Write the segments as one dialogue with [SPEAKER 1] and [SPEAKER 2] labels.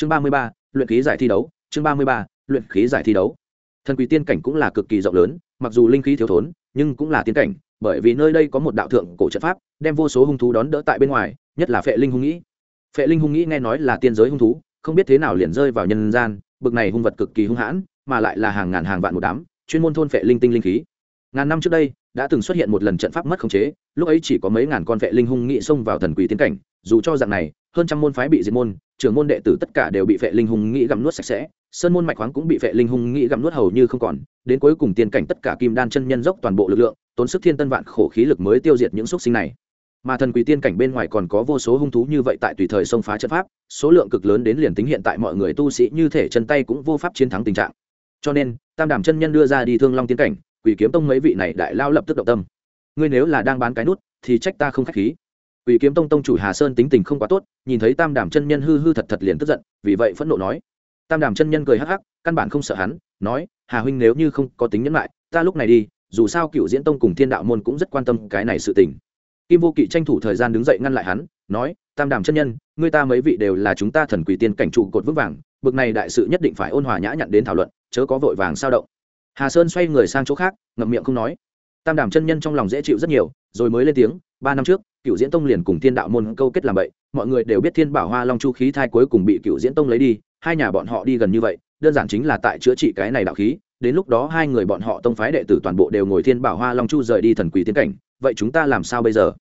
[SPEAKER 1] chương ba mươi ba, luyện khí giải thi đấu, chương ba mươi ba, luyện khí giải thi đấu. Thần quỷ tiên cảnh cũng là cực kỳ rộng lớn, mặc dù linh khí thiếu thốn, nhưng cũng là tiên cảnh, bởi vì nơi đây có một đạo thượng cổ trận pháp, đem vô số hung thú đón đỡ tại bên ngoài, nhất là phệ linh hung nghĩ. Phệ linh hung nghĩ nghe nói là tiên giới hung thú, không biết thế nào liền rơi vào nhân gian, bực này hung vật cực kỳ hung hãn, mà lại là hàng ngàn hàng vạn một đám, chuyên môn thôn phệ linh tinh linh khí. Ngàn năm trước đây, đã từng xuất hiện một lần trận pháp mất khống chế, lúc ấy chỉ có mấy ngàn con vệ linh hung nghị xông vào thần quỷ tiến cảnh, dù cho dạng này hơn trăm môn phái bị diệt môn, trưởng môn đệ tử tất cả đều bị vệ linh hùng nghĩ gặm nuốt sạch sẽ, sơn môn mạch khoáng cũng bị vệ linh hùng nghĩ gặm nuốt hầu như không còn, đến cuối cùng tiên cảnh tất cả kim đan chân nhân dốc toàn bộ lực lượng, tốn sức thiên tân vạn khổ khí lực mới tiêu diệt những xúc sinh này. Mà thần quỷ tiên cảnh bên ngoài còn có vô số hung thú như vậy tại tùy thời xông phá trận pháp, số lượng cực lớn đến liền tính hiện tại mọi người tu sĩ như thể chân tay cũng vô pháp chiến thắng tình trạng. Cho nên, tam đảm chân nhân đưa ra đi thương long tiên cảnh, quỷ kiếm tông mấy vị này đại lao lập tức động tâm. Ngươi nếu là đang bán cái nút, thì trách ta không khách khí quỷ kiếm tông tông chủ hà sơn tính tình không quá tốt, nhìn thấy tam Đàm chân nhân hư hư thật thật liền tức giận, vì vậy phẫn nộ nói. Tam Đàm chân nhân cười hắc hắc, căn bản không sợ hắn, nói, hà huynh nếu như không có tính nhẫn lại, ta lúc này đi, dù sao cửu diễn tông cùng thiên đạo môn cũng rất quan tâm cái này sự tình. Kim vô kỵ tranh thủ thời gian đứng dậy ngăn lại hắn, nói, tam Đàm chân nhân người ta mấy vị đều là chúng ta thần quỷ tiên cảnh trụ cột vững vàng, bực này đại sự nhất định phải ôn hòa nhã nhặn đến thảo luận, chớ có vội vàng sao động. Hà sơn xoay người sang chỗ khác, ngậm miệng không nói. Tam đàm chân nhân trong lòng dễ chịu rất nhiều, rồi mới lên tiếng, ba năm trước cựu diễn tông liền cùng thiên đạo môn câu kết làm vậy, mọi người đều biết thiên bảo hoa long chu khí thai cuối cùng bị cựu diễn tông lấy đi, hai nhà bọn họ đi gần như vậy, đơn giản chính là tại chữa trị cái này đạo khí, đến lúc đó hai người bọn họ tông phái đệ tử toàn bộ đều ngồi thiên bảo hoa long chu rời đi thần quỷ tiến cảnh, vậy chúng ta làm sao bây giờ?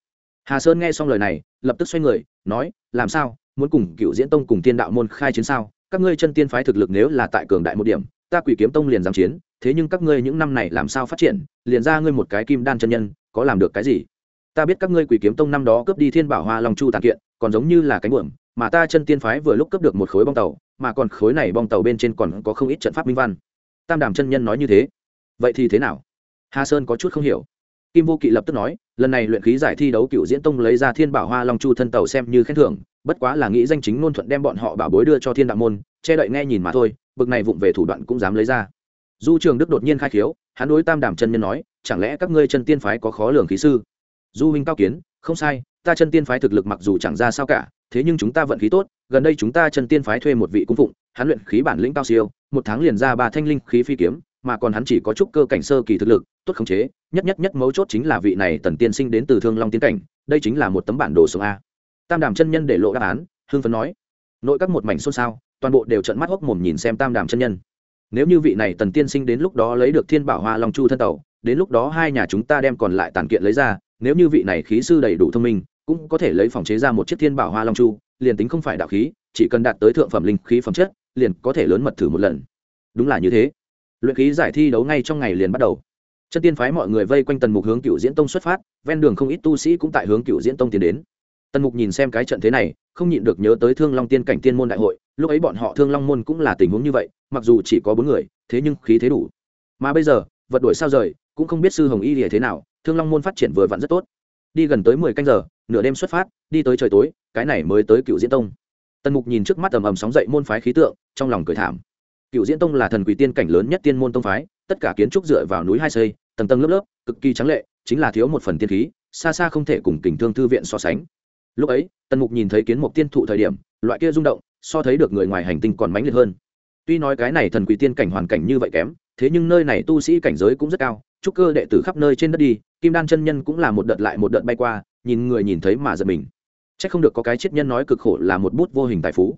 [SPEAKER 1] Hà sơn nghe xong lời này, lập tức xoay người, nói, làm sao? Muốn cùng cựu diễn tông cùng thiên đạo môn khai chiến sao? Các ngươi chân tiên phái thực lực nếu là tại cường đại một điểm, ta quỷ kiếm tông liền giáng chiến, thế nhưng các ngươi những năm này làm sao phát triển? Liền ra ngươi một cái kim đan chân nhân, có làm được cái gì? Ta biết các ngươi quỷ kiếm tông năm đó cướp đi thiên bảo hoa long chu tàn kiện, còn giống như là cánh buồm, mà ta chân tiên phái vừa lúc cướp được một khối bong tàu, mà còn khối này bong tàu bên trên còn có không ít trận pháp minh văn. Tam đàm chân nhân nói như thế. Vậy thì thế nào? Hà sơn có chút không hiểu. Kim vô kỵ lập tức nói, lần này luyện khí giải thi đấu cựu diễn tông lấy ra thiên bảo hoa long chu thân tàu xem như khen thưởng, bất quá là nghĩ danh chính ngôn thuận đem bọn họ bảo bối đưa cho thiên đạo môn, che đậy nghe nhìn mà thôi, bực này vụng về thủ đoạn cũng dám lấy ra. Du trường đức đột nhiên khai khiếu, hắn đối tam đàm chân nhân nói, chẳng lẽ các ngươi chân tiên phái có khó lường khí sư? Du huynh cao kiến, không sai, ta chân tiên phái thực lực mặc dù chẳng ra sao cả, thế nhưng chúng ta vận khí tốt, gần đây chúng ta chân tiên phái thuê một vị cung phụng, hắn luyện khí bản lĩnh cao siêu, một tháng liền ra ba thanh linh khí phi kiếm, mà còn hắn chỉ có chút cơ cảnh sơ kỳ thực lực, tốt khống chế, nhất nhất nhất mấu chốt chính là vị này tần tiên sinh đến từ thương long tiên cảnh, đây chính là một tấm bản đồ sống a. Tam đàm chân nhân để lộ đáp án hương phấn nói, nội các một mảnh xôn xao, toàn bộ đều trận mắt hốc mồm nhìn xem tam đàm chân nhân. Nếu như vị này tần tiên sinh đến lúc đó lấy được thiên bảo hoa long chu thân tàu, đến lúc đó hai nhà chúng ta đem còn lại tàn kiện lấy ra nếu như vị này khí sư đầy đủ thông minh, cũng có thể lấy phòng chế ra một chiếc thiên bảo hoa long chu, liền tính không phải đạo khí, chỉ cần đạt tới thượng phẩm linh khí phẩm chất, liền có thể lớn mật thử một lần. Đúng là như thế. Luyện khí giải thi đấu ngay trong ngày liền bắt đầu. Chân tiên phái mọi người vây quanh tần mục hướng cựu diễn tông xuất phát, ven đường không ít tu sĩ cũng tại hướng cựu diễn tông tiến đến. Tần mục nhìn xem cái trận thế này, không nhịn được nhớ tới thương long tiên cảnh tiên môn đại hội, lúc ấy bọn họ thương long môn cũng là tình huống như vậy, mặc dù chỉ có bốn người, thế nhưng khí thế đủ. Mà bây giờ, vật đuổi sao rời, cũng không biết sư hồng y lìa thế nào thương long môn phát triển vừa vặn rất tốt. Đi gần tới mười canh giờ, nửa đêm xuất phát, đi tới trời tối, cái này mới tới cựu diễn tông. Tần mục nhìn trước mắt ầm ầm sóng dậy môn phái khí tượng, trong lòng cười thảm. Cựu diễn tông là thần quỷ tiên cảnh lớn nhất tiên môn tông phái, tất cả kiến trúc dựa vào núi hai xây, tầng tầng lớp lớp, cực kỳ trắng lệ, chính là thiếu một phần tiên khí, xa xa không thể cùng kình thương thư viện so sánh. Lúc ấy, tần mục nhìn thấy kiến mục tiên thụ thời điểm, loại kia rung động, so thấy được người ngoài hành tinh còn mãnh liệt hơn. Tuy nói cái này thần quỷ tiên cảnh hoàn cảnh như vậy kém, thế nhưng nơi này tu sĩ cảnh giới cũng rất cao trúc cơ đệ tử khắp nơi trên đất đi kim đan chân nhân cũng là một đợt lại một đợt bay qua, nhìn người nhìn thấy mà giật mình. C h ắ c không được có cái chết nhân nói cực khổ là một bút vô hình tài phú.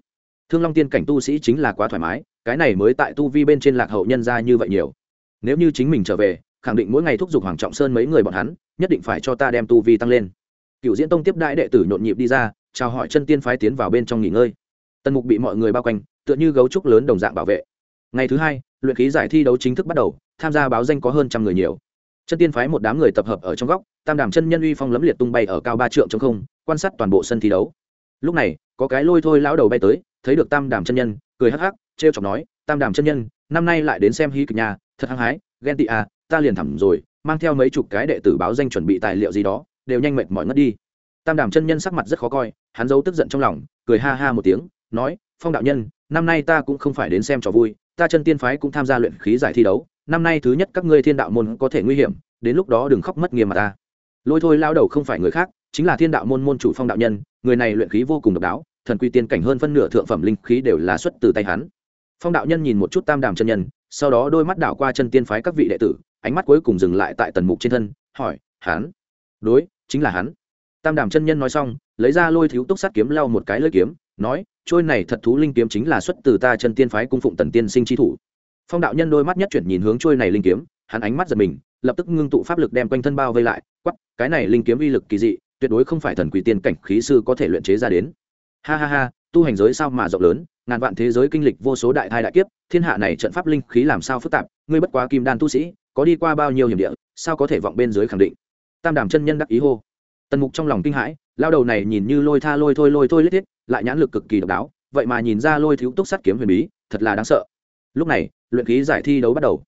[SPEAKER 1] Thương long tiên cảnh tu sĩ chính là quá thoải mái, cái này mới tại tu vi bên trên lạc hậu nhân ra như vậy nhiều. Nếu như chính mình trở về, khẳng định mỗi ngày thúc giục hoàng trọng sơn mấy người bọn hắn, nhất định phải cho ta đem tu vi tăng lên. Cựu diễn tông tiếp đại đệ tử nhộn nhịp đi ra, chào hỏi chân tiên phái tiến vào bên trong nghỉ ngơi. Tần mục bị mọi người bao quanh, tựa như gấu trúc lớn đồng dạng bảo vệ. Ngày thứ hai, luyện khí giải thi đấu chính thức bắt đầu, tham gia báo danh có hơn trăm người nhiều chân tiên phái một đám người tập hợp ở trong góc, tam đàm chân nhân uy phong lấm liệt tung bay ở cao ba trượng trong không, quan sát toàn bộ sân thi đấu. Lúc này, có cái lôi thôi lão đầu bay tới, thấy được tam đàm chân nhân, cười hắc hắc, trêu chọc nói, tam đàm chân nhân, năm nay lại đến xem hí kịch nhà, thật hăng hái, ghen tị à ta liền thẳm rồi, mang theo mấy chục cái đệ tử báo danh chuẩn bị tài liệu gì đó, đều nhanh mệt mỏi ngất đi. Tam đàm chân nhân sắc mặt rất khó coi, hắn giấu tức giận trong lòng, cười ha ha một tiếng, nói, phong đạo nhân, năm nay ta cũng không phải đến xem trò vui, ta chân tiên phái cũng tham gia luyện khí giải thi đấu năm nay thứ nhất các ngươi thiên đạo môn có thể nguy hiểm, đến lúc đó đừng khóc mất nghiêm mà ta. Lôi thôi lao đầu không phải người khác, chính là thiên đạo môn môn chủ phong đạo nhân, người này luyện khí vô cùng độc đáo, thần quy tiên cảnh hơn phân nửa thượng phẩm linh khí đều là xuất từ tay hắn. Phong đạo nhân nhìn một chút tam đàm chân nhân, sau đó đôi mắt đảo qua chân tiên phái các vị đệ tử, ánh mắt cuối cùng dừng lại tại tần mục trên thân, hỏi, hắn? Đối, chính là hắn. Tam đàm chân nhân nói xong, lấy ra lôi thiếu túc sát kiếm lau một cái lưỡi kiếm, nói, trôi này thật thú linh kiếm chính là xuất từ ta chân tiên phái cung phụng tần tiên sinh chi thủ phong đạo nhân đôi mắt nhất chuyển nhìn hướng trôi này linh kiếm, hắn ánh mắt giật mình, lập tức ngưng tụ pháp lực đem quanh thân bao vây lại quắp cái này linh kiếm uy lực kỳ dị, tuyệt đối không phải thần quỷ tiên cảnh khí sư có thể luyện chế ra đến. Ha ha ha, tu hành giới sao mà rộng lớn, ngàn vạn thế giới kinh lịch vô số đại thai đại kiếp, thiên hạ này trận pháp linh khí làm sao phức tạp, ngươi bất quá kim đan tu sĩ, có đi qua bao nhiêu hiểm địa, sao có thể vọng bên dưới khẳng định? Tam đàm chân nhân đắc ý hô. Tần mục trong lòng kinh hãi, lao đầu này nhìn như lôi tha lôi thôi lôi thôi lết thiết, lại nhãn lực cực kỳ độc đáo, vậy mà nhìn ra lôi thiếu túc sắt kiếm huyền bí, thật là đáng sợ. Lúc này luyện khí giải thi đấu bắt đầu.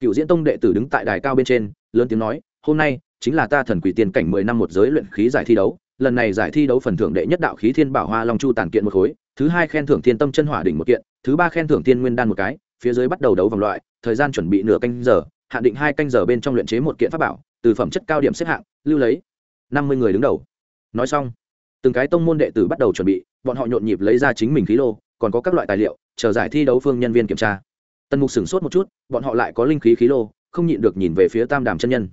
[SPEAKER 1] Cựu diễn tông đệ tử đứng tại đài cao bên trên, lớn tiếng nói, hôm nay chính là ta thần quỷ tiền cảnh mười năm một giới luyện khí giải thi đấu, lần này giải thi đấu phần thưởng đệ nhất đạo khí thiên bảo hoa long chu tàn kiện một khối, thứ hai khen thưởng thiên tâm chân hỏa đỉnh một kiện, thứ ba khen thưởng thiên nguyên đan một cái, phía dưới bắt đầu đấu vòng loại, thời gian chuẩn bị nửa canh giờ, hạn định hai canh giờ bên trong luyện chế một kiện pháp bảo, từ phẩm chất cao điểm xếp hạng, lưu lấy năm mươi người đứng đầu. Nói xong, từng cái tông môn đệ tử bắt đầu chuẩn bị, bọn họ nhộn nhịp lấy ra chính mình khí lô, còn có các loại tài liệu, chờ giải thi đấu phương nhân viên kiểm tra tần mục sửng sốt một chút, bọn họ lại có linh khí khí lô, không nhịn được nhìn về phía tam đàm chân nhân.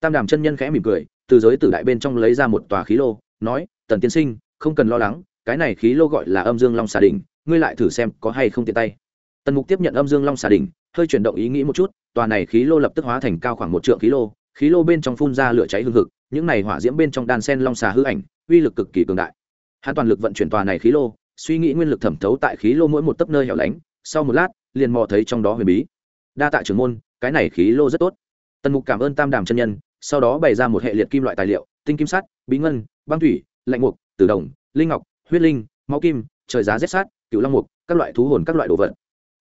[SPEAKER 1] Tam đàm chân nhân khẽ mỉm cười, từ giới tử đại bên trong lấy ra một tòa khí lô, nói, tần tiên sinh, không cần lo lắng, cái này khí lô gọi là âm dương long xà đình ngươi lại thử xem có hay không tiện tay. Tần mục tiếp nhận âm dương long xà đình hơi chuyển động ý nghĩ một chút, tòa này khí lô lập tức hóa thành cao khoảng một trượng khí lô khí lô bên trong phun ra lửa cháy hương thực những này hỏa diễm bên trong đan sen long xà hư ảnh, uy lực cực kỳ cường đại. Hắn toàn lực vận chuyển tòa này khí lô, suy nghĩ nguyên lực thẩm thấu tại khí lô mỗi một tấc nơi hẻo lánh, sau một lát liền mò thấy trong đó huyền bí. Đa tạ trưởng môn, cái này khí lô rất tốt. Tần mục cảm ơn tam đàm chân nhân, sau đó bày ra một hệ liệt kim loại tài liệu, tinh kim sắt, bí ngân, băng thủy, lạnh mục, tử đồng, linh ngọc, huyết linh, máu kim, trời giá rét sát cựu long mục, các loại thú hồn các loại đồ vật.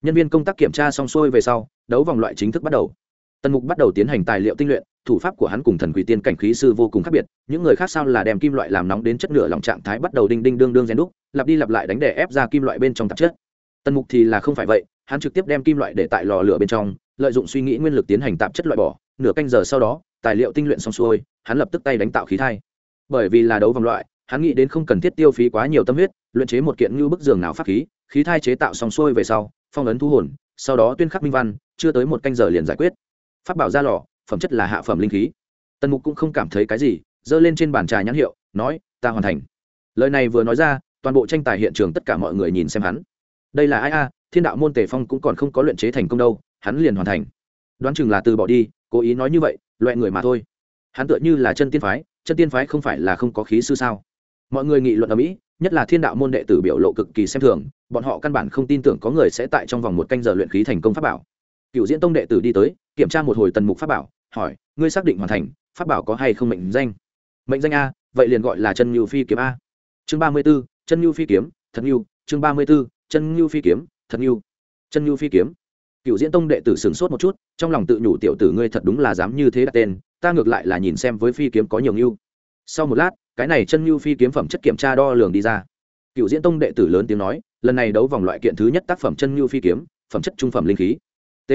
[SPEAKER 1] Nhân viên công tác kiểm tra xong xuôi về sau, đấu vòng loại chính thức bắt đầu. Tần mục bắt đầu tiến hành tài liệu tinh luyện, thủ pháp của hắn cùng thần quỷ tiên cảnh khí sư vô cùng khác biệt, những người khác sao là đem kim loại làm nóng đến chất nửa lòng trạng thái bắt đầu đinh đinh đương đương rèn đúc, lặp đi lặp lại đánh đè ép ra kim loại bên trong tạp chất. Tần mục thì là không phải vậy hắn trực tiếp đem kim loại để tại lò lửa bên trong, lợi dụng suy nghĩ nguyên lực tiến hành tạp chất loại bỏ, nửa canh giờ sau đó, tài liệu tinh luyện xong xuôi, hắn lập tức tay đánh tạo khí thai. Bởi vì là đấu vòng loại, hắn nghĩ đến không cần thiết tiêu phí quá nhiều tâm huyết, luyện chế một kiện như bức giường nào pháp khí khí thai chế tạo xong xuôi về sau, phong ấn thu hồn, sau đó tuyên khắc minh văn, chưa tới một canh giờ liền giải quyết. Phát bảo ra lò, phẩm chất là hạ phẩm linh khí. Tần mục cũng không cảm thấy cái gì, giơ lên trên bàn trà nhãn hiệu, nói, ta hoàn thành. Lời này vừa nói ra, toàn bộ tranh tài hiện trường tất cả mọi người nhìn xem hắn. Đây là ai a? Thiên đạo môn tề phong cũng còn không có luyện chế thành công đâu, hắn liền hoàn thành. Đoán chừng là từ bỏ đi, cố ý nói như vậy loại người mà thôi. Hắn tựa như là chân tiên phái, chân tiên phái không phải là không có khí sư sao? Mọi người nghị luận ở mỹ, nhất là thiên đạo môn đệ tử biểu lộ cực kỳ xem thường, bọn họ căn bản không tin tưởng có người sẽ tại trong vòng một canh giờ luyện khí thành công pháp bảo. Cựu diễn tông đệ tử đi tới, kiểm tra một hồi tần mục pháp bảo, hỏi, ngươi xác định hoàn thành, pháp bảo có hay không mệnh danh? Mệnh danh a, vậy liền gọi là chân nhu phi kiếm a. Chương ba mươi b ố chân nhu phi kiếm, thật nhu. Chương ba mươi b ố chân nhu phi kiếm thật nhu chân nhu phi kiếm. Cựu diễn tông đệ tử sửng sốt một chút, trong lòng tự nhủ tiểu tử ngươi thật đúng là dám như thế đặt tên, ta ngược lại là nhìn xem với phi kiếm có nhiều ngưu sau một lát, cái này chân ngưu phi kiếm phẩm chất kiểm tra đo lường đi ra. Cựu diễn tông đệ tử lớn tiếng nói, lần này đấu vòng loại kiện thứ nhất tác phẩm chân ngưu phi kiếm, phẩm chất trung phẩm linh khí. T.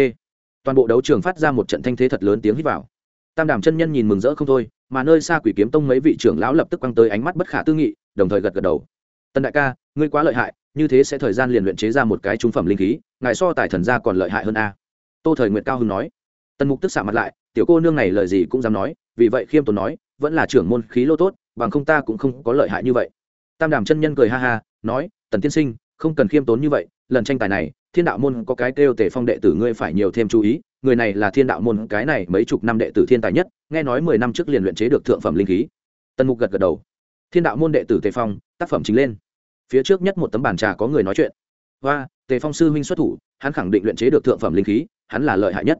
[SPEAKER 1] Toàn bộ đấu trường phát ra một trận thanh thế thật lớn tiếng hít vào. Tam đàm chân nhân nhìn mừng rỡ không thôi, mà nơi xa quỷ kiếm tông mấy vị trưởng lão lập tức quăng tới ánh mắt bất khả tư nghị, đồng thời gật gật đầu. Tân đại ca, ngươi quá lợi hại như thế sẽ thời gian liền luyện chế ra một cái trung phẩm linh khí, ngài so tài thần gia còn lợi hại hơn a. Tô thời nguyệt cao hưng nói. Tần mục tức xạ mặt lại, tiểu cô nương này lời gì cũng dám nói, vì vậy khiêm tốn nói, vẫn là trưởng môn khí lô tốt, bằng không ta cũng không có lợi hại như vậy. Tam đàm chân nhân cười ha ha, nói, tần tiên sinh, không cần khiêm tốn như vậy, lần tranh tài này, thiên đạo môn có cái kêu tề phong đệ tử ngươi phải nhiều thêm chú ý, người này là thiên đạo môn cái này mấy chục năm đệ tử thiên tài nhất, nghe nói mười năm trước liền luyện chế được thượng phẩm linh khí. Tần mục gật gật đầu. Thiên đạo môn đệ tử tề phong, tác phẩm chính lên phía trước nhất một tấm bàn trà có người nói chuyện. Và tề phong sư huynh xuất thủ, hắn khẳng định luyện chế được thượng phẩm linh khí, hắn là lợi hại nhất.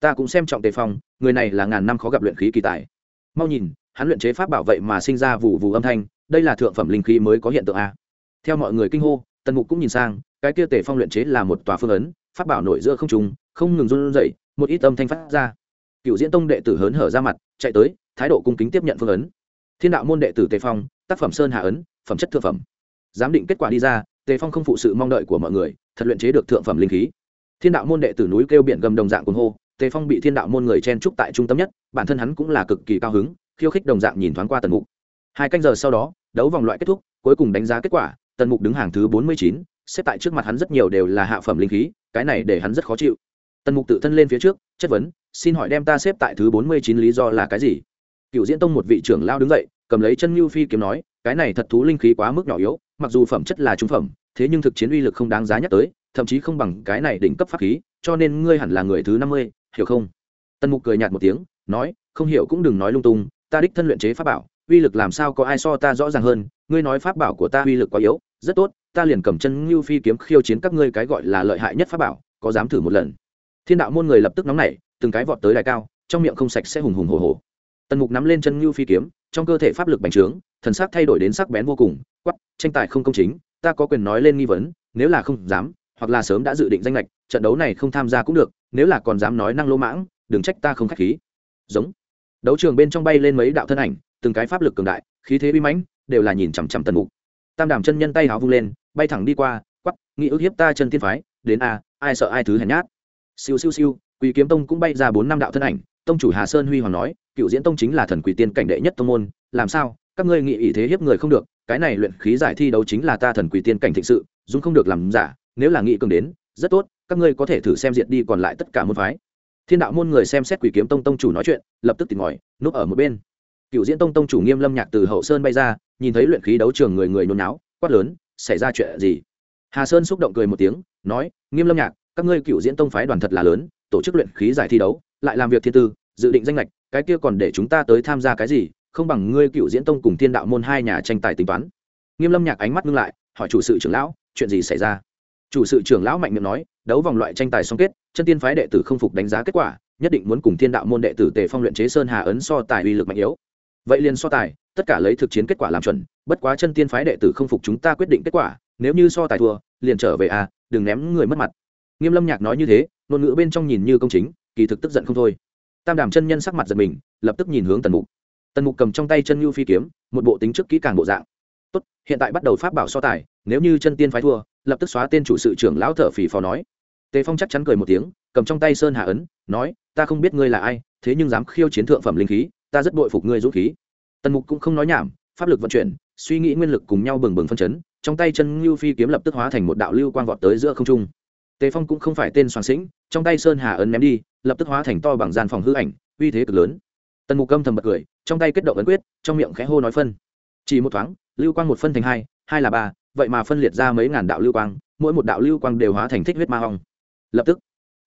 [SPEAKER 1] Ta cũng xem trọng tề phong, người này là ngàn năm khó gặp luyện khí kỳ tài. Mau nhìn, hắn luyện chế pháp bảo vệ mà sinh ra vụ vụ âm thanh, đây là thượng phẩm linh khí mới có hiện tượng a. Theo mọi người kinh hô, tần mục cũng nhìn sang, cái kia tề phong luyện chế là một tòa phương ấn, pháp bảo nổi giữa không trùng không ngừng run rẩy, một ít âm thanh phát ra. Cựu diễn tông đệ tử hớn hở ra mặt, chạy tới, thái độ cung kính tiếp nhận phương ấn. Thiên đạo môn đệ tử tề phong, tác phẩm sơn hạ ấn, phẩm chất thượng phẩm giám định kết quả đi ra, tề phong không phụ sự mong đợi của mọi người, thật luyện chế được thượng phẩm linh khí. Thiên đạo môn đệ tử núi kêu biển gầm đồng dạng cuồng hô, tề phong bị thiên đạo môn người chen trúc tại trung tâm nhất, bản thân hắn cũng là cực kỳ cao hứng, khiêu khích đồng dạng nhìn thoáng qua tần mục. Hai canh giờ sau đó, đấu vòng loại kết thúc, cuối cùng đánh giá kết quả, tần mục đứng hàng thứ bốn mươi chín, xếp tại trước mặt hắn rất nhiều đều là hạ phẩm linh khí, cái này để hắn rất khó chịu. Tần mục tự thân lên phía trước, chất vấn, xin hỏi đem ta xếp tại thứ bốn mươi chín lý do là cái gì? Cựu diễn tông một vị trưởng lao đứng dậy, cầm lấy chân lưu phi kiếm nói, cái này thật thú linh khí quá mức nhỏ yếu mặc dù phẩm chất là trung phẩm, thế nhưng thực chiến uy lực không đáng giá nhắc tới, thậm chí không bằng cái này đỉnh cấp pháp khí, cho nên ngươi hẳn là người thứ năm mươi, hiểu không? Tần mục cười nhạt một tiếng, nói, không hiểu cũng đừng nói lung tung, ta đích thân luyện chế pháp bảo, uy lực làm sao có ai so ta rõ ràng hơn, ngươi nói pháp bảo của ta uy lực quá yếu, rất tốt, ta liền cầm chân ngưu phi kiếm khiêu chiến các ngươi cái gọi là lợi hại nhất pháp bảo, có dám thử một lần. Thiên đạo môn người lập tức nóng nảy, từng cái vọt tới đài cao, trong miệng không sạch sẽ hùng hùng hồ hồ tần mục nắm lên chân ngưu phi kiếm, trong cơ thể pháp lực bành trướng, thần sắc thay đổi đến sắc bén vô cùng quắp tranh tài không công chính, ta có quyền nói lên nghi vấn, nếu là không dám, hoặc là sớm đã dự định danh lệch, trận đấu này không tham gia cũng được, nếu là còn dám nói năng lỗ mãng, đừng trách ta không k h á c h khí. Giống. Đấu trường bên trong bay lên mấy đạo thân ảnh, từng cái pháp lực cường đại, khí thế bi mãnh, đều là nhìn chằm chằm tần mục. Tam đàm chân nhân tay háo vung lên, bay thẳng đi qua quắp nghĩ ức hiếp ta chân tiên phái, đến a, ai sợ ai thứ hèn nhát. Siêu siêu siêu quỳ kiếm tông cũng bay ra bốn năm đạo thân ảnh, tông chủ hà sơn huy hoàng nói, cựu diễn tông chính là thần quỷ tiên cảnh đệ nhất tông môn, làm sao, các ngươi nghĩ ý thế hiếp người không được cái này luyện khí giải thi đấu chính là ta thần quỷ tiên cảnh thịnh sự dung không được làm giả, nếu là nghị cường đến, rất tốt, các ngươi có thể thử xem diện đi còn lại tất cả môn phái. Thiên đạo môn người xem xét quỷ kiếm tông tông chủ nói chuyện, lập tức tìm ngòi, núp ở một bên. Cựu diễn tông tông chủ nghiêm lâm nhạc từ hậu sơn bay ra, nhìn thấy luyện khí đấu trường người người nôn náo quát lớn, xảy ra chuyện gì? Hà sơn xúc động cười một tiếng, nói, nghiêm lâm nhạc, các ngươi cựu diễn tông phái đoàn thật là lớn, tổ chức luyện khí giải thi đấu, lại làm việc thiên tư, dự định danh lệch cái kia còn để chúng ta tới tham gia cái gì không bằng ngươi cựu diễn tông cùng thiên đạo môn hai nhà tranh tài tính toán. Nghiêm lâm nhạc ánh mắt ngưng lại, hỏi chủ sự trưởng lão, chuyện gì xảy ra? Chủ sự trưởng lão mạnh miệng nói, đấu vòng loại tranh tài song kết, chân tiên phái đệ tử không phục đánh giá kết quả, nhất định muốn cùng thiên đạo môn đệ tử tề phong luyện chế sơn hà ấn so tài uy lực mạnh yếu. Vậy liền so tài, tất cả lấy thực chiến kết quả làm chuẩn, bất quá chân tiên phái đệ tử không phục chúng ta quyết định kết quả, nếu như so tài thua, liền trở về à đừng ném người mất mặt. Nghiêm lâm nhạc nói như thế, ngôn ngữ bên trong nhìn như công chính, kỳ thực tức giận không thôi. Tam đàm chân nhân sắc mặt giật mình, lập tức nhìn hướng tần mục tần mục cầm trong tay chân nhu phi kiếm, một bộ tính trước kỹ càng bộ dạng. Tốt, hiện tại bắt đầu pháp bảo so tài, nếu như chân tiên phái thua, lập tức xóa tên chủ sự trưởng lão thở phì phò nói. Tề phong chắc chắn cười một tiếng, cầm trong tay sơn hà ấn, nói, ta không biết ngươi là ai, thế nhưng dám khiêu chiến thượng phẩm linh khí, ta rất bội phục ngươi dũng khí. Tần mục cũng không nói nhảm, pháp lực vận chuyển, suy nghĩ nguyên lực cùng nhau bừng bừng phân chấn, trong tay chân lưu phi kiếm lập tức hóa thành một đạo lưu quang vọt tới giữa không trung. Tề phong cũng không phải tên soạn sĩnh, trong tay sơn hà ấn ném đi, lập tức hóa thành to bằng gian phòng hư ảnh, uy thế cực lớn. Tần mục âm thầm bật cười trong tay kết động ấn quyết, trong miệng khẽ hô nói phân. Chỉ một thoáng, lưu quang một phân thành hai hai là ba, vậy mà phân liệt ra mấy ngàn đạo lưu quang, mỗi một đạo lưu quang đều hóa thành thích huyết ma hong lập tức,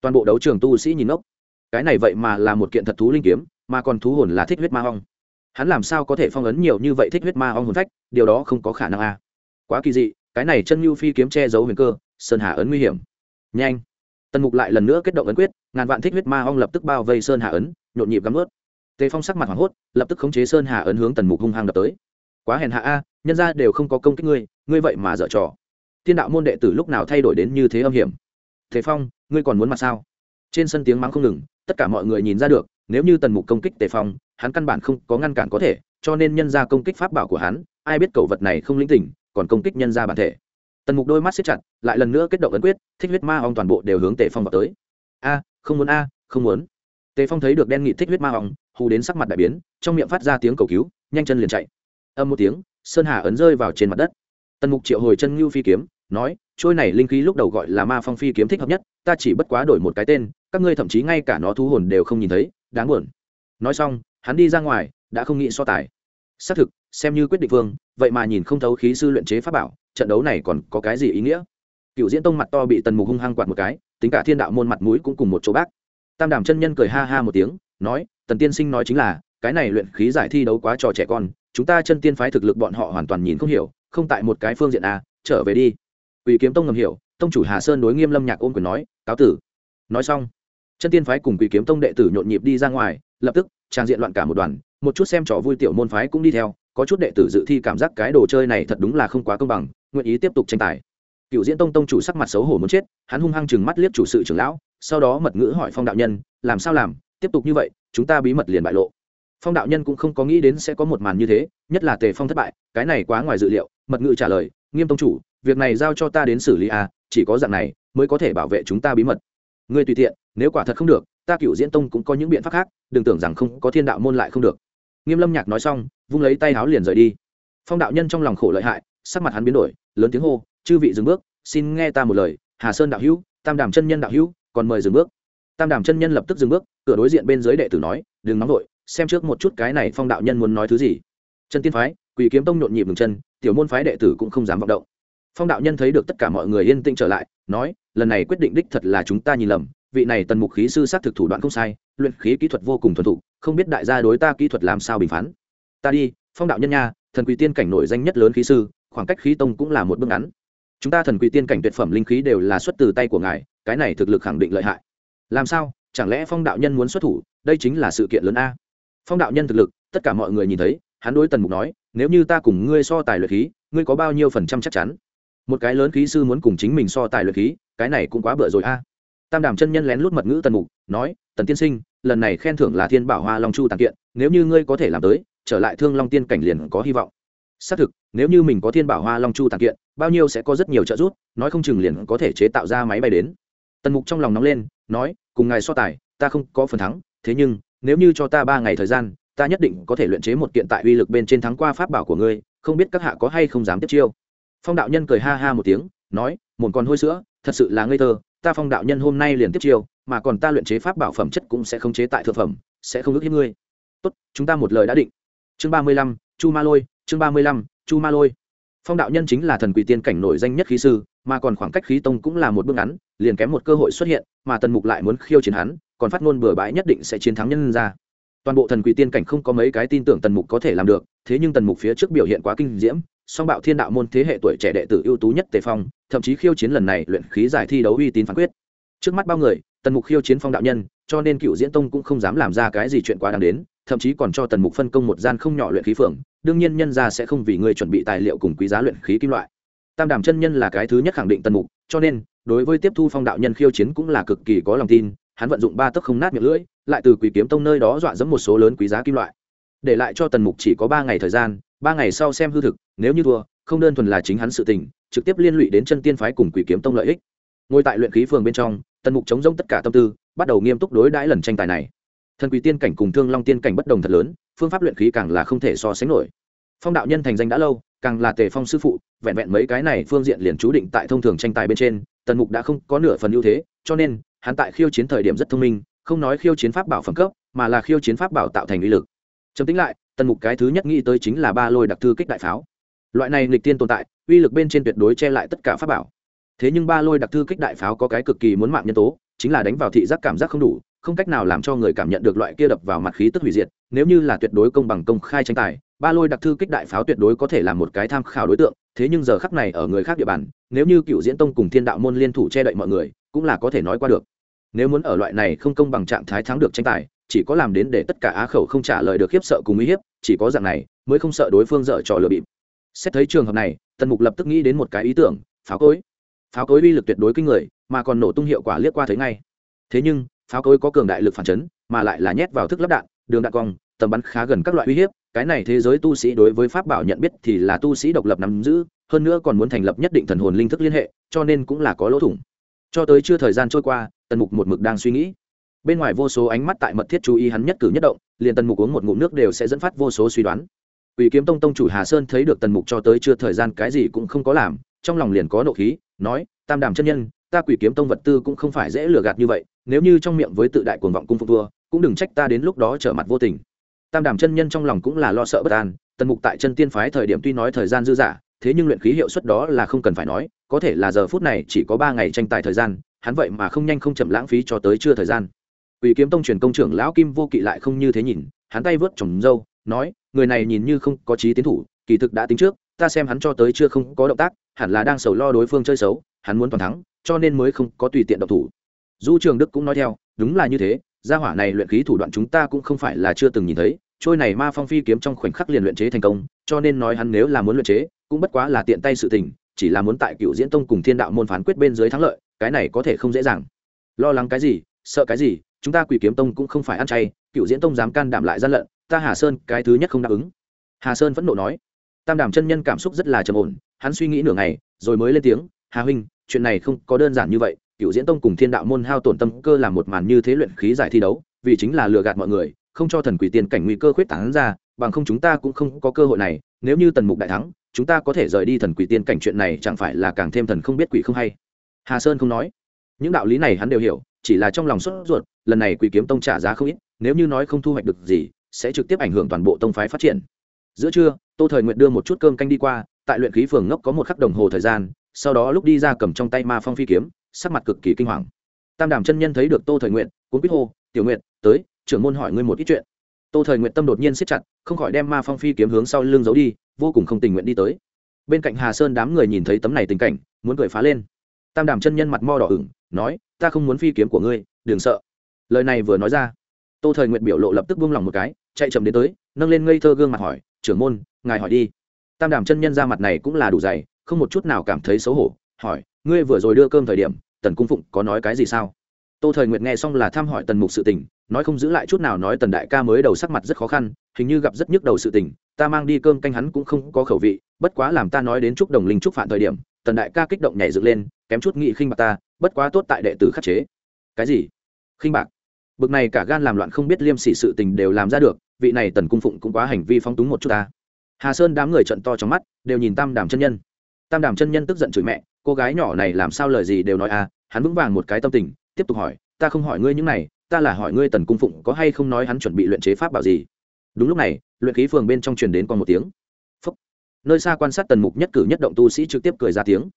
[SPEAKER 1] toàn bộ đấu trường tu sĩ nhìn ngốc. Cái này vậy mà là một kiện thật thú linh kiếm, mà còn thú hồn là thích huyết ma hong hắn làm sao có thể phong ấn nhiều như vậy thích huyết ma hong hồn phách, điều đó không có khả năng a à. quá kỳ dị, cái này chân như phi kiếm che giấu huyền cơ, sơn hà ấn nguy hiểm. Nhanh. Tần mục lại lần nữa kết động ấn quyết, ngàn vạn thích huyết ma hong lập tức bao vây sơn hà ấn, nhộn nhịp gắm ướt tề phong sắc mặt hoảng hốt, lập tức khống chế sơn hà ấn hướng tần mục hung hăng đập tới. Quá hèn hạ a, nhân ra đều không có công kích ngươi ngươi vậy mà dở trò. Thiên đạo môn đệ tử lúc nào thay đổi đến như thế âm hiểm? Thế phong, ngươi còn muốn mặt sao? Trên sân tiếng mắng không ngừng, tất cả mọi người nhìn ra được, nếu như tần mục công kích tề phong, hắn căn bản không có ngăn cản có thể, cho nên nhân ra công kích pháp bảo của hắn, ai biết cầu vật này không linh tỉnh, còn công kích nhân ra bản thể. Tần mục đôi mắt xếp chặt, lại lần nữa kết động ấn quyết, thích huyết ma ong toàn bộ đều hướng tề phong vào tới. A, không muốn a, không muốn. Tề phong thấy được đen nghị thích huyết ma ong hù đến sắc mặt đại biến, trong miệng phát ra tiếng cầu cứu, nhanh chân liền chạy. Âm một tiếng, sơn hà ấn rơi vào trên mặt đất. Tần mục triệu hồi chân ngưu phi kiếm, nói, trôi này linh khí lúc đầu gọi là ma phong phi kiếm thích hợp nhất, ta chỉ bất quá đổi một cái tên, các ngươi thậm chí ngay cả nó thu hồn đều không nhìn thấy, đáng buồn. Nói xong, hắn đi ra ngoài, đã không nghĩ so tài. Xác thực, xem như quyết định vương, vậy mà nhìn không thấu khí sư luyện chế pháp bảo, trận đấu này còn có cái gì ý nghĩa? Cựu diễn tông mặt to bị tần mục hung hăng quạt một cái, tính cả thiên đạo môn mặt mũi cũng cùng một chỗ bác. Tam đàm chân nhân cười ha ha một tiếng nói, tần tiên sinh nói chính là, cái này luyện khí giải thi đấu quá trò trẻ con, chúng ta chân tiên phái thực lực bọn họ hoàn toàn nhìn không hiểu, không tại một cái phương diện a, trở về đi. Ủy kiếm tông ngầm hiểu, tông chủ hà sơn đối nghiêm lâm nhạc ôm quyền nói, cáo tử. Nói xong, chân tiên phái cùng quỷ kiếm tông đệ tử nhộn nhịp đi ra ngoài, lập tức, trang diện loạn cả một đoàn, một chút xem trò vui tiểu môn phái cũng đi theo, có chút đệ tử dự thi cảm giác cái đồ chơi này thật đúng là không quá công bằng, nguyện ý tiếp tục tranh tài. Cựu diễn tông tông chủ sắc mặt xấu hổ muốn chết, hắn hung hăng chừng mắt liếc chủ sự trưởng lão, sau đó mật ngữ hỏi phong đạo nhân, làm sao làm? Tiếp tục như vậy, chúng ta bí mật liền bại lộ. Phong đạo nhân cũng không có nghĩ đến sẽ có một màn như thế, nhất là tề phong thất bại, cái này quá ngoài dự liệu, mật ngự trả lời, nghiêm tông chủ, việc này giao cho ta đến xử lý à chỉ có dạng này mới có thể bảo vệ chúng ta bí mật. Ngươi tùy tiện, nếu quả thật không được, ta cựu diễn tông cũng có những biện pháp khác, đừng tưởng rằng không có thiên đạo môn lại không được. Nghiêm lâm nhạc nói xong, vung lấy tay háo liền rời đi. Phong đạo nhân trong lòng khổ lợi hại, sắc mặt hắn biến đổi, lớn tiếng hô, chư vị dừng bước, xin nghe ta một lời, hà sơn đạo hữu, tam đàm chân nhân đạo hữu, còn mời dừng bước. Tam đàm chân nhân lập tức dừng bước cửa đối diện bên dưới đệ tử nói, đừng nóng vội, xem trước một chút cái này phong đạo nhân muốn nói thứ gì. Chân tiên phái quỳ kiếm tông nhộn nhịp ngừng chân, tiểu môn phái đệ tử cũng không dám vọng động. Phong đạo nhân thấy được tất cả mọi người yên tĩnh trở lại, nói, lần này quyết định đích thật là chúng ta nhìn lầm, vị này tần mục khí sư xác thực thủ đoạn không sai, luyện khí kỹ thuật vô cùng thuần thục, không biết đại gia đối ta kỹ thuật làm sao bình phán. Ta đi, phong đạo nhân nha, thần quỳ tiên cảnh nổi danh nhất lớn khí sư, khoảng cách khí tông cũng là một bước ngắn. Chúng ta thần quỳ tiên cảnh tuyệt phẩm linh khí đều là xuất từ tay của ngài, cái này thực lực khẳng định lợi hại. Làm sao? Chẳng lẽ phong đạo nhân muốn xuất thủ, đây chính là sự kiện lớn a? Phong đạo nhân thực lực, tất cả mọi người nhìn thấy, hắn đối tần mục nói, nếu như ta cùng ngươi so tài luyện khí, ngươi có bao nhiêu phần trăm chắc chắn? Một cái lớn khí sư muốn cùng chính mình so tài luyện khí, cái này cũng quá bựa rồi a. Tam đàm chân nhân lén lút mật ngữ tần mục, nói, tần tiên sinh, lần này khen thưởng là thiên bảo hoa long chu tàn kiện, nếu như ngươi có thể làm tới, trở lại thương long tiên cảnh liền có hy vọng. Xác thực, nếu như mình có thiên bảo hoa long chu tàn kiện, bao nhiêu sẽ có rất nhiều trợ giúp, nói không chừng liền có thể chế tạo ra máy bay đến tần mục trong lòng nóng lên, nói, cùng ngài so tài, ta không có phần thắng, thế nhưng, nếu như cho ta ba ngày thời gian, ta nhất định có thể luyện chế một kiện tại uy lực bên trên thắng qua pháp bảo của ngươi, không biết các hạ có hay không dám tiếp chiêu. Phong đạo nhân cười ha ha một tiếng, nói một con hôi sữa, thật sự là ngây thơ, ta phong đạo nhân hôm nay liền tiếp chiêu, mà còn ta luyện chế pháp bảo phẩm chất cũng sẽ không chế tại thượng phẩm, sẽ không ước hiếp ngươi. Tốt, chúng ta một lời đã định. Chương ba mươi lăm, chu ma lôi, chương ba mươi lăm, chu ma lôi. Phong đạo nhân chính là thần quỷ tiên cảnh nổi danh nhất khí sư, mà còn khoảng cách khí tông cũng là một bước ngắn liền kém một cơ hội xuất hiện, mà tần mục lại muốn khiêu chiến hắn, còn phát ngôn bừa bãi nhất định sẽ chiến thắng nhân ra. Toàn bộ thần quỷ tiên cảnh không có mấy cái tin tưởng tần mục có thể làm được, thế nhưng tần mục phía trước biểu hiện quá kinh diễm, song bạo thiên đạo môn thế hệ tuổi trẻ đệ tử ưu tú nhất tề phong, thậm chí khiêu chiến lần này luyện khí giải thi đấu uy tín phán quyết. Trước mắt bao người, tần mục khiêu chiến phong đạo nhân, cho nên cựu diễn tông cũng không dám làm ra cái gì chuyện quá đáng đến, thậm chí còn cho tần mục phân công một gian không nhỏ luyện khí phường, đương nhiên nhân ra sẽ không vì ngươi chuẩn bị tài liệu cùng quý giá luyện khí kim loại. Tam đàm chân nhân là cái thứ nhất khẳng định tần mục cho nên, đối với tiếp thu phong đạo nhân khiêu chiến cũng là cực kỳ có lòng tin, hắn vận dụng ba tấc không nát miệng lưỡi, lại từ quỷ kiếm tông nơi đó dọa dẫm một số lớn quý giá kim loại. Để lại cho tần mục chỉ có ba ngày thời gian, ba ngày sau xem hư thực, nếu như thua, không đơn thuần là chính hắn sự tình, trực tiếp liên lụy đến chân tiên phái cùng quỷ kiếm tông lợi ích. Ngồi tại luyện khí phường bên trong, tần mục chống rông tất cả tâm tư, bắt đầu nghiêm túc đối đãi lần tranh tài này. Thần quỷ tiên cảnh cùng thương long tiên cảnh bất đồng thật lớn, phương pháp luyện khí càng là không thể so sánh nổi phong đạo nhân thành danh đã lâu, càng là tề phong sư phụ, vẹn vẹn mấy cái này phương diện liền chú định tại thông thường tranh tài bên trên, tần mục đã không có nửa phần ưu thế, cho nên, hắn tại khiêu chiến thời điểm rất thông minh, không nói khiêu chiến pháp bảo phẩm cấp, mà là khiêu chiến pháp bảo tạo thành uy lực. Chấm tính lại, tần mục cái thứ nhất nghĩ tới chính là ba lôi đặc thư kích đại pháo. Loại này nghịch tiên tồn tại, uy lực bên trên tuyệt đối che lại tất cả pháp bảo. Thế nhưng ba lôi đặc thư kích đại pháo có cái cực kỳ muốn mạng nhân tố, chính là đánh vào thị giác cảm giác không đủ, không cách nào làm cho người cảm nhận được loại kia đập vào mặt khí tức hủy diệt, nếu như là tuyệt đối công bằng công khai tranh tài ba lôi đặc thư kích đại pháo tuyệt đối có thể là một cái tham khảo đối tượng, thế nhưng giờ khắc này ở người khác địa bàn, nếu như cựu diễn tông cùng thiên đạo môn liên thủ che đậy mọi người, cũng là có thể nói qua được. Nếu muốn ở loại này không công bằng trạng thái thắng được tranh tài, chỉ có làm đến để tất cả á khẩu không trả lời được khiếp sợ cùng uy hiếp, chỉ có dạng này mới không sợ đối phương dở trò lừa bịp. Xét thấy trường hợp này, tần mục lập tức nghĩ đến một cái ý tưởng, pháo cối. Pháo cối uy lực tuyệt đối kinh người, mà còn nổ tung hiệu quả liếc qua thấy ngay. Thế nhưng, pháo cối có cường đại lực phản chấn, mà lại là nhét vào thức lắp đạn, đường đạn cong tầm bắn khá gần các loại uy hiếp cái này thế giới tu sĩ đối với pháp bảo nhận biết thì là tu sĩ độc lập nắm giữ hơn nữa còn muốn thành lập nhất định thần hồn linh thức liên hệ cho nên cũng là có lỗ thủng. Cho tới chưa thời gian trôi qua tần mục một mực đang suy nghĩ. Bên ngoài vô số ánh mắt tại mật thiết chú ý hắn nhất cử nhất động liền tần mục uống một ngụm nước đều sẽ dẫn phát vô số suy đoán. Quỷ kiếm tông tông chủ Hà Sơn thấy được tần mục cho tới chưa thời gian cái gì cũng không có làm, trong lòng liền có nộ khí, nói: "Tam đàm chân nhân, ta Quỷ kiếm tông vật tư cũng không phải dễ lừa gạt như vậy, nếu như trong miệng với tự đại cuồng vọng cung phục vua, cũng đừng trách ta đến lúc đó trở mặt vô tình." Tam đàm chân nhân trong lòng cũng là lo sợ bất an, tần mục tại chân tiên phái thời điểm tuy nói thời gian dư dả, thế nhưng luyện khí hiệu suất đó là không cần phải nói, có thể là giờ phút này chỉ có ba ngày tranh tài thời gian, hắn vậy mà không nhanh không chậm lãng phí cho tới chưa thời gian. ủy kiếm tông truyền công trưởng lão Kim Vô Kỵ lại không như thế nhìn, hắn tay vớt trồng râu, nói: người này nhìn như không có trí tiến thủ kỳ thực đã tính trước ta xem hắn cho tới chưa không có động tác hẳn là đang sầu lo đối phương chơi xấu hắn muốn toàn thắng cho nên mới không có tùy tiện động thủ du trường đức cũng nói theo đúng là như thế gia hỏa này luyện khí thủ đoạn chúng ta cũng không phải là chưa từng nhìn thấy, trôi này ma phong phi kiếm trong khoảnh khắc liền luyện chế thành công, cho nên nói hắn nếu là muốn luyện chế, cũng bất quá là tiện tay sự tình, chỉ là muốn tại cựu diễn tông cùng thiên đạo môn phán quyết bên dưới thắng lợi, cái này có thể không dễ dàng. Lo lắng cái gì, sợ cái gì, chúng ta quỷ kiếm tông cũng không phải ăn chay cựu diễn tông dám can đảm lại gian lận, ta hà sơn, cái thứ nhất không đáp ứng. Hà sơn vẫn nộ nói. Tam đảm chân nhân cảm xúc rất là trầm ổn, hắn suy nghĩ nửa ngày, rồi mới lên tiếng, hà huynh, chuyện này không có đơn giản như vậy cựu diễn tông cùng thiên đạo môn hao tổn tâm cơ làm một màn như thế luyện khí giải thi đấu, vì chính là lừa gạt mọi người, không cho thần quỷ tiền cảnh nguy cơ khuyết tảng ra, bằng không chúng ta cũng không có cơ hội này, nếu như tần mục đại thắng, chúng ta có thể rời đi thần quỷ tiên cảnh chuyện này chẳng phải là càng thêm thần không biết quỷ không hay? Hà sơn không nói. Những đạo lý này hắn đều hiểu, chỉ là trong lòng sốt ruột, lần này quỷ kiếm tông trả giá không ít, nếu như nói không thu hoạch được gì, sẽ trực tiếp ảnh hưởng toàn bộ tông phái phát triển. Giữa trưa, tô thời nguyện đưa một chút cơm canh đi qua, tại luyện khí phường ngốc có một khắc đồng hồ thời gian, sau đó lúc đi ra cầm trong tay ma phong phi kiếm sắc mặt cực kỳ kinh hoàng. Tam đàm chân nhân thấy được tô thời nguyện cuốn quýt hô, tiểu nguyện tới, trưởng môn hỏi ngươi một ít chuyện. Tô thời nguyện tâm đột nhiên siết chặt, không khỏi đem ma phong phi kiếm hướng sau lưng giấu đi, vô cùng không tình nguyện đi tới. Bên cạnh hà sơn đám người nhìn thấy tấm này tình cảnh, muốn cười phá lên. Tam đàm chân nhân mặt mo đỏ ửng, nói, ta không muốn phi kiếm của ngươi, đừng sợ. Lời này vừa nói ra, tô thời nguyện biểu lộ lập tức buông lỏng một cái, chạy chậm đến tới, nâng lên ngây thơ gương mặt hỏi, trưởng môn, ngài hỏi đi. Tam đàm chân nhân ra mặt này cũng là đủ dày, không một chút nào cảm thấy xấu hổ, hỏi, ngươi vừa rồi đưa cơm thời điểm tần cung phụng có nói cái gì sao? Tô thời Nguyệt nghe xong là thăm hỏi tần mục sự tình, nói không giữ lại chút nào nói tần đại ca mới đầu sắc mặt rất khó khăn, hình như gặp rất nhức đầu sự tình, ta mang đi cơm canh hắn cũng không có khẩu vị, bất quá làm ta nói đến chúc đồng linh chúc phản thời điểm, tần đại ca kích động nhảy dựng lên, kém chút nghị khinh bạc ta, bất quá tốt tại đệ tử khắc chế. Cái gì? Khinh bạc? Bực này cả gan làm loạn không biết liêm sỉ sự tình đều làm ra được, vị này tần cung phụng cũng quá hành vi phong túng một chút ta. Hà sơn đám người trận to trong mắt, đều nhìn tam đàm chân nhân. Tam đàm chân nhân tức giận chửi mẹ cô gái nhỏ này làm sao lời gì đều nói à hắn vững vàng một cái tâm tình, tiếp tục hỏi, ta không hỏi ngươi những này, ta là hỏi ngươi tần cung phụng có hay không nói hắn chuẩn bị luyện chế pháp bảo gì? Đúng lúc này, luyện khí phường bên trong truyền đến còn một tiếng. Phúc. nơi xa quan sát tần mục nhất cử nhất động tu sĩ trực tiếp cười ra tiếng.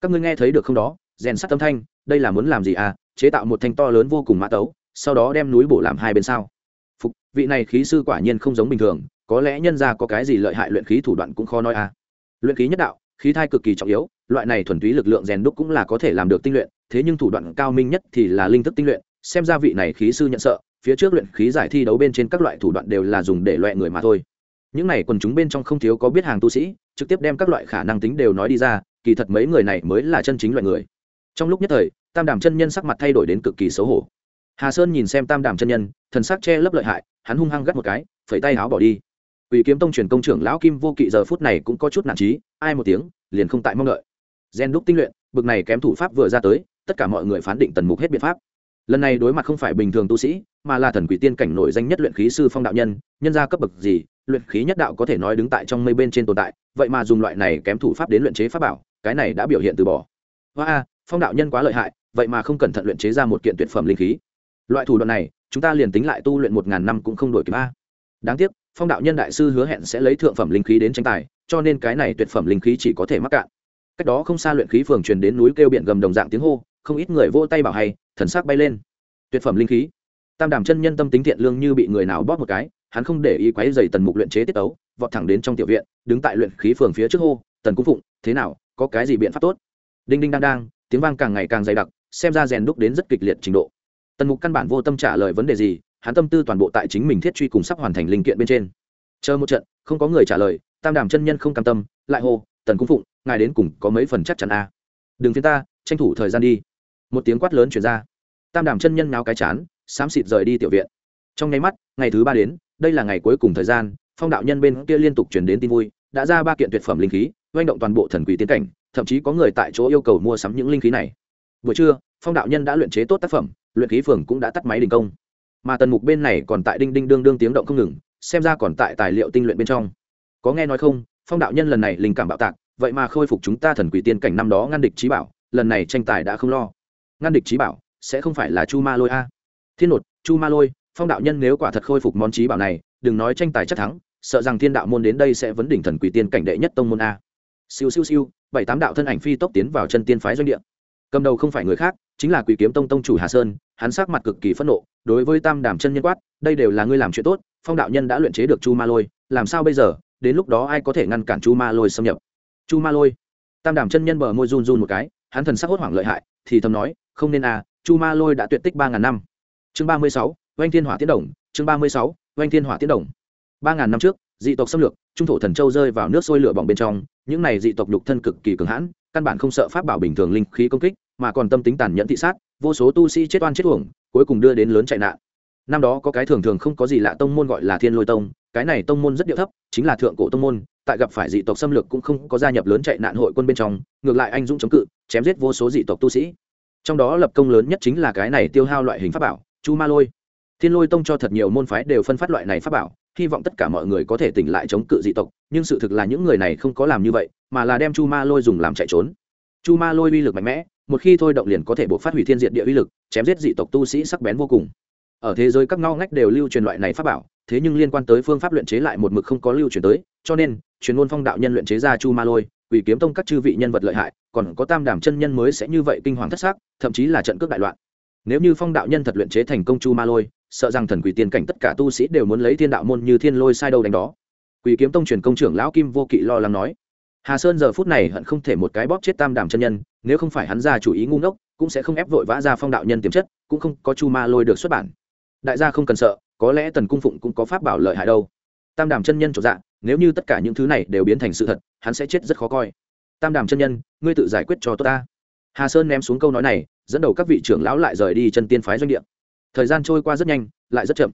[SPEAKER 1] Các ngươi nghe thấy được không đó? Rèn sắt tâm thanh, đây là muốn làm gì à? Chế tạo một thanh to lớn vô cùng mã tấu, sau đó đem núi bổ làm hai bên sao? Phục vị này khí sư quả nhiên không giống bình thường, có lẽ nhân ra có cái gì lợi hại luyện khí thủ đoạn cũng khó nói à. Luyện khí nhất đạo, khí thai cực kỳ trọng yếu loại này thuần túy lực lượng rèn đúc cũng là có thể làm được tinh luyện thế nhưng thủ đoạn cao minh nhất thì là linh thức tinh luyện xem ra vị này khí sư nhận sợ phía trước luyện khí giải thi đấu bên trên các loại thủ đoạn đều là dùng để loại người mà thôi. Những này quần chúng bên trong không thiếu có biết hàng tu sĩ trực tiếp đem các loại khả năng tính đều nói đi ra kỳ thật mấy người này mới là chân chính loại người. Trong lúc nhất thời tam đàm chân nhân sắc mặt thay đổi đến cực kỳ xấu hổ. Hà sơn nhìn xem tam đàm chân nhân thần sắc che lấp lợi hại hắn hung hăng gắt một cái phẩy tay áo bỏ đi. Quỷ kiếm tông truyền công trưởng lão Kim Vô Kỵ giờ phút này cũng có chút nản chí, ai một tiếng, liền không tại mong đợi. Gen đúc tinh luyện, bực này kém thủ pháp vừa ra tới, tất cả mọi người phán định tần mục hết biện pháp. Lần này đối mặt không phải bình thường tu sĩ, mà là thần quỷ tiên cảnh nổi danh nhất luyện khí sư Phong đạo nhân, nhân gia cấp bậc gì, luyện khí nhất đạo có thể nói đứng tại trong mây bên trên tồn tại, vậy mà dùng loại này kém thủ pháp đến luyện chế pháp bảo, cái này đã biểu hiện từ bỏ. Hoa, Phong đạo nhân quá lợi hại, vậy mà không cẩn thận luyện chế ra một kiện tuyệt phẩm linh khí. Loại thủ đoạn này, chúng ta liền tính lại tu luyện một ngàn năm cũng không đổi kịp a. Đáng tiếc, phong đạo nhân đại sư hứa hẹn sẽ lấy thượng phẩm linh khí đến tranh tài cho nên cái này tuyệt phẩm linh khí chỉ có thể mắc cạn cách đó không xa luyện khí phường truyền đến núi kêu biển gầm đồng dạng tiếng hô, không ít người vỗ tay bảo hay, thần sắc bay lên. Tuyệt phẩm linh khí. Tam đàm chân nhân tâm tính thiện lương như bị người nào bóp một cái, hắn không để ý quấy dày tần mục luyện chế tiết ấu, vọt thẳng đến trong tiểu viện, đứng tại luyện khí phường phía trước hô, tần cung phụng, thế nào, có cái gì biện pháp tốt? Đinh đinh đang đang, tiếng vang càng ngày càng dày đặc, xem ra rèn đúc đến rất kịch liệt trình độ. Tần mục căn bản vô tâm trả lời vấn đề gì, hắn tâm tư toàn bộ tại chính mình thiết truy cùng sắp hoàn thành linh kiện bên trên. Chờ một trận, không có người trả lời, tam đàm chân nhân không cam tâm, lại hô, tần cung phụng ngài đến cùng có mấy phần chắc chắn a à. đừng phiên ta, tranh thủ thời gian đi. Một tiếng quát lớn chuyển ra. Tam đàm chân nhân náo cái chán, xám xịt rời đi tiểu viện. Trong nháy mắt, ngày thứ ba đến, đây là ngày cuối cùng thời gian, phong đạo nhân bên kia liên tục chuyển đến tin vui, đã ra ba kiện tuyệt phẩm linh khí doanh động toàn bộ thần quỷ tiến cảnh, thậm chí có người tại chỗ yêu cầu mua sắm những linh khí này. Buổi trưa, phong đạo nhân đã luyện chế tốt tác phẩm, luyện khí phường cũng đã tắt máy đình công. Mà tần mục bên này còn tại đinh đinh đương đương tiếng động không ngừng, xem ra còn tại tài liệu tinh luyện bên trong. Có nghe nói không, phong đạo nhân lần này linh cảm bạo tạc vậy mà khôi phục chúng ta thần quỷ tiên cảnh năm đó ngăn địch trí bảo, lần này tranh tài đã không lo. Ngăn địch trí bảo sẽ không phải là chu ma lôi a. Thiên nột, chu ma lôi, phong đạo nhân nếu quả thật khôi phục món trí bảo này, đừng nói tranh tài chắc thắng, sợ rằng thiên đạo môn đến đây sẽ vấn đỉnh thần quỷ tiên cảnh đệ nhất tông môn a. Siêu siêu siêu, bảy tám đạo thân ảnh phi tốc tiến vào chân tiên phái doanh địa. Cầm đầu không phải người khác, chính là quỷ kiếm tông tông chủ hà sơn, hắn sắc mặt cực kỳ phẫn nộ, đối với tam đàm chân nhân quát, đây đều là ngươi làm chuyện tốt, phong đạo nhân đã luyện chế được chu ma lôi, làm sao bây giờ, đến lúc đó ai có thể ngăn cản chu ma lôi xâm nhập? Chu ma lôi. Tam đảm chân nhân bờ môi run run một cái, hắn thần sắc hốt hoảng lợi hại, thì thầm nói, không nên à chu ma lôi đã tuyệt tích ba ngàn năm. Chương ba mươi sáu, oanh thiên hỏa tiến đồng, chương ba mươi sáu, oanh thiên hỏa tiến đồng. Ba ngàn năm trước, dị tộc xâm lược, trung thổ thần châu rơi vào nước sôi lửa bỏng bên trong, những này dị tộc nhục thân cực kỳ cường hãn, căn bản không sợ pháp bảo bình thường linh khí công kích, mà còn tâm tính tàn nhẫn thị sát, vô số tu sĩ chết oan chết uổng, cuối cùng đưa đến lớn chạy nạn. Năm đó có cái thường thường không có gì lạ tông môn gọi là thiên lôi tông, cái này tông môn rất điệu thấp, chính là thượng cổ tông môn tại gặp phải dị tộc xâm lược cũng không có gia nhập lớn chạy nạn hội quân bên trong, ngược lại anh dũng chống cự, chém giết vô số dị tộc tu sĩ. Trong đó lập công lớn nhất chính là cái này tiêu hao loại hình pháp bảo, chu ma lôi. Thiên lôi tông cho thật nhiều môn phái đều phân phát loại này pháp bảo, hy vọng tất cả mọi người có thể tỉnh lại chống cự dị tộc, nhưng sự thực là những người này không có làm như vậy, mà là đem chu ma lôi dùng làm chạy trốn. Chu ma lôi uy lực mạnh mẽ, một khi thôi động liền có thể buộc phát hủy thiên diện địa uy lực, chém giết dị tộc tu sĩ sắc bén vô cùng. Ở thế giới các ngao ngách đều lưu truyền loại này pháp bảo, thế nhưng liên quan tới phương pháp luyện chế lại một mực không có lưu truyền tới, cho nên truyền ngôn phong đạo nhân luyện chế ra chu ma lôi, quỷ kiếm tông các chư vị nhân vật lợi hại, còn có tam đàm chân nhân mới sẽ như vậy kinh hoàng thất xác thậm chí là trận cướp đại loạn. Nếu như phong đạo nhân thật luyện chế thành công chu ma lôi, sợ rằng thần quỷ tiên cảnh tất cả tu sĩ đều muốn lấy thiên đạo môn như thiên lôi sai đâu đánh đó. Quỷ kiếm tông truyền công trưởng lão kim vô kỵ lo lắng nói. Hà sơn giờ phút này hận không thể một cái bóp chết tam đàm chân nhân, nếu không phải hắn ra chủ ý ngu ngốc, cũng sẽ không ép vội vã ra phong đạo nhân tiềm chất, cũng không có chu ma lôi được xuất bản. Đại gia không cần sợ, có lẽ tần cung phụng cũng có pháp bảo lợi hại đâu tam đàm chân nhân trộn dạ nếu như tất cả những thứ này đều biến thành sự thật, hắn sẽ chết rất khó coi. Tam đàm chân nhân, ngươi tự giải quyết cho tốt ta. Hà sơn ném xuống câu nói này, dẫn đầu các vị trưởng lão lại rời đi chân tiên phái doanh địa. Thời gian trôi qua rất nhanh, lại rất chậm.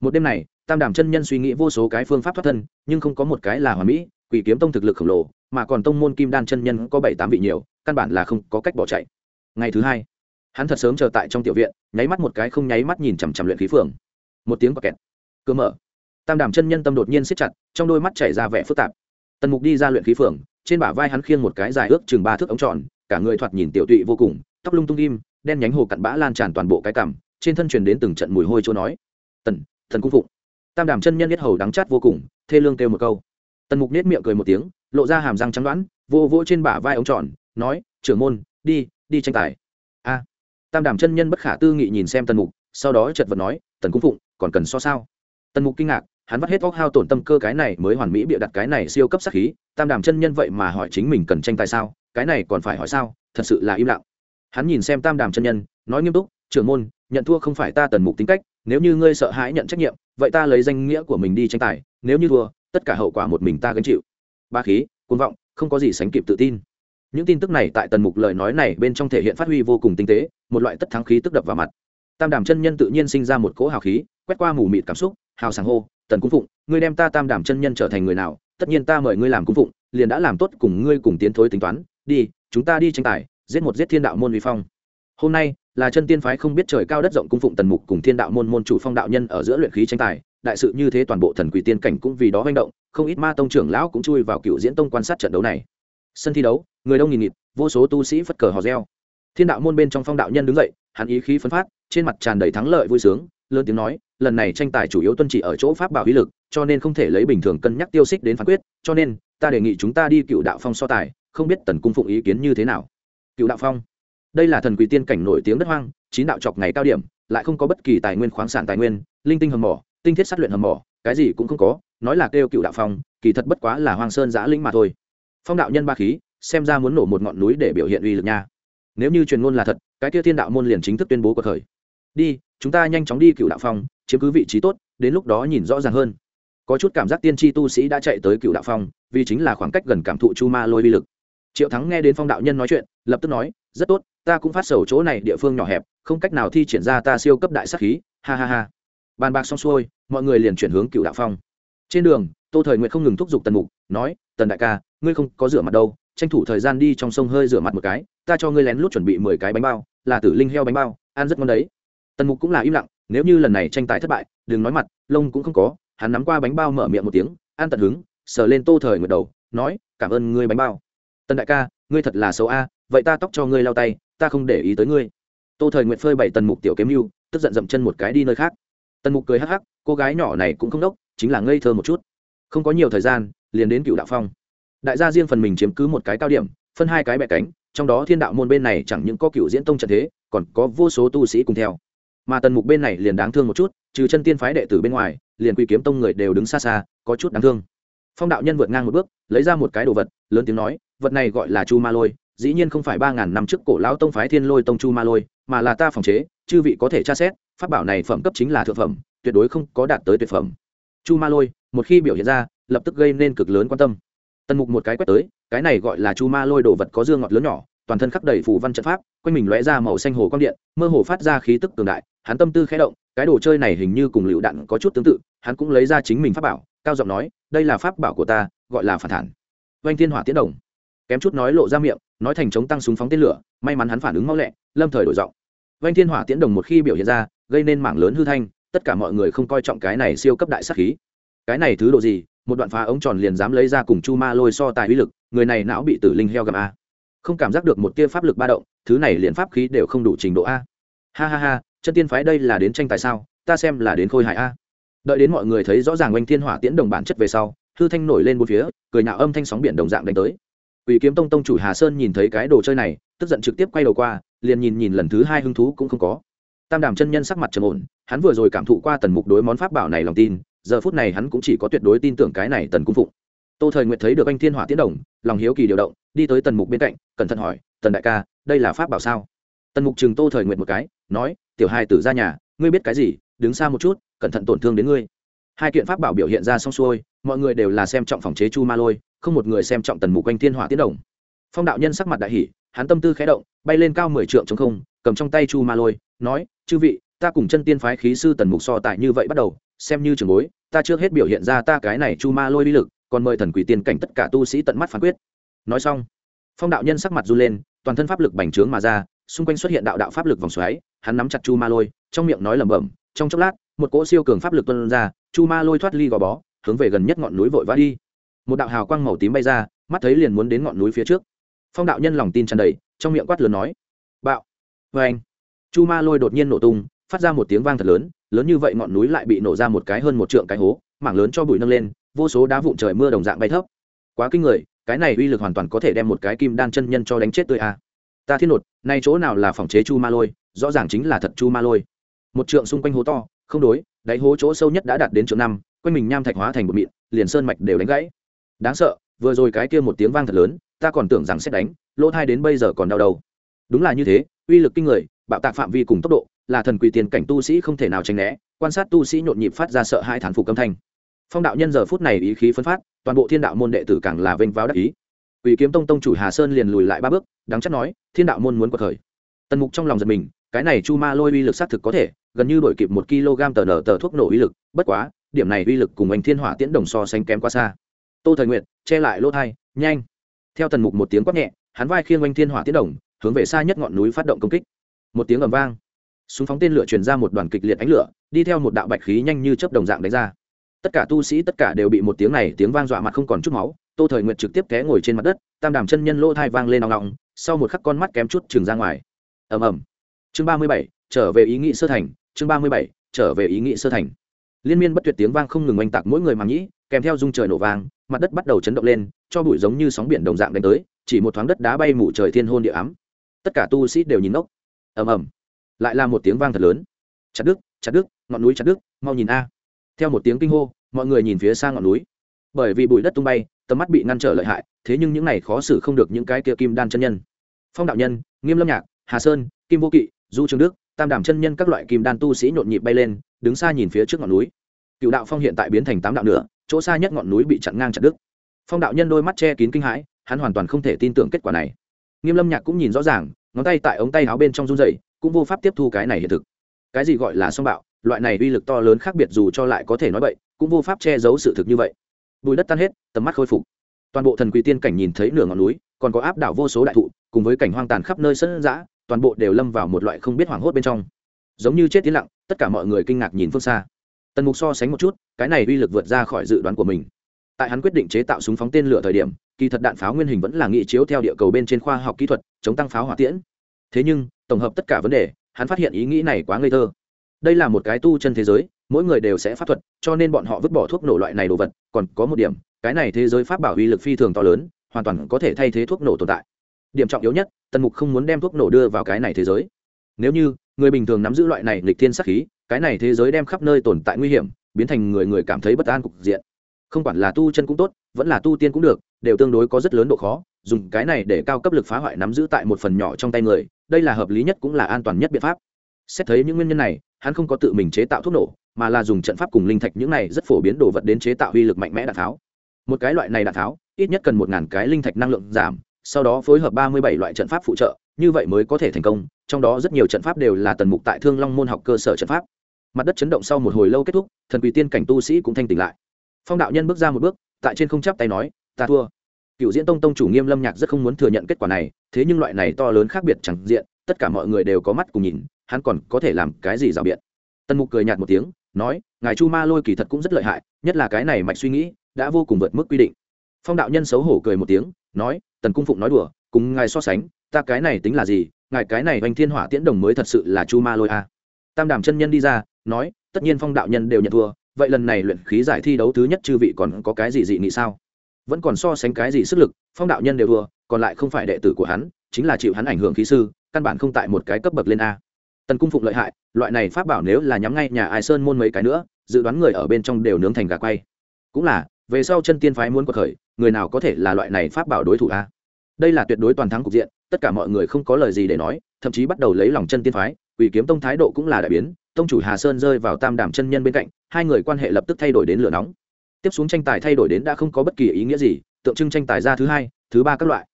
[SPEAKER 1] Một đêm này, tam đàm chân nhân suy nghĩ vô số cái phương pháp thoát thân, nhưng không có một cái là hoàn mỹ, quỷ kiếm tông thực lực khổng lồ, mà còn tông môn kim đan chân nhân có bảy tám vị nhiều, căn bản là không có cách bỏ chạy. Ngày thứ hai, hắn thật sớm chờ tại trong tiểu viện, nháy mắt một cái không nháy mắt nhìn chằm chằm luyện khí phường một tiếng bọc kẹt. Cơ mở tam đàm chân nhân tâm đột nhiên siết chặt, trong đôi mắt chảy ra vẻ phức tạp. Tần mục đi ra luyện khí phường, trên bả vai hắn khiêng một cái dài ước chừng ba thước ống tròn, cả người thoạt nhìn tiểu tụy vô cùng, tóc lung tung kim đen nhánh hồ cặn bã lan tràn toàn bộ cái cằm, trên thân truyền đến từng trận mùi hôi chỗ nói. Tần, thần cung phụng. Tam đàm chân nhân biết hầu đắng chát vô cùng, thê lương kêu một câu. Tần mục nết miệng cười một tiếng, lộ ra hàm răng trắng đoán vô vỗ trên bả vai ống tròn, nói, trưởng môn, đi đi tranh tài. A. Tam đàm chân nhân bất khả tư nghị nhìn xem tần mục, sau đó chợt vật nói, tần cung phụng, còn cần so sao? Tần mục kinh ngạc hắn vắt hết vóc hao tổn tâm cơ cái này mới hoàn mỹ bịa đặt cái này siêu cấp sắc khí, tam đàm chân nhân vậy mà hỏi chính mình cần tranh tài sao, cái này còn phải hỏi sao, thật sự là im lặng. Hắn nhìn xem tam đàm chân nhân, nói nghiêm túc, trưởng môn, nhận thua không phải ta tần mục tính cách, nếu như ngươi sợ hãi nhận trách nhiệm, vậy ta lấy danh nghĩa của mình đi tranh tài, nếu như thua, tất cả hậu quả một mình ta gánh chịu. Ba khí côn vọng, không có gì sánh kịp tự tin. Những tin tức này tại tần mục lời nói này bên trong thể hiện phát huy vô cùng tinh tế, một loại tất thắng khí tức đập vào mặt. Tam đàm chân nhân tự nhiên sinh ra một cỗ hào khí, quét qua mù mịt cảm xúc, hào sàng hô tần cung phụng, ngươi đem ta tam đàm chân nhân trở thành người nào, tất nhiên ta mời ngươi làm cung phụng, liền đã làm tốt cùng ngươi cùng tiến thối tính toán, đi, chúng ta đi tranh tài, giết một giết thiên đạo môn uy phong. Hôm nay, là chân tiên phái không biết trời cao đất rộng cung phụng tần mục cùng thiên đạo môn môn chủ phong đạo nhân ở giữa luyện khí tranh tài, đại sự như thế toàn bộ thần quỷ tiên cảnh cũng vì đó manh động, không ít ma tông trưởng lão cũng chui vào cựu diễn tông quan sát trận đấu này. Sân thi đấu, người đông nghìn nghịt, vô số tu sĩ phất cờ hò reo. Thiên đạo môn bên trong phong đạo nhân đứng dậy, hắn ý khí phấn phát, trên mặt tràn đầy thắng lợi vui sướng, lớn tiếng nói lần này tranh tài chủ yếu tuân chỉ ở chỗ pháp bảo uy lực, cho nên không thể lấy bình thường cân nhắc tiêu xích đến phán quyết, cho nên, ta đề nghị chúng ta đi cựu đạo phong so tài, không biết tần cung phụng ý kiến như thế nào. Cựu đạo phong. Đây là thần quỷ tiên cảnh nổi tiếng đất hoang, chín đạo chọc ngày cao điểm, lại không có bất kỳ tài nguyên khoáng sản tài nguyên, linh tinh hầm mỏ, tinh thiết sát luyện hầm mỏ, cái gì cũng không có, nói là kêu cựu đạo phong, kỳ thật bất quá là hoang sơn giã linh mà thôi. Phong đạo nhân ba khí, xem ra muốn nổ một ngọn núi để biểu hiện uy lực nha. Nếu như truyền ngôn là thật, cái kia thiên đạo môn liền chính thức tuyên bố cuộc khởi. Đi, chúng ta nhanh chóng đi cựu đạo phong chiếm cứ vị trí tốt, đến lúc đó nhìn rõ ràng hơn. Có chút cảm giác tiên tri tu sĩ đã chạy tới cựu đạo phong, vì chính là khoảng cách gần cảm thụ chu ma lôi vi lực. Triệu thắng nghe đến phong đạo nhân nói chuyện, lập tức nói, rất tốt, ta cũng phát sầu chỗ này địa phương nhỏ hẹp, không cách nào thi triển ra ta siêu cấp đại sắc khí. Ha ha ha. Bàn bạc xong xuôi, mọi người liền chuyển hướng cựu đạo phong. Trên đường, tô thời nguyện không ngừng thúc giục tần mục, nói, tần đại ca, ngươi không có rửa mặt đâu, tranh thủ thời gian đi trong sông hơi rửa mặt một cái, ta cho ngươi lén lút chuẩn bị mười cái bánh bao, là tử linh heo bánh bao, ăn rất ngon đấy. Tần mục cũng là im lặng nếu như lần này tranh tài thất bại, đừng nói mặt, lông cũng không có, hắn nắm qua bánh bao mở miệng một tiếng ăn tận hứng, sờ lên tô thời nguyệt đầu, nói, cảm ơn ngươi bánh bao. Tần đại ca, ngươi thật là xấu a, vậy ta tóc cho ngươi lau tay, ta không để ý tới ngươi. Tô thời nguyệt phơi bày tần mục tiểu kiếm mưu, tức giận dậm chân một cái đi nơi khác. Tần mục cười hắc hắc, cô gái nhỏ này cũng không đốc, chính là ngây thơ một chút. Không có nhiều thời gian, liền đến cựu đạo phong. Đại gia riêng phần mình chiếm cứ một cái cao điểm, phân hai cái bẹ cánh, trong đó thiên đạo môn bên này chẳng những có cựu diễn tông trận thế, còn có vô số tu sĩ cùng theo mà tần mục bên này liền đáng thương một chút, trừ chân tiên phái đệ tử bên ngoài, liền quy kiếm tông người đều đứng xa xa, có chút đáng thương. Phong đạo nhân vượt ngang một bước, lấy ra một cái đồ vật, lớn tiếng nói, vật này gọi là chu ma lôi, dĩ nhiên không phải ba ngàn năm trước cổ lão tông phái thiên lôi tông chu ma lôi, mà là ta phòng chế, chư vị có thể tra xét, pháp bảo này phẩm cấp chính là thượng phẩm, tuyệt đối không có đạt tới tuyệt phẩm. Chu ma lôi, một khi biểu hiện ra, lập tức gây nên cực lớn quan tâm. Tần mục một cái quét tới, cái này gọi là chu ma lôi đồ vật có dương ngọt lớn nhỏ, toàn thân khắc đầy phủ văn trận pháp, quanh mình lóe ra màu xanh hồ quang điện, mơ hồ phát ra khí tức cường đại hắn tâm tư khẽ động, cái đồ chơi này hình như cùng lựu đạn có chút tương tự, hắn cũng lấy ra chính mình pháp bảo, cao giọng nói, đây là pháp bảo của ta, gọi là phản thản. Oanh thiên hỏa tiến đồng. Kém chút nói lộ ra miệng, nói thành chống tăng súng phóng tên lửa, may mắn hắn phản ứng mau lẹ, lâm thời đổi giọng. Oanh thiên hỏa tiến đồng một khi biểu hiện ra, gây nên mảng lớn hư thanh, tất cả mọi người không coi trọng cái này siêu cấp đại sắc khí. Cái này thứ độ gì, một đoạn phá ống tròn liền dám lấy ra cùng chu ma lôi so tài uy lực, người này não bị tử linh heo gặm a. Không cảm giác được một tia pháp lực ba động, thứ này liền pháp khí đều không đủ trình độ a. Ha ha ha chân tiên phái đây là đến tranh tài sao ta xem là đến khôi hài a đợi đến mọi người thấy rõ ràng oanh thiên hỏa tiễn đồng bản chất về sau hư thanh nổi lên một phía cười nhạo âm thanh sóng biển đồng dạng đánh tới ủy kiếm tông tông chủ Hà Sơn nhìn thấy cái đồ chơi này, tức giận trực tiếp quay đầu qua, liền nhìn nhìn lần thứ hai hứng thú cũng không có. Tam Đàm chân nhân sắc mặt trầm ổn, hắn vừa rồi cảm thụ qua tần mục đối món pháp bảo này lòng tin, giờ phút này hắn cũng chỉ có tuyệt đối tin tưởng cái này tần cung phụng. Tô Thời Nguyệt thấy được anh Thiên Hỏa Tiễn Đồng, lòng hiếu kỳ điều động, đi tới tần mục bên cạnh, cẩn thận hỏi, "Tần đại ca, đây là pháp bảo sao?" Tần mục chừng Tô Thời Nguyệt một cái, nói, "Tiểu hai tử ra nhà, ngươi biết cái gì, đứng xa một chút, cẩn thận tổn thương đến ngươi." Hai kiện pháp bảo biểu hiện ra xong xuôi, mọi người đều là xem trọng phòng chế chu ma lôi, không một người xem trọng tần mục quanh Thiên Hỏa tiến Đồng phong đạo nhân sắc mặt đại hỷ hắn tâm tư khé động bay lên cao mười trượng chống không cầm trong tay chu ma lôi nói chư vị ta cùng chân tiên phái khí sư tần mục so tại như vậy bắt đầu xem như trường bối ta trước hết biểu hiện ra ta cái này chu ma lôi uy lực còn mời thần quỷ tiên cảnh tất cả tu sĩ tận mắt phán quyết nói xong phong đạo nhân sắc mặt run lên toàn thân pháp lực bành trướng mà ra xung quanh xuất hiện đạo đạo pháp lực vòng xoáy hắn nắm chặt chu ma lôi, trong miệng nói lẩm bẩm, trong chốc lát, một cỗ siêu cường pháp lực tuân ra, chu ma lôi thoát ly gò bó, hướng về gần nhất ngọn núi vội vã đi. Một đạo hào quang màu tím bay ra, mắt thấy liền muốn đến ngọn núi phía trước. Phong đạo nhân lòng tin tràn đầy, trong miệng quát lớn nói, bạo! Vê anh chu ma lôi đột nhiên nổ tung, phát ra một tiếng vang thật lớn lớn như vậy ngọn núi lại bị nổ ra một cái hơn một trượng cái hố, mảng lớn cho bụi nâng lên, vô số đá vụn trời mưa đồng dạng bay thấp. Quá kinh người, cái này uy lực hoàn toàn có thể đem một cái kim đan chân nhân cho đánh chết tươi a à. ta thiên nột, nay chỗ nào là phòng chế chu ma lôi? Rõ ràng chính là thật chu ma lôi. Một trượng xung quanh hố to không đối đáy hố chỗ sâu nhất đã đạt đến trượng năm quanh mình nham thạch hóa thành một mịn liền sơn mạch đều đánh gãy. Đáng sợ vừa rồi cái kia một tiếng vang thật lớn ta còn tưởng rằng sẽ đánh lỗ thai đến bây giờ còn đau đầu. Đúng là như thế uy lực kinh người bạo tạc phạm vi cùng tốc độ là thần quỷ tiền cảnh tu sĩ không thể nào tránh né quan sát tu sĩ nhộn nhịp phát ra sợ hai thán phục âm thanh. Phong đạo nhân giờ phút này ý khí phân phát toàn bộ thiên đạo môn đệ tử càng là vênh vào đắc ý. Ủy kiếm tông tông chủ Hà Sơn liền lùi lại ba bước, đáng chắc nói, Thiên đạo môn muốn quật khởi. Tần Mục trong lòng giật mình, cái này Chu Ma Lôi uy lực xác thực có thể, gần như đổi kịp một kg tờ nở tờ thuốc nổ uy lực, bất quá, điểm này uy lực cùng anh Thiên Hỏa Tiễn đồng so sánh kém quá xa. Tô Thời nguyện che lại lỗ thai, nhanh. Theo tần mục một tiếng quát nhẹ hắn vai khiêng anh thiên hỏa tiễn đồng hướng về xa nhất ngọn núi phát động công kích. Một tiếng ầm vang súng phóng tên lửa truyền ra một đoàn kịch liệt ánh lửa đi theo một đạo bạch khí nhanh như chớp đồng dạng đánh ra. Tất cả tu sĩ tất cả đều bị một tiếng này tiếng vang dọa mặt không còn chút máu tô thời nguyệt trực tiếp té ngồi trên mặt đất tam đàm chân nhân lỗ thai vang lên nòng nòng sau một khắc con mắt kém chút trừng ra ngoài. Ầm ầm chương ba mươi bảy, trở về ý nghĩ sơ thành. Chương ba mươi bảy, trở về ý nghĩ sơ thành. Liên miên bất tuyệt tiếng vang không ngừng oanh tạc mỗi người mà nhĩ, kèm theo dung trời nổ vang, mặt đất bắt đầu chấn động lên, cho bụi giống như sóng biển đồng dạng đánh tới, chỉ một thoáng đất đá bay mù trời thiên hôn địa ám. Tất cả tu sĩ đều nhìn ốc ầm ầm. Lại là một tiếng vang thật lớn. Chặt đức chặt đức ngọn núi chặt đức mau nhìn a. Theo một tiếng kinh hô, mọi người nhìn phía xa ngọn núi. Bởi vì bụi đất tung bay, tầm mắt bị ngăn trở lợi hại, thế nhưng những này khó xử không được những cái kia kim đan chân nhân. Phong đạo nhân, nghiêm lâm nhạc, hà sơn, kim vô kỵ du trường đức, tam đàm chân nhân các loại kim đan tu sĩ nhộn nhịp bay lên, đứng xa nhìn phía trước ngọn núi. Cựu đạo phong hiện tại biến thành tám đạo nữa chỗ xa nhất ngọn núi bị chặn ngang chặn đứt. Phong đạo nhân đôi mắt che kín kinh hãi, hắn hoàn toàn không thể tin tưởng kết quả này. Nghiêm lâm nhạc cũng nhìn rõ ràng, ngón tay tại ống tay áo bên trong run dày cũng vô pháp tiếp thu cái này hiện thực. Cái gì gọi là song bạo, loại này uy lực to lớn khác biệt dù cho lại có thể nói vậy cũng vô pháp che giấu sự thực như vậy. Bùi đất tan hết, tầm mắt khôi phục. Toàn bộ thần quỷ tiên cảnh nhìn thấy nửa ngọn núi, còn có áp đảo vô số đại thụ, cùng với cảnh hoang tàn khắp nơi sân giã toàn bộ đều lâm vào một loại không biết hoảng hốt bên trong. Giống như chết tiến lặng, tất cả mọi người kinh ngạc nhìn phương xa. Tần mục so sánh một chút, cái này uy lực vượt ra khỏi dự đoán của mình. Tại hắn quyết định chế tạo súng phóng tên lửa thời điểm, kỳ thật đạn pháo nguyên hình vẫn là nghị chiếu theo địa cầu bên trên khoa học kỹ thuật, chống tăng pháo hỏa tiễn. Thế nhưng, tổng hợp tất cả vấn đề, hắn phát hiện ý nghĩ này quá ngây thơ. Đây là một cái tu chân thế giới, mỗi người đều sẽ pháp thuật, cho nên bọn họ vứt bỏ thuốc nổ loại này đồ vật, còn có một điểm, cái này thế giới pháp bảo uy lực phi thường to lớn, hoàn toàn có thể thay thế thuốc nổ tồn tại. Điểm trọng yếu nhất tần mục không muốn đem thuốc nổ đưa vào cái này thế giới. Nếu như, người bình thường nắm giữ loại này lịch thiên sắc khí, cái này thế giới đem khắp nơi tồn tại nguy hiểm, biến thành người người cảm thấy bất an cục diện. Không quản là tu chân cũng tốt, vẫn là tu tiên cũng được, đều tương đối có rất lớn độ khó, dùng cái này để cao cấp lực phá hoại nắm giữ tại một phần nhỏ trong tay người, đây là hợp lý nhất cũng là an toàn nhất biện pháp. Xét thấy những nguyên nhân này, hắn không có tự mình chế tạo thuốc nổ, mà là dùng trận pháp cùng linh thạch những này rất phổ biến đồ vật đến chế tạo uy lực mạnh mẽ đạn tháo. Một cái loại này đạn tháo, ít nhất cần một ngàn cái linh thạch năng lượng giảm sau đó phối hợp ba mươi bảy loại trận pháp phụ trợ, như vậy mới có thể thành công, trong đó rất nhiều trận pháp đều là tần mục tại thương long môn học cơ sở trận pháp. Mặt đất chấn động sau một hồi lâu kết thúc, thần quỷ tiên cảnh tu sĩ cũng thanh tỉnh lại. Phong đạo nhân bước ra một bước, tại trên không chắp tay nói, ta thua. Cựu diễn tông tông chủ nghiêm lâm nhạc rất không muốn thừa nhận kết quả này, thế nhưng loại này to lớn khác biệt chẳng diện, tất cả mọi người đều có mắt cùng nhìn, hắn còn có thể làm cái gì rào biện? Tần mục cười nhạt một tiếng, nói, ngài chu ma lôi kỳ thật cũng rất lợi hại, nhất là cái này mạch suy nghĩ, đã vô cùng vượt mức quy định. Phong đạo nhân xấu hổ cười một tiếng nói, tần cung phụng nói đùa, cùng ngài so sánh, ta cái này tính là gì? Ngài cái này oanh thiên hỏa tiễn đồng mới thật sự là chu ma lôi a. Tam đàm chân nhân đi ra, nói, tất nhiên phong đạo nhân đều nhận thua, vậy lần này luyện khí giải thi đấu thứ nhất chư vị còn có cái gì dị nghị sao? Vẫn còn so sánh cái gì sức lực, phong đạo nhân đều thua, còn lại không phải đệ tử của hắn, chính là chịu hắn ảnh hưởng khí sư, căn bản không tại một cái cấp bậc lên a. Tần cung phụng lợi hại, loại này pháp bảo nếu là nhắm ngay nhà ai sơn môn mấy cái nữa, dự đoán người ở bên trong đều nướng thành gà quay. Cũng là, về sau chân tiên phái muốn cuộc khởi người nào có thể là loại này pháp bảo đối thủ a? Đây là tuyệt đối toàn thắng cục diện, tất cả mọi người không có lời gì để nói, thậm chí bắt đầu lấy lòng chân tiên phái ủy kiếm tông thái độ cũng là đại biến, tông chủ hà sơn rơi vào tam đàm chân nhân bên cạnh, hai người quan hệ lập tức thay đổi đến lửa nóng. Tiếp xuống tranh tài thay đổi đến đã không có bất kỳ ý nghĩa gì, tượng trưng tranh tài ra thứ hai, thứ ba các loại.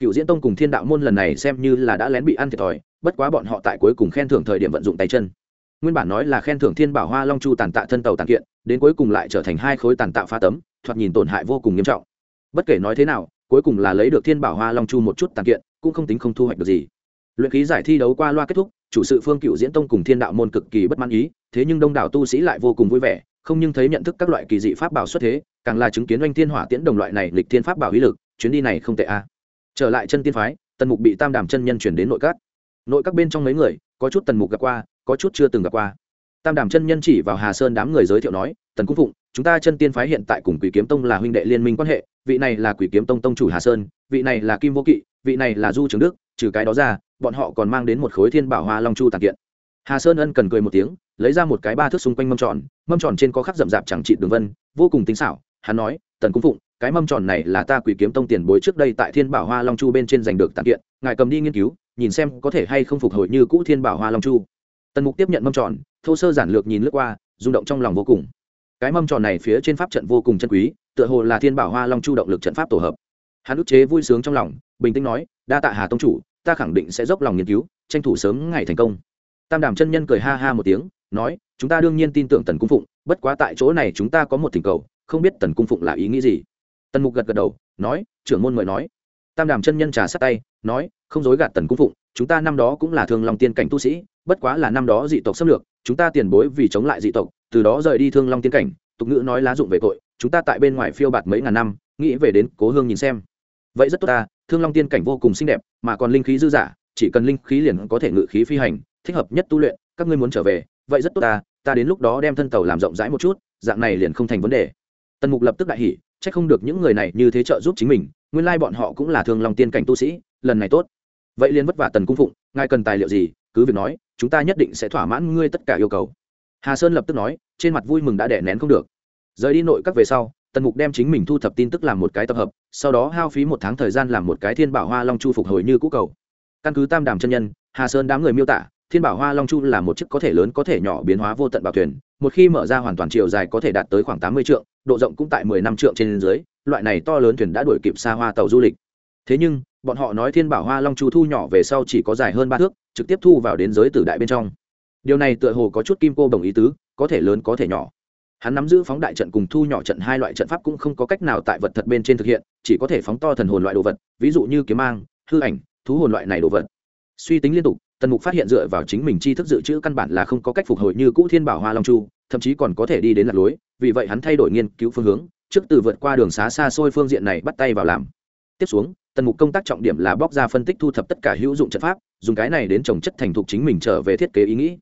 [SPEAKER 1] Cựu diễn tông cùng thiên đạo môn lần này xem như là đã lén bị ăn thiệt thòi, bất quá bọn họ tại cuối cùng khen thưởng thời điểm vận dụng tay chân. Nguyên bản nói là khen thưởng thiên bảo hoa long chu tàn tạ thân tàu tàn kiện, đến cuối cùng lại trở thành hai khối tàn tạo phá tấm, thoạt nhìn tổn hại vô cùng nghiêm trọng bất kể nói thế nào, cuối cùng là lấy được thiên bảo hoa long chu một chút tàn kiện, cũng không tính không thu hoạch được gì. Luyện khí giải thi đấu qua loa kết thúc, chủ sự phương cựu diễn tông cùng thiên đạo môn cực kỳ bất mãn ý, thế nhưng đông đảo tu sĩ lại vô cùng vui vẻ, không nhưng thấy nhận thức các loại kỳ dị pháp bảo xuất thế, càng là chứng kiến oanh thiên hỏa tiễn đồng loại này lịch thiên pháp bảo uy lực, chuyến đi này không tệ a. Trở lại chân tiên phái, tần mục bị tam đàm chân nhân chuyển đến nội các. Nội các bên trong mấy người, có chút tần mục gặp qua, có chút chưa từng gặp qua. Tam đàm chân nhân chỉ vào hà sơn đám người giới thiệu nói, tần cung phụng, chúng ta chân tiên phái hiện tại cùng quỷ kiếm tông là huynh đệ liên minh quan hệ vị này là quỷ kiếm tông tông chủ hà sơn, vị này là kim vô kỵ, vị này là du trường đức, trừ cái đó ra, bọn họ còn mang đến một khối thiên bảo hoa long chu tàn kiện. Hà sơn ân cần cười một tiếng, lấy ra một cái ba thước xung quanh mâm tròn mâm tròn trên có khắc rậm rạp chẳng trị đường vân, vô cùng tinh xảo, hắn nói, tần cung phụng, cái mâm tròn này là ta quỷ kiếm tông tiền bối trước đây tại thiên bảo hoa long chu bên trên giành được tàn kiện, ngài cầm đi nghiên cứu, nhìn xem có thể hay không phục hồi như cũ thiên bảo hoa long chu. Tần mục tiếp nhận mâm tròn, thô sơ giản lược nhìn lướt qua, rung động trong lòng vô cùng. Cái mâm tròn này phía trên pháp trận vô cùng chân quý tựa hồ là thiên bảo hoa long chu động lực trận pháp tổ hợp. Hắn ức chế vui sướng trong lòng, bình tĩnh nói, đa tạ hà tông chủ, ta khẳng định sẽ dốc lòng nghiên cứu, tranh thủ sớm ngày thành công. Tam đàm chân nhân cười ha ha một tiếng, nói, chúng ta đương nhiên tin tưởng tần cung phụng, bất quá tại chỗ này chúng ta có một thỉnh cầu, không biết tần cung phụng là ý nghĩ gì. Tần mục gật gật đầu, nói, trưởng môn mời nói. Tam đàm chân nhân trà sát tay, nói, không dối gạt tần cung phụng, chúng ta năm đó cũng là thương long tiên cảnh tu sĩ, bất quá là năm đó dị tộc xâm lược, chúng ta tiền bối vì chống lại dị tộc, từ đó rời đi thương long tiên cảnh tục ngữ nói lá dụng về tội, chúng ta tại bên ngoài phiêu bạt mấy ngàn năm, nghĩ về đến cố hương nhìn xem. Vậy rất tốt ta, thương long tiên cảnh vô cùng xinh đẹp, mà còn linh khí dư giả, chỉ cần linh khí liền có thể ngự khí phi hành, thích hợp nhất tu luyện, các ngươi muốn trở về, vậy rất tốt ta ta đến lúc đó đem thân tàu làm rộng rãi một chút, dạng này liền không thành vấn đề. Tần mục lập tức đại hỉ c h ắ c không được những người này như thế trợ giúp chính mình, nguyên lai bọn họ cũng là thương lòng tiên cảnh tu sĩ, lần này tốt. Vậy liền vất vả tần cung phụng, ngài cần tài liệu gì, cứ việc nói, chúng ta nhất định sẽ thỏa mãn ngươi tất cả yêu cầu. Hà sơn lập tức nói trên mặt vui mừng đã đẻ nén không được. Rời đi nội các về sau, tần mục đem chính mình thu thập tin tức làm một cái tập hợp, sau đó hao phí một tháng thời gian làm một cái thiên bảo hoa long chu phục hồi như cũ cầu. Căn cứ tam đàm chân nhân, hà sơn đám người miêu tả, thiên bảo hoa long chu là một chiếc có thể lớn có thể nhỏ biến hóa vô tận bảo thuyền, một khi mở ra hoàn toàn chiều dài có thể đạt tới khoảng tám mươi trượng, độ rộng cũng tại mười năm trượng trên dưới, loại này to lớn thuyền đã đuổi kịp xa hoa tàu du lịch. Thế nhưng, bọn họ nói thiên bảo hoa long chu thu nhỏ về sau chỉ có dài hơn ba thước, trực tiếp thu vào đến giới tử đại bên trong. Điều này tựa hồ có chút kim cô đồng ý tứ có thể lớn có thể nhỏ. Hắn nắm giữ phóng đại trận cùng thu nhỏ trận hai loại trận pháp cũng không có cách nào tại vật thật bên trên thực hiện, chỉ có thể phóng to thần hồn loại đồ vật, ví dụ như kiếm mang, hư ảnh, thú hồn loại này đồ vật. Suy tính liên tục, tần mục phát hiện dựa vào chính mình chi thức dự trữ căn bản là không có cách phục hồi như cũ thiên bảo hoa long chu, thậm chí còn có thể đi đến lạc lối, vì vậy hắn thay đổi nghiên cứu phương hướng, trước từ vượt qua đường xá xa xôi phương diện này bắt tay vào làm. Tiếp xuống, tần mục công tác trọng điểm là bóc ra phân tích thu thập tất cả hữu dụng trận pháp, dùng cái này đến trồng chất thành thục chính mình trở về thiết kế ý nghĩ.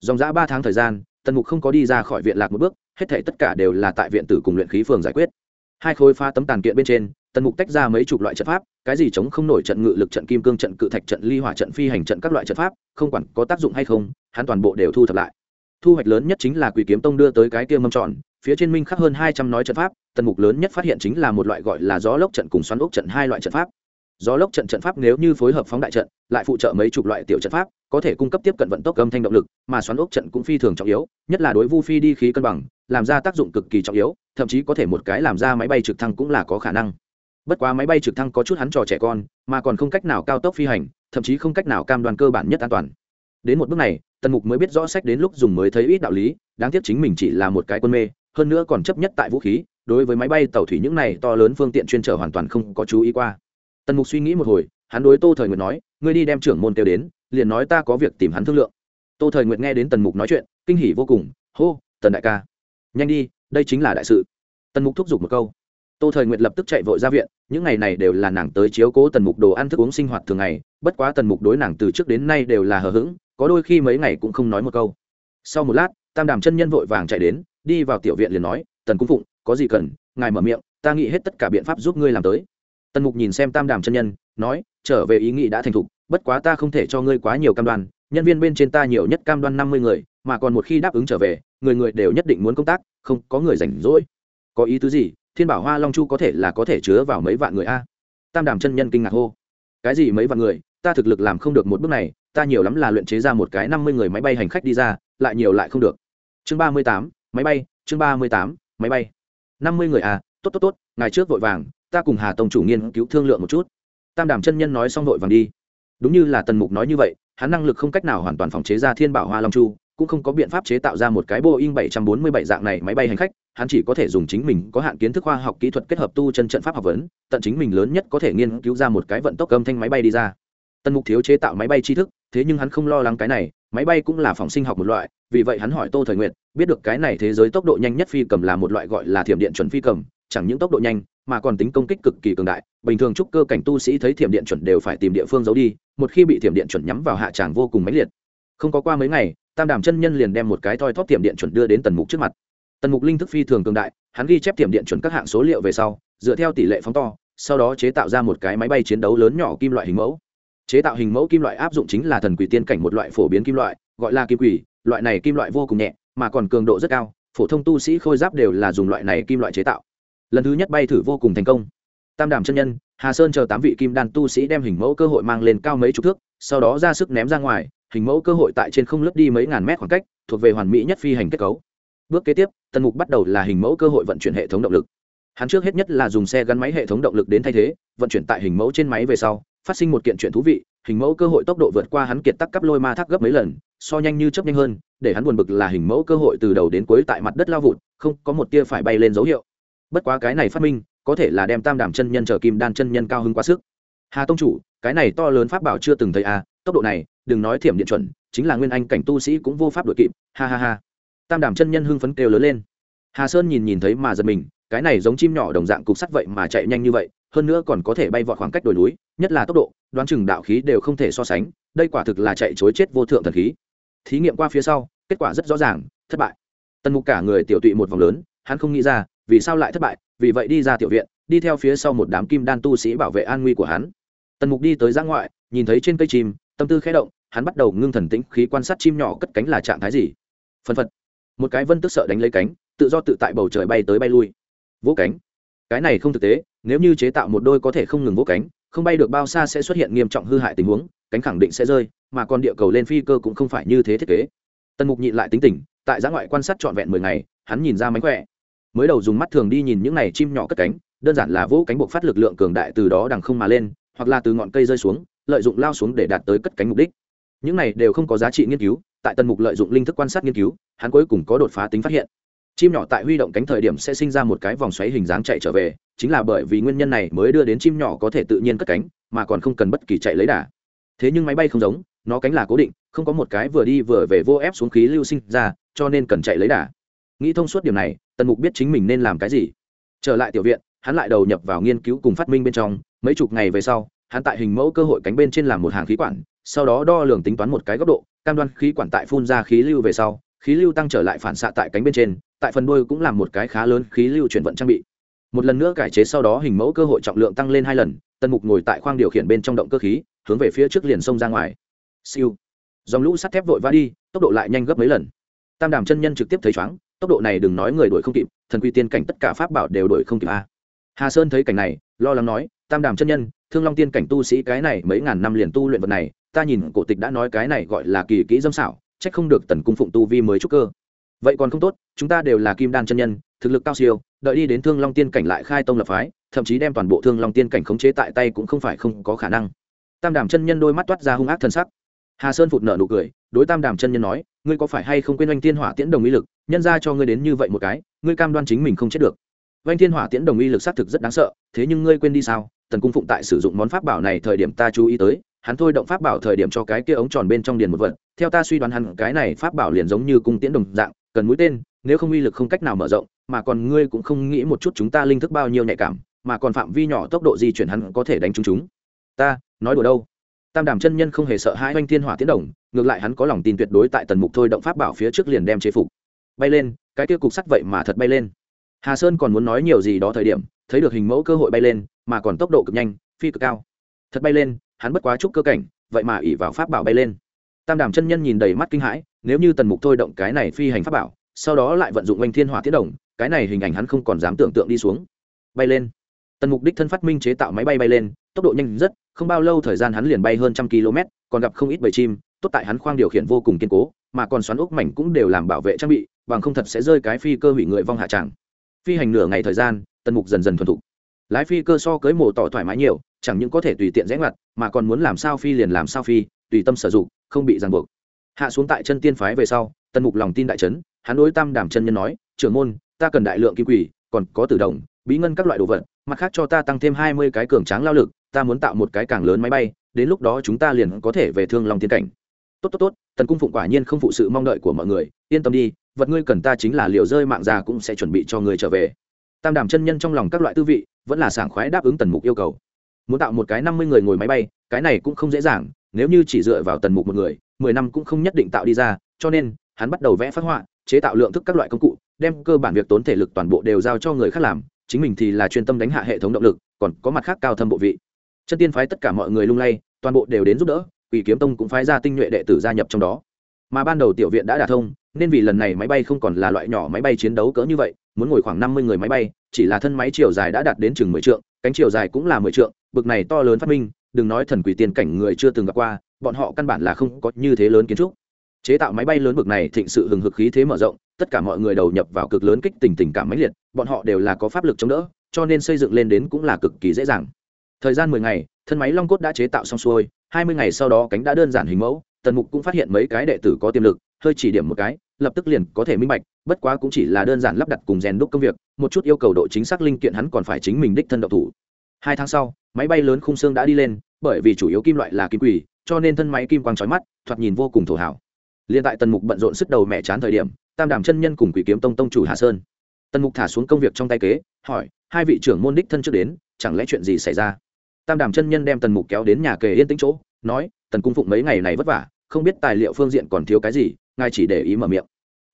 [SPEAKER 1] Dòng giã ba tháng thời gian tần mục không có đi ra khỏi viện lạc một bước, hết thể tất cả đều là tại viện tử cùng luyện khí phường giải quyết. Hai khối pha tấm tàn kiện bên trên, tần mục tách ra mấy chục loại trận pháp, cái gì chống không nổi trận ngự lực trận kim cương trận cự thạch trận ly hỏa trận phi hành trận các loại trận pháp, không quản có tác dụng hay không, hắn toàn bộ đều thu thập lại. Thu hoạch lớn nhất chính là quỷ kiếm tông đưa tới cái kia mâm tròn, phía trên minh khắc hơn hai trăm nói trận pháp, tần mục lớn nhất phát hiện chính là một loại gọi là gió lốc trận cùng xoắn ốc trận hai loại trận pháp gió lốc trận trận pháp nếu như phối hợp phóng đại trận, lại phụ trợ mấy chục loại tiểu trận pháp, có thể cung cấp tiếp cận vận tốc âm thanh động lực, mà xoắn ốc trận cũng phi thường trọng yếu, nhất là đối vu phi đi khí cân bằng, làm ra tác dụng cực kỳ trọng yếu, thậm chí có thể một cái làm ra máy bay trực thăng cũng là có khả năng. Bất quá máy bay trực thăng có chút hắn trò trẻ con, mà còn không cách nào cao tốc phi hành, thậm chí không cách nào cam đoan cơ bản nhất an toàn. Đến một bước này, tần mục mới biết rõ sách đến lúc dùng mới thấy ít đạo lý, đáng tiếc chính mình chỉ là một cái quân mê, hơn nữa còn chấp nhất tại vũ khí, đối với máy bay tàu thủy những này to lớn phương tiện chuyên trở hoàn toàn không có chú ý qua tần mục suy nghĩ một hồi, hắn đối tô thời nguyệt nói, ngươi đi đem trưởng môn kêu đến, liền nói ta có việc tìm hắn thương lượng. Tô thời nguyệt nghe đến tần mục nói chuyện, kinh hỉ vô cùng, hô, tần đại ca, nhanh đi, đây chính là đại sự. Tần mục thúc giục một câu. Tô thời nguyệt lập tức chạy vội ra viện, những ngày này đều là nàng tới chiếu cố tần mục đồ ăn thức uống sinh hoạt thường ngày, bất quá tần mục đối nàng từ trước đến nay đều là hờ hững, có đôi khi mấy ngày cũng không nói một câu. Sau một lát, tam đàm chân nhân vội vàng chạy đến, đi vào tiểu viện liền nói, tần cung phụng, có gì cần, ngài mở miệng, ta nghĩ hết tất cả biện pháp giúp ngươi làm tới tần mục nhìn xem tam đàm chân nhân, nói, trở về ý nghĩ đã thành thục, bất quá ta không thể cho ngươi quá nhiều cam đoan, nhân viên bên trên ta nhiều nhất cam đoan năm mươi người, mà còn một khi đáp ứng trở về, người người đều nhất định muốn công tác, không có người rảnh rỗi. Có ý tứ gì? Thiên bảo hoa long chu có thể là có thể chứa vào mấy vạn người a? Tam đàm chân nhân kinh ngạc hô. Cái gì mấy vạn người? Ta thực lực làm không được một bước này, ta nhiều lắm là luyện chế ra một cái năm mươi người máy bay hành khách đi ra, lại nhiều lại không được. Chương ba mươi tám, máy bay, chương ba mươi tám, máy bay. Năm mươi người à tốt tốt tốt ngày trước vội vàng ta cùng hà tông chủ nghiên cứu thương lượng một chút. Tam đàm chân nhân nói xong vội vàng đi. Đúng như là tần mục nói như vậy, hắn năng lực không cách nào hoàn toàn phòng chế ra thiên bảo hoa long chu, cũng không có biện pháp chế tạo ra một cái boeing 747 dạng này máy bay hành khách, hắn chỉ có thể dùng chính mình có hạn kiến thức khoa học kỹ thuật kết hợp tu chân trận pháp học vấn, tận chính mình lớn nhất có thể nghiên cứu ra một cái vận tốc âm thanh máy bay đi ra. Tần mục thiếu chế tạo máy bay tri thức, thế nhưng hắn không lo lắng cái này, máy bay cũng là phòng sinh học một loại, vì vậy hắn hỏi tô thời nguyện biết được cái này thế giới tốc độ nhanh nhất phi cầm là một loại gọi là thiểm điện chuẩn phi cầm, chẳng những tốc độ nhanh mà còn tính công kích cực kỳ cường đại. Bình thường trúc cơ cảnh tu sĩ thấy thiểm điện chuẩn đều phải tìm địa phương giấu đi, một khi bị thiểm điện chuẩn nhắm vào hạ tràng vô cùng mãnh liệt. Không có qua mấy ngày, tam đàm chân nhân liền đem một cái thoi thóp thiểm điện chuẩn đưa đến tần mục trước mặt. Tần mục linh thức phi thường cường đại, hắn ghi chép thiểm điện chuẩn các hạng số liệu về sau, dựa theo tỷ lệ phóng to, sau đó chế tạo ra một cái máy bay chiến đấu lớn nhỏ kim loại hình mẫu. Chế tạo hình mẫu kim loại áp dụng chính là thần quỷ tiên cảnh một loại phổ biến kim loại, gọi là kim quỷ, loại này kim loại vô cùng nhẹ, mà còn cường độ rất cao, phổ thông tu sĩ khôi giáp đều là dùng loại này kim loại chế tạo lần thứ nhất bay thử vô cùng thành công. Tam đàm chân nhân, hà sơn chờ tám vị kim đan tu sĩ đem hình mẫu cơ hội mang lên cao mấy chục thước, sau đó ra sức ném ra ngoài, hình mẫu cơ hội tại trên không lướt đi mấy ngàn mét khoảng cách, thuộc về hoàn mỹ nhất phi hành kết cấu. Bước kế tiếp, tần mục bắt đầu là hình mẫu cơ hội vận chuyển hệ thống động lực. Hắn trước hết nhất là dùng xe gắn máy hệ thống động lực đến thay thế, vận chuyển tại hình mẫu trên máy về sau, phát sinh một kiện chuyện thú vị, hình mẫu cơ hội tốc độ vượt qua hắn kiệt tắc cắp lôi ma thác gấp mấy lần, so nhanh như chấp nhanh hơn, để hắn buồn bực là hình mẫu cơ hội từ đầu đến cuối tại mặt đất lao vụt, không có một tia phải bay lên dấu hiệu bất quá cái này phát minh, có thể là đem tam đảm chân nhân chờ kim đan chân nhân cao hứng quá sức. Hà tông chủ, cái này to lớn pháp bảo chưa từng thấy à tốc độ này, đừng nói thiểm điện chuẩn, chính là nguyên anh cảnh tu sĩ cũng vô pháp đội kịp, ha ha ha. Tam đảm chân nhân hưng phấn kêu lớn lên. Hà sơn nhìn nhìn thấy mà giật mình, cái này giống chim nhỏ đồng dạng cục sắt vậy mà chạy nhanh như vậy, hơn nữa còn có thể bay vọt khoảng cách đồi núi, nhất là tốc độ, đoán chừng đạo khí đều không thể so sánh, đây quả thực là chạy chối chết vô thượng thần khí. Thí nghiệm qua phía sau, kết quả rất rõ ràng, thất bại. Tần mục cả người tiểu tụy một vòng lớn, hắn không nghĩ ra vì sao lại thất bại? Vì vậy đi ra tiểu viện, đi theo phía sau một đám kim đan tu sĩ bảo vệ an nguy của hắn. Tần mục đi tới giã ngoại, nhìn thấy trên cây chim, tâm tư khẽ động, hắn bắt đầu ngưng thần tĩnh khí quan sát chim nhỏ cất cánh là trạng thái gì. Phân phật. Một cái vân tức sợ đánh lấy cánh, tự do tự tại bầu trời bay tới bay lui. Vỗ cánh. Cái này không thực tế, nếu như chế tạo một đôi có thể không ngừng vỗ cánh, không bay được bao xa sẽ xuất hiện nghiêm trọng hư hại tình huống, cánh khẳng định sẽ rơi, mà còn địa cầu lên phi cơ cũng không phải như thế thiết kế. Tần mục nhịn lại tính tình, tại giã ngoại quan sát trọn vẹn mười ngày, hắn nhìn ra mánh khỏe mới đầu dùng mắt thường đi nhìn những này chim nhỏ cất cánh, đơn giản là vỗ cánh buộc phát lực lượng cường đại từ đó đằng không mà lên, hoặc là từ ngọn cây rơi xuống, lợi dụng lao xuống để đạt tới cất cánh mục đích. Những này đều không có giá trị nghiên cứu, tại tần mục lợi dụng linh thức quan sát nghiên cứu, hắn cuối cùng có đột phá tính phát hiện. Chim nhỏ tại huy động cánh thời điểm sẽ sinh ra một cái vòng xoáy hình dáng chạy trở về, chính là bởi vì nguyên nhân này mới đưa đến chim nhỏ có thể tự nhiên cất cánh, mà còn không cần bất kỳ chạy lấy đà. Thế nhưng máy bay không giống, nó cánh là cố định, không có một cái vừa đi vừa về vô ép xuống khí lưu sinh ra, cho nên cần chạy lấy đà nghĩ thông suốt điểm này, tần mục biết chính mình nên làm cái gì. Trở lại tiểu viện, hắn lại đầu nhập vào nghiên cứu cùng phát minh bên trong, mấy chục ngày về sau, hắn tại hình mẫu cơ hội cánh bên trên làm một hàng khí quản, sau đó đo lường tính toán một cái góc độ, cam đoan khí quản tại phun ra khí lưu về sau, khí lưu tăng trở lại phản xạ tại cánh bên trên, tại phần đuôi cũng làm một cái khá lớn khí lưu chuyển vận trang bị. Một lần nữa cải chế sau đó hình mẫu cơ hội trọng lượng tăng lên hai lần tân mục ngồi tại khoang điều khiển bên trong động cơ khí, hướng về phía trước liền sông ra ngoài. Siêu. Dòng lũ sắt thép vội vã đi, tốc độ lại nhanh gấp mấy lần. Tam đàm chân nhân trực tiếp thấy chóng tốc độ này đừng nói người đuổi không kịp, thần quy tiên cảnh tất cả pháp bảo đều đuổi không kịp a. Hà sơn thấy cảnh này, lo lắng nói, tam đàm chân nhân, thương long tiên cảnh tu sĩ cái này mấy ngàn năm liền tu luyện vật này, ta nhìn cổ tịch đã nói cái này gọi là kỳ kỹ dâm xảo trách không được tần cung phụng tu vi mới trúc cơ. Vậy còn không tốt, chúng ta đều là kim đan chân nhân, thực lực cao siêu, đợi đi đến thương long tiên cảnh lại khai tông lập phái, thậm chí đem toàn bộ thương long tiên cảnh khống chế tại tay cũng không phải không có khả năng. Tam đàm chân nhân đôi mắt toát ra hung ác thân sắc hà sơn phụt nợ nụ cười, đối tam đàm chân nhân nói, ngươi có phải hay không quên oanh Thiên hỏa tiễn đồng uy lực? Nhân ra cho ngươi đến như vậy một cái, ngươi cam đoan chính mình không chết được. Oanh thiên hỏa tiễn đồng uy lực xác thực rất đáng sợ, thế nhưng ngươi quên đi sao? Tần cung phụng tại sử dụng món pháp bảo này thời điểm ta chú ý tới, hắn thôi động pháp bảo thời điểm cho cái kia ống tròn bên trong điền một vật, theo ta suy đoán hắn cái này pháp bảo liền giống như cung tiễn đồng dạng, cần mũi tên, nếu không uy lực không cách nào mở rộng, mà còn ngươi cũng không nghĩ một chút chúng ta linh thức bao nhiêu nhạy cảm, mà còn phạm vi nhỏ tốc độ di chuyển hắn có thể đánh trúng chúng. Ta, nói đùa đâu? Tam đàm chân nhân không hề sợ hãi oanh thiên hỏa tiến đồng, ngược lại hắn có lòng tin tuyệt đối tại tần mục thôi động pháp bảo phía trước liền đem chế phục. Bay lên, cái kia cục sắt vậy mà thật bay lên. Hà sơn còn muốn nói nhiều gì đó thời điểm, thấy được hình mẫu cơ hội bay lên, mà còn tốc độ cực nhanh, phi cực cao. Thật bay lên, hắn bất quá chút cơ cảnh, vậy mà ỉ vào pháp bảo bay lên. Tam đàm chân nhân nhìn đầy mắt kinh hãi, nếu như tần mục thôi động cái này phi hành pháp bảo, sau đó lại vận dụng oanh thiên hỏa tiến đồng, cái này hình ảnh hắn không còn dám tưởng tượng đi xuống. Bay lên. Tần mục đích thân phát minh chế tạo máy bay bay lên tốc độ nhanh rất, không bao lâu thời gian hắn liền bay hơn trăm km, còn gặp không ít bầy chim, tốt tại hắn khoang điều khiển vô cùng kiên cố, mà còn xoắn ốc mảnh cũng đều làm bảo vệ trang bị, bằng không thật sẽ rơi cái phi cơ hủy người vong hạ tràng. Phi hành nửa ngày thời gian, tần mục dần dần thuần thục. Lái phi cơ so cưới mổ tỏ thoải mái nhiều, chẳng những có thể tùy tiện rẽ ngoặt, mà còn muốn làm sao phi liền làm sao phi, tùy tâm sử dụng, không bị ràng buộc. Hạ xuống tại chân tiên phái về sau, tần mục lòng tin đại trấn hắn đối tam đàm chân nhân nói, trưởng môn, ta cần đại lượng kim quỷ, còn có tử đồng, bí ngân các loại đồ vật, mặt khác cho ta tăng thêm hai mươi cái cường tráng lao lực ta muốn tạo một cái càng lớn máy bay, đến lúc đó chúng ta liền có thể về thương long tiến cảnh. Tốt tốt tốt, tần cung phụng quả nhiên không phụ sự mong đợi của mọi người, yên tâm đi, vật ngươi cần ta chính là liều rơi mạng già cũng sẽ chuẩn bị cho người trở về. Tam đàm chân nhân trong lòng các loại tư vị, vẫn là sảng khoái đáp ứng tần mục yêu cầu. Muốn tạo một cái năm mươi người ngồi máy bay, cái này cũng không dễ dàng, nếu như chỉ dựa vào tần mục một người, mười năm cũng không nhất định tạo đi ra, cho nên, hắn bắt đầu vẽ phát họa, chế tạo lượng thức các loại công cụ, đem cơ bản việc tốn thể lực toàn bộ đều giao cho người khác làm, chính mình thì là chuyên tâm đánh hạ hệ thống động lực, còn có mặt khác cao thâm bộ vị chân tiên phái tất cả mọi người lung lay, toàn bộ đều đến giúp đỡ, quỷ kiếm tông cũng phái ra tinh nhuệ đệ tử gia nhập trong đó. Mà ban đầu tiểu viện đã đả thông, nên vì lần này máy bay không còn là loại nhỏ máy bay chiến đấu cỡ như vậy, muốn ngồi khoảng năm mươi người máy bay, chỉ là thân máy chiều dài đã đạt đến chừng mười trượng, cánh chiều dài cũng là mười trượng, bực này to lớn phát minh, đừng nói thần quỷ tiền cảnh người chưa từng gặp qua, bọn họ căn bản là không có như thế lớn kiến trúc. Chế tạo máy bay lớn bực này thịnh sự hừng hực khí thế mở rộng, tất cả mọi người đầu nhập vào cực lớn kích tình tình cảm mãnh liệt, bọn họ đều là có pháp lực chống đỡ, cho nên xây dựng lên đến cũng là cực kỳ dễ dàng thời gian mười ngày, thân máy long cốt đã chế tạo xong xuôi, hai mươi ngày sau đó cánh đã đơn giản hình mẫu, tần mục cũng phát hiện mấy cái đệ tử có tiềm lực, hơi chỉ điểm một cái, lập tức liền có thể minh bạch, bất quá cũng chỉ là đơn giản lắp đặt cùng rèn đúc công việc, một chút yêu cầu độ chính xác linh kiện hắn còn phải chính mình đích thân độc thủ. Hai tháng sau, máy bay lớn khung xương đã đi lên, bởi vì chủ yếu kim loại là kim quỷ, cho nên thân máy kim quang trói mắt, thoạt nhìn vô cùng thổ hảo. Liên tại tần mục bận rộn sức đầu mẹ chán thời điểm, tam đảm chân nhân cùng quỷ kiếm tông tông chủ hà sơn. Tần mục thả xuống công việc trong tay kế, hỏi, hai vị trưởng môn đích thân trước đến, chẳng lẽ chuyện gì xảy ra? Tam đàm chân nhân đem tần mục kéo đến nhà kề yên tĩnh chỗ, nói, tần cung phụng mấy ngày này vất vả, không biết tài liệu phương diện còn thiếu cái gì, ngài chỉ để ý mở miệng.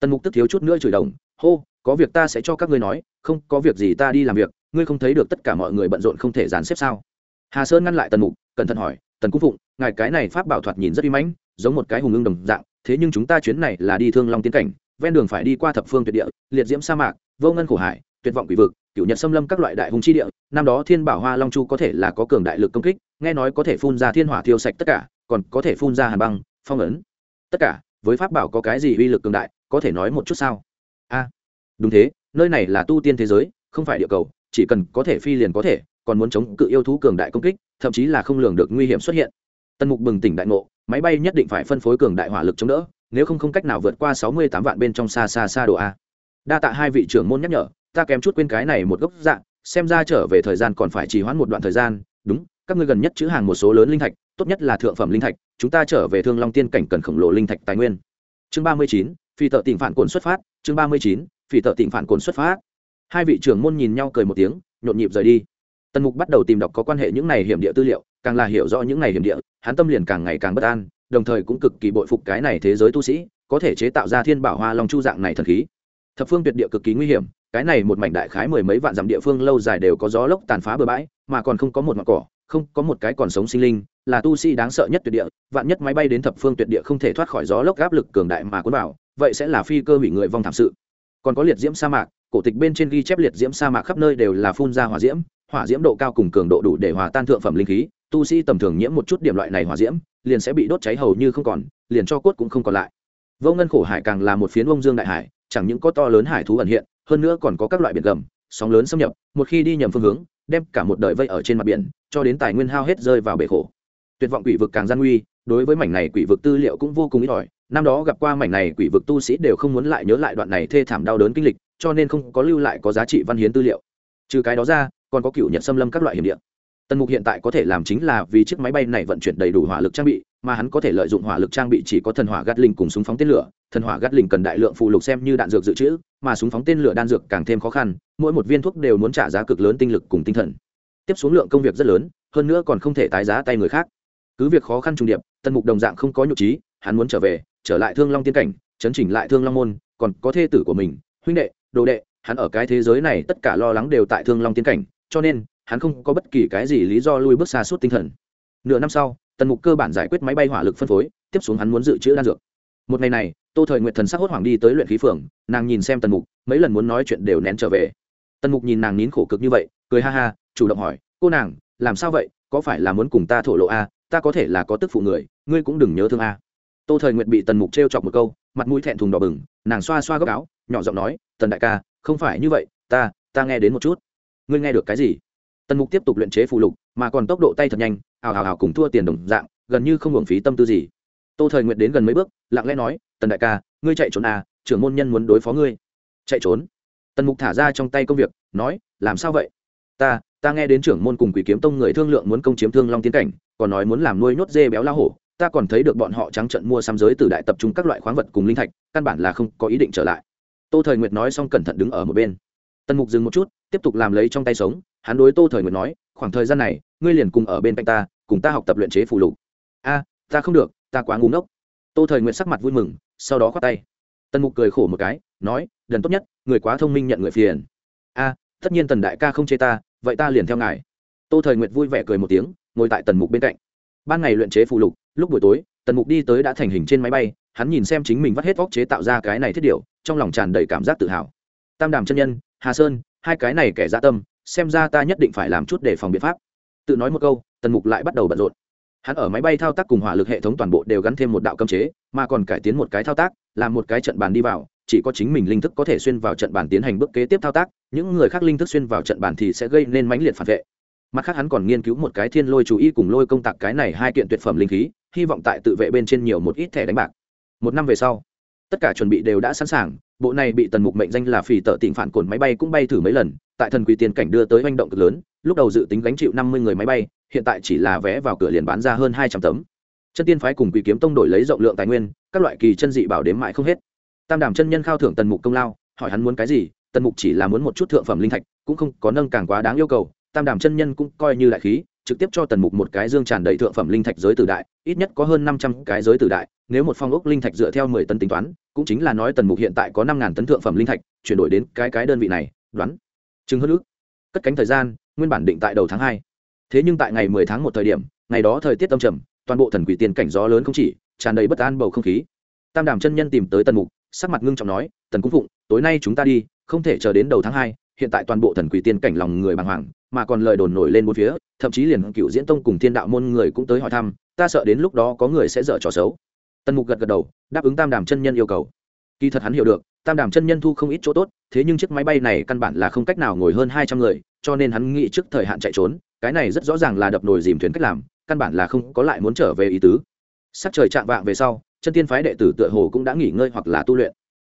[SPEAKER 1] Tần mục tức thiếu chút nữa chửi đồng, hô, có việc ta sẽ cho các ngươi nói, không, có việc gì ta đi làm việc, ngươi không thấy được tất cả mọi người bận rộn không thể dàn xếp sao? Hà sơn ngăn lại tần mục, cẩn thận hỏi, tần cung phụng, ngài cái này pháp bảo thoạt nhìn rất uy mãnh, giống một cái hùng ưng đồng dạng, thế nhưng chúng ta chuyến này là đi thương long tiến cảnh, ven đường phải đi qua thập phương tuyệt địa, liệt diễm sa mạc, vô ngân khổ hải, tuyệt vọng quỷ vực cựu nhật xâm lâm các loại đại hùng chi địa, năm đó thiên bảo hoa long chu có thể là có cường đại lực công kích, nghe nói có thể phun ra thiên hỏa thiêu sạch tất cả, còn có thể phun ra hàn băng, phong ấn. Tất cả, với pháp bảo có cái gì uy lực cường đại, có thể nói một chút sao? A, đúng thế, nơi này là tu tiên thế giới, không phải địa cầu, chỉ cần có thể phi liền có thể, còn muốn chống cự yêu thú cường đại công kích, thậm chí là không lường được nguy hiểm xuất hiện. Tần mục bừng tỉnh đại ngộ, máy bay nhất định phải phân phối cường đại hỏa lực chống đỡ, nếu không không cách nào vượt qua sáu mươi tám vạn bên trong xa xa xa độ a. Đa tạ hai vị trưởng môn nhắc nhở ta kém chút quên cái này một gốc dạng xem ra trở về thời gian còn phải trì hoãn một đoạn thời gian. Đúng, các ngươi gần nhất chữ hàng một số lớn linh thạch, tốt nhất là thượng phẩm linh thạch, chúng ta trở về thương long tiên cảnh cần khổng lồ linh thạch tài nguyên. Chương ba mươi chín, phi tợ tỉnh phản cồn xuất phát. Chương ba mươi chín, phi tợ tỉnh phản cồn xuất phát. Hai vị trưởng môn nhìn nhau cười một tiếng, nhộn nhịp rời đi. Tần mục bắt đầu tìm đọc có quan hệ những này hiểm địa tư liệu, càng là hiểu rõ những này hiểm địa, hắn tâm liền càng ngày càng bất an, đồng thời cũng cực kỳ bội phục cái này thế giới tu sĩ, có thể chế tạo ra thiên bảo hoa long chu dạng này thần khí. Thập phương tuyệt địa cực kỳ nguy hiểm cái này một mảnh đại khái mười mấy vạn dặm địa phương lâu dài đều có gió lốc tàn phá bừa bãi, mà còn không có một mặt cỏ, không có một cái còn sống sinh linh, là tu sĩ đáng sợ nhất tuyệt địa, vạn nhất máy bay đến thập phương tuyệt địa không thể thoát khỏi gió lốc áp lực cường đại mà cuốn vào, vậy sẽ là phi cơ hủy người vong thảm sự. Còn có liệt diễm sa mạc, cổ tịch bên trên ghi chép liệt diễm sa mạc khắp nơi đều là phun ra hỏa diễm hỏa diễm độ cao cùng cường độ đủ để hòa tan thượng phẩm linh khí, tu sĩ tầm thường nhiễm một chút điểm loại này hỏa diễm, liền sẽ bị đốt cháy hầu như không còn, liền cho cốt cũng không còn lại. Vô ngân khổ hải càng là một phiến ông dương đại hải, chẳng những có to lớn hải thú ẩn hiện hơn nữa còn có các loại biển gầm, sóng lớn xâm nhập, một khi đi nhầm phương hướng, đem cả một đời vây ở trên mặt biển, cho đến tài nguyên hao hết rơi vào bể khổ. Tuyệt vọng quỷ vực càng gian nguy, đối với mảnh này quỷ vực tư liệu cũng vô cùng ít ỏi. Năm đó gặp qua mảnh này quỷ vực tu sĩ đều không muốn lại nhớ lại đoạn này thê thảm đau đớn kinh lịch, cho nên không có lưu lại có giá trị văn hiến tư liệu. Trừ cái đó ra, còn có cựu nhật xâm lâm các loại hiểm địa tần mục hiện tại có thể làm chính là vì chiếc máy bay này vận chuyển đầy đủ hỏa lực trang bị, mà hắn có thể lợi dụng hỏa lực trang bị chỉ có thần hỏa gắt linh cùng súng phóng tên lửa. Thần hỏa gắt linh cần đại lượng phụ lục xem như đạn dược dự trữ, mà súng phóng tên lửa đan dược càng thêm khó khăn, mỗi một viên thuốc đều muốn trả giá cực lớn tinh lực cùng tinh thần. Tiếp xuống lượng công việc rất lớn, hơn nữa còn không thể tái giá tay người khác. Cứ việc khó khăn trùng điệp, tần mục đồng dạng không có nhục trí, hắn muốn trở về, trở lại thương long tiên cảnh, chấn chỉnh lại thương long môn, còn có thê tử của mình, huynh đệ, đồ đệ, hắn ở cái thế giới này tất cả lo lắng đều tại thương long tiên cảnh, cho nên hắn không có bất kỳ cái gì lý do lui bước xa suốt tinh thần. Nửa năm sau, tần mục cơ bản giải quyết máy bay hỏa lực phân phối, tiếp xuống hắn muốn dự trữ đan dược. Một ngày này, tô thời nguyện thần sắc hốt hoảng đi tới luyện khí phường, nàng nhìn xem tần mục, mấy lần muốn nói chuyện đều nén trở về. Tần mục nhìn nàng nín khổ cực như vậy, cười ha ha, chủ động hỏi, cô nàng, làm sao vậy? Có phải là muốn cùng ta thổ lộ a? Ta có thể là có tức phụ người, ngươi cũng đừng nhớ thương a. Tô thời nguyện bị tần mục t r e o chọc một câu, mặt mũi thẹn thùng đỏ bừng, nàng xoa xoa góc áo, nhỏ giọng nói, tần đại ca, không phải như vậy, ta ta nghe đến một chút. Ngươi nghe được cái gì? Tần mục tiếp tục luyện chế phụ lục, mà còn tốc độ tay thật nhanh, ào ào ào cùng thua tiền đồng dạng, gần như không hưởng phí tâm tư gì. Tô thời nguyện đến gần mấy bước, lặng lẽ nói, tần đại ca, ngươi chạy trốn à trưởng môn nhân muốn đối phó ngươi. Chạy trốn? Tần mục thả ra trong tay công việc, nói, làm sao vậy? Ta ta nghe đến trưởng môn cùng quỷ kiếm tông người thương lượng muốn công chiếm thương long tiến cảnh, còn nói muốn làm nuôi nhốt dê béo la hổ, ta còn thấy được bọn họ trắng trận mua xăm giới từ đại tập trung các loại khoáng vật cùng linh thạch, căn bản là không có ý định trở lại. Tô thời nguyệt nói xong cẩn thận đứng ở một bên tần mục dừng một chút tiếp tục làm lấy trong tay sống hắn đối tô thời nguyệt nói khoảng thời gian này ngươi liền cùng ở bên cạnh ta cùng ta học tập luyện chế phù lục. A ta không được ta quá ngu ngốc. Tô thời nguyện sắc mặt vui mừng sau đó khoát tay. Tần mục cười khổ một cái nói lần tốt nhất người quá thông minh nhận người phiền. A tất nhiên tần đại ca không chê ta vậy ta liền theo ngài. Tô thời nguyện vui vẻ cười một tiếng ngồi tại tần mục bên cạnh. Ban ngày luyện chế phù lục lúc buổi tối tần mục đi tới đã thành hình trên máy bay hắn nhìn xem chính mình vắt hết vóc chế tạo ra cái này thiết điều, trong lòng tràn đầy cảm giác tự hào. Tam đàm chân nhân hà sơn, hai cái này kẻ dã tâm, xem ra ta nhất định phải làm chút để phòng biện pháp. Tự nói một câu, tần mục lại bắt đầu bận rộn. Hắn ở máy bay thao tác cùng hỏa lực hệ thống toàn bộ đều gắn thêm một đạo cấm chế, mà còn cải tiến một cái thao tác, làm một cái trận bàn đi vào, chỉ có chính mình linh thức có thể xuyên vào trận bàn tiến hành bước kế tiếp thao tác, những người khác linh thức xuyên vào trận bàn thì sẽ gây nên mãnh liệt phản vệ. Mặt khác hắn còn nghiên cứu một cái thiên lôi chú ý cùng lôi công tạc cái này hai kiện tuyệt phẩm linh khí, hy vọng tại tự vệ bên trên nhiều một ít thẻ đánh bạc. Một năm về sau tất cả chuẩn bị đều đã sẵn sàng, bộ này bị tần mục mệnh danh là phì tợ tỉnh phản cồn máy bay cũng bay thử mấy lần, tại thần quỳ tiền cảnh đưa tới manh động cực lớn, lúc đầu dự tính gánh chịu năm mươi người máy bay, hiện tại chỉ là vé vào cửa liền bán ra hơn hai trăm tấm. Chân tiên phái cùng quỳ kiếm tông đổi lấy rộng lượng tài nguyên, các loại kỳ chân dị bảo đếm mãi không hết. Tam đàm chân nhân khao thưởng tần mục công lao, hỏi hắn muốn cái gì, tần mục chỉ là muốn một chút thượng phẩm linh thạch, cũng không có nâng càng quá đáng yêu cầu, tam đàm chân nhân cũng coi như đại khí trực tiếp cho tần mục một cái dương tràn đầy thượng phẩm linh thạch giới tử đại, ít nhất có hơn năm trăm cái giới tử đại, nếu một phong ốc linh thạch dựa theo mười tấn tính toán, cũng chính là nói tần mục hiện tại có năm ngàn tấn thượng phẩm linh thạch, chuyển đổi đến cái cái đơn vị này, đoán. Chứng hơn ước. Cất cánh thời gian, nguyên bản định tại đầu tháng hai. Thế nhưng tại ngày mười tháng một thời điểm, ngày đó thời tiết âm trầm, toàn bộ thần quỷ tiền cảnh gió lớn không chỉ, tràn đầy bất an bầu không khí. Tam đàm chân nhân tìm tới tần mục, sắc mặt ngưng trọng nói, tần cung phụng, tối nay chúng ta đi, không thể chờ đến đầu tháng hai, hiện tại toàn bộ thần quỷ tiên cảnh lòng người bàng hoàng mà còn lời đồn nổi lên một phía, thậm chí liền cựu diễn tông cùng thiên đạo môn người cũng tới hỏi thăm, ta sợ đến lúc đó có người sẽ dở trò xấu. Tần mục gật gật đầu, đáp ứng tam đàm chân nhân yêu cầu. Kỳ thật hắn hiểu được, tam đàm chân nhân thu không ít chỗ tốt, thế nhưng chiếc máy bay này căn bản là không cách nào ngồi hơn hai trăm người, cho nên hắn nghĩ trước thời hạn chạy trốn, cái này rất rõ ràng là đập nồi dìm thuyền cách làm, căn bản là không có lại muốn trở về ý tứ. Sắc trời chạm vạng về sau, chân tiên phái đệ tử tựa hồ cũng đã nghỉ ngơi hoặc là tu luyện.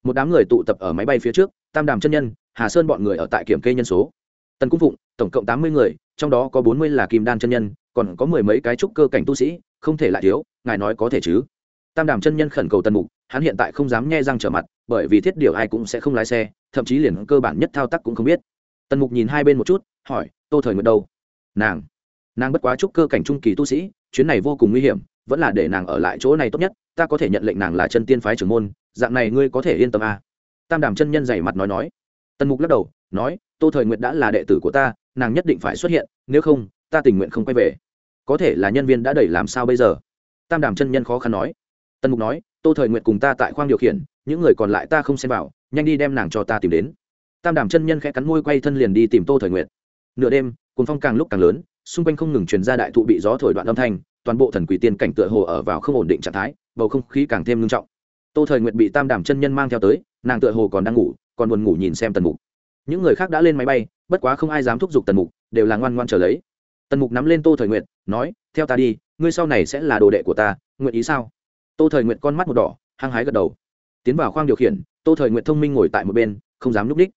[SPEAKER 1] Một đám người tụ tập ở máy bay phía trước, tam đàm chân nhân, hà sơn bọn người ở tại kiểm kê nhân số tần cung phụng, tổng cộng tám mươi người, trong đó có bốn mươi là kim đan chân nhân, còn có mười mấy cái trúc cơ cảnh tu sĩ, không thể lại thiếu, ngài nói có thể chứ? Tam đàm chân nhân khẩn cầu tần mục, hắn hiện tại không dám nghe răng trở mặt, bởi vì thiết điều ai cũng sẽ không lái xe, thậm chí liền cơ bản nhất thao tác cũng không biết. Tần mục nhìn hai bên một chút, hỏi, tô thời nguyện đâu? Nàng. Nàng bất quá trúc cơ cảnh trung kỳ tu sĩ, chuyến này vô cùng nguy hiểm, vẫn là để nàng ở lại chỗ này tốt nhất, ta có thể nhận lệnh nàng là chân tiên phái trưởng môn, dạng này ngươi có thể yên tâm à. tam đàm chân nhân dày mặt nói nói. Tần mục lắc đầu, nói tô thời nguyệt đã là đệ tử của ta, nàng nhất định phải xuất hiện, nếu không, ta tình nguyện không quay về. Có thể là nhân viên đã đẩy làm sao bây giờ? Tam đàm chân nhân khó khăn nói. Tần mục nói, tô thời nguyệt cùng ta tại khoang điều khiển, những người còn lại ta không xem vào, nhanh đi đem nàng cho ta tìm đến. Tam đàm chân nhân khẽ cắn môi quay thân liền đi tìm tô thời nguyệt. Nửa đêm cồn phong càng lúc càng lớn, xung quanh không ngừng truyền ra đại thụ bị gió thổi đoạn âm thanh, toàn bộ thần quỷ tiên cảnh tựa hồ ở vào không ổn định trạng thái, bầu không khí càng thêm ngưng trọng. Tô thời nguyệt bị tam đàm chân nhân mang theo tới, nàng tựa hồ còn đang ngủ, còn buồn ngủ nhìn xem tần mục những người khác đã lên máy bay, bất quá không ai dám thúc giục tần mục, đều là ngoan ngoan trở lấy. Tần mục nắm lên tô thời nguyệt, nói, theo ta đi, ngươi sau này sẽ là đồ đệ của ta, nguyện ý sao? Tô thời nguyệt con mắt một đỏ, hăng hái gật đầu. Tiến vào khoang điều khiển, tô thời nguyệt thông minh ngồi tại một bên, không dám núp đích.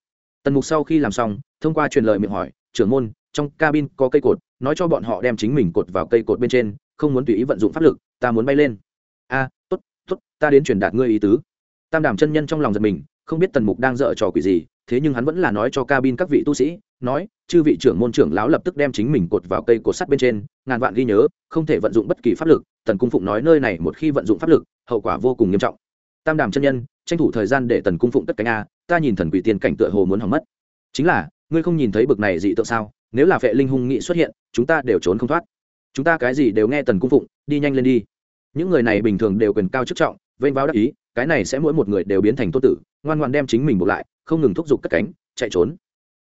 [SPEAKER 1] Tần mục sau khi làm xong, thông qua truyền lời miệng hỏi, trưởng môn, trong cabin có cây cột, nói cho bọn họ đem chính mình cột vào cây cột bên trên, không muốn tùy ý vận dụng pháp lực, ta muốn bay lên. A, tốt tốt, ta đến truyền đạt ngươi ý tứ. Tam đàm chân nhân trong lòng giật mình, không biết tần mục đang dở trò quỷ gì thế nhưng hắn vẫn là nói cho cabin các vị tu sĩ, nói, chư vị trưởng môn trưởng lão lập tức đem chính mình cột vào cây cột sắt bên trên, ngàn vạn ghi nhớ, không thể vận dụng bất kỳ pháp lực. Tần cung phụng nói nơi này một khi vận dụng pháp lực, hậu quả vô cùng nghiêm trọng. Tam đàm chân nhân, tranh thủ thời gian để tần cung phụng tất cánh a, ta nhìn thần quỷ tiên cảnh tựa hồ muốn hỏng mất. Chính là, ngươi không nhìn thấy bực này dị tượng sao? Nếu là vệ linh hung nghị xuất hiện, chúng ta đều trốn không thoát. Chúng ta cái gì đều nghe tần cung phụng, đi nhanh lên đi. Những người này bình thường đều quyền cao chức trọng, vênh váo đắc ý, cái này sẽ mỗi một người đều biến thành tốt tử, ngoan ngoan đem chính mình buộc lại không ngừng thúc giục cất cánh, chạy trốn.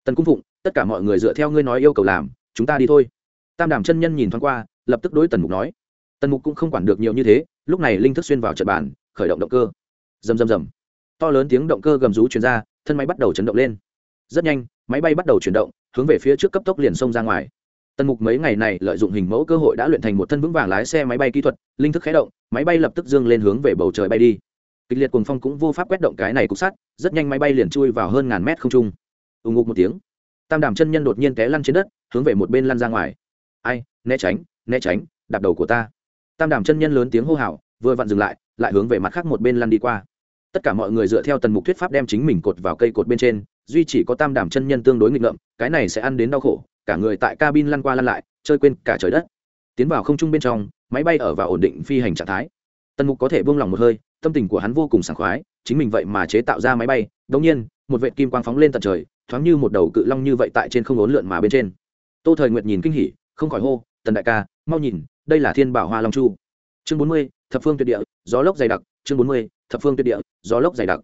[SPEAKER 1] Tần cung phụng, tất cả mọi người dựa theo ngươi nói yêu cầu làm, chúng ta đi thôi. Tam đàm chân nhân nhìn thoáng qua, lập tức đối tần mục nói. Tần mục cũng không quản được nhiều như thế, lúc này linh thức xuyên vào trận bàn, khởi động động cơ. Rầm rầm rầm. To lớn tiếng động cơ gầm rú chuyển ra, thân máy bắt đầu chấn động lên. Rất nhanh, máy bay bắt đầu chuyển động, hướng về phía trước cấp tốc liền xông ra ngoài. Tần mục mấy ngày này lợi dụng hình mẫu cơ hội đã luyện thành một thân vững vàng lái xe máy bay kỹ thuật, linh thức khé động, máy bay lập tức dương lên hướng về bầu trời bay đi kịch liệt cuồng phong cũng vô pháp quét động cái này cục sắt, rất nhanh máy bay liền chui vào hơn ngàn mét không trung. Ù ngục một tiếng, tam đàm chân nhân đột nhiên té lăn trên đất, hướng về một bên lăn ra ngoài. Ai, né tránh né tránh, đạp đầu của ta. Tam đàm chân nhân lớn tiếng hô hào, vừa vặn dừng lại lại hướng về mặt khác một bên lăn đi qua. Tất cả mọi người dựa theo tần mục thuyết pháp đem chính mình cột vào cây cột bên trên, duy chỉ có tam đàm chân nhân tương đối nghịch ngợm, cái này sẽ ăn đến đau khổ, cả người tại cabin lăn qua lăn lại, chơi quên cả trời đất. Tiến vào không trung bên trong, máy bay ở và ổn định phi hành trạng thái. Tần mục có thể buông lỏng một hơi tâm tình của hắn vô cùng sảng khoái, chính mình vậy mà chế tạo ra máy bay, đống nhiên, một vệ kim quang phóng lên tận trời, thoáng như một đầu cự long như vậy tại trên không ốn lượn mà bên trên. Tô thời nguyệt nhìn kinh hỉ, không khỏi hô, tần đại ca, mau nhìn, đây là thiên bảo hoa long chu. Chương bốn mươi, thập phương tuyệt địa, gió lốc dày đặc. Chương bốn mươi, thập phương tuyệt địa, gió lốc dày đặc.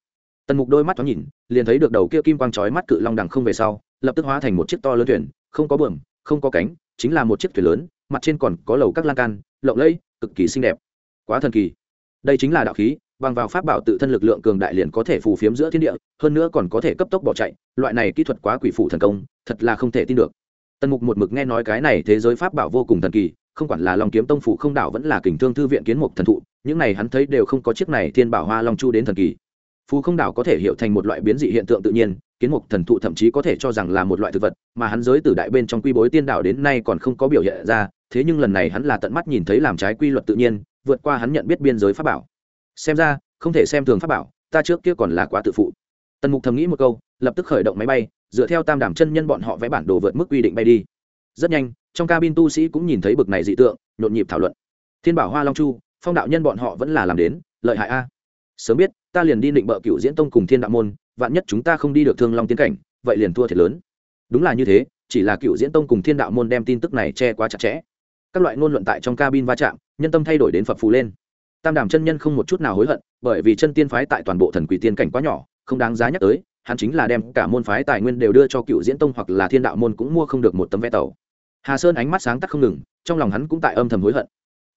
[SPEAKER 1] Tần mục đôi mắt thoáng nhìn, liền thấy được đầu kia kim quang chói mắt cự long đằng không về sau, lập tức hóa thành một chiếc to lớn thuyền, không có bờm không có cánh, chính là một chiếc thuyền lớn, mặt trên còn có lầu các lan can, lộng lẫy, cực kỳ xinh đẹp. Quá thần kỳ. Đây chính là đạo khí bằng vào pháp bảo tự thân lực lượng cường đại liền có thể phù phiếm giữa thiên địa, hơn nữa còn có thể cấp tốc bỏ chạy, loại này kỹ thuật quá quỷ phủ thần công, thật là không thể tin được. Tần mục một mực nghe nói cái này thế giới pháp bảo vô cùng thần kỳ, không quản là long kiếm tông phủ không đảo vẫn là kình thương thư viện kiến mục thần thụ, những này hắn thấy đều không có chiếc này thiên bảo hoa long chu đến thần kỳ. Phù không đảo có thể hiểu thành một loại biến dị hiện tượng tự nhiên, kiến mục thần thụ thậm chí có thể cho rằng là một loại thực vật, mà hắn giới từ đại bên trong quy bối tiên đảo đến nay còn không có biểu hiện ra, thế nhưng lần này hắn là tận mắt nhìn thấy làm trái quy luật tự nhiên, vượt qua hắn nhận biết biên giới pháp bảo xem ra, không thể xem thường pháp bảo, ta trước kia còn là quá tự phụ. Tần mục thầm nghĩ một câu, lập tức khởi động máy bay, dựa theo tam đảm chân nhân bọn họ vẽ bản đồ vượt mức quy định bay đi. Rất nhanh, trong cabin tu sĩ cũng nhìn thấy bực này dị tượng, nhộn nhịp thảo luận. Thiên bảo hoa long chu, phong đạo nhân bọn họ vẫn là làm đến, lợi hại a. Sớm biết, ta liền đi định bợ cựu diễn tông cùng thiên đạo môn, vạn nhất chúng ta không đi được thương long tiến cảnh, vậy liền thua thiệt lớn. Đúng là như thế, chỉ là cựu diễn tông cùng thiên đạo môn đem tin tức này che quá chặt chẽ. Các loại ngôn luận tại trong cabin va chạm, nhân tâm thay đổi đến phập phù lên tam đàm chân nhân không một chút nào hối hận, bởi vì chân tiên phái tại toàn bộ thần quỷ tiên cảnh quá nhỏ, không đáng giá nhắc tới, hắn chính là đem cả môn phái tài nguyên đều đưa cho cựu diễn tông hoặc là thiên đạo môn cũng mua không được một tấm vé tàu. Hà sơn ánh mắt sáng tắt không ngừng, trong lòng hắn cũng tại âm thầm hối hận.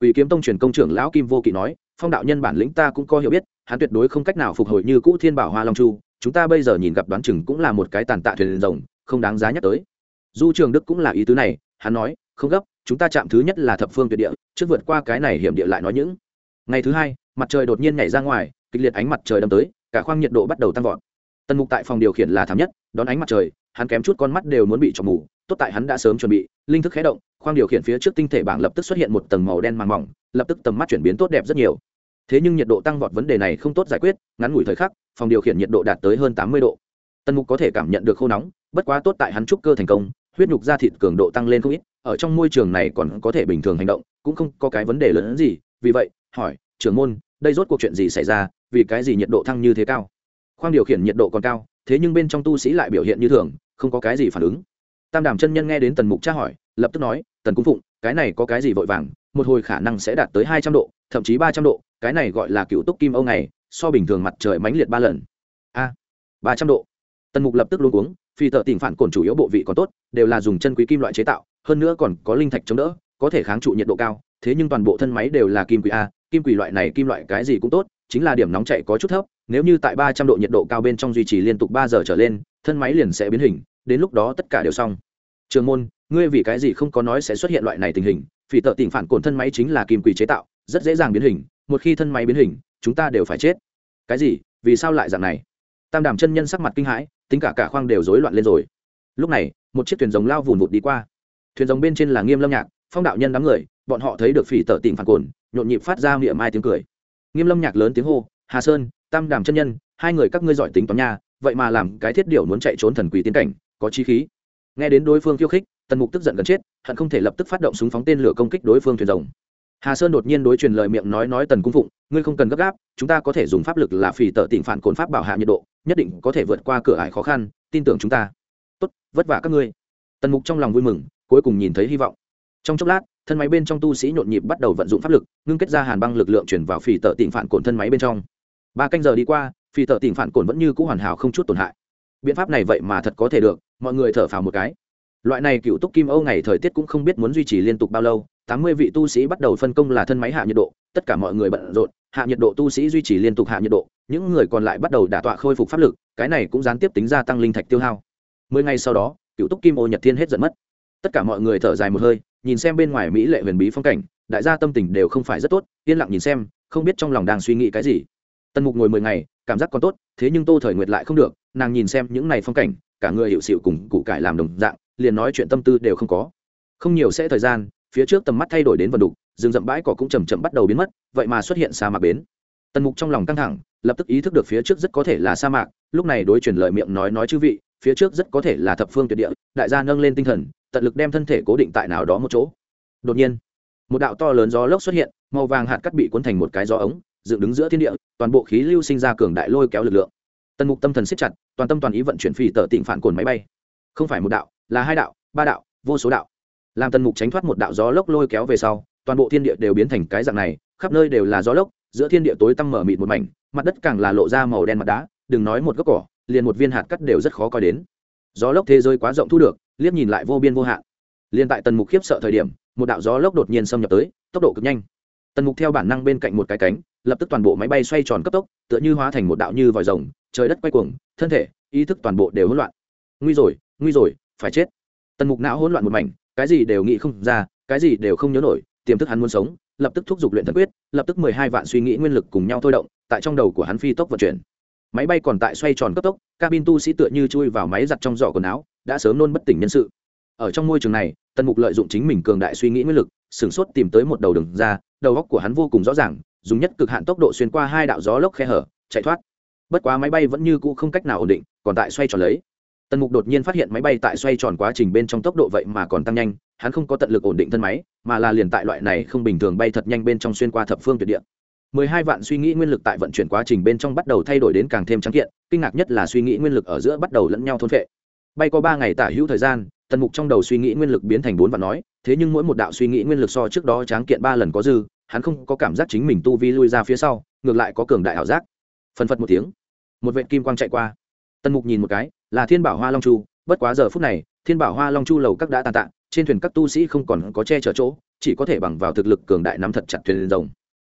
[SPEAKER 1] Quỷ kiếm tông truyền công trưởng lão kim vô kỵ nói, phong đạo nhân bản lĩnh ta cũng có hiểu biết, hắn tuyệt đối không cách nào phục hồi như cũ thiên bảo hoa long chu, chúng ta bây giờ nhìn gặp đoán chừng cũng là một cái tàn tạ thuyền rồng, không đáng giá nhắc tới. Du trường đức cũng là ý tứ này, hắn nói, không gấp, chúng ta chạm thứ nhất là thập phương tuyệt địa, trước vượt qua cái này hiểm địa lại nói những ngày thứ hai, mặt trời đột nhiên nhảy ra ngoài, kịch liệt ánh mặt trời đâm tới, cả khoang nhiệt độ bắt đầu tăng vọt. Tần mục tại phòng điều khiển là thảm nhất, đón ánh mặt trời, hắn kém chút con mắt đều muốn bị trọc mù, tốt tại hắn đã sớm chuẩn bị, linh thức khé động, khoang điều khiển phía trước tinh thể bảng lập tức xuất hiện một tầng màu đen màng mỏng, lập tức tầm mắt chuyển biến tốt đẹp rất nhiều. Thế nhưng nhiệt độ tăng vọt vấn đề này không tốt giải quyết, ngắn ngủi thời khắc, phòng điều khiển nhiệt độ đạt tới hơn tám mươi độ. Tần mục có thể cảm nhận được khô nóng, bất quá tốt tại hắn trúc cơ thành công, huyết nhục da thịt cường độ tăng lên không ít, ở trong môi trường này còn có thể bình thường hành động, cũng không có cái vấn đề lớn hơn gì, vì vậy hỏi, trưởng môn, đây rốt cuộc chuyện gì xảy ra? Vì cái gì nhiệt độ thăng như thế cao? Khoang điều khiển nhiệt độ còn cao, thế nhưng bên trong tu sĩ lại biểu hiện như thường, không có cái gì phản ứng. Tam đàm chân nhân nghe đến tần mục tra hỏi, lập tức nói, tần cung phụng, cái này có cái gì vội vàng? Một hồi khả năng sẽ đạt tới hai trăm độ, thậm chí ba trăm độ, cái này gọi là cựu túc kim âu này so bình thường mặt trời mãnh liệt ba lần. A, ba trăm độ. Tần mục lập tức luôn uống phi tợ tình phản cồn chủ yếu bộ vị còn tốt, đều là dùng chân quý kim loại chế tạo, hơn nữa còn có linh thạch chống đỡ, có thể kháng trụ nhiệt độ cao, thế nhưng toàn bộ thân máy đều là kim quỷ a kim quỷ loại này kim loại cái gì cũng tốt, chính là điểm nóng chạy có chút thấp, nếu như tại ba trăm độ nhiệt độ cao bên trong duy trì liên tục ba giờ trở lên, thân máy liền sẽ biến hình, đến lúc đó tất cả đều xong. Trường môn, ngươi vì cái gì không có nói sẽ xuất hiện loại này tình hình, phỉ tợ tỉnh phản cồn thân máy chính là kim quỷ chế tạo, rất dễ dàng biến hình, một khi thân máy biến hình, chúng ta đều phải chết. Cái gì? Vì sao lại dạng này? Tam đàm chân nhân sắc mặt kinh hãi, tính cả cả khoang đều rối loạn lên rồi. Lúc này, một chiếc thuyền rồng lao vùn vụt đi qua. Thuyền rồng bên trên là nghiêm lâm nhạc, phong đạo nhân đám người, bọn họ thấy được phỉ tợ tỉnh phản cồn nhộn nhịp phát ra miệng mai tiếng cười. Nghiêm lâm nhạc lớn tiếng hô, hà sơn, tam đàm chân nhân, hai người các ngươi giỏi tính toán nha, vậy mà làm cái thiết điều muốn chạy trốn thần quỷ tiên cảnh, có chi khí. Nghe đến đối phương khiêu khích, tần mục tức giận gần chết, hận không thể lập tức phát động súng phóng tên lửa công kích đối phương thuyền rồng. Hà sơn đột nhiên đối truyền lời miệng nói nói tần cung phụng, ngươi không cần gấp gáp, chúng ta có thể dùng pháp lực là phì tợ tỉnh phản cồn pháp bảo hạ nhiệt độ, nhất định có thể vượt qua cửa ải khó khăn, tin tưởng chúng ta. Tốt, vất vả các ngươi. Tần mục trong lòng vui mừng, cuối cùng nhìn thấy hy vọng. Trong chốc lát thân máy bên trong tu sĩ nhộn nhịp bắt đầu vận dụng pháp lực, ngưng kết ra hàn băng lực lượng chuyển vào phì tợ tỉnh phản cồn thân máy bên trong. Ba canh giờ đi qua phì tợ tỉnh phản cồn vẫn như c ũ hoàn hảo không chút tổn hại. Biện pháp này vậy mà thật có thể được, mọi người thở phào một cái. Loại này cựu túc kim âu ngày thời tiết cũng không biết muốn duy trì liên tục bao lâu, tám mươi vị tu sĩ bắt đầu phân công là thân máy hạ nhiệt độ, tất cả mọi người bận rộn, hạ nhiệt độ tu sĩ duy trì liên tục hạ nhiệt độ, những người còn lại bắt đầu đả tọa khôi phục pháp lực, cái này cũng gián tiếp tính gia tăng linh thạch tiêu hao. Mười ngày sau đó, cựu túc kim ô nhật thiên hết giận mất. Tất cả mọi người thở dài một hơi nhìn xem bên ngoài mỹ lệ huyền bí phong cảnh, đại gia tâm tình đều không phải rất tốt, yên lặng nhìn xem, không biết trong lòng đang suy nghĩ cái gì. Tần mục ngồi mười ngày, cảm giác còn tốt, thế nhưng tô thời nguyệt lại không được, nàng nhìn xem những này phong cảnh, cả người hiệu xịu cùng cụ cải làm đồng dạng, liền nói chuyện tâm tư đều không có. Không nhiều sẽ thời gian, phía trước tầm mắt thay đổi đến vần đục, rừng rậm bãi cỏ cũng chầm chậm bắt đầu biến mất, vậy mà xuất hiện sa mạc bến. Tần mục trong lòng căng thẳng, lập tức ý thức được phía trước rất có thể là sa mạc, lúc này đối chuyển lời miệng nói nói chư vị, phía trước rất có thể là thập phương tuyệt địa, đại gia nâng lên tinh thần tận lực đem thân thể cố định tại nào đó một chỗ. Đột nhiên, một đạo to lớn gió lốc xuất hiện, màu vàng hạt cắt bị cuốn thành một cái gió ống, dựng đứng giữa thiên địa, toàn bộ khí lưu sinh ra cường đại lôi kéo lực lượng. Tần mục tâm thần siết chặt, toàn tâm toàn ý vận chuyển phi tờ tịnh phản cồn máy bay. Không phải một đạo, là hai đạo, ba đạo, vô số đạo. Làm tần mục tránh thoát một đạo gió lốc lôi kéo về sau, toàn bộ thiên địa đều biến thành cái dạng này, khắp nơi đều là gió lốc, giữa thiên địa tối tăm mở mịt một mảnh, mặt đất càng là lộ ra màu đen mặt đá, đừng nói một gốc cỏ, liền một viên hạt cắt đều rất khó coi đến gió lốc thế giới quá rộng thu được, liếc nhìn lại vô biên vô hạn. Liền tại tần mục khiếp sợ thời điểm, một đạo gió lốc đột nhiên xâm nhập tới, tốc độ cực nhanh. Tần mục theo bản năng bên cạnh một cái cánh, lập tức toàn bộ máy bay xoay tròn cấp tốc, tựa như hóa thành một đạo như vòi rồng, trời đất quay cuồng, thân thể, ý thức toàn bộ đều hỗn loạn. Nguy rồi nguy rồi, phải chết. Tần mục não hỗn loạn một mảnh, cái gì đều nghĩ không ra, cái gì đều không nhớ nổi, tiềm thức hắn muốn sống, lập tức thúc giục luyện thần quyết, lập tức mười hai vạn suy nghĩ nguyên lực cùng nhau thôi động, tại trong đầu của hắn phi tốc vận chuyển máy bay còn tại xoay tròn cấp tốc, cabin tu sĩ tựa như chui vào máy giặt trong giỏ quần áo, đã sớm nôn bất tỉnh nhân sự. Ở trong môi trường này, tần mục lợi dụng chính mình cường đại suy nghĩ nguyên lực, sửng sốt tìm tới một đầu đường ra, đầu góc của hắn vô cùng rõ ràng, dùng nhất cực hạn tốc độ xuyên qua hai đạo gió lốc khe hở, chạy thoát. Bất quá máy bay vẫn như cũ không cách nào ổn định, còn tại xoay tròn lấy. Tần mục đột nhiên phát hiện máy bay tại xoay tròn quá trình bên trong tốc độ vậy mà còn tăng nhanh, hắn không có tận lực ổn định thân máy, mà là liền tại loại này không bình thường bay thật nhanh bên trong xuyên qua thập phương tuyệt địa mười hai vạn suy nghĩ nguyên lực tại vận chuyển quá trình bên trong bắt đầu thay đổi đến càng thêm trắng kiện, kinh ngạc nhất là suy nghĩ nguyên lực ở giữa bắt đầu lẫn nhau thôn phệ. Bay có ba ngày tả hữu thời gian, tần mục trong đầu suy nghĩ nguyên lực biến thành bốn vạn nói, thế nhưng mỗi một đạo suy nghĩ nguyên lực so trước đó tráng kiện ba lần có dư, hắn không có cảm giác chính mình tu vi lui ra phía sau, ngược lại có cường đại ảo giác. Phần phật một tiếng, một vệ kim quang chạy qua. Tần mục nhìn một cái, là thiên bảo hoa long chu, bất quá giờ phút này, thiên bảo hoa long chu lầu các đã tàn tạ, trên thuyền các tu sĩ không còn có che chở chỗ, chỉ có thể bằng vào thực lực cường đại nắm thật chặt thuyền rồng.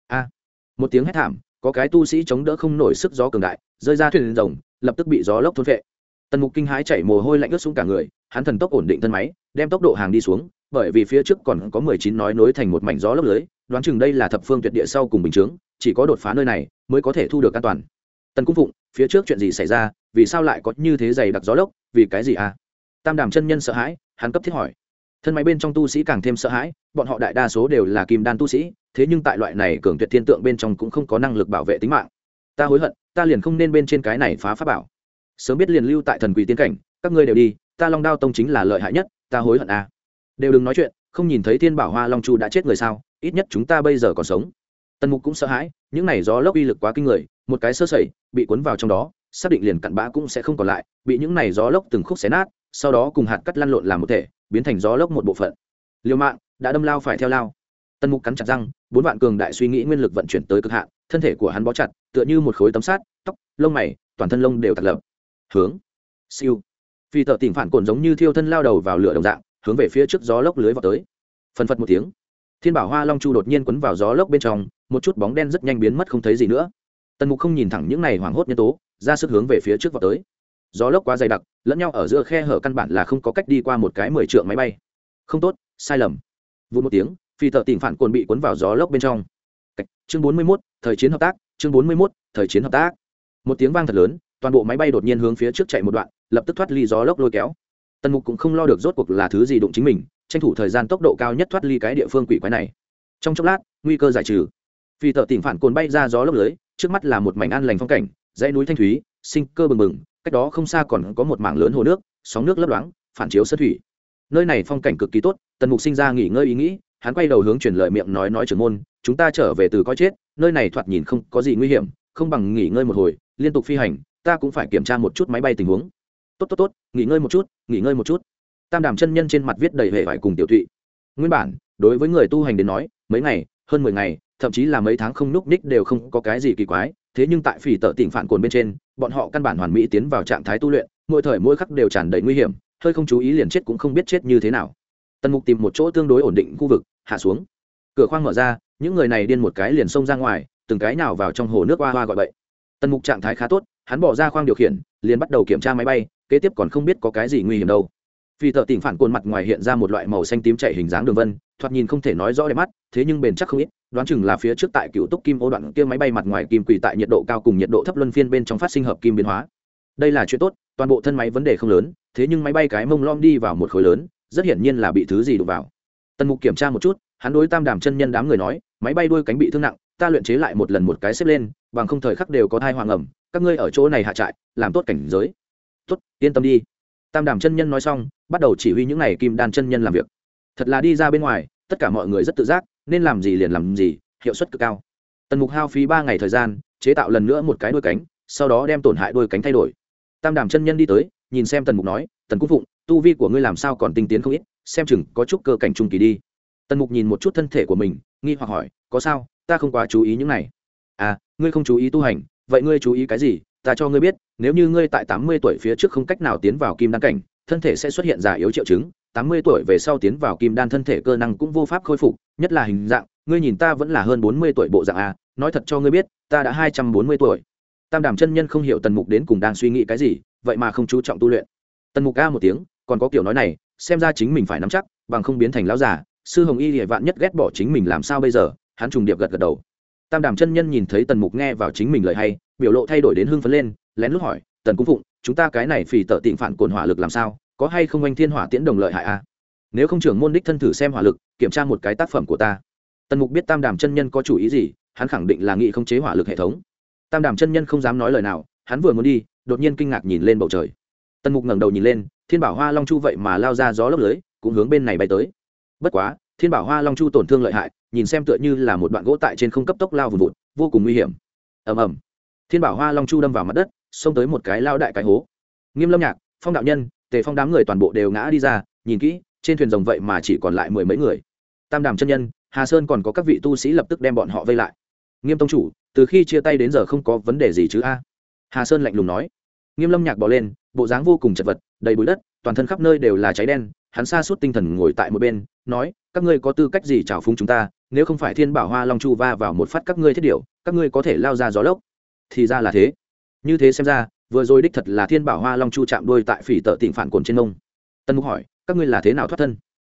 [SPEAKER 1] A một tiếng hét thảm, có cái tu sĩ chống đỡ không nổi sức gió cường đại, rơi ra thuyền rồng, lập tức bị gió lốc thôn vệ tần mục kinh hãi chảy mồ hôi lạnh ướt xuống cả người, hắn thần tốc ổn định thân máy, đem tốc độ hàng đi xuống, bởi vì phía trước còn có mười chín nói nối thành một mảnh gió lốc lưới, đoán chừng đây là thập phương tuyệt địa sau cùng bình chướng, chỉ có đột phá nơi này mới có thể thu được an toàn. Tần cung phụng, phía trước chuyện gì xảy ra, vì sao lại có như thế dày đặc gió lốc, vì cái gì à? Tam đàm chân nhân sợ hãi, hắn cấp thiết hỏi. Thân máy bên trong tu sĩ càng thêm sợ hãi, bọn họ đại đa số đều là kim đan tu sĩ thế nhưng tại loại này cường tuyệt thiên tượng bên trong cũng không có năng lực bảo vệ tính mạng. Ta hối hận, ta liền không nên bên trên cái này phá pháp bảo. Sớm biết liền lưu tại thần quỷ tiến cảnh, các ngươi đều đi, ta long đao tông chính là lợi hại nhất, ta hối hận à. đều đừng nói chuyện, không nhìn thấy thiên bảo hoa long chu đã chết người sao, ít nhất chúng ta bây giờ còn sống. Tần mục cũng sợ hãi, những này gió lốc uy lực quá kinh người, một cái sơ sẩy, bị cuốn vào trong đó, xác định liền cặn bã cũng sẽ không còn lại, bị những này gió lốc từng khúc xé nát, sau đó cùng hạt cắt lăn lộn làm một thể, biến thành gió lốc một bộ phận. Liều mạng, đã đâm lao phải theo lao tần mục cắn chặt răng, bốn vạn cường đại suy nghĩ nguyên lực vận chuyển tới cực hạn, thân thể của hắn bó chặt, tựa như một khối tấm sát tóc, lông mày, toàn thân lông đều tạt lập hướng. Siêu. Phi thợ tỉnh phản cồn giống như thiêu thân lao đầu vào lửa đồng dạng, hướng về phía trước gió lốc lưới vào tới. Phần phật một tiếng. Thiên bảo hoa long chu đột nhiên quấn vào gió lốc bên trong, một chút bóng đen rất nhanh biến mất không thấy gì nữa. Tần mục không nhìn thẳng những này hoảng hốt nhân tố, ra sức hướng về phía trước vào tới. Gió lốc quá dày đặc, lẫn nhau ở giữa khe hở căn bản là không có cách đi qua một cái mười trượng máy bay. Không tốt, sai lầm. Vụ một tiếng phi thợ Tỉnh phản cồn bị cuốn vào gió lốc bên trong. Chương bốn mươi mốt, thời chiến hợp tác, chương bốn mươi mốt, thời chiến hợp tác. Một tiếng vang thật lớn, toàn bộ máy bay đột nhiên hướng phía trước chạy một đoạn, lập tức thoát ly gió lốc lôi kéo. Tần mục cũng không lo được rốt cuộc là thứ gì đụng chính mình, tranh thủ thời gian tốc độ cao nhất thoát ly cái địa phương quỷ quái này. Trong chốc lát, nguy cơ giải trừ. Phi tợ tỉnh phản cồn bay ra gió lốc lưới, trước mắt là một mảnh an lành phong cảnh, dãy núi thanh thúy, sinh cơ bừng bừng, cách đó không xa còn có một mảng lớn hồ nước, sóng nước lấp loáng, phản chiếu sân thủy. Nơi này phong cảnh cực kỳ tốt, tần mục sinh ra nghỉ ngơi ý nghĩ hắn quay đầu hướng truyền lời miệng nói nói trưởng môn, chúng ta trở về từ coi chết, nơi này thoạt nhìn không có gì nguy hiểm, không bằng nghỉ ngơi một hồi, liên tục phi hành, ta cũng phải kiểm tra một chút máy bay tình huống. Tốt tốt tốt, nghỉ ngơi một chút, nghỉ ngơi một chút. Tam đàm chân nhân trên mặt viết đầy hệ vải cùng tiểu thụy. Nguyên bản, đối với người tu hành đến nói, mấy ngày, hơn mười ngày, thậm chí là mấy tháng không núp ních đều không có cái gì kỳ quái, thế nhưng tại phỉ tợ tỉnh phản cồn bên trên, bọn họ căn bản hoàn mỹ tiến vào trạng thái tu luyện, mỗi thời mỗi khắc đều tràn đầy nguy hiểm, hơi không chú ý liền chết cũng không biết chết như thế nào tần mục tìm một chỗ tương đối ổn định khu vực, hạ xuống. Cửa khoang mở ra, những người này điên một cái liền xông ra ngoài, từng cái nào vào trong hồ nước hoa hoa gọi bậy. Tần mục trạng thái khá tốt, hắn bỏ ra khoang điều khiển, liền bắt đầu kiểm tra máy bay, kế tiếp còn không biết có cái gì nguy hiểm đâu. Vì thợ tỉnh phản côn mặt ngoài hiện ra một loại màu xanh tím chạy hình dáng đường vân, thoạt nhìn không thể nói rõ đẹp mắt, thế nhưng bền chắc không ít, đoán chừng là phía trước tại cựu túc kim ô đoạn kia máy bay mặt ngoài kim quỳ tại nhiệt độ cao cùng nhiệt độ thấp luân phiên bên trong phát sinh hợp kim biến hóa. Đây là chuyện tốt, toàn bộ thân máy vấn đề không lớn, thế nhưng máy bay cái mông lom đi vào một khối lớn rất hiển nhiên là bị thứ gì đụng vào. Tần mục kiểm tra một chút, hắn đối tam đàm chân nhân đám người nói, máy bay đuôi cánh bị thương nặng, ta luyện chế lại một lần một cái xếp lên, bằng không thời khắc đều có thai hoàng ẩm, các ngươi ở chỗ này hạ trại, làm tốt cảnh giới. Tốt, yên tâm đi. Tam đàm chân nhân nói xong, bắt đầu chỉ huy những n à y kim đan chân nhân làm việc. Thật là đi ra bên ngoài, tất cả mọi người rất tự giác, nên làm gì liền làm gì, hiệu suất cực cao. Tần mục hao phí ba ngày thời gian, chế tạo lần nữa một cái đôi cánh, sau đó đem tổn hại đôi cánh thay đổi. Tam đàm chân nhân đi tới, nhìn xem tần mục nói, tần quốc phụng tu vi của ngươi làm sao còn tinh tiến không ít, xem chừng có chút cơ cảnh trung kỳ đi. Tần mục nhìn một chút thân thể của mình, nghi hoặc hỏi, có sao? Ta không quá chú ý những này. À ngươi không chú ý tu hành, vậy ngươi chú ý cái gì? Ta cho ngươi biết, nếu như ngươi tại tám mươi tuổi phía trước không cách nào tiến vào kim đan cảnh, thân thể sẽ xuất hiện giả yếu triệu chứng, tám mươi tuổi về sau tiến vào kim đan thân thể cơ năng cũng vô pháp khôi phục, nhất là hình dạng, ngươi nhìn ta vẫn là hơn bốn mươi tuổi bộ dạng à? nói thật cho ngươi biết, ta đã hai trăm bốn mươi tuổi. Tam đàm chân nhân không hiểu tần mục đến cùng đang suy nghĩ cái gì, vậy mà không chú trọng tu luyện. Tần mục a một tiếng còn có kiểu nói này, xem ra chính mình phải nắm chắc, bằng không biến thành lão giả sư hồng y hệ vạn nhất ghét bỏ chính mình làm sao bây giờ, hắn trùng điệp gật gật đầu. Tam đàm chân nhân nhìn thấy tần mục nghe vào chính mình lời hay, biểu lộ thay đổi đến hưng phấn lên, lén lút hỏi, tần cung phụng, chúng ta cái này phì tợ tịnh phản cồn hỏa lực làm sao, có hay không anh thiên hỏa tiễn đồng lợi hại a à? nếu không trưởng môn đích thân thử xem hỏa lực, kiểm tra một cái tác phẩm của ta. Tần mục biết tam đàm chân nhân có chủ ý gì, hắn khẳng định là nghị không chế hỏa lực hệ thống. Tam đàm chân nhân không dám nói lời nào, hắn vừa muốn đi, đột nhiên kinh ngạc nhìn lên bầu trời. Tần mục ngẩng đầu nhìn lên thiên bảo hoa long chu vậy mà lao ra gió lốc lưới, cũng hướng bên này bay tới. Bất quá, thiên bảo hoa long chu tổn thương lợi hại, nhìn xem tựa như là một đoạn gỗ tại trên không cấp tốc lao vùn vụt, vô cùng nguy hiểm. Ầm ầm. Thiên bảo hoa long chu đâm vào mặt đất, xông tới một cái lao đại cái hố. Nghiêm lâm nhạc, phong đạo nhân, tề phong đám người toàn bộ đều ngã đi ra, nhìn kỹ, trên thuyền rồng vậy mà chỉ còn lại mười mấy người. Tam đàm chân nhân, hà sơn còn có các vị tu sĩ lập tức đem bọn họ vây lại. Nghiêm tông chủ, từ khi chia tay đến giờ không có vấn đề gì chứ a? Hà sơn lạnh lùng nói. Nghiêm lâm nhạc bỏ lên bộ dáng vô cùng chật vật, đầy bụi đất, toàn thân khắp nơi đều là cháy đen. Hắn xa suốt tinh thần ngồi tại một bên, nói, các ngươi có tư cách gì trào phúng chúng ta? Nếu không phải thiên bảo hoa long chu va vào một phát các ngươi thiết điệu các ngươi có thể lao ra gió lốc. Thì ra là thế. Như thế xem ra, vừa rồi đích thật là thiên bảo hoa long chu chạm đuôi tại phỉ tợ tỉnh phản cồn trên nông tân mục hỏi, các ngươi là thế nào thoát thân?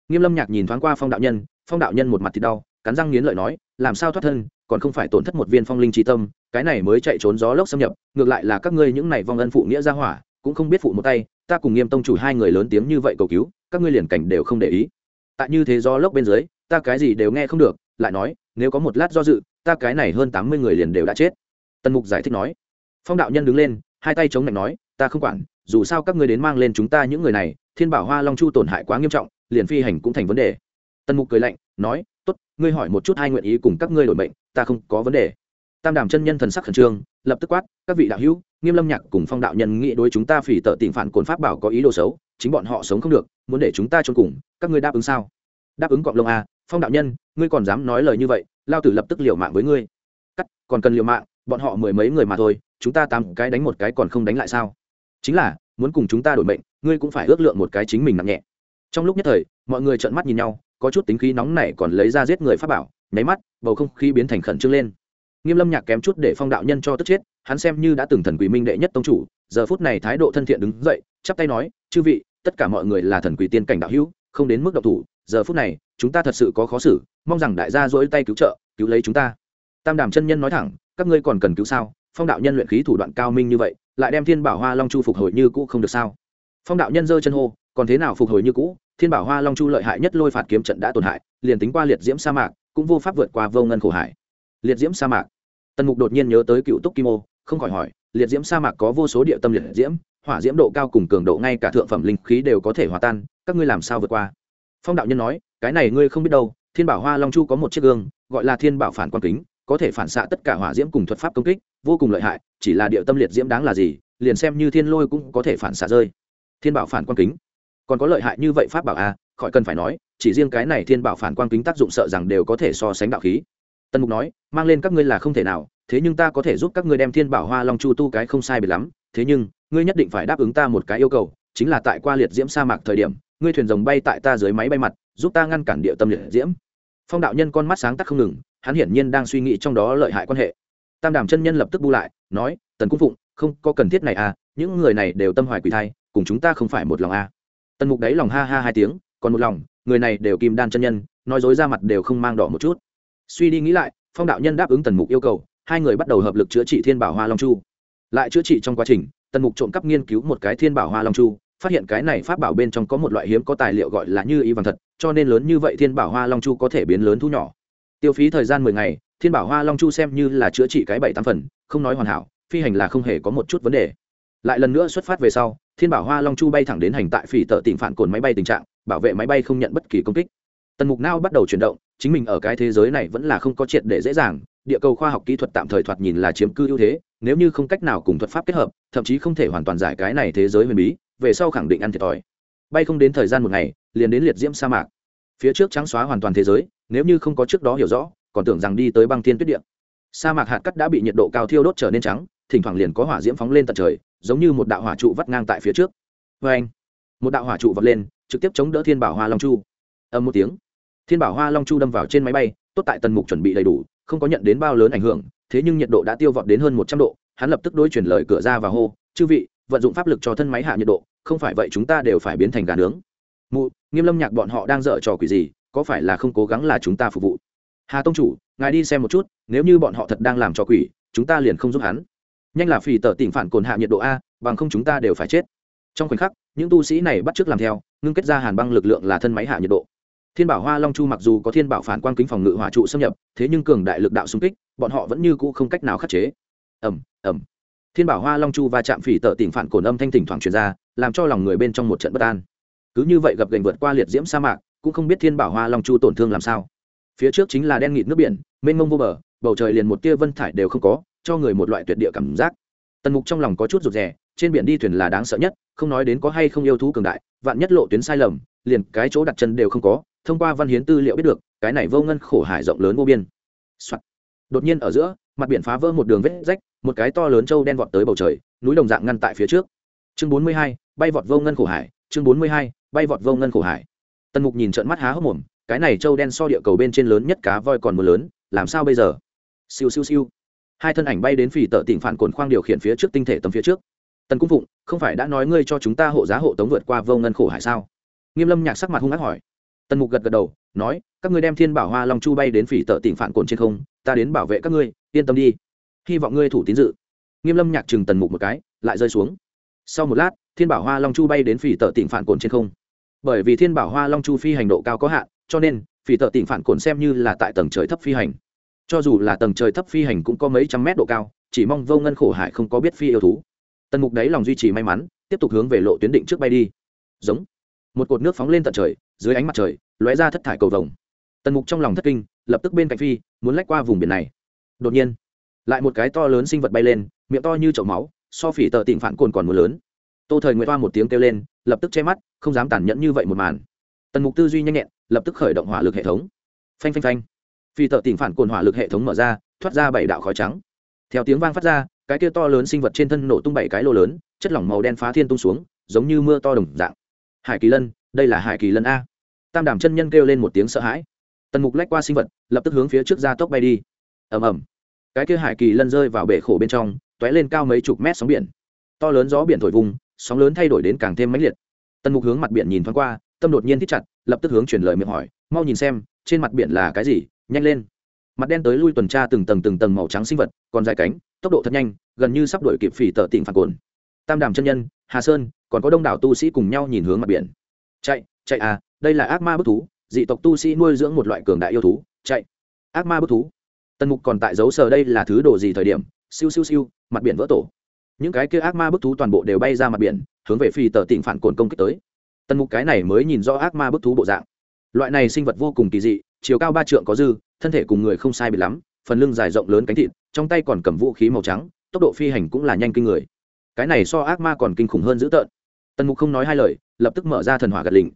[SPEAKER 1] Nghiêm lâm nhạc nhìn thoáng qua phong đạo nhân, phong đạo nhân một mặt thì đau, cắn răng nghiến lợi nói, làm sao thoát thân, còn không phải tổn thất một viên phong linh trí tâm, cái này mới chạy trốn gió lốc xâm nhập, ngược lại là các ngươi những này vong ân phụ nghĩa ra hỏa cũng không biết phụ một tay, ta cùng nghiêm tông chủ hai người lớn tiếng như vậy cầu cứu, các ngươi liền cảnh đều không để ý. Tại như thế do lốc bên dưới, ta cái gì đều nghe không được, lại nói, nếu có một lát do dự, ta cái này hơn tám mươi người liền đều đã chết. Tần mục giải thích nói. Phong đạo nhân đứng lên, hai tay chống lạnh nói, ta không quản, dù sao các ngươi đến mang lên chúng ta những người này, thiên bảo hoa long chu tổn hại quá nghiêm trọng, liền phi hành cũng thành vấn đề. Tần mục cười lạnh, nói, tốt, ngươi hỏi một chút hai nguyện ý cùng các ngươi đổi mệnh, ta không có vấn đề tam đàm chân nhân thần sắc khẩn trương, lập tức quát, các vị đạo hữu, nghiêm lâm nhạc cùng phong đạo nhân nghĩ đối chúng ta phỉ tợ tỉnh phản cồn pháp bảo có ý đồ xấu, chính bọn họ sống không được, muốn để chúng ta trốn cùng, các ngươi đáp ứng sao? Đáp ứng cọng lông a à, phong đạo nhân, ngươi còn dám nói lời như vậy, lao tử lập tức liều mạng với ngươi. Cắt, còn cần liều mạng, bọn họ mười mấy người mà thôi, chúng ta tám cái đánh một cái còn không đánh lại sao? Chính là, muốn cùng chúng ta đổi mệnh, ngươi cũng phải ước lượng một cái chính mình nặng nhẹ. Trong lúc nhất thời, mọi người trợn mắt nhìn nhau, có chút tính khí nóng này còn lấy ra giết người pháp bảo, nháy mắt, bầu không khí biến thành khẩn trương lên nghiêm lâm nhạc kém chút để phong đạo nhân cho tức chết, hắn xem như đã từng thần quỷ minh đệ nhất tông chủ, giờ phút này thái độ thân thiện đứng dậy, chắp tay nói, chư vị, tất cả mọi người là thần quỷ tiên cảnh đạo hữu, không đến mức độc thủ, giờ phút này, chúng ta thật sự có khó xử, mong rằng đại gia dỗi tay cứu trợ, cứu lấy chúng ta. Tam đàm chân nhân nói thẳng, các ngươi còn cần cứu sao? Phong đạo nhân luyện khí thủ đoạn cao minh như vậy, lại đem thiên bảo hoa long chu phục hồi như cũ không được sao? Phong đạo nhân giơ chân hô, còn thế nào phục hồi như cũ? Thiên bảo hoa long chu lợi hại nhất lôi phạt kiếm trận đã tổn hại, liền tính qua liệt diễm sa mạc, cũng vô pháp vượt qua vô ngân khổ hải. Liệt diễm sa mạc tần mục đột nhiên nhớ tới cựu túc kim ô không khỏi hỏi liệt diễm sa mạc có vô số địa tâm liệt diễm hỏa diễm độ cao cùng cường độ ngay cả thượng phẩm linh khí đều có thể hòa tan các ngươi làm sao vượt qua? Phong đạo nhân nói cái này ngươi không biết đâu thiên bảo hoa long chu có một chiếc gương gọi là thiên bảo phản quan kính có thể phản xạ tất cả hỏa diễm cùng thuật pháp công kích vô cùng lợi hại chỉ là địa tâm liệt diễm đáng là gì liền xem như thiên lôi cũng có thể phản xạ rơi. Thiên bảo phản quan kính. Còn có lợi hại như vậy pháp bảo a à, khỏi cần phải nói chỉ riêng cái này thiên bảo phản quan kính tác dụng sợ rằng đều có thể so sánh đạo khí. Tần mục nói, mang lên các ngươi là không thể nào, thế nhưng ta có thể giúp các ngươi đem thiên bảo hoa long chu tu cái không sai biệt lắm. Thế nhưng, ngươi nhất định phải đáp ứng ta một cái yêu cầu, chính là tại qua liệt diễm sa mạc thời điểm, ngươi thuyền rồng bay tại ta dưới máy bay mặt, giúp ta ngăn cản địa tâm liệt diễm. Phong đạo nhân con mắt sáng tắt không ngừng, hắn hiển nhiên đang suy nghĩ trong đó lợi hại quan hệ. Tam đàm chân nhân lập tức bu lại, nói, tần cung phụng, không có cần thiết này à những người này đều tâm hoài quỷ thai, cùng chúng ta không phải một lòng à. tần mục đấy lòng ha ha hai tiếng, còn một lòng, người này đều kim đan chân nhân, nói dối ra mặt đều không mang đỏ một chút suy đi nghĩ lại, phong đạo nhân đáp ứng tần mục yêu cầu, hai người bắt đầu hợp lực chữa trị thiên bảo hoa long chu. Lại chữa trị trong quá trình, tần mục trộm cắp nghiên cứu một cái thiên bảo hoa long chu, phát hiện cái này pháp bảo bên trong có một loại hiếm có tài liệu gọi là như y vàng thật, cho nên lớn như vậy thiên bảo hoa long chu có thể biến lớn thu nhỏ. Tiêu phí thời gian mười ngày, thiên bảo hoa long chu xem như là chữa trị cái bảy tám phần, không nói hoàn hảo, phi hành là không hề có một chút vấn đề. Lại lần nữa xuất phát về sau, thiên bảo hoa long chu bay thẳng đến hành tại phỉ tợ tịnh phản cồn máy bay tình trạng, bảo vệ máy bay không nhận bất kỳ công kích. Tần mục nao bắt đầu chuyển động chính mình ở cái thế giới này vẫn là không có triệt để dễ dàng, địa cầu khoa học kỹ thuật tạm thời thoạt nhìn là chiếm cư ưu thế, nếu như không cách nào cùng thuật pháp kết hợp, thậm chí không thể hoàn toàn giải cái này thế giới huyền bí, về sau khẳng định ăn thiệt thòi. Bay không đến thời gian một ngày, liền đến liệt diễm sa mạc. Phía trước trắng xóa hoàn toàn thế giới, nếu như không có trước đó hiểu rõ, còn tưởng rằng đi tới băng thiên tuyết điện sa mạc hạt cắt đã bị nhiệt độ cao thiêu đốt trở nên trắng, thỉnh thoảng liền có hỏa diễm phóng lên tận trời, giống như một đạo hỏa trụ vắt ngang tại phía trước. Vê anh một đạo hỏa trụ vọt lên, trực tiếp chống đỡ thiên bảo hoa long chu. Âm một tiếng thiên bảo hoa long chu đâm vào trên máy bay, tốt tại tần mục chuẩn bị đầy đủ, không có nhận đến bao lớn ảnh hưởng, thế nhưng nhiệt độ đã tiêu vọt đến hơn một trăm độ, hắn lập tức đối chuyển lời cửa ra và hô, chư vị, vận dụng pháp lực cho thân máy hạ nhiệt độ, không phải vậy chúng ta đều phải biến thành gà nướng. Mụ, nghiêm lâm nhạc bọn họ đang dở trò quỷ gì, có phải là không cố gắng là chúng ta phục vụ? Hà tông chủ, ngài đi xem một chút, nếu như bọn họ thật đang làm trò quỷ, chúng ta liền không giúp hắn. Nhanh là phì tờ tỉnh phản cồn hạ nhiệt độ a, bằng không chúng ta đều phải chết. Trong khoảnh khắc, những tu sĩ này bắt t r ư ớ c làm theo, ngưng kết ra hàn băng lực lượng là thân máy hạ nhiệt độ thiên bảo hoa long chu mặc dù có thiên bảo phản quang kính phòng ngự hỏa trụ xâm nhập, thế nhưng cường đại lực đạo xung kích, bọn họ vẫn như cũ không cách nào khắc chế. Ẩm ẩm thiên bảo hoa long chu và chạm phỉ tợ tỉnh phản cổn âm thanh thỉnh thoảng truyền ra, làm cho lòng người bên trong một trận bất an. Cứ như vậy gặp gành vượt qua liệt diễm sa mạc, cũng không biết thiên bảo hoa long chu tổn thương làm sao. Phía trước chính là đen nghịt nước biển, mênh mông vô bờ, bầu trời liền một tia vân thải đều không có, cho người một loại tuyệt địa cảm giác. Tần mục trong lòng có chút rụt rè, trên biển đi thuyền là đáng sợ nhất, không nói đến có hay không yêu thú cường đại, vạn nhất lộ tuyến sai lầm, liền cái chỗ đặt chân đều không có thông qua văn hiến tư liệu biết được, cái này vô ngân khổ hải rộng lớn vô biên、Soạn. đột nhiên ở giữa, mặt biển phá vỡ một đường vết rách, một cái to lớn trâu đen vọt tới bầu trời, núi đồng dạng ngăn tại phía trước. Chương bốn mươi hai, bay vọt vô ngân khổ hải, chương bốn mươi hai, bay vọt vô ngân khổ hải. Tần mục nhìn trận mắt há hốc mồm, cái này trâu đen so địa cầu bên trên lớn nhất cá voi còn mưa lớn, làm sao bây giờ? Siêu siêu siêu. Hai thân ảnh bay đến phỉ tợ tỉnh phản cồn khoang điều khiển phía trước tinh thể tầm phía trước. Tần cung phụng, không phải đã nói ngươi cho chúng ta hộ giá hộ tống vượt qua vô ngân khổ hải sao? Nghiêm lâm nhạc sắc mặt hung ác hỏi tần mục gật gật đầu, nói, các ngươi đem thiên bảo hoa long chu bay đến phỉ tợ tỉnh phản cồn trên không, ta đến bảo vệ các ngươi, yên tâm đi. Hy vọng ngươi thủ tín dự. Nghiêm lâm nhạc chừng tần mục một cái, lại rơi xuống. Sau một lát, thiên bảo hoa long chu bay đến phỉ tợ tỉnh phản cồn trên không. Bởi vì thiên bảo hoa long chu phi hành độ cao có hạn, cho nên, phỉ tợ tỉnh phản cồn xem như là tại tầng trời thấp phi hành. Cho dù là tầng trời thấp phi hành cũng có mấy trăm mét độ cao, chỉ mong vô ngân khổ hải không có biết phi yêu thú. Tần mục đấy lòng duy trì may mắn, tiếp tục hướng về lộ tuyến định trước bay đi. Giống. Một cột nước phóng lên tận trời dưới ánh mặt trời, lóe ra thất thải cầu vồng. Tần mục trong lòng thất kinh, lập tức bên cạnh phi, muốn lách qua vùng biển này. Đột nhiên, lại một cái to lớn sinh vật bay lên, miệng to như chậu máu, so phỉ tờ tỉnh phản cồn còn mưa lớn. Tô thời nguyệt toa một tiếng kêu lên, lập tức che mắt, không dám tàn nhẫn như vậy một màn. Tần mục tư duy nhanh nhẹn, lập tức khởi động hỏa lực hệ thống. Phanh phanh phanh. Phi tờ tỉnh phản cồn hỏa lực hệ thống mở ra, thoát ra bảy đạo khói trắng. Theo tiếng vang phát ra, cái kia to lớn sinh vật trên thân nổ tung bảy cái lô lớn, chất lỏng màu đen phá thiên tung xuống, giống như mưa to đồng dạng. Hải kỳ lân đây là hải kỳ lân a. Tam đàm chân nhân kêu lên một tiếng sợ hãi. Tần mục lách qua sinh vật, lập tức hướng phía trước ra tốc bay đi. Ầm ầm. Cái kia hải kỳ lân rơi vào bể khổ bên trong t ó é lên cao mấy chục mét sóng biển. To lớn gió biển thổi vùng, sóng lớn thay đổi đến càng thêm mãnh liệt. Tần mục hướng mặt biển nhìn thoáng qua, tâm đột nhiên thích chặt, lập tức hướng chuyển lời miệng hỏi, mau nhìn xem, trên mặt biển là cái gì? Nhanh lên. Mặt đen tới lui tuần tra từng tầng từng tầng màu trắng sinh vật, còn dài cánh, tốc độ thật nhanh, gần như sắp đổi kịp phỉ tờ tỉnh phản cồn. Tam đàm chân nhân, hà sơn, còn có đông đảo tu sĩ cùng nhau nhìn hướng mặt biển chạy chạy à đây là ác ma bức thú, dị tộc tu sĩ nuôi dưỡng một loại cường đại yêu thú, chạy. Ác ma bức thú. Tần mục còn tại dấu sờ đây là thứ đồ gì thời điểm, siêu siêu siêu, mặt biển vỡ tổ. Những cái kia ác ma bức thú toàn bộ đều bay ra mặt biển, hướng về phi tờ tỉnh phản cồn công kích tới. Tần mục cái này mới nhìn rõ ác ma bức thú bộ dạng. Loại này sinh vật vô cùng kỳ dị, chiều cao ba trượng có dư, thân thể cùng người không sai bị lắm, phần lưng dài rộng lớn cánh thịt, trong tay còn cầm vũ khí màu trắng, tốc độ phi hành cũng là nhanh kinh người. Cái này so ác ma còn kinh khủng hơn dữ tợn tần mục không nói hai lời lập tức mở ra thần hỏa gật lình.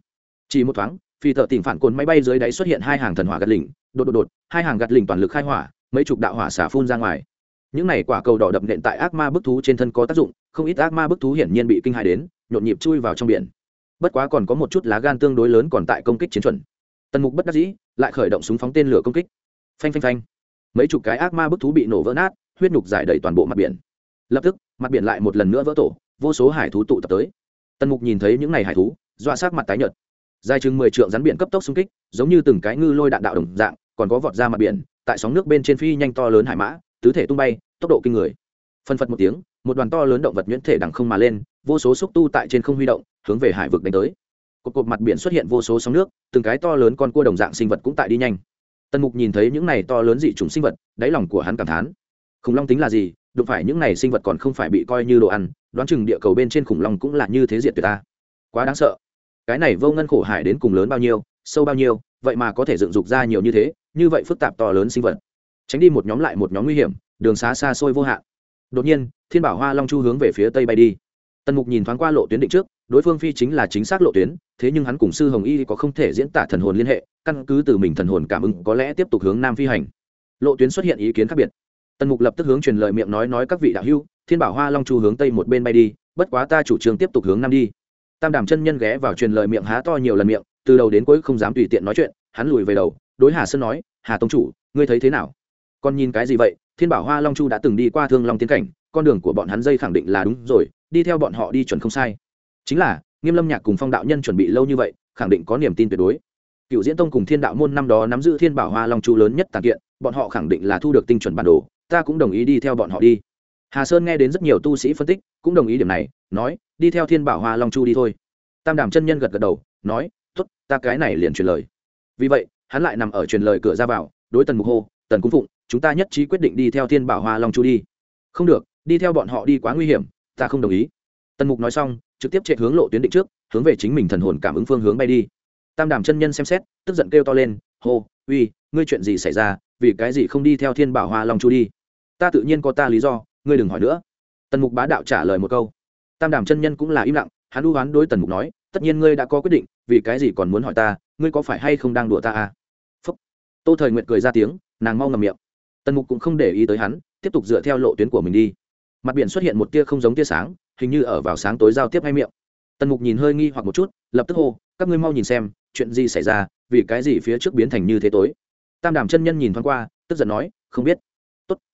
[SPEAKER 1] Chỉ một thoáng phi thợ tỉnh phản cồn máy bay dưới đáy xuất hiện hai hàng thần hỏa gạt lỉnh, đột đột đột hai hàng gạt lỉnh toàn lực khai hỏa mấy chục đạo hỏa xả phun ra ngoài. Những này quả cầu đỏ đập nện tại ác ma bức thú trên thân có tác dụng không ít ác ma bức thú hiển nhiên bị kinh hại đến nhộn nhịp chui vào trong biển. Bất quá còn có một chút lá gan tương đối lớn còn tại công kích chiến chuẩn. Tần mục bất đắc dĩ lại khởi động súng phóng tên lửa công kích. Phanh phanh phanh. Mấy chục cái ác ma bức thú bị nổ vỡ nát huyết nhục giải đầy toàn bộ mặt biển. Lập tức mặt biển lại một lần nữa vỡ tổ vô số hải thú tụ tập tới tần mục nhìn thấy những n à y hải thú, dọa sát mặt tái nhợt. Dài chừng mười trượng rắn biển cấp tốc xung kích, giống như từng cái ngư lôi đạn đạo đồng dạng, còn có vọt ra mặt biển, tại sóng nước bên trên phi nhanh to lớn hải mã, tứ thể tung bay, tốc độ kinh người. Phân phật một tiếng, một đoàn to lớn động vật nhuyễn thể đằng không mà lên, vô số xúc tu tại trên không huy động, hướng về hải vực đánh tới. Cột cột mặt biển xuất hiện vô số sóng nước, từng cái to lớn con cua đồng dạng sinh vật cũng tại đi nhanh. Tần mục nhìn thấy những này to lớn dị t sinh vật, đáy lòng của hắn cảm thán. Khủng long tính là gì? Đụng phải những này sinh vật còn không phải bị coi như đồ ăn, đoán chừng địa cầu bên trên khủng long cũng là như thế diệt tuyệt ta. Quá đáng sợ. Cái này vô ngân khổ hải đến cùng lớn bao nhiêu, sâu bao nhiêu, vậy mà có thể dựng dục ra nhiều như thế, như vậy phức tạp to lớn sinh vật. Tránh đi một nhóm lại một nhóm nguy hiểm, đường xá xa xôi vô hạn. Đột nhiên, thiên bảo hoa long chu hướng về phía tây bay đi. Tần mục nhìn thoáng qua lộ tuyến định trước, đối phương phi chính là chính xác lộ tuyến, thế nhưng hắn cùng sư hồng y có không thể diễn tả thần hồn liên hệ, căn cứ từ mình thần hồn cảm ứng có lẽ tiếp tục hướng nam phi hành. Lộ tuyến xuất hiện ý kiến khác biệt tần mục lập tức hướng truyền lời miệng nói nói các vị đạo hữu, thiên bảo hoa long chu hướng tây một bên bay đi, bất quá ta chủ trương tiếp tục hướng nam đi. Tam đàm chân nhân ghé vào truyền lời miệng há to nhiều lần miệng, từ đầu đến cuối không dám tùy tiện nói chuyện, hắn lùi về đầu, đối hà sơn nói, hà tông chủ, ngươi thấy thế nào? Con nhìn cái gì vậy? Thiên bảo hoa long chu đã từng đi qua thương long tiến cảnh, con đường của bọn hắn dây khẳng định là đúng rồi, đi theo bọn họ đi chuẩn không sai. Chính là, nghiêm lâm nhạc cùng phong đạo nhân chuẩn bị lâu như vậy, khẳng định có niềm tin tuyệt đối. Cựu diễn tông cùng thiên đạo môn năm đó nắm giữ thiên bảo hoa long chu lớn nhất tàn kiện, bọn họ khẳng định là thu được tinh chuẩn bản đồ ta cũng đồng ý đi theo bọn họ đi. Hà sơn nghe đến rất nhiều tu sĩ phân tích, cũng đồng ý điểm này, nói, đi theo thiên bảo hoa long chu đi thôi. Tam đàm chân nhân gật gật đầu, nói t ố t ta cái này liền truyền lời. Vì vậy, hắn lại nằm ở truyền lời cửa ra vào, đối tần mục hô, tần cung phụng, chúng ta nhất trí quyết định đi theo thiên bảo hoa long chu đi. Không được, đi theo bọn họ đi quá nguy hiểm, ta không đồng ý. Tần mục nói xong, trực tiếp chạy hướng lộ tuyến định trước, hướng về chính mình thần hồn cảm ứng phương hướng bay đi. Tam đàm chân nhân xem xét, tức giận kêu to lên, hô, uy, ngươi chuyện gì xảy ra? Vì cái gì không đi theo thiên bảo hoa long chu đi? Ta tự nhiên có ta lý do, ngươi đừng hỏi nữa. Tần mục bá đạo trả lời một câu. Tam đàm chân nhân cũng là im lặng, hắn đu hoán đối tần mục nói, tất nhiên ngươi đã có quyết định, vì cái gì còn muốn hỏi ta, ngươi có phải hay không đang đùa ta à? Phúc. Tô thời nguyện cười ra tiếng, nàng mau ngầm miệng. Tần mục cũng không để ý tới hắn, tiếp tục dựa theo lộ tuyến của mình đi. Mặt biển xuất hiện một tia không giống tia sáng, hình như ở vào sáng tối giao tiếp hay miệng. Tần mục nhìn hơi nghi hoặc một chút, lập tức hô, các ngươi mau nhìn xem, chuyện gì xảy ra, vì cái gì phía trước biến thành như thế tối? Tam đàm chân nhân nhìn thoáng qua, tức giận nói, không biết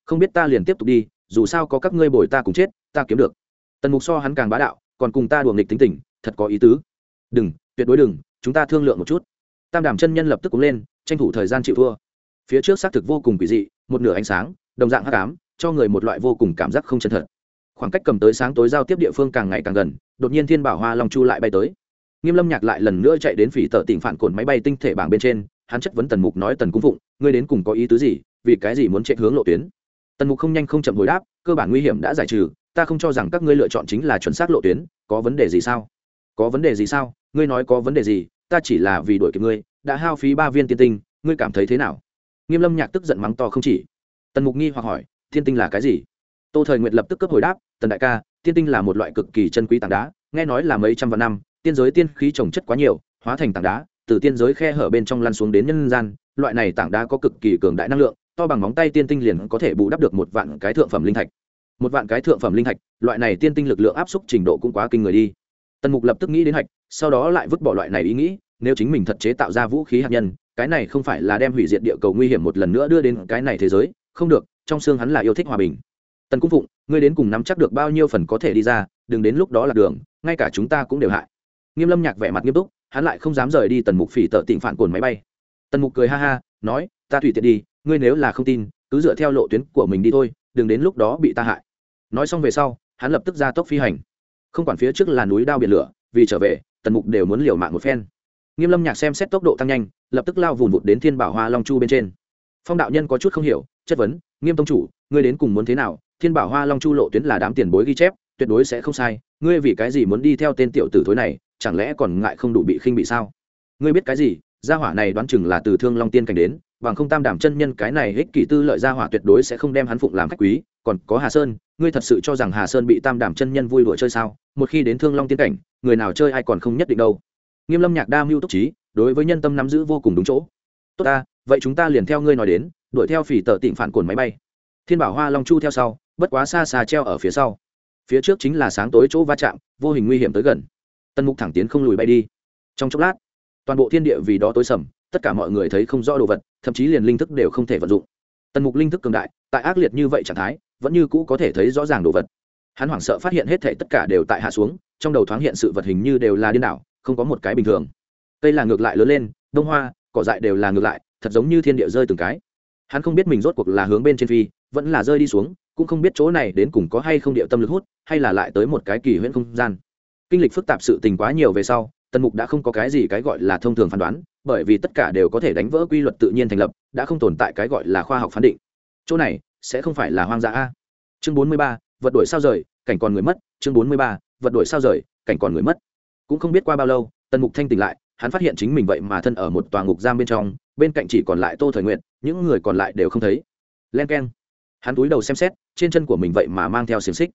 [SPEAKER 1] không biết ta liền tiếp tục đi, dù sao có các ngươi bồi ta cùng chết, ta kiếm được. Tần mục so hắn càng bá đạo, còn cùng ta đùa nghịch tính tình, thật có ý tứ. Đừng, tuyệt đối đừng, chúng ta thương lượng một chút. Tam đàm chân nhân lập tức cúng lên, tranh thủ thời gian chịu thua. Phía trước xác thực vô cùng quỷ dị, một nửa ánh sáng, đồng dạng hắc ám, cho người một loại vô cùng cảm giác không chân thật. Khoảng cách cầm tới sáng tối giao tiếp địa phương càng ngày càng gần, đột nhiên thiên bảo hoa long chu lại bay tới. Nghiêm lâm nhạc lại lần nữa chạy đến phỉ tờ tỉnh phản cồn máy bay tinh thể bảng bên trên, hắn chất vấn tần mục nói tần cung phụng, ngươi đến cùng có ý tứ gì, vì cái gì muốn chạy hướng lộ tuyến? Tần mục không nhanh không chậm hồi đáp, cơ bản nguy hiểm đã giải trừ, ta không cho rằng các ngươi lựa chọn chính là chuẩn xác lộ tuyến, có vấn đề gì sao? Có vấn đề gì sao? Ngươi nói có vấn đề gì, ta chỉ là vì đuổi kịp ngươi, đã hao phí ba viên tiên tinh, ngươi cảm thấy thế nào? Nghiêm lâm nhạc tức giận mắng to không chỉ. Tần mục nghi hoặc hỏi thiên tinh là cái gì? Tô thời nguyệt lập tức cấp hồi đáp, tần đại ca, tiên tinh là một loại cực kỳ chân quý tảng đá, nghe nói là mấy trăm vạn năm, tiên giới tiên khí trồng chất quá nhiều, hóa thành tảng đá, từ tiên giới khe hở bên trong lăn xuống đến nhân gian, loại này tảng đá có cực kỳ cường đại năng lượng to bằng móng tay tiên tinh liền có thể bù đắp được một vạn cái thượng phẩm linh thạch. Một vạn cái thượng phẩm linh thạch, loại này tiên tinh lực lượng áp xúc trình độ cũng quá kinh người đi. Tần mục lập tức nghĩ đến hạch, sau đó lại vứt bỏ loại này ý nghĩ, nếu chính mình thật chế tạo ra vũ khí hạt nhân, cái này không phải là đem hủy diệt địa cầu nguy hiểm một lần nữa đưa đến cái này thế giới, không được, trong xương hắn là yêu thích hòa bình. Tần cung phụng, ngươi đến cùng nắm chắc được bao nhiêu phần có thể đi ra, đừng đến lúc đó là đường, ngay cả chúng ta cũng đều hại. Nghiêm lâm nhạc vẻ mặt nghiêm túc, hắn lại không dám rời đi tần mục phỉ tợ tịnh phản cồn máy bay. Tần mục cười ha ha, nói, ta tùy tiện đi ngươi nếu là không tin, cứ dựa theo lộ tuyến của mình đi thôi, đừng đến lúc đó bị ta hại. Nói xong về sau, hắn lập tức ra tốc phi hành. Không quản phía trước là núi đao biển lửa, vì trở về, tần mục đều muốn liều mạng một phen. Nghiêm lâm nhạc xem xét tốc độ tăng nhanh, lập tức lao vùn vụt đến thiên bảo hoa long chu bên trên. Phong đạo nhân có chút không hiểu, chất vấn, nghiêm tông chủ, ngươi đến cùng muốn thế nào? Thiên bảo hoa long chu lộ tuyến là đám tiền bối ghi chép, tuyệt đối sẽ không sai. Ngươi vì cái gì muốn đi theo tên tiểu tử thối này, chẳng lẽ còn ngại không đủ bị khinh bị sao? Ngươi biết cái gì? Gia hỏa này đoán chừng là từ thương long tiên cảnh đến bằng không tam đảm chân nhân cái này ích kỷ tư lợi gia hỏa tuyệt đối sẽ không đem hắn phụng làm khách quý. Còn có hà sơn, ngươi thật sự cho rằng hà sơn bị tam đảm chân nhân vui đùa chơi sao? Một khi đến thương long tiên cảnh, người nào chơi ai còn không nhất định đâu. Nghiêm lâm nhạc đa mưu túc trí, đối với nhân tâm nắm giữ vô cùng đúng chỗ. Tốt ta, vậy chúng ta liền theo ngươi nói đến, đuổi theo phỉ tờ tịnh phản cồn máy bay. Thiên bảo hoa long chu theo sau, bất quá xa xa treo ở phía sau. Phía trước chính là sáng tối chỗ va chạm, vô hình nguy hiểm tới gần. Tân mục thẳng tiến không lùi bay đi. Trong chốc lát, toàn bộ thiên địa vì đó tối sầm tất cả mọi người thấy không rõ đồ vật, thậm chí liền linh thức đều không thể vận dụng. Tần mục linh thức cường đại, tại ác liệt như vậy trạng thái, vẫn như cũ có thể thấy rõ ràng đồ vật. Hắn hoảng sợ phát hiện hết thể tất cả đều tại hạ xuống, trong đầu thoáng hiện sự vật hình như đều là điên đảo, không có một cái bình thường. Cây là ngược lại lớn lên, đông hoa, cỏ dại đều là ngược lại, thật giống như thiên địa rơi từng cái. Hắn không biết mình rốt cuộc là hướng bên trên phi, vẫn là rơi đi xuống, cũng không biết chỗ này đến cùng có hay không địa tâm lực hút, hay là lại tới một cái kỳ huyễn không gian. Kinh lịch phức tạp sự tình quá nhiều về sau tần mục đã không có cái gì cái gọi là thông thường phán đoán, bởi vì tất cả đều có thể đánh vỡ quy luật tự nhiên thành lập, đã không tồn tại cái gọi là khoa học phán định. Chỗ này, sẽ không phải là hoang dã a. Chương bốn mươi ba, vật đổi sao rời, cảnh còn người mất. Chương bốn mươi ba, vật đổi sao rời, cảnh còn người mất. Cũng không biết qua bao lâu, tần mục thanh tỉnh lại, hắn phát hiện chính mình vậy mà thân ở một tòa ngục giam bên trong, bên cạnh chỉ còn lại tô thời nguyện những người còn lại đều không thấy. Len k e n hắn túi đầu xem xét, trên chân của mình vậy mà mang theo xiềng xích.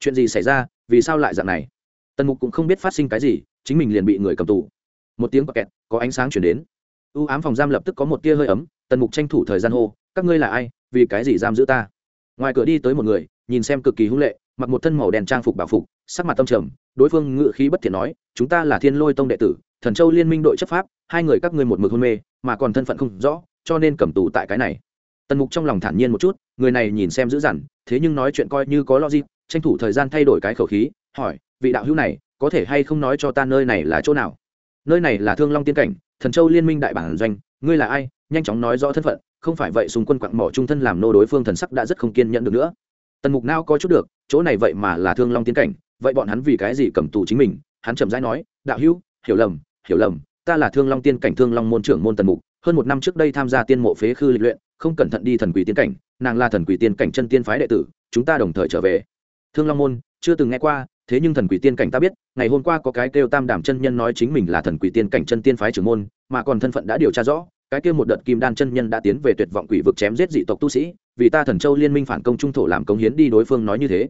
[SPEAKER 1] Chuyện gì xảy ra? Vì sao lại dạng này? Tần mục cũng không biết phát sinh cái gì chính mình liền bị người cầm tù. Một tiếng kẹt, có ánh sáng chuyển đến. U ám phòng giam lập tức có một tia hơi ấm, tần mục tranh thủ thời gian hô, các ngươi là ai? Vì cái gì giam giữ ta? Ngoài cửa đi tới một người, nhìn xem cực kỳ hung lệ, mặc một thân màu đèn trang phục bảo phục, sắc mặt tâm trầm, đối phương ngự khí bất thiện nói, chúng ta là thiên lôi tông đệ tử, thần châu liên minh đội chấp pháp, hai người các ngươi một mực hôn mê, mà còn thân phận không rõ, cho nên cầm tù tại cái này. Tần mục trong lòng thản nhiên một chút, người này nhìn xem dữ dằn, thế nhưng nói chuyện coi như có logic, tranh thủ thời gian thay đổi cái khẩu khí, hỏi, vị đạo hữu này có thể hay không nói cho ta nơi này là chỗ nào? Nơi này là thương long tiên cảnh, thần châu liên minh đại bản doanh, ngươi là ai? Nhanh chóng nói rõ thân phận, không phải vậy xung quân quặng mỏ trung thân làm nô đối phương thần sắc đã rất không kiên nhẫn được nữa. Tần mục nao có chút được, chỗ này vậy mà là thương long tiên cảnh, vậy bọn hắn vì cái gì cầm tù chính mình? Hắn chậm rãi nói, đạo hữu, hiểu lầm hiểu lầm, ta là thương long tiên cảnh thương long môn trưởng môn tần mục, hơn một năm trước đây tham gia tiên mộ phế khư lịch luyện, không cẩn thận đi thần quỷ tiên cảnh, nàng là thần quỷ tiên cảnh chân tiên phái đệ tử, chúng ta đồng thời trở về. Thương long môn, chưa từng nghe qua thế nhưng thần quỷ tiên cảnh ta biết, ngày hôm qua có cái kêu tam đảm chân nhân nói chính mình là thần quỷ tiên cảnh chân tiên phái trưởng môn, mà còn thân phận đã điều tra rõ, cái kêu một đợt kim đan chân nhân đã tiến về tuyệt vọng quỷ vực chém giết dị tộc tu sĩ, vì ta thần châu liên minh phản công trung thổ làm công hiến đi đối phương nói như thế.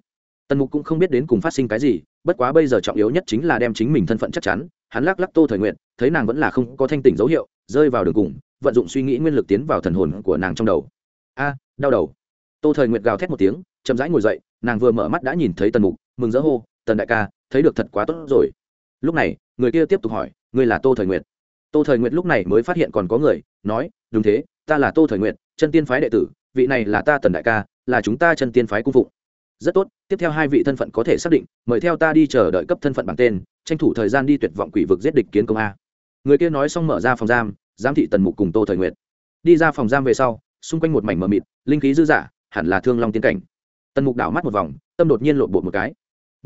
[SPEAKER 1] Tần mục cũng không biết đến cùng phát sinh cái gì, bất quá bây giờ trọng yếu nhất chính là đem chính mình thân phận chắc chắn, hắn lắc lắc tô thời nguyện thấy nàng vẫn là không có thanh tỉnh dấu hiệu, rơi vào đường cùng, vận dụng suy nghĩ nguyên lực tiến vào thần hồn của nàng trong đầu. A à, đau đầu. Tô thời nguyện gào thét một tiếng, chậm rãi ngồi dậy, nàng vừa mở mắt đã nhìn thấy tần mục, mừng rỡ hô tần đại ca, thấy được thật quá tốt rồi. Lúc này, người kia tiếp tục hỏi, ngươi là tô thời nguyệt? Tô thời nguyệt lúc này mới phát hiện còn có người, nói, đúng thế, ta là tô thời nguyệt, chân tiên phái đệ tử, vị này là ta tần đại ca, là chúng ta chân tiên phái cung phụng. Rất tốt, tiếp theo hai vị thân phận có thể xác định, mời theo ta đi chờ đợi cấp thân phận bằng tên, tranh thủ thời gian đi tuyệt vọng quỷ vực giết địch kiến công a. Người kia nói xong mở ra phòng giam, giám thị tần mục cùng tô thời nguyệt. Đi ra phòng giam về sau, xung quanh một mảnh mờ mịt, linh khí dư dả, hẳn là thương long tiên cảnh. Tần mục đảo mắt một vòng, tâm đột nhiên lộn bột một cái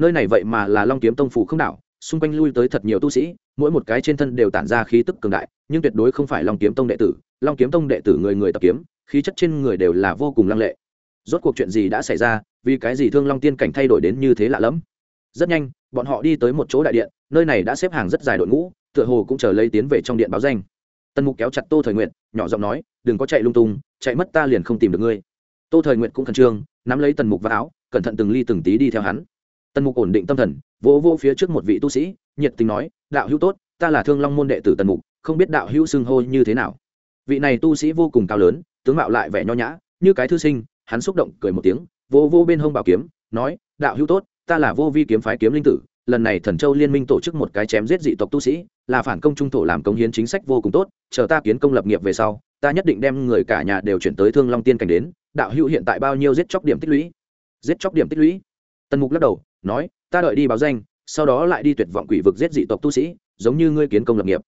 [SPEAKER 1] nơi này vậy mà là long kiếm tông phủ không đảo, xung quanh lui tới thật nhiều tu sĩ, mỗi một cái trên thân đều tản ra khí tức cường đại, nhưng tuyệt đối không phải long kiếm tông đệ tử. Long kiếm tông đệ tử người người tập kiếm, khí chất trên người đều là vô cùng lăng lệ. Rốt cuộc chuyện gì đã xảy ra, vì cái gì thương long tiên cảnh thay đổi đến như thế lạ lẫm? Rất nhanh, bọn họ đi tới một chỗ đại điện, nơi này đã xếp hàng rất dài đội ngũ, tựa hồ cũng chờ lấy tiến về trong điện báo danh. Tần mục kéo chặt tô thời nguyện nhỏ giọng nói, đừng có chạy lung tung, chạy mất ta liền không tìm được ngươi. Tô thời nguyện cũng khẩn trương, nắm lấy tần mục vào áo, cẩn thận từng ly từng tí đi theo hắn tần mục ổn định tâm thần, vỗ vỗ phía trước một vị tu sĩ, nhiệt tình nói, đạo hữu tốt, ta là thương long môn đệ tử tần mục, không biết đạo hữu xưng hô như thế nào. Vị này tu sĩ vô cùng cao lớn, tướng mạo lại vẻ nho nhã, như cái thư sinh, hắn xúc động cười một tiếng, vỗ vỗ bên hông bảo kiếm, nói, đạo hữu tốt, ta là vô vi kiếm phái kiếm linh tử, lần này thần châu liên minh tổ chức một cái chém giết dị tộc tu sĩ, là phản công trung thổ làm công hiến chính sách vô cùng tốt, chờ ta kiến công lập nghiệp về sau, ta nhất định đem người cả nhà đều chuyển tới thương long tiên cảnh đến, đạo hữu hiện tại bao nhiêu giết chóc điểm tích lũy? Giết chóc điểm tích lũy? Tần mục lắc đầu, nói, ta đợi đi báo danh, sau đó lại đi tuyệt vọng quỷ vực giết dị tộc tu sĩ, giống như ngươi kiến công lập nghiệp.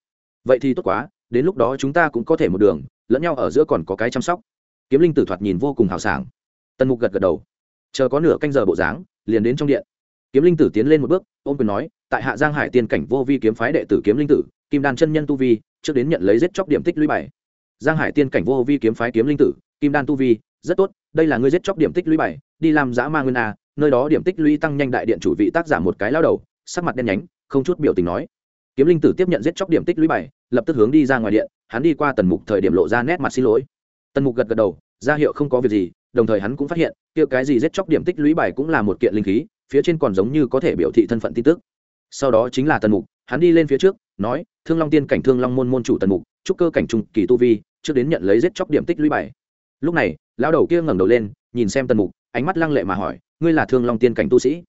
[SPEAKER 1] Vậy thì tốt quá, đến lúc đó chúng ta cũng có thể một đường, lẫn nhau ở giữa còn có cái chăm sóc. Kiếm linh tử thoạt nhìn vô cùng hào sảng. Tần mục gật gật đầu. Chờ có nửa canh giờ bộ dáng, liền đến trong điện. Kiếm linh tử tiến lên một bước, ôm quyền nói, tại hạ giang hải tiên cảnh vô vi kiếm phái đệ tử kiếm linh tử, kim đan chân nhân tu vi, trước đến nhận lấy giết chóc điểm tích lũy bảy. Giang hải tiên cảnh vô vi kiếm phái kiếm linh tử, kim đan tu vi, rất tốt, đây là ngươi giết chóc điểm tích lũy bảy, đi làm dã ma nguyên a nơi đó điểm tích lũy tăng nhanh đại điện chủ vị tác giả một cái lao đầu, sắc mặt đen nhánh, không chút biểu tình nói. Kiếm linh tử tiếp nhận giết chóc điểm tích lũy bảy lập tức hướng đi ra ngoài điện, hắn đi qua tần mục thời điểm lộ ra nét mặt xin lỗi. Tần mục gật gật đầu, ra hiệu không có việc gì, đồng thời hắn cũng phát hiện, kia cái gì giết chóc điểm tích lũy bài cũng là một kiện linh khí, phía trên còn giống như có thể biểu thị thân phận tin tức. Sau đó chính là tần mục, hắn đi lên phía trước, nói, thương long tiên cảnh thương long môn môn chủ tần mục trúc cơ cảnh trung kỳ tu vi, trước đến nhận lấy giết chóc điểm tích lũy bài. Lúc này lão đầu kia ngẩng đầu lên, nhìn xem tần mục ánh mắt lăng lệ mà hỏi, ngươi là thương long tiên cảnh tu sĩ?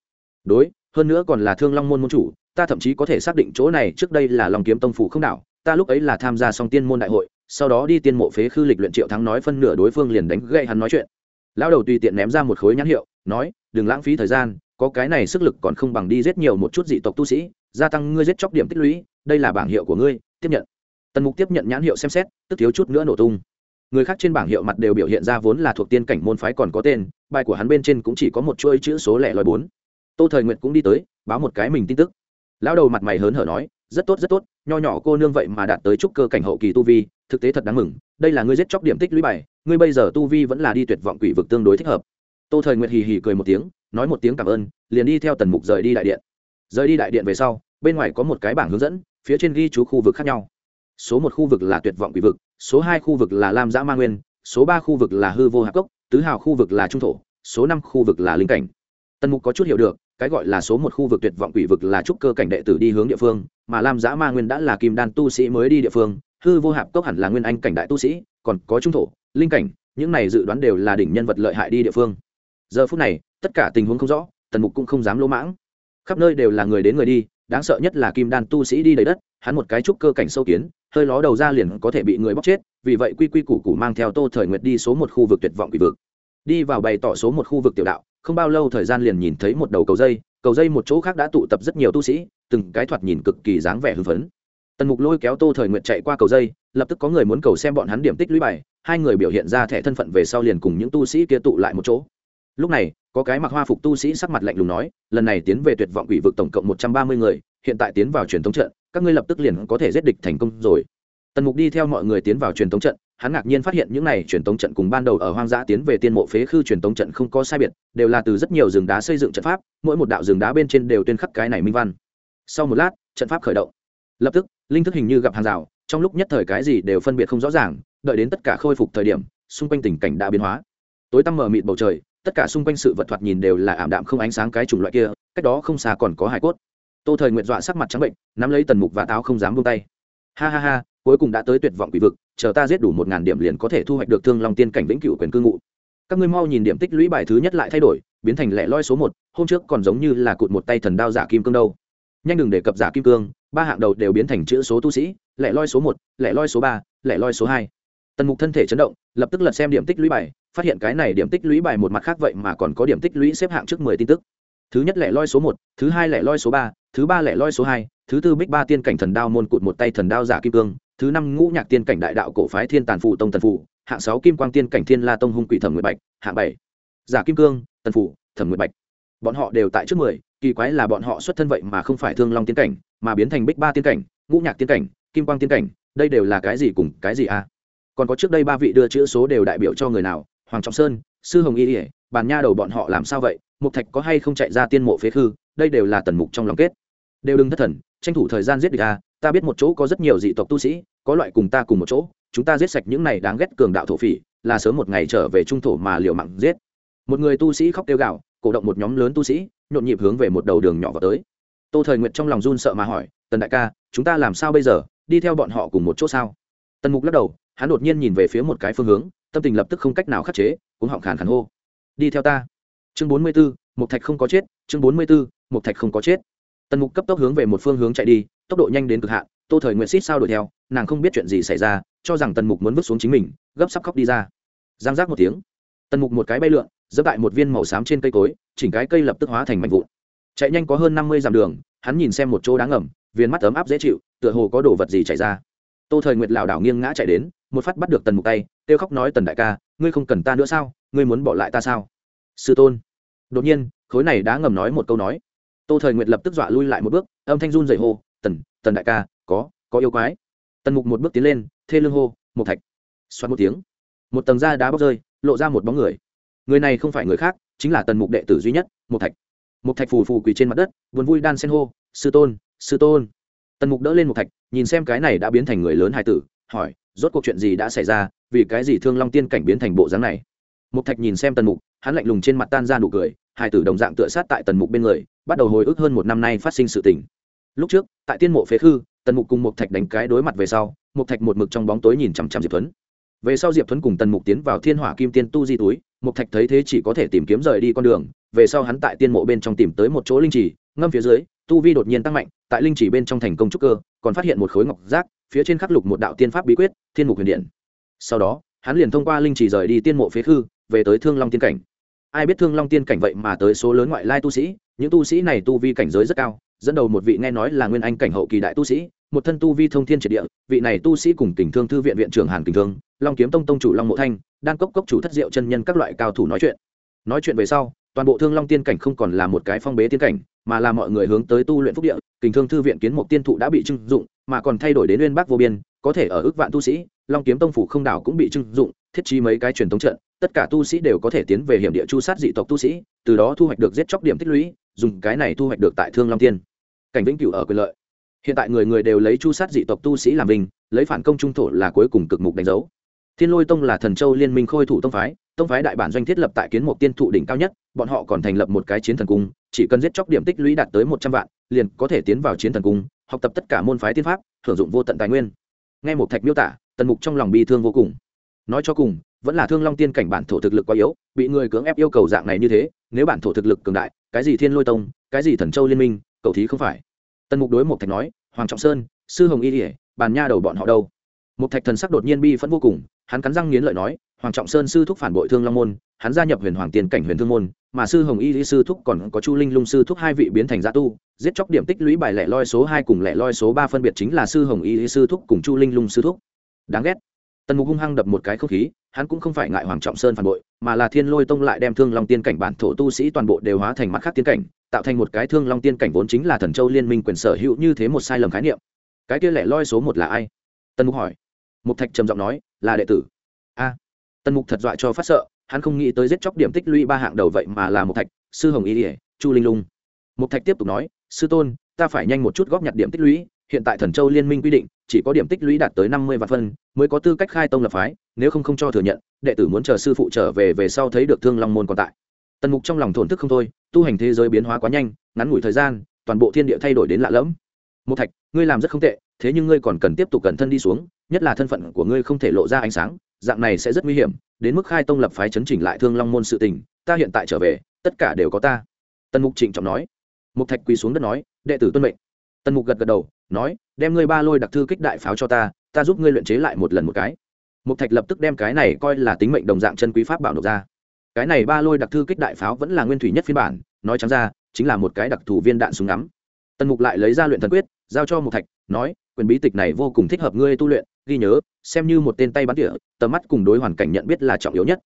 [SPEAKER 1] Đối, hơn nữa còn là thương long môn môn chủ, ta thậm chí có thể xác định chỗ này trước đây là lòng kiếm tông phủ không đảo, ta lúc ấy là tham gia song tiên môn đại hội, sau đó đi tiên mộ phế khư lịch luyện triệu thắng nói phân nửa đối phương liền đánh gậy hắn nói chuyện. Lão đầu tùy tiện ném ra một khối nhãn hiệu, nói, đừng lãng phí thời gian, có cái này sức lực còn không bằng đi giết nhiều một chút dị tộc tu sĩ, gia tăng ngươi giết chóc điểm tích lũy, đây là bảng hiệu của ngươi, tiếp nhận. Tần mục tiếp nhận nhãn hiệu xem xét, tức thiếu chút nữa nổ tung người khác trên bảng hiệu mặt đều biểu hiện ra vốn là thuộc tiên cảnh môn phái còn có tên, bài của hắn bên trên cũng chỉ có một chuỗi chữ số lẻ loi bốn. Tô thời nguyện cũng đi tới, báo một cái mình tin tức. Lão đầu mặt mày hớn hở nói, rất tốt rất tốt, nho nhỏ cô nương vậy mà đạt tới trúc cơ cảnh hậu kỳ tu vi, thực tế thật đáng mừng, đây là ngươi giết chóc điểm tích lũy bài, ngươi bây giờ tu vi vẫn là đi tuyệt vọng quỷ vực tương đối thích hợp. Tô thời nguyệt hì hì cười một tiếng, nói một tiếng cảm ơn, liền đi theo tần mục rời đi đại điện. Rời đi đại điện về sau, bên ngoài có một cái bảng hướng dẫn, phía trên ghi chú khu vực khác nhau số một khu vực là tuyệt vọng quỷ vực, số hai khu vực là lam giã ma nguyên, số ba khu vực là hư vô hạp cốc, tứ hào khu vực là trung thổ, số năm khu vực là linh cảnh. Tần mục có chút hiểu được, cái gọi là số một khu vực tuyệt vọng quỷ vực là trúc cơ cảnh đệ tử đi hướng địa phương, mà lam giã ma nguyên đã là kim đan tu sĩ mới đi địa phương, hư vô hạp cốc hẳn là nguyên anh cảnh đại tu sĩ, còn có trung thổ, linh cảnh, những này dự đoán đều là đỉnh nhân vật lợi hại đi địa phương. Giờ phút này, tất cả tình huống không rõ, tần mục cũng không dám lỗ mãng. Khắp nơi đều là người đến người đi, đáng sợ nhất là kim đan tu sĩ đi đầy đất, hắn một cái trúc cơ cảnh sâu kiến hơi ló đầu ra liền có thể bị người bóc chết, vì vậy quy quy củ củ mang theo tô thời nguyệt đi số một khu vực tuyệt vọng quỷ vực. Đi vào bày tỏ số một khu vực tiểu đạo, không bao lâu thời gian liền nhìn thấy một đầu cầu dây cầu dây một chỗ khác đã tụ tập rất nhiều tu sĩ, từng cái thoạt nhìn cực kỳ dáng vẻ hưng phấn. Tần mục lôi kéo tô thời nguyện chạy qua cầu dây, lập tức có người muốn cầu xem bọn hắn điểm tích lũy bài, hai người biểu hiện ra thẻ thân phận về sau liền cùng những tu sĩ kia tụ lại một chỗ lúc này, có cái mặc hoa phục tu sĩ sắc mặt lạnh lùng nói, lần này tiến về tuyệt vọng quỷ vực tổng cộng một trăm ba mươi người, hiện tại tiến vào truyền thống trận, các ngươi lập tức liền có thể giết địch thành công rồi. Tần mục đi theo mọi người tiến vào truyền thống trận, hắn ngạc nhiên phát hiện những n à y truyền thống trận cùng ban đầu ở hoang dã tiến về tiên mộ phế khư truyền thống trận không có sai biệt, đều là từ rất nhiều rừng đá xây dựng trận pháp, mỗi một đạo rừng đá bên trên đều tuyên khắc cái này minh văn. Sau một lát, trận pháp khởi động. Lập tức, linh thức hình như gặp hàng rào, trong lúc nhất thời cái gì đều phân biệt không rõ ràng, đợi đến tất cả khôi phục thời điểm, xung quanh tình cảnh đã biến hóa. Tối tăm mờ mịt bầu trời tất cả xung quanh sự vật thoạt nhìn đều là ảm đạm không ánh sáng cái chủng loại kia, cách đó không xa còn có hải cốt. Tô thời nguyện dọa sắc mặt trắng bệnh, nắm lấy tần mục và táo không dám buông tay. Ha ha ha, cuối cùng đã tới tuyệt vọng quỷ vực, chờ ta giết đủ một ngàn điểm liền có thể thu hoạch được thương long tiên cảnh vĩnh cửu quyền cư ngụ. Các ngươi mau nhìn điểm tích lũy bài thứ nhất lại thay đổi, biến thành lẻ loi số một, hôm trước còn giống như là cụt một tay thần đao giả kim cương đâu. Nhanh đừng đề cập giả kim cương, ba hạng đầu đều biến thành chữ số tu sĩ, lẻ loi số một, lẻ loi số ba, lẻ loi số hai tần mục thân thể chấn động, lập tức lật xem điểm tích lũy bài, phát hiện cái này điểm tích lũy bài một mặt khác vậy mà còn có điểm tích lũy xếp hạng trước mười tin tức. Thứ nhất lẻ loi số một, thứ hai lẻ loi số ba, thứ ba lẻ loi số hai, thứ tư bích ba tiên cảnh thần đao môn cụt một tay thần đao giả kim cương, thứ năm ngũ nhạc tiên cảnh đại đạo cổ phái thiên tàn phụ tông tần phụ hạng sáu kim quang tiên cảnh thiên la tông hung quỷ thẩm nguyệt bạch, hạng bảy giả kim cương, tần phụ thẩm nguyệt bạch. Bọn họ đều tại trước mười, kỳ quái là bọn họ xuất thân vậy mà không phải thương long tiên cảnh, mà biến thành bích ba tiên cảnh, ngũ nhạc tiên cảnh, kim quang tiên cảnh, đây đều là cái gì cùng cái gì à? Còn có trước đây ba vị đưa chữ số đều đại biểu cho người nào, hoàng trọng sơn, sư hồng y ỉa bàn nha đầu bọn họ làm sao vậy, mục thạch có hay không chạy ra tiên mộ phế khư, đây đều là tần mục trong lòng kết. Đều đừng thất thần, tranh thủ thời gian giết địch ta ta biết một chỗ có rất nhiều dị tộc tu sĩ, có loại cùng ta cùng một chỗ, chúng ta giết sạch những này đáng ghét cường đạo thổ phỉ, là sớm một ngày trở về trung thổ mà liều mạng giết. Một người tu sĩ khóc kêu gạo cổ động một nhóm lớn tu sĩ, nhộn nhịp hướng về một đầu đường nhỏ vào tới. Tô thời nguyệt trong lòng run sợ mà hỏi, tần đại ca, chúng ta làm sao bây giờ? Đi theo bọn họ cùng một chỗ sao? Tần mục lắc đầu hắn đột nhiên nhìn về phía một cái phương hướng, tâm tình lập tức không cách nào khắc chế cũng họng khàn khàn hô. Đi theo ta. Chương bốn mươi b ố một thạch không có chết, chương bốn mươi b ố một thạch không có chết. Tần mục cấp tốc hướng về một phương hướng chạy đi, tốc độ nhanh đến cực hạn, tô thời nguyện xít sao đuổi theo, nàng không biết chuyện gì xảy ra, cho rằng tần mục muốn vứt xuống chính mình, gấp sắp khóc đi ra. Giang giác một tiếng, tần mục một cái bay lượn dẫm tại một viên màu xám trên cây cối, chỉnh cái cây lập tức hóa thành mảnh vụn. Chạy nhanh có hơn năm mươi dặm đường, hắn nhìn xem một chỗ đáng ngầm viên mắt ấm áp dễ chịu, tựa hồ có đồ vật gì chảy ra. Tô thời nguyệt lảo đảo nghiêng ngã chạy đến một phát bắt được tần mục tay, kêu khóc nói, tần đại ca, ngươi không cần ta nữa sao? Ngươi muốn bỏ lại ta sao? Sư tôn. Đột nhiên, khối này đã ngầm nói một câu nói. Tô thời nguyệt lập tức dọa lui lại một bước, âm thanh run dày hô, tần tần đại ca, có có yêu quái. Tần mục một bước tiến lên, thê lương hô một thạch. Xoắn một tiếng, một tầng da đá bốc rơi, lộ ra một bóng người. Người này không phải người khác, chính là tần mục đệ tử duy nhất một thạch. Một thạch phù phù quỳ trên mặt đất, buồn vui đan sen hô, sư tôn sư tôn. Tần mục đỡ lên một thạch, nhìn xem cái này đã biến thành người lớn hải tử, hỏi rốt cuộc chuyện gì đã xảy ra, vì cái gì thương long tiên cảnh biến thành bộ dáng này? Mục thạch nhìn xem tần mục, hắn lạnh lùng trên mặt tan ra nụ cười, hai tử đồng dạng tựa sát tại tần mục bên người, bắt đầu hồi ức hơn một năm nay phát sinh sự tình. Lúc trước, tại tiên mộ phế khư, tần mục cùng Mục thạch đánh cái đối mặt về sau, Mục thạch một mực trong bóng tối nhìn chằm chằm diệp thuấn. Về sau diệp thuấn cùng tần mục tiến vào thiên hỏa kim tiên tu di túi, Mục thạch thấy thế chỉ có thể tìm kiếm rời đi con đường, về sau hắn tại tiên mộ bên trong tìm tới một chỗ linh trì, ngâm phía dưới tu vi đột nhiên tăng mạnh, tại linh chỉ bên trong thành công trúc cơ, còn phát hiện một khối ngọc giác, phía trên khắc lục một đạo tiên pháp bí quyết, thiên mục huyền điện. Sau đó, hắn liền thông qua linh chỉ rời đi tiên mộ phế khư, về tới thương long tiên cảnh. Ai biết thương long tiên cảnh vậy mà tới số lớn ngoại lai tu sĩ, những tu sĩ này tu vi cảnh giới rất cao, dẫn đầu một vị nghe nói là nguyên anh cảnh hậu kỳ đại tu sĩ, một thân tu vi thông thiên triệt địa, vị này tu sĩ cùng tình thương thư viện viện trưởng hàn tình thương, long kiếm tông tông chủ long mộ thanh đan cốc cốc chủ thất diệu chân nhân các loại cao thủ nói chuyện. Nói chuyện về sau toàn bộ thương long tiên cảnh không còn là một cái phong bế tiên cảnh, mà là mọi người hướng tới tu luyện phúc địa, kình thương thư viện kiến Mục tiên thụ đã bị trưng dụng, mà còn thay đổi đến uyên bắc vô biên, có thể ở ước vạn tu sĩ, long kiếm tông phủ không đảo cũng bị trưng dụng, thiết trí mấy cái truyền thống trận, tất cả tu sĩ đều có thể tiến về hiểm địa chu sát dị tộc tu sĩ, từ đó thu hoạch được giết chóc điểm tích lũy, dùng cái này thu hoạch được tại thương long tiên. Cảnh vĩnh cửu ở quyền lợi. Hiện tại người người đều lấy chu sát dị tộc tu sĩ làm mình lấy phản công trung thổ là cuối cùng cực mục đánh dấu. Thiên lôi tông là thần châu liên minh khôi thủ tông phái tông phái đại bản doanh thiết lập tại kiến mục tiên thụ đỉnh cao nhất, bọn họ còn thành lập một cái chiến thần cung, chỉ cần giết chóc điểm tích lũy đạt tới một trăm vạn, liền có thể tiến vào chiến thần cung, học tập tất cả môn phái tiên pháp hưởng dụng vô tận tài nguyên. Nghe một thạch miêu tả, tần mục trong lòng bi thương vô cùng. Nói cho cùng, vẫn là thương long tiên cảnh bản thổ thực lực quá yếu, bị người cưỡng ép yêu cầu dạng này như thế, nếu bản thổ thực lực cường đại, cái gì thiên lôi tông, cái gì thần châu liên minh, cầu thí không phải. Tần mục đối một thạch nói, hoàng trọng sơn, sư hồng y ỉa bàn nha đầu bọn họ đâu? Một thạch thần sắc đột nhiên bi phẫn vô cùng, hắn cắn răng nghiến lợi nói hoàng trọng sơn sư thúc phản bội thương long môn, hắn gia nhập huyền hoàng tiền cảnh huyền thương môn, mà sư hồng y lý sư thúc còn có chu linh lung sư thúc hai vị biến thành gia tu, giết chóc điểm tích lũy bài lẻ loi số hai cùng lẻ loi số ba phân biệt chính là sư hồng y lý sư thúc cùng chu linh lung sư thúc. Đáng ghét. Tần mục hung hăng đập một cái không khí, hắn cũng không phải ngại hoàng trọng sơn phản bội, mà là thiên lôi tông lại đem thương long tiên cảnh bản thổ tu sĩ toàn bộ đều hóa thành mắt khác tiên cảnh, tạo thành một cái thương long tiên cảnh vốn chính là thần châu liên minh quyền sở hữu như thế một sai lầm khái niệm. Cái kia lẻ loi số một là ai? Tần mục hỏi. Mục thạch trầm giọng nói, là đệ tử. A tần mục thật dọa cho phát sợ, hắn không nghĩ tới giết chóc điểm tích lũy ba hạng đầu vậy mà là một thạch, sư hồng y ỉa chu linh lung. Mục thạch tiếp tục nói, sư tôn, ta phải nhanh một chút góp nhặt điểm tích lũy, hiện tại thần châu liên minh quy định, chỉ có điểm tích lũy đạt tới năm mươi vạn phân, mới có tư cách khai tông lập phái, nếu không không cho thừa nhận, đệ tử muốn chờ sư phụ trở về về sau thấy được thương long môn còn tại. Tần mục trong lòng thổn thức không thôi, tu hành thế giới biến hóa quá nhanh, ngắn ngủi thời gian, toàn bộ thiên địa thay đổi đến lạ lẫm. Một thạch, ngươi làm rất không tệ, thế nhưng ngươi còn cần tiếp tục cẩn thân đi xuống, nhất là thân phận của ngươi không thể lộ ra ánh sáng dạng này sẽ rất nguy hiểm, đến mức khai tông lập phái chấn chỉnh lại thương long môn sự tình, ta hiện tại trở về, tất cả đều có ta. Tần mục trịnh trọng nói. Mục thạch quỳ xuống đất nói, đệ tử tuân mệnh. Tần mục gật gật đầu, nói, đem ngươi ba lôi đặc thư kích đại pháo cho ta ta giúp ngươi luyện chế lại một lần một cái. Mục thạch lập tức đem cái này coi là tính mệnh đồng dạng chân quý pháp bảo nộp ra. Cái này ba lôi đặc thư kích đại pháo vẫn là nguyên thủy nhất phiên bản, nói trắng ra, chính là một cái đặc thù viên đạn súng ngắm tần mục lại lấy ra luyện thần quyết, giao cho mục thạch, nói, quyền bí tịch này vô cùng thích hợp ngươi tu luyện, ghi nhớ, xem như một tên tay bắn tỉa, tầm mắt cùng đối hoàn cảnh nhận biết là trọng yếu nhất.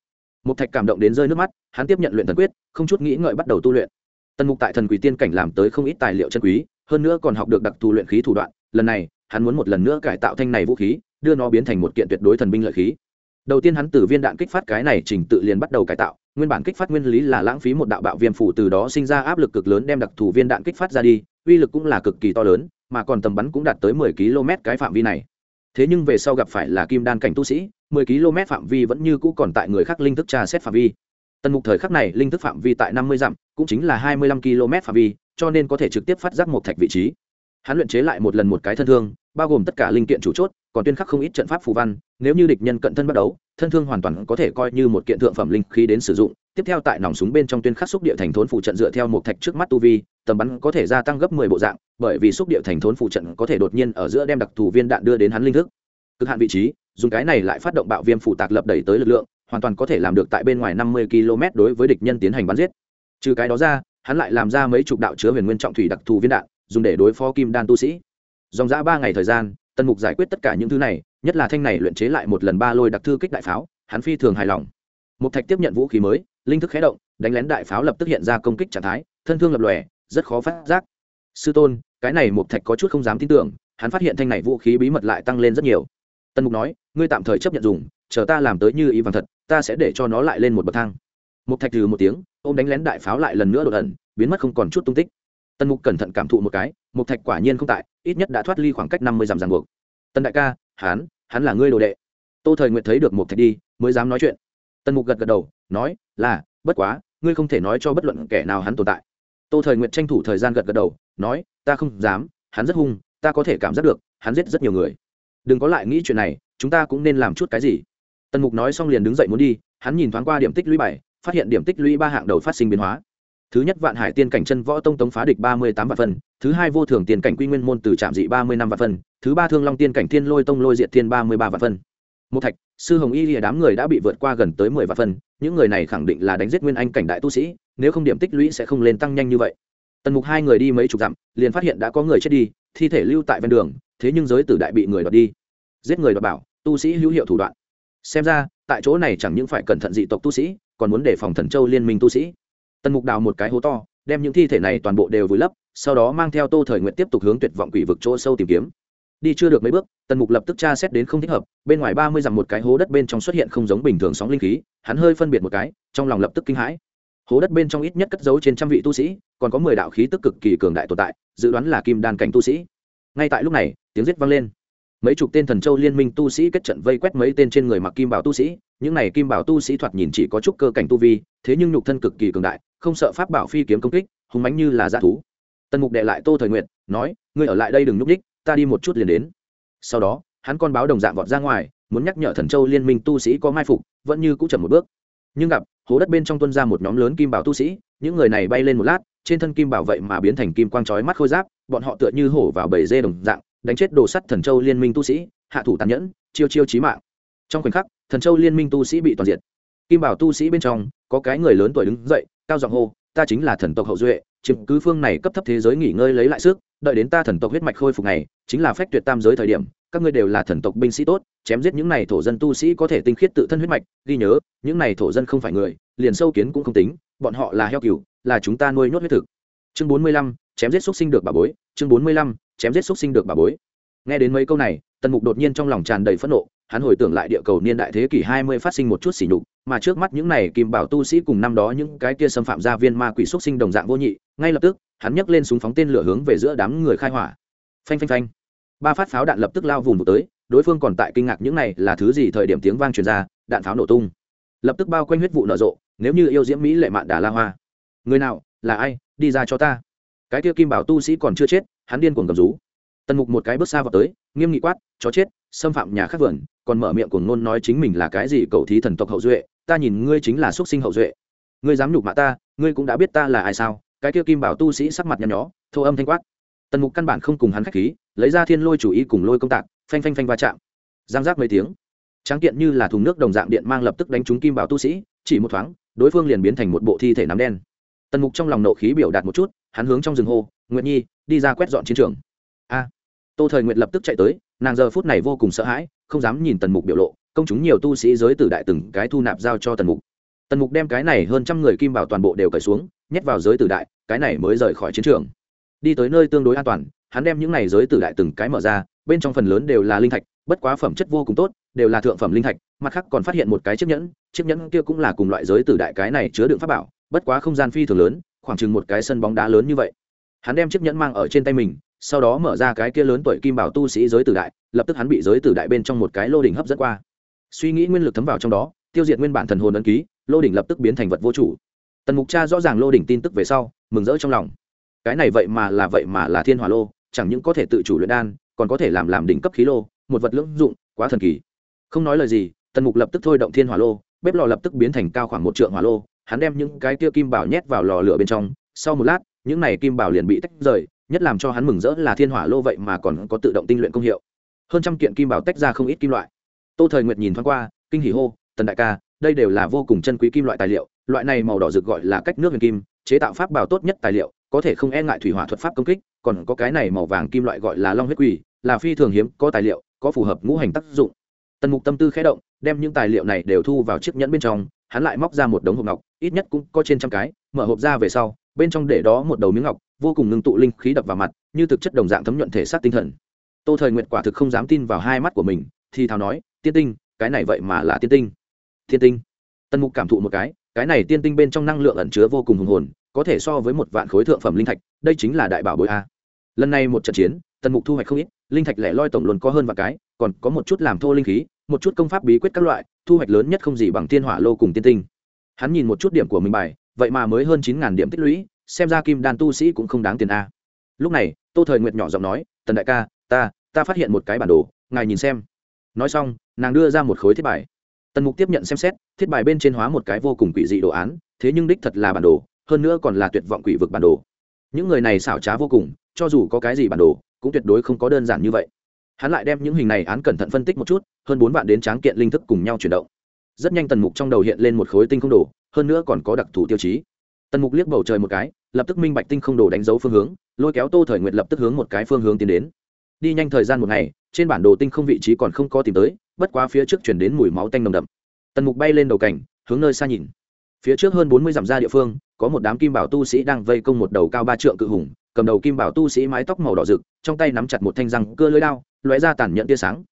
[SPEAKER 1] Mục thạch cảm động đến rơi nước mắt, hắn tiếp nhận luyện thần quyết, không chút nghĩ ngợi bắt đầu tu luyện. Tần mục tại thần quỷ tiên cảnh làm tới không ít tài liệu chân quý, hơn nữa còn học được đặc thù luyện khí thủ đoạn, lần này, hắn muốn một lần nữa cải tạo thanh này vũ khí, đưa nó biến thành một kiện tuyệt đối thần binh lợi khí. Đầu tiên hắn từ viên đạn kích phát cái này trình tự liền bắt đầu cải tạo, nguyên bản kích phát nguyên lý là lãng phí một đạo bạo viêm phủ từ đó sinh ra áp lực cực lớn đem đặc thù viên đạn kích phát ra đi uy lực cũng là cực kỳ to lớn, mà còn tầm bắn cũng đạt tới mười km cái phạm vi này. Thế nhưng về sau gặp phải là kim đan cảnh tu sĩ, mười km phạm vi vẫn như cũ còn tại người khác linh thức tra xét phạm vi. Tần mục thời khắc này linh thức phạm vi tại năm mươi dặm, cũng chính là hai mươi lăm km phạm vi, cho nên có thể trực tiếp phát giác một thạch vị trí. Hắn luyện chế lại một lần một cái thân thương, bao gồm tất cả linh kiện chủ chốt, còn tuyên khắc không ít trận pháp phù văn, nếu như địch nhân cận thân bắt đấu thân thương hoàn toàn có thể coi như một kiện thượng phẩm linh khí đến sử dụng tiếp theo tại nòng súng bên trong tuyên khắc xúc địa thành thốn phụ trận dựa theo một thạch trước mắt tu vi, tầm bắn có thể gia tăng gấp mười bộ dạng, bởi vì xúc địa thành thốn phụ trận có thể đột nhiên ở giữa đem đặc thù viên đạn đưa đến hắn linh thức. Cực hạn vị trí, dùng cái này lại phát động bạo viêm phụ tạc lập đẩy tới lực lượng, hoàn toàn có thể làm được tại bên ngoài năm mươi km đối với địch nhân tiến hành bắn giết. Trừ cái đó ra, hắn lại làm ra mấy chục đạo chứa huyền nguyên trọng thủy đặc thù viên đạn, dùng để đối phó kim đan tu sĩ. Dòng dã ba ngày thời gian tân mục giải quyết tất cả những thứ này, nhất là thanh này luyện chế lại một lần ba lôi đặc thư kích đại pháo, hắn phi thường hài lòng. Một thạch tiếp nhận vũ khí mới linh thức khé động, đánh lén đại pháo lập tức hiện ra công kích trạng thái, thân thương lập lòe, rất khó phát giác. Sư tôn, cái này một thạch có chút không dám tin tưởng, hắn phát hiện thanh này vũ khí bí mật lại tăng lên rất nhiều. Tân mục nói, ngươi tạm thời chấp nhận dùng, chờ ta làm tới như ý vàng thật, ta sẽ để cho nó lại lên một bậc thang. Một thạch từ một tiếng ô m đánh lén đại pháo lại lần nữa đột ẩn, biến mất không còn chút tung tích. Tân mục cẩn thận cảm thụ một cái một thạch quả nhiên không tại, ít nhất đã thoát ly khoảng cách năm mươi dặm ràng buộc. Tân đại ca, hắn hắn là ngươi đồ đệ. Tô thời nguyện thấy được một thạch đi, mới dám nói chuyện tần mục gật gật đầu, nói, là, bất quá, ngươi không thể nói cho bất luận kẻ nào hắn tồn tại. Tô thời nguyện tranh thủ thời gian gật gật đầu, nói, ta không dám, hắn rất hung, ta có thể cảm giác được, hắn giết rất nhiều người. Đừng có lại nghĩ chuyện này, chúng ta cũng nên làm chút cái gì? Tần mục nói xong liền đứng dậy muốn đi, hắn nhìn thoáng qua điểm tích lũy bảy phát hiện điểm tích lũy ba hạng đầu phát sinh biến hóa. Thứ nhất, vạn hải tiên cảnh chân võ tông tống phá địch ba mươi tám vạn phân, thứ hai, vô thường tiền cảnh quy nguyên môn từ trạm dị ba mươi năm vạn phân, thứ ba, thương long tiên cảnh thiên lôi tông lôi diệt thiên ba mươi ba vạn phân. Một thạch sư hồng y lìa đám người đã bị vượt qua gần tới mười vạn phân, những người này khẳng định là đánh giết nguyên anh cảnh đại tu sĩ, nếu không điểm tích lũy sẽ không lên tăng nhanh như vậy. Tần mục hai người đi mấy chục dặm, liền phát hiện đã có người chết đi, thi thể lưu tại ven đường, thế nhưng giới tử đại bị người đoạt đi. Giết người đoạt bảo, tu sĩ hữu hiệu thủ đoạn. Xem ra, tại chỗ này chẳng những phải cẩn thận dị tộc tu sĩ, còn muốn đề phòng thần châu liên minh tu sĩ. Tần mục đào một cái hố to, đem những thi thể này toàn bộ đều vùi lấp, sau đó mang theo tô thời nguyện tiếp tục hướng tuyệt vọng quỷ vực chỗ sâu tìm kiếm đi chưa được mấy bước, tần mục lập tức tra xét đến không thích hợp, bên ngoài ba mươi dặm một cái hố đất bên trong xuất hiện không giống bình thường sóng linh khí, hắn hơi phân biệt một cái, trong lòng lập tức kinh hãi. Hố đất bên trong ít nhất cất giấu trên trăm vị tu sĩ, còn có mười đạo khí tức cực kỳ cường đại tồn tại, dự đoán là kim đan cảnh tu sĩ. Ngay tại lúc này, tiếng giết vang lên. Mấy chục tên thần châu liên minh tu sĩ kết trận vây quét mấy tên trên người mặc kim bảo tu sĩ, những này kim bảo tu sĩ thoạt nhìn chỉ có chút cơ cảnh tu vi, thế nhưng nhục thân cực kỳ cường đại, không sợ pháp bảo phi kiếm công kích hùng mánh như là dã thú. Tần mục đệ lại tô thời nguyện nói, ngươi ở lại đây đừng nhúc ních ta đi một chút liền đến. Sau đó, hắn con báo đồng dạng vọt ra ngoài, muốn nhắc nhở thần châu liên minh tu sĩ có mai phục, vẫn như cũng chậm một bước. Nhưng gặp, hố đất bên trong tuân ra một nhóm lớn kim bảo tu sĩ, những người này bay lên một lát, trên thân kim bảo vậy mà biến thành kim quang trói mắt khôi giáp, bọn họ tựa như hổ vào bầy dê đồng dạng, đánh chết đồ sắt thần châu liên minh tu sĩ, hạ thủ tàn nhẫn, chiêu chiêu chí mạng. Trong khoảnh khắc, thần châu liên minh tu sĩ bị toàn diện kim bảo tu sĩ bên trong, có cái người lớn tuổi đứng dậy, cao giọng hô, ta chính là thần tộc hậu duệ chiếm cứ phương này cấp thấp thế giới nghỉ ngơi lấy lại sức, đợi đến ta thần tộc huyết mạch khôi phục này, chính là phách tuyệt tam giới thời điểm, các ngươi đều là thần tộc binh sĩ tốt, chém giết những này thổ dân tu sĩ có thể tinh khiết tự thân huyết mạch, ghi nhớ, những này thổ dân không phải người, liền sâu kiến cũng không tính, bọn họ là heo cừu, là chúng ta nuôi nhốt huyết thực. Chương bốn mươi lăm, chém giết xúc sinh được bà bối, chương bốn mươi lăm, chém giết xúc sinh được bà bối. Nghe đến mấy câu này, tần mục đột nhiên trong lòng tràn đầy phẫn nộ hắn hồi tưởng lại địa cầu niên đại thế kỷ hai mươi phát sinh một chút sỉ nhục, mà trước mắt những này kim bảo tu sĩ cùng năm đó những cái kia xâm phạm gia viên ma quỷ xúc sinh đồng dạng vô nhị, ngay lập tức, hắn nhấc lên súng phóng tên lửa hướng về giữa đám người khai hỏa. Phanh phanh phanh. Ba phát pháo đạn lập tức lao vùng một tới, đối phương còn tại kinh ngạc những này là thứ gì thời điểm tiếng vang truyền ra, đạn pháo nổ tung. Lập tức bao quanh huyết vụ nở rộ, nếu như yêu diễm mỹ lệ mạn đà la hoa. Người nào, là ai, đi ra cho ta. Cái kia kim bảo tu sĩ còn chưa chết, hắn điên cuồng cầm rú. Tần mục một cái bước xa vào tới, nghiêm nghị quát, chó chết xâm phạm nhà khác vườn, còn mở miệng cuồng ngôn nói chính mình là cái gì cầu thí thần tộc hậu duệ, ta nhìn ngươi chính là xuất sinh hậu duệ. Ngươi dám nhục mạ ta, ngươi cũng đã biết ta là ai sao? Cái kia kim bảo tu sĩ sắc mặt nhăn nhó, thô âm thanh quát. Tần mục căn bản không cùng hắn khách khí, lấy ra thiên lôi chủ ý cùng lôi công tạc, phanh phanh phanh va chạm. Giang giác mấy tiếng. Tráng kiện như là thùng nước đồng dạng điện mang lập tức đánh trúng kim bảo tu sĩ, chỉ một thoáng, đối phương liền biến thành một bộ thi thể nắm đen. Tần mục trong lòng nộ khí biểu đạt một chút, hắn hướng trong rừng hô, nguyệt nhi, đi ra quét dọn chiến trường. A tô thời nguyệt lập tức chạy tới, nàng giờ phút này vô cùng sợ hãi, không dám nhìn tần mục biểu lộ, công chúng nhiều tu sĩ giới tử đại từng cái thu nạp giao cho tần mục. Tần mục đem cái này hơn trăm người kim bảo toàn bộ đều cởi xuống, nhét vào giới tử đại, cái này mới rời khỏi chiến trường. Đi tới nơi tương đối an toàn, hắn đem những này giới tử đại từng cái mở ra, bên trong phần lớn đều là linh thạch, bất quá phẩm chất vô cùng tốt, đều là thượng phẩm linh thạch, mặt khác còn phát hiện một cái chiếc nhẫn chiếc nhẫn kia cũng là cùng loại giới tử đại cái này chứa đựng pháp bảo, bất quá không gian phi thường lớn, khoảng chừng một cái sân bóng đá lớn như vậy. Hắn đem chiếc nhẫn mang ở trên tay mình sau đó mở ra cái kia lớn tuổi kim bảo tu sĩ giới tử đại, lập tức hắn bị giới tử đại bên trong một cái lô đỉnh hấp dẫn qua. Suy nghĩ nguyên lực thấm vào trong đó, tiêu diệt nguyên bản thần hồn ấn ký, lô đỉnh lập tức biến thành vật vô chủ. Tần mục cha rõ ràng lô đỉnh tin tức về sau, mừng rỡ trong lòng. Cái này vậy mà là vậy mà là thiên hỏa lô, chẳng những có thể tự chủ luyện đan, còn có thể làm làm đỉnh cấp khí lô, một vật lưỡng dụng, quá thần kỳ. Không nói lời gì, tần mục lập tức thôi động thiên hỏa lô, bếp lò lập tức biến thành cao khoảng một trượng hỏa lô. Hắn đem những cái kia kim bảo nhét vào lò lửa bên trong, sau một lát, những này kim bảo liền bị tách rời nhất làm cho hắn mừng rỡ là thiên hỏa lô vậy mà còn có tự động tinh luyện công hiệu. Hơn trăm kiện kim bảo tách ra không ít kim loại. Tô thời nguyệt nhìn thoáng qua, kinh hỉ hô, tần đại ca, đây đều là vô cùng chân quý kim loại tài liệu, loại này màu đỏ rực gọi là cách nước huyền kim, chế tạo pháp bảo tốt nhất tài liệu, có thể không e ngại thủy hỏa thuật pháp công kích, còn có cái này màu vàng kim loại gọi là long huyết quỷ, là phi thường hiếm, có tài liệu, có phù hợp ngũ hành tác dụng. Tần mục tâm tư khẽ động, đem những tài liệu này đều thu vào chiếc nhẫn bên trong, hắn lại móc ra một đống hộp ngọc, ít nhất cũng có trên trăm cái, mở hộp ra về sau bên trong để đó một đầu miếng ngọc, vô cùng ngưng tụ linh khí đập vào mặt, như thực chất đồng dạng thấm nhuận thể xác tinh thần. Tô thời nguyện quả thực không dám tin vào hai mắt của mình, thì thào nói, tiên tinh, cái này vậy mà là tiên tinh. Tiên tinh? Tần mục cảm thụ một cái cái này tiên tinh bên trong năng lượng ẩn chứa vô cùng hùng hồn, có thể so với một vạn khối thượng phẩm linh thạch, đây chính là đại bảo bội a. Lần này một trận chiến, tần mục thu hoạch không ít, linh thạch lẻ loi tổng luôn có hơn vạn cái, còn có một chút làm thô linh khí, một chút công pháp bí quyết các loại, thu hoạch lớn nhất không gì bằng tiên hỏa lô cùng tiên tinh. Hắn nhìn một chút điểm của mình bài vậy mà mới hơn chín điểm tích lũy, xem ra kim đan tu sĩ cũng không đáng tiền a. Lúc này, tô thời nguyệt nhỏ giọng nói, tần đại ca, ta ta phát hiện một cái bản đồ, ngài nhìn xem. Nói xong, nàng đưa ra một khối thiết bài. Tần mục tiếp nhận xem xét, thiết bài bên trên hóa một cái vô cùng quỷ dị đồ án, thế nhưng đích thật là bản đồ, hơn nữa còn là tuyệt vọng quỷ vực bản đồ. Những người này xảo trá vô cùng, cho dù có cái gì bản đồ, cũng tuyệt đối không có đơn giản như vậy. Hắn lại đem những hình này án cẩn thận phân tích một chút, hơn bốn vạn đến tráng kiện linh thức cùng nhau chuyển động. Rất nhanh tần mục trong đầu hiện lên một khối tinh không đồ hơn nữa còn có đặc thù tiêu chí. Tần mục liếc bầu trời một cái, lập tức minh bạch tinh không đồ đánh dấu phương hướng, lôi kéo tô thời nguyệt lập tức hướng một cái phương hướng tiến đến. Đi nhanh thời gian một ngày, trên bản đồ tinh không vị trí còn không có tìm tới, bất quá phía trước chuyển đến mùi máu tanh nồng đậm. Tần mục bay lên đầu cảnh, hướng nơi xa nhìn. Phía trước hơn bốn mươi dặm ra địa phương, có một đám kim bảo tu sĩ đang vây công một đầu cao ba trượng cự hùng, cầm đầu kim bảo tu sĩ mái tóc màu đỏ rực, trong tay nắm chặt một thanh răng cưa lưới đao, lóe ra tàn nhẫn tia sáng.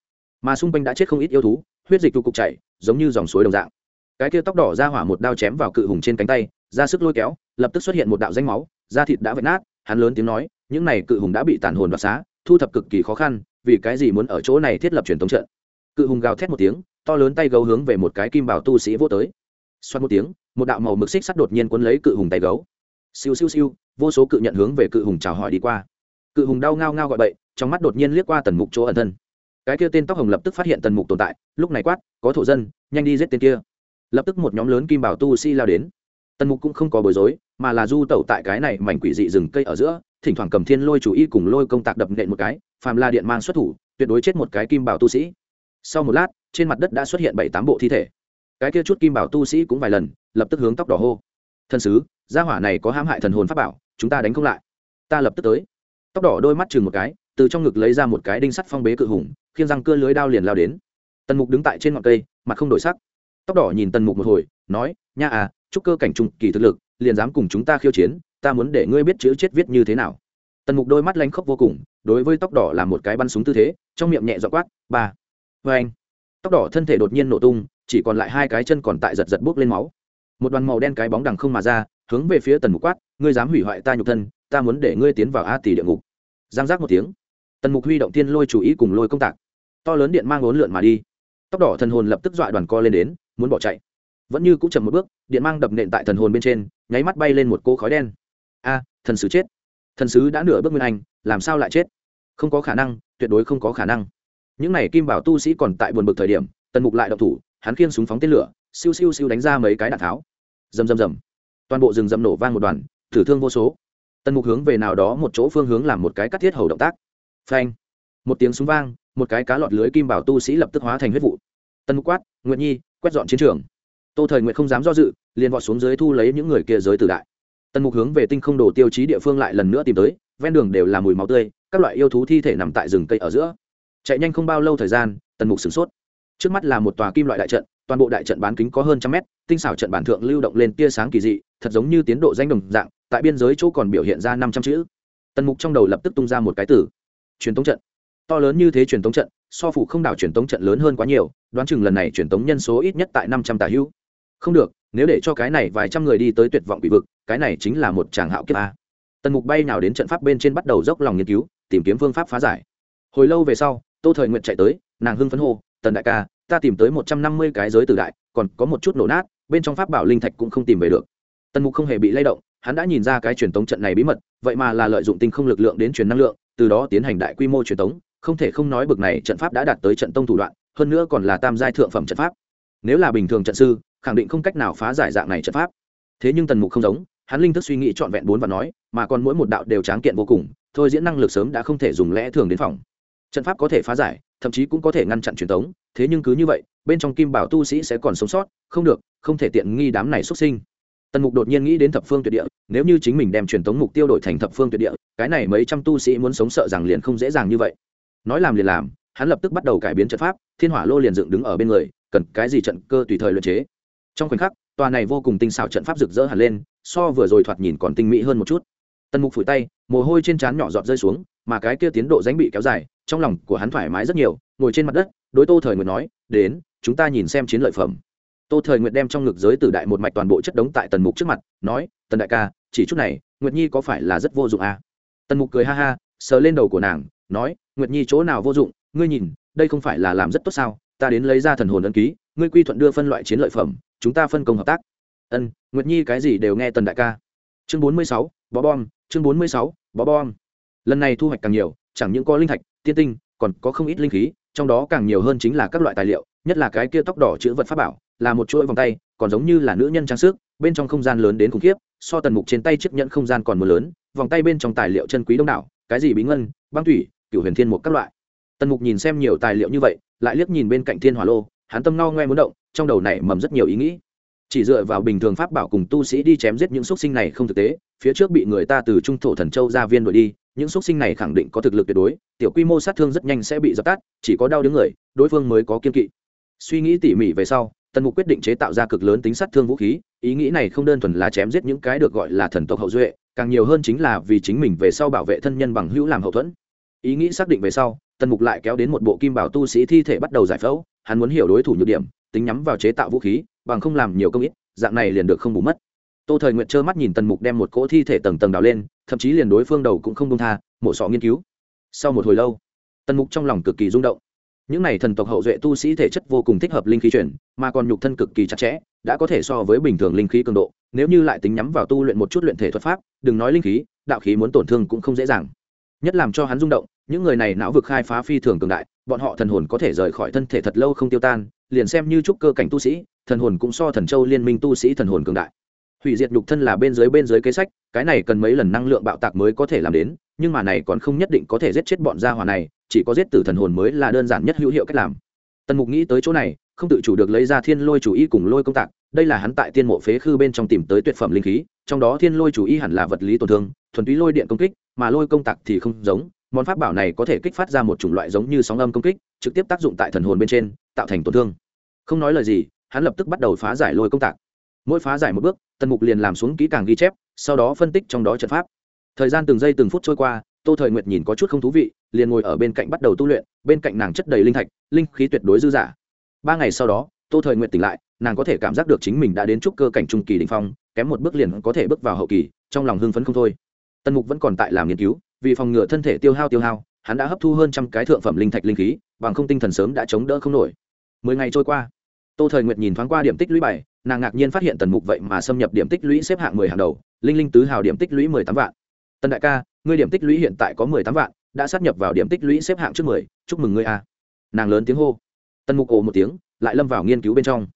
[SPEAKER 1] Mà xung quanh đã chết không ít yêu thú, huyết dịch tu cục chảy, giống như dòng suối đồng dạng cái kia tóc đỏ ra hỏa một đao chém vào cự hùng trên cánh tay, ra sức lôi kéo, lập tức xuất hiện một đạo danh máu, da thịt đã vệt nát, hắn lớn tiếng nói, những này cự hùng đã bị tàn hồn đoạt xá, thu thập cực kỳ khó khăn, vì cái gì muốn ở chỗ này thiết lập truyền thống trận? Cự hùng gào thét một tiếng, to lớn tay gấu hướng về một cái kim bảo tu sĩ vô tới. Xoát một tiếng, một đạo màu mực xích sắt đột nhiên quấn lấy cự hùng tay gấu. Siêu siêu siêu, vô số cự nhận hướng về cự hùng chào hỏi đi qua. Cự hùng đau ngao ngao gọi bậy, trong mắt đột nhiên liếc qua tần mục chỗ ẩn thân. Cái kia tên tóc hồng lập tức phát hiện tần mục tồn tại, lúc này quát, có thổ dân, nhanh đi giết tên kia lập tức một nhóm lớn kim bảo tu sĩ lao đến. Tần mục cũng không có bối rối, mà là du tẩu tại cái này mảnh quỷ dị rừng cây ở giữa, thỉnh thoảng cầm thiên lôi chủ y cùng lôi công tạc đập nện một cái, phàm la điện mang xuất thủ, tuyệt đối chết một cái kim bảo tu sĩ. Sau một lát, trên mặt đất đã xuất hiện bảy tám bộ thi thể. Cái kia chút kim bảo tu sĩ cũng vài lần, lập tức hướng tóc đỏ hô. Thần sứ, gia hỏa này có hãm hại thần hồn pháp bảo, chúng ta đánh không lại. Ta lập tức tới. Tóc đỏ đôi mắt chừng một cái, từ trong ngực lấy ra một cái đinh sắt phong bế cự hùng, khiêng răng cưa lưới đao liền lao đến. Tần mục đứng tại trên ngọn cây, mặt không đổi sắc tóc đỏ nhìn tần mục một hồi, nói, nha à chúc cơ cảnh trung kỳ thực lực, liền dám cùng chúng ta khiêu chiến, ta muốn để ngươi biết chữ chết viết như thế nào. Tần mục đôi mắt lanh khóc vô cùng, đối với tóc đỏ là một cái bắn súng tư thế, trong miệng nhẹ dọ quát, ba vê anh. Tóc đỏ thân thể đột nhiên nổ tung, chỉ còn lại hai cái chân còn tại giật giật bốc lên máu. Một đoàn màu đen cái bóng đằng không mà ra, hướng về phía tần mục quát, ngươi dám hủy hoại ta nhục thân, ta muốn để ngươi tiến vào a tỷ địa ngục. Giang giác một tiếng, tần mục huy động tiên lôi chủ ý cùng lôi công tạc. To lớn điện mang ốn lượn mà đi. Tóc đỏ thần hồn lập tức dọa đoàn co lên đến muốn bỏ chạy. Vẫn như cũng chậm một bước, điện mang đập nện tại thần hồn bên trên, nháy mắt bay lên một cô khói đen. A, thần sứ chết. Thần sứ đã nửa bước nguyên anh, làm sao lại chết? Không có khả năng, tuyệt đối không có khả năng. Những n à y kim bảo tu sĩ còn tại buồn bực thời điểm, tần mục lại đậu thủ, hắn khiên súng phóng tên lửa, siêu siêu siêu đánh ra mấy cái đạn tháo. Rầm rầm rầm. Toàn bộ rừng rầm nổ vang một đoàn, thử thương vô số. Tần mục hướng về nào đó một chỗ phương hướng làm một cái cắt thiết hầu động tác. Phanh. Một tiếng súng vang, một cái cá lọt lưới kim bảo tu sĩ lập tức hóa thành huyết vụ. Tần mục quát nguyện nhi quét dọn chiến trường. Tô thời nguyện không dám do dự, liền vọt xuống dưới thu lấy những người kia giới tử đại. Tần mục hướng về tinh không đồ tiêu chí địa phương lại lần nữa tìm tới, ven đường đều là mùi máu tươi, các loại yêu thú thi thể nằm tại rừng cây ở giữa. Chạy nhanh không bao lâu thời gian, tần mục sửng sốt. Trước mắt là một tòa kim loại đại trận, toàn bộ đại trận bán kính có hơn trăm mét, tinh xảo trận bản thượng lưu động lên tia sáng kỳ dị, thật giống như tiến độ danh đồng dạng, tại biên giới chỗ còn biểu hiện ra năm trăm chữ. Tần mục trong đầu lập tức tung ra một cái tử truyền tống trận. To lớn như thế truyền tống trận so phủ không đảo truyền tống trận lớn hơn quá nhiều, đoán chừng lần này truyền tống nhân số ít nhất tại năm trăm tả hữu. Không được, nếu để cho cái này vài trăm người đi tới tuyệt vọng bị vực, cái này chính là một tràng hạo kiếp a. Tần mục bay nào đến trận pháp bên trên bắt đầu dốc lòng nghiên cứu, tìm kiếm phương pháp phá giải. Hồi lâu về sau, tô thời nguyện chạy tới, nàng hưng phấn hô, tần đại ca, ta tìm tới một trăm năm mươi cái giới tử đại, còn có một chút nổ nát, bên trong pháp bảo linh thạch cũng không tìm về được. Tần mục không hề bị lay động, hắn đã nhìn ra cái truyền tống trận này bí mật, vậy mà là lợi dụng tinh không lực lượng đến truyền năng lượng, từ đó tiến hành đại quy mô truyền tống không thể không nói bực này trận pháp đã đạt tới trận tông thủ đoạn, hơn nữa còn là tam giai thượng phẩm trận pháp. Nếu là bình thường trận sư, khẳng định không cách nào phá giải dạng này trận pháp. Thế nhưng tần mục không giống, hắn linh thức suy nghĩ trọn vẹn bốn và nói, mà còn mỗi một đạo đều tráng kiện vô cùng, thôi diễn năng lực sớm đã không thể dùng lẽ thường đến phòng. Trận pháp có thể phá giải, thậm chí cũng có thể ngăn chặn truyền thống thế nhưng cứ như vậy, bên trong kim bảo tu sĩ sẽ còn sống sót, không được, không thể tiện nghi đám này xuất sinh. Tần mục đột nhiên nghĩ đến thập phương tuyệt địa, nếu như chính mình đem truyền thống mục tiêu đổi thành thập phương tuyệt địa, cái này mấy trăm tu sĩ muốn sống sợ rằng liền không dễ dàng như vậy nói làm liền làm, hắn lập tức bắt đầu cải biến trận pháp, thiên hỏa lô liền dựng đứng ở bên người, cần cái gì trận cơ tùy thời luyện chế. Trong khoảnh khắc, tòa này vô cùng tinh xảo trận pháp rực rỡ hẳn lên, so vừa rồi thoạt nhìn còn tinh mỹ hơn một chút. Tần mục phủi tay, mồ hôi trên trán nhỏ giọt rơi xuống, mà cái kia tiến độ dánh bị kéo dài, trong lòng của hắn thoải mái rất nhiều, ngồi trên mặt đất, đối tô thời nguyệt nói, đến, chúng ta nhìn xem chiến lợi phẩm. Tô thời nguyệt đem trong ngực giới tử đại một mạch toàn bộ chất đống tại tần mục trước mặt, nói, tần đại ca, chỉ chút này, nguyệt nhi có phải là rất vô dụng à? tần mục cười ha ha, sờ lên đầu của nàng nói, nguyệt nhi chỗ nào vô dụng, ngươi nhìn, đây không phải là làm rất tốt sao? Ta đến lấy ra thần hồn ấn ký, ngươi quy thuận đưa phân loại chiến lợi phẩm, chúng ta phân công hợp tác. Ân, nguyệt nhi cái gì đều nghe tần đại ca. Chương bốn mươi sáu, bó bom, chương bốn mươi sáu, bó bom. Lần này thu hoạch càng nhiều, chẳng những có linh thạch, tiên tinh, còn có không ít linh khí, trong đó càng nhiều hơn chính là các loại tài liệu, nhất là cái kia tóc đỏ chữ vật pháp bảo, là một chuỗi vòng tay, còn giống như là nữ nhân trang sức, bên trong không gian lớn đến khủng khiếp, so tần mục trên tay chiếc nhẫn không gian còn mưa lớn, vòng tay bên trong tài liệu chân quý đông đảo, cái gì bí ngân, băng thủy cựu huyền thiên một các loại. Tần mục nhìn xem nhiều tài liệu như vậy, lại liếc nhìn bên cạnh thiên hỏa lô, hắn tâm ngao ngoe muốn động, trong đầu này mầm rất nhiều ý nghĩ. Chỉ dựa vào bình thường pháp bảo cùng tu sĩ đi chém giết những x u ấ t sinh này không thực tế, phía trước bị người ta từ trung thổ thần châu ra viên đổi đi, những x u ấ t sinh này khẳng định có thực lực tuyệt đối, tiểu quy mô sát thương rất nhanh sẽ bị dập tắt, chỉ có đau đứng người, đối phương mới có kiên kỵ. Suy nghĩ tỉ mỉ về sau, tần mục quyết định chế tạo ra cực lớn tính sát thương vũ khí, ý nghĩ này không đơn thuần là chém giết những cái được gọi là thần tộc hậu duệ, càng nhiều hơn chính là vì chính mình về sau bảo vệ thân nhân bằng hữu làm hậu thuẫn ý nghĩ xác định về sau, tần mục lại kéo đến một bộ kim bảo tu sĩ thi thể bắt đầu giải phẫu, hắn muốn hiểu đối thủ nhược điểm, tính nhắm vào chế tạo vũ khí, bằng không làm nhiều công ít, dạng này liền được không bù mất. Tô thời nguyện trơ mắt nhìn tần mục đem một cỗ thi thể tầng tầng đào lên, thậm chí liền đối phương đầu cũng không công tha, mổ sọ nghiên cứu. Sau một hồi lâu, tần mục trong lòng cực kỳ rung động. Những này thần tộc hậu duệ tu sĩ thể chất vô cùng thích hợp linh khí chuyển, mà còn nhục thân cực kỳ chặt chẽ, đã có thể so với bình thường linh khí cường độ, nếu như lại tính nhắm vào tu luyện một chút luyện thể thuật pháp, đừng nói linh khí, đạo khí muốn tổn thương cũng không dễ dàng nhất làm cho hắn rung động, những người này não vực khai phá phi thường cường đại, bọn họ thần hồn có thể rời khỏi thân thể thật lâu không tiêu tan, liền xem như trúc cơ cảnh tu sĩ, thần hồn cũng so thần châu liên minh tu sĩ thần hồn cường đại. Hủy diệt nhục thân là bên dưới bên dưới kế sách, cái này cần mấy lần năng lượng bạo tạc mới có thể làm đến, nhưng mà này còn không nhất định có thể giết chết bọn gia hỏa này, chỉ có giết tử thần hồn mới là đơn giản nhất hữu hiệu cách làm. Tần mục nghĩ tới chỗ này, không tự chủ được lấy ra thiên lôi chủ y cùng lôi công tạc, đây là hắn tại tiên mộ phế khư bên trong tìm tới tuyệt phẩm linh khí trong đó thiên lôi chủ y hẳn là vật lý tổn thương, thuần túy lôi điện công kích, mà lôi công tạc thì không giống, món pháp bảo này có thể kích phát ra một chủng loại giống như sóng âm công kích, trực tiếp tác dụng tại thần hồn bên trên, tạo thành tổn thương. Không nói lời gì, hắn lập tức bắt đầu phá giải lôi công tạc. Mỗi phá giải một bước, tần mục liền làm xuống kỹ càng ghi chép, sau đó phân tích trong đó trận pháp. Thời gian từng giây từng phút trôi qua, tô thời nguyệt nhìn có chút không thú vị, liền ngồi ở bên cạnh bắt đầu tu luyện, bên cạnh nàng chất đầy linh thạch, linh khí tuyệt đối dư dả. Ba ngày sau đó, tô thời nguyệt tỉnh lại, nàng có thể cảm giác được chính mình đã đến trúc cơ cảnh trung kỳ đình phong kém một bước liền có thể bước vào hậu kỳ, trong lòng hưng phấn không thôi. Tần mục vẫn còn tại làm nghiên cứu, vì phòng ngừa thân thể tiêu hao tiêu hao, hắn đã hấp thu hơn trăm cái thượng phẩm linh thạch linh khí, bằng không tinh thần sớm đã chống đỡ không nổi. Mười ngày trôi qua, tô thời nguyệt nhìn thoáng qua điểm tích lũy bảy nàng ngạc nhiên phát hiện tần mục vậy mà xâm nhập điểm tích lũy xếp hạng mười hàng đầu, linh linh tứ hào điểm tích lũy mười tám vạn. Tần đại ca, ngươi điểm tích lũy hiện tại có mười tám vạn, đã sát nhập vào điểm tích lũy xếp hạng trước mười, chúc mừng ngươi a. Nàng lớn tiếng hô. Tần mục ồ một tiếng, lại lâm vào nghiên cứu bên trong.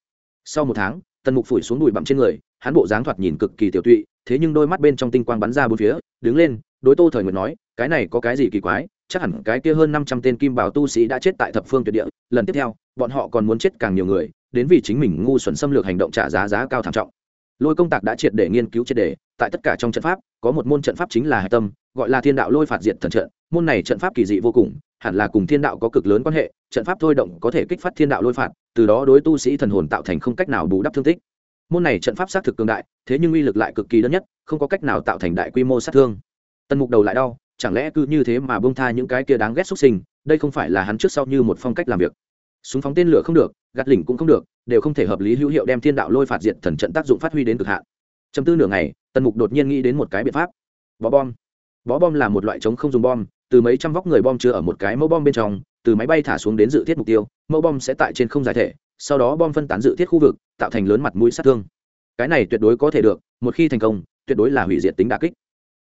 [SPEAKER 1] Sau một tháng, tần mục phủi xuống đùi bặm trên người hắn bộ dáng thoạt nhìn cực kỳ tiểu tụy, thế nhưng đôi mắt bên trong tinh quang bắn ra bốn phía, đứng lên, đối tô thời nguyệt nói, cái này có cái gì kỳ quái, chắc hẳn cái kia hơn năm trăm tên kim bảo tu sĩ đã chết tại thập phương tuyệt địa, lần tiếp theo, bọn họ còn muốn chết càng nhiều người, đến vì chính mình ngu xuẩn xâm lược hành động trả giá giá cao thảm trọng. Lôi công tạc đã triệt để nghiên cứu triệt để tại tất cả trong trận pháp, có một môn trận pháp chính là hạch tâm, gọi là thiên đạo lôi phạt diệt thần trận, môn này trận pháp kỳ dị vô cùng, hẳn là cùng thiên đạo có cực lớn quan hệ, trận pháp thôi động có thể kích phát thiên đạo lôi phạt, từ đó đối tu sĩ thần hồn tạo thành không cách nào bù đắp thương tích môn này trận pháp xác thực cường đại, thế nhưng uy lực lại cực kỳ đơn nhất, không có cách nào tạo thành đại quy mô sát thương. Tần mục đầu lại đau, chẳng lẽ cứ như thế mà bông tha những cái kia đáng ghét xuất sinh, đây không phải là hắn trước sau như một phong cách làm việc. Súng phóng tên lửa không được, gạt lỉnh cũng không được, đều không thể hợp lý hữu hiệu đem thiên đạo lôi phạt diệt thần trận tác dụng phát huy đến cực hạn. Chấm tư nửa ngày, tần mục đột nhiên nghĩ đến một cái biện pháp. Bó bom. Bó bom là một loại chống không dùng bom, từ mấy trăm vóc người bom chứa ở một cái mẫu bom bên trong, từ máy bay thả xuống đến dự thiết mục tiêu, mẫu bom sẽ tại trên không giải thể sau đó bom phân tán dự thiết khu vực, tạo thành lớn mặt mũi sát thương. Cái này tuyệt đối có thể được, một khi thành công, tuyệt đối là hủy diệt tính đà kích.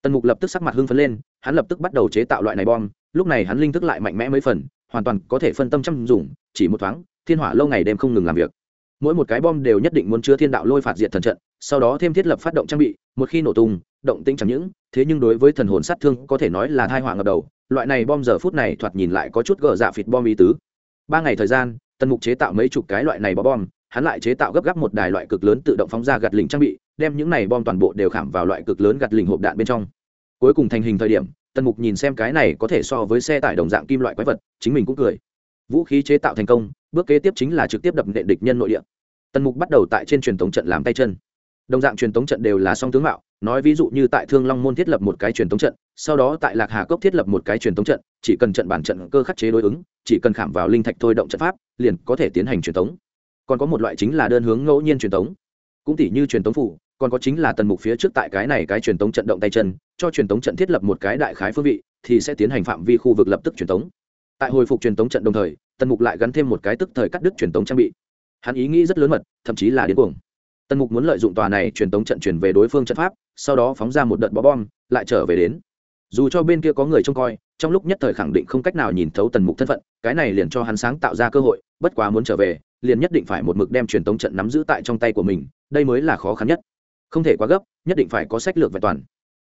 [SPEAKER 1] Tần mục lập tức sắc mặt hưng phấn lên, hắn lập tức bắt đầu chế tạo loại này bom, lúc này hắn linh thức lại mạnh mẽ mấy phần, hoàn toàn có thể phân tâm chăm dùng, chỉ một thoáng, thiên hỏa lâu ngày đêm không ngừng làm việc. Mỗi một cái bom đều nhất định muốn chứa thiên đạo lôi phạt diệt thần trận, sau đó thêm thiết lập phát động trang bị, một khi nổ tung, động tĩnh chẳng những, thế nhưng đối với thần hồn sát thương có thể nói là thai hỏa ngập đầu. Loại này bom giờ phút này thoạt nhìn lại có chút gờ dạ phịt bom ý tứ. Ba ngày thời gian tần mục chế tạo mấy chục cái loại này bom bom, hắn lại chế tạo gấp gáp một đài loại cực lớn tự động phóng ra gạt lình trang bị, đem những này bom toàn bộ đều khảm vào loại cực lớn gạt lình hộp đạn bên trong. Cuối cùng thành hình thời điểm, tần mục nhìn xem cái này có thể so với xe tải đồng dạng kim loại quái vật, chính mình cũng cười. Vũ khí chế tạo thành công, bước kế tiếp chính là trực tiếp đập nện địch nhân nội địa. Tần mục bắt đầu tại trên truyền thống trận làm tay chân đồng dạng truyền tống trận đều là song tướng mạo. Nói ví dụ như tại thương long môn thiết lập một cái truyền tống trận, sau đó tại lạc hà cốc thiết lập một cái truyền tống trận, chỉ cần trận bản trận cơ khắc chế đối ứng, chỉ cần khảm vào linh thạch thôi động trận pháp, liền có thể tiến hành truyền tống. Còn có một loại chính là đơn hướng ngẫu nhiên truyền tống. Cũng tỷ như truyền tống phủ, còn có chính là tần mục phía trước tại cái này cái truyền tống trận động tay chân, cho truyền tống trận thiết lập một cái đại khái phương vị, thì sẽ tiến hành phạm vi khu vực lập tức truyền tống. Tại hồi phục truyền tống trận đồng thời, tần mục lại gắn thêm một cái tức thời cắt đứt truyền tống trang bị. Hắn ý nghĩ rất lớn mật, thậm chí là điên cuồng tần mục muốn lợi dụng tòa này truyền tống trận chuyển về đối phương trận pháp, sau đó phóng ra một đợt bó bom, lại trở về đến. Dù cho bên kia có người trông coi, trong lúc nhất thời khẳng định không cách nào nhìn thấu tần mục thân phận, cái này liền cho hắn sáng tạo ra cơ hội, bất quá muốn trở về, liền nhất định phải một mực đem truyền tống trận nắm giữ tại trong tay của mình, đây mới là khó khăn nhất. Không thể quá gấp, nhất định phải có sách lược vẹn toàn.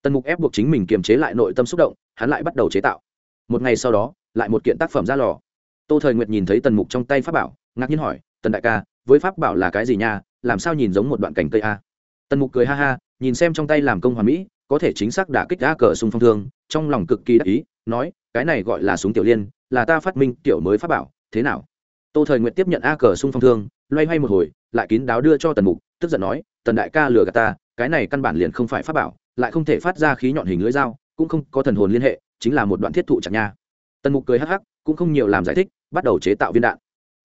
[SPEAKER 1] Tần mục ép buộc chính mình kiềm chế lại nội tâm xúc động, hắn lại bắt đầu chế tạo. Một ngày sau đó, lại một kiện tác phẩm ra lò. Tô thời nguyệt nhìn thấy tần mục trong tay pháp bảo, ngạc nhiên hỏi, tần đại ca, với pháp bảo là cái gì nha? Làm sao nhìn giống một đoạn cành cây a? Tần mục cười ha ha, nhìn xem trong tay làm công hoàn mỹ, có thể chính xác đả kích đá cờ sung phong thương, trong lòng cực kỳ đắc ý, nói, cái này gọi là súng tiểu liên, là ta phát minh tiểu mới pháp bảo, thế nào? Tô thời nguyện tiếp nhận a cờ sung phong thương, loay hoay một hồi, lại kín đáo đưa cho tần mục, tức giận nói, tần đại ca lừa gạt ta, cái này căn bản liền không phải pháp bảo, lại không thể phát ra khí nhọn hình lưỡi dao, cũng không có thần hồn liên hệ, chính là một đoạn thiết thụ chẳng nha. Tần mục cười hắc hắc, cũng không nhiều làm giải thích, bắt đầu chế tạo viên đạn.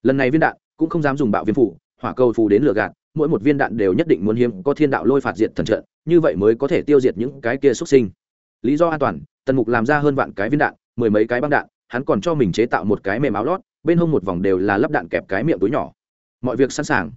[SPEAKER 1] Lần này viên đạn cũng không dám dùng bạo viên phủ, hỏa cầu phù đến lửa gạt mỗi một viên đạn đều nhất định muốn hiếm có thiên đạo lôi phạt diệt thần trận, như vậy mới có thể tiêu diệt những cái kia xuất sinh. Lý do an toàn, tần mục làm ra hơn vạn cái viên đạn, mười mấy cái băng đạn, hắn còn cho mình chế tạo một cái mềm áo lót, bên hông một vòng đều là lắp đạn kẹp cái miệng túi nhỏ. Mọi việc sẵn sàng.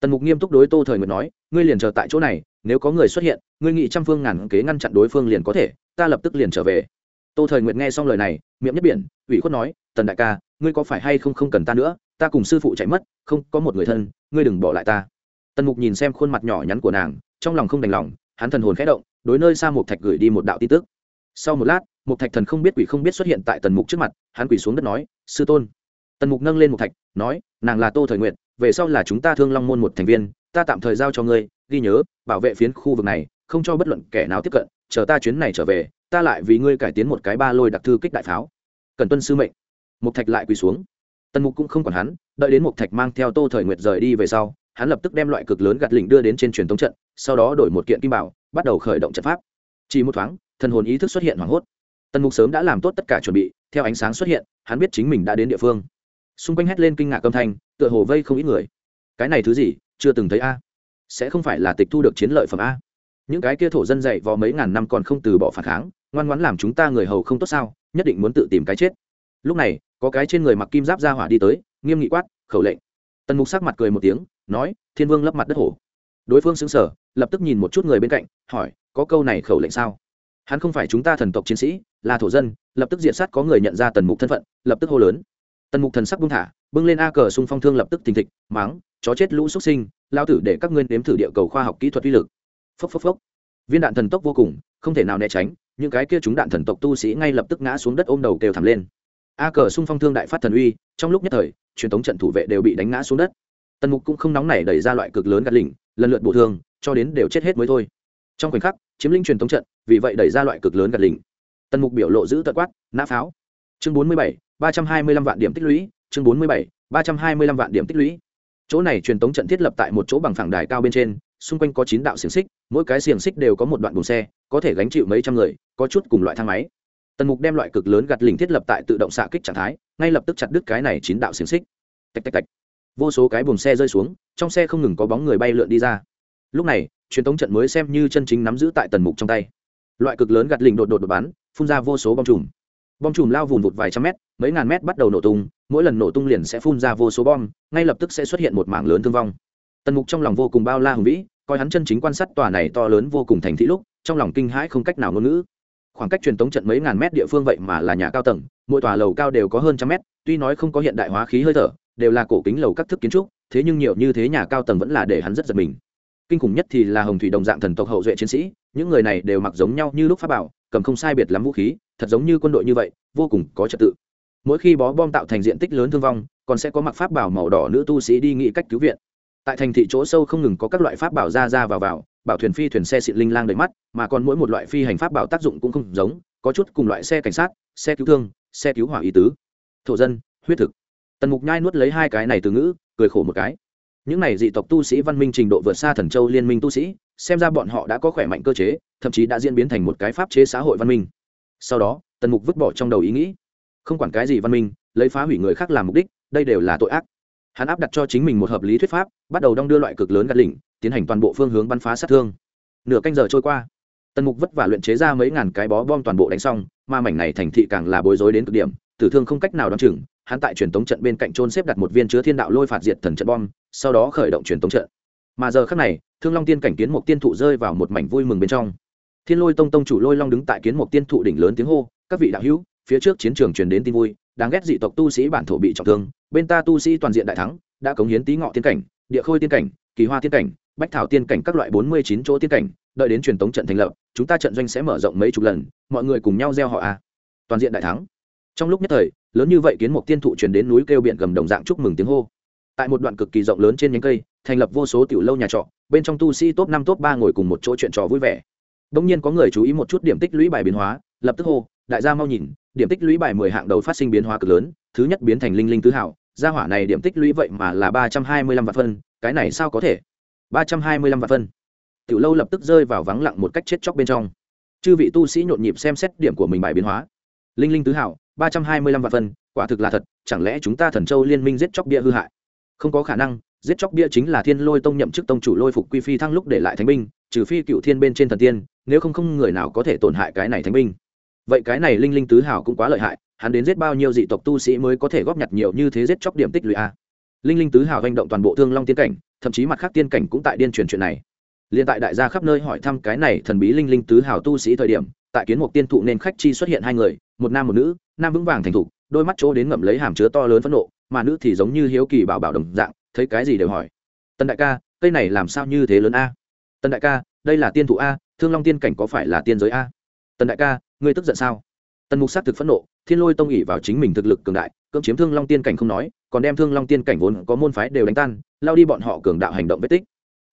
[SPEAKER 1] Tần mục nghiêm túc đối tô thời nguyệt nói, ngươi liền chờ tại chỗ này, nếu có người xuất hiện, ngươi nghĩ trăm phương ngàn kế ngăn chặn đối phương liền có thể, ta lập tức liền trở về. Tô thời nguyệt nghe xong lời này, miệng nhất biển, ủy khuất nói, tần đại ca, ngươi có phải hay không không cần ta nữa, ta cùng sư phụ chạy mất, không có một người thân, ngươi đừng bỏ lại ta tần mục nhìn xem khuôn mặt nhỏ nhắn của nàng, trong lòng không đành lòng, hắn thần hồn khẽ động, đối nơi xa một thạch gửi đi một đạo tin tức. Sau một lát một thạch thần không biết quỷ không biết xuất hiện tại tần mục trước mặt, hắn quỷ xuống đất nói, sư tôn. Tần mục nâng lên một thạch, nói, nàng là tô thời nguyện về sau là chúng ta thương long môn một thành viên, ta tạm thời giao cho ngươi, ghi nhớ, bảo vệ phiến khu vực này, không cho bất luận kẻ nào tiếp cận, chờ ta chuyến này trở về, ta lại vì ngươi cải tiến một cái ba lôi đặc thư kích đại pháo. Cần tuân sư mệnh. Một thạch lại quỳ xuống. Tần mục cũng không còn hắn, đợi đến một thạch mang theo tô thời nguyệt rời đi về sau hắn lập tức đem loại cực lớn gạt lỉnh đưa đến trên truyền thống trận, sau đó đổi một kiện kim bảo, bắt đầu khởi động trận pháp. Chỉ một thoáng, thần hồn ý thức xuất hiện hoảng hốt. Tần mục sớm đã làm tốt tất cả chuẩn bị, theo ánh sáng xuất hiện, hắn biết chính mình đã đến địa phương. Xung quanh hét lên kinh ngạc âm thanh, tựa hồ vây không ít người. Cái này thứ gì, chưa từng thấy a. Sẽ không phải là tịch thu được chiến lợi phẩm a. Những cái kia thổ dân dạy vò mấy ngàn năm còn không từ bỏ phản kháng, ngoan ngoãn làm chúng ta người hầu không tốt sao, nhất định muốn tự tìm cái chết. Lúc này, có cái trên người mặc kim giáp ra hỏa đi tới, nghiêm nghị quát, khẩu lệnh. Tần mục sắc mặt cười một tiếng nói, thiên vương lấp mặt đất hổ. Đối phương xứng sở lập tức nhìn một chút người bên cạnh, hỏi, có câu này khẩu lệnh sao? Hắn không phải chúng ta thần tộc chiến sĩ, là thổ dân. Lập tức diện sát có người nhận ra tần mục thân phận, lập tức hô lớn. Tần mục thần sắc buông thả, bưng lên a cờ xung phong thương lập tức thình thịch máng chó chết lũ xuất sinh lao tử để các ngươi nếm thử địa cầu khoa học kỹ thuật uy lực. Phốc phốc phốc. Viên đạn thần tốc vô cùng, không thể nào né tránh, những cái kia chúng đạn thần tộc tu sĩ ngay lập tức ngã xuống đất ôm đầu kêu thảm lên. A cờ xung phong thương đại phát thần uy, trong lúc nhất thời, truyền thống trận thủ vệ đều bị đánh ngã xuống đất tần mục cũng không nóng nảy đẩy ra loại cực lớn gạt lỉnh, lần lượt bổ thương, cho đến đều chết hết mới thôi. Trong khoảnh khắc, chiếm lĩnh truyền thống trận, vì vậy đẩy ra loại cực lớn gạt lỉnh. Tần mục biểu lộ giữ tận quát, nã pháo. Chương bốn mươi bảy, ba trăm hai mươi lăm vạn điểm tích lũy, chương bốn mươi bảy, ba trăm hai mươi lăm vạn điểm tích lũy. Chỗ này truyền thống trận thiết lập tại một chỗ bằng phẳng đài cao bên trên, xung quanh có chín đạo xiềng xích, mỗi cái xiềng xích đều có một đoạn buồng xe, có thể gánh chịu mấy trăm người, có chút cùng loại thang máy. Tần mục đem loại cực lớn gạt lỉnh thiết lập tại tự động xạ kích trạng thái, ngay lập tức chặt đứt cái này chín đạo xiềng xích. Tạch tạch tạch vô số cái buồng xe rơi xuống, trong xe không ngừng có bóng người bay lượn đi ra. Lúc này, truyền thống trận mới xem như chân chính nắm giữ tại tần mục trong tay. Loại cực lớn gạt lình đột đột đột bắn, phun ra vô số bom chùm. Bom chùm lao vùn vụt vài trăm mét, mấy ngàn mét bắt đầu nổ tung, mỗi lần nổ tung liền sẽ phun ra vô số bom, ngay lập tức sẽ xuất hiện một mảng lớn thương vong. Tần mục trong lòng vô cùng bao la hùng vĩ, coi hắn chân chính quan sát tòa này to lớn vô cùng thành thị lúc, trong lòng kinh hãi không cách nào ngôn ngữ. Khoảng cách truyền thống trận mấy ngàn mét địa phương vậy mà là nhà cao tầng, mỗi tòa lầu cao đều có hơn trăm mét, tuy nói không có hiện đại hóa khí hơi thở đều là cổ kính lầu các thức kiến trúc, thế nhưng nhiều như thế nhà cao tầng vẫn là để hắn rất giật mình. Kinh khủng nhất thì là hồng thủy đồng dạng thần tộc hậu duệ chiến sĩ, những người này đều mặc giống nhau như lúc pháp bảo, cầm không sai biệt lắm vũ khí, thật giống như quân đội như vậy, vô cùng có trật tự. Mỗi khi bó bom tạo thành diện tích lớn thương vong, còn sẽ có mặc pháp bảo màu đỏ nữ tu sĩ đi nghĩ cách cứu viện. Tại thành thị chỗ sâu không ngừng có các loại pháp bảo ra ra vào vào, bảo thuyền phi thuyền xe xịn linh lang đầy mắt, mà còn mỗi một loại phi hành pháp bảo tác dụng cũng không giống, có chút cùng loại xe cảnh sát, xe cứu thương, xe cứu hỏa y tứ. Thổ dân, huyết thực tần mục nhai nuốt lấy hai cái này từ ngữ, cười khổ một cái. Những này dị tộc tu sĩ văn minh trình độ vượt xa thần châu liên minh tu sĩ, xem ra bọn họ đã có khỏe mạnh cơ chế, thậm chí đã diễn biến thành một cái pháp chế xã hội văn minh. Sau đó, tần mục vứt bỏ trong đầu ý nghĩ. Không quản cái gì văn minh, lấy phá hủy người khác làm mục đích, đây đều là tội ác. Hắn áp đặt cho chính mình một hợp lý thuyết pháp, bắt đầu đong đưa loại cực lớn gạt lỉnh, tiến hành toàn bộ phương hướng bắn phá sát thương. Nửa canh giờ trôi qua, tần mục vất vả luyện chế ra mấy ngàn cái bó bom toàn bộ đánh xong, mà mảnh này thành thị càng là bối rối đến cực điểm, tử thương không cách nào đ o á n chừng hắn tại truyền tống trận bên cạnh trôn xếp đặt một viên chứa thiên đạo lôi phạt diệt thần trận bom, sau đó khởi động truyền tống trận. Mà giờ khác này, thương long tiên cảnh kiến mục tiên thụ rơi vào một mảnh vui mừng bên trong. Thiên lôi tông tông chủ lôi long đứng tại kiến mục tiên thụ đỉnh lớn tiếng hô, các vị đạo hữu, phía trước chiến trường truyền đến tin vui, đáng ghét dị tộc tu sĩ bản thổ bị trọng thương, bên ta tu sĩ toàn diện đại thắng, đã cống hiến tý ngọ tiên cảnh, địa khôi tiên cảnh, kỳ hoa tiên cảnh, bách thảo tiên cảnh các loại bốn mươi chín chỗ tiên cảnh, đợi đến truyền tống trận thành lập, chúng ta trận doanh sẽ mở rộng mấy chục lần, mọi người cùng nhau gieo họ a. Toàn diện đại thắng. Trong lúc nhất thời lớn như vậy kiến một tiên thụ truyền đến núi kêu biển gầm đồng dạng chúc mừng tiếng hô. Tại một đoạn cực kỳ rộng lớn trên nhánh cây, thành lập vô số tiểu lâu nhà trọ, bên trong tu sĩ top năm, top ba ngồi cùng một chỗ chuyện trò vui vẻ. Đông nhiên có người chú ý một chút điểm tích lũy bài biến hóa, lập tức hô, đại gia mau nhìn, điểm tích lũy bài mười hạng đầu phát sinh biến hóa cực lớn, thứ nhất biến thành linh linh tứ hảo, gia hỏa này điểm tích lũy vậy mà là ba trăm hai mươi lăm vạn phân, cái này sao có thể? Ba trăm hai mươi lăm vạn phân. Tiểu lâu lập tức rơi vào vắng lặng một cách chết chóc bên trong. Chư vị tu sĩ nhộn nhịp xem xét điểm của mình bài biến hóa. Linh linh tứ hảo ba trăm hai mươi lăm vạn phân, quả thực là thật, chẳng lẽ chúng ta thần châu liên minh giết chóc bia hư hại? Không có khả năng, giết chóc bia chính là thiên lôi tông nhậm chức tông chủ lôi phục quy phi thăng lúc để lại thánh binh, trừ phi cựu thiên bên trên thần tiên, nếu không không người nào có thể tổn hại cái này thánh binh. Vậy cái này linh linh tứ hảo cũng quá lợi hại, hắn đến giết bao nhiêu dị tộc tu sĩ mới có thể góp nhặt nhiều như thế giết chóc điểm tích lũy a? Linh linh tứ hảo hành động toàn bộ thương long tiên cảnh, thậm chí mặt khác tiên cảnh cũng tại điên truyền chuyện này. Liên tại đại gia khắp nơi hỏi thăm cái này thần bí linh linh tứ hảo tu sĩ thời điểm, tại kiến một tiên thụ nên khách chi xuất hiện hai người, một nam một nữ nam vững vàng thành thục, đôi mắt chỗ đến ngậm lấy hàm chứa to lớn phẫn nộ, mà nữ thì giống như hiếu kỳ bảo bảo đồng dạng, thấy cái gì đều hỏi. Tân đại ca, cây này làm sao như thế lớn a? Tân đại ca, đây là tiên thụ a, thương long tiên cảnh có phải là tiên giới a? Tân đại ca, ngươi tức giận sao? Tần mục s á t thực phẫn nộ, thiên lôi tông ỉ vào chính mình thực lực cường đại, cưỡng chiếm thương long tiên cảnh không nói, còn đem thương long tiên cảnh vốn có môn phái đều đánh tan, lao đi bọn họ cường đạo hành động vết tích.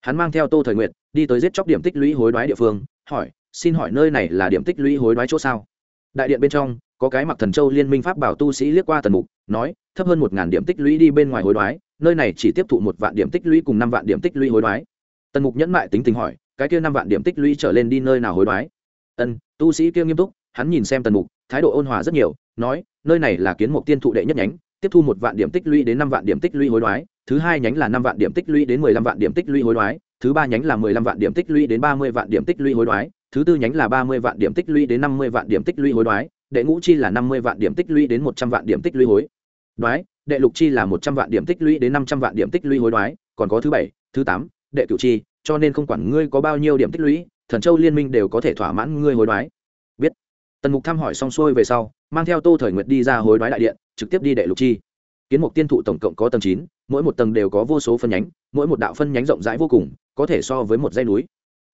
[SPEAKER 1] Hắn mang theo tô thời nguyện đi tới giết chóc điểm tích lũy hối đoái địa phương, hỏi, xin hỏi nơi này là điểm tích lũy hối đoái chỗ sao? Đại điện bên trong có cái mặc thần châu liên minh pháp bảo tu sĩ liếc qua tần mục nói thấp hơn một ngàn điểm tích lũy đi bên ngoài hối đoái nơi này chỉ tiếp thụ một vạn điểm tích lũy cùng năm vạn điểm tích lũy hối đoái tần mục nhẫn mại tính tình hỏi cái kia năm vạn điểm tích lũy trở lên đi nơi nào hối đoái ân tu sĩ kia nghiêm túc hắn nhìn xem tần mục thái độ ôn hòa rất nhiều nói nơi này là kiến mục tiên thụ đệ nhất nhánh tiếp thu một vạn điểm tích lũy đến năm vạn điểm tích lũy hối đoái thứ hai nhánh là năm vạn điểm tích lũy đến mười lăm vạn điểm tích lũy hối đoái thứ ba nhánh là mười lăm vạn điểm tích lũy đến ba mươi vạn điểm tích lũy hối đoái thứ tư nhánh là ba mươi vạn điểm tích lũy đến năm mươi vạn điểm tích lũy hối đoái đệ ngũ chi là năm mươi vạn điểm tích lũy đến một trăm vạn điểm tích lũy hối. Đoái, đệ lục chi là một trăm vạn điểm tích lũy đến năm trăm vạn điểm tích lũy hối đoái, còn có thứ bảy, thứ tám, đệ cửu chi, cho nên không quản ngươi có bao nhiêu điểm tích lũy, thần châu liên minh đều có thể thỏa mãn ngươi hối đoái. Biết. Tần mục thăm hỏi xong xuôi về sau, mang theo tô thời nguyệt đi ra hối đoái đại điện, trực tiếp đi đệ lục chi. Kiến mục tiên thụ tổng cộng có tầng chín, mỗi một tầng đều có vô số phân nhánh, mỗi một đạo phân nhánh rộng rãi vô cùng, có thể so với một dây núi.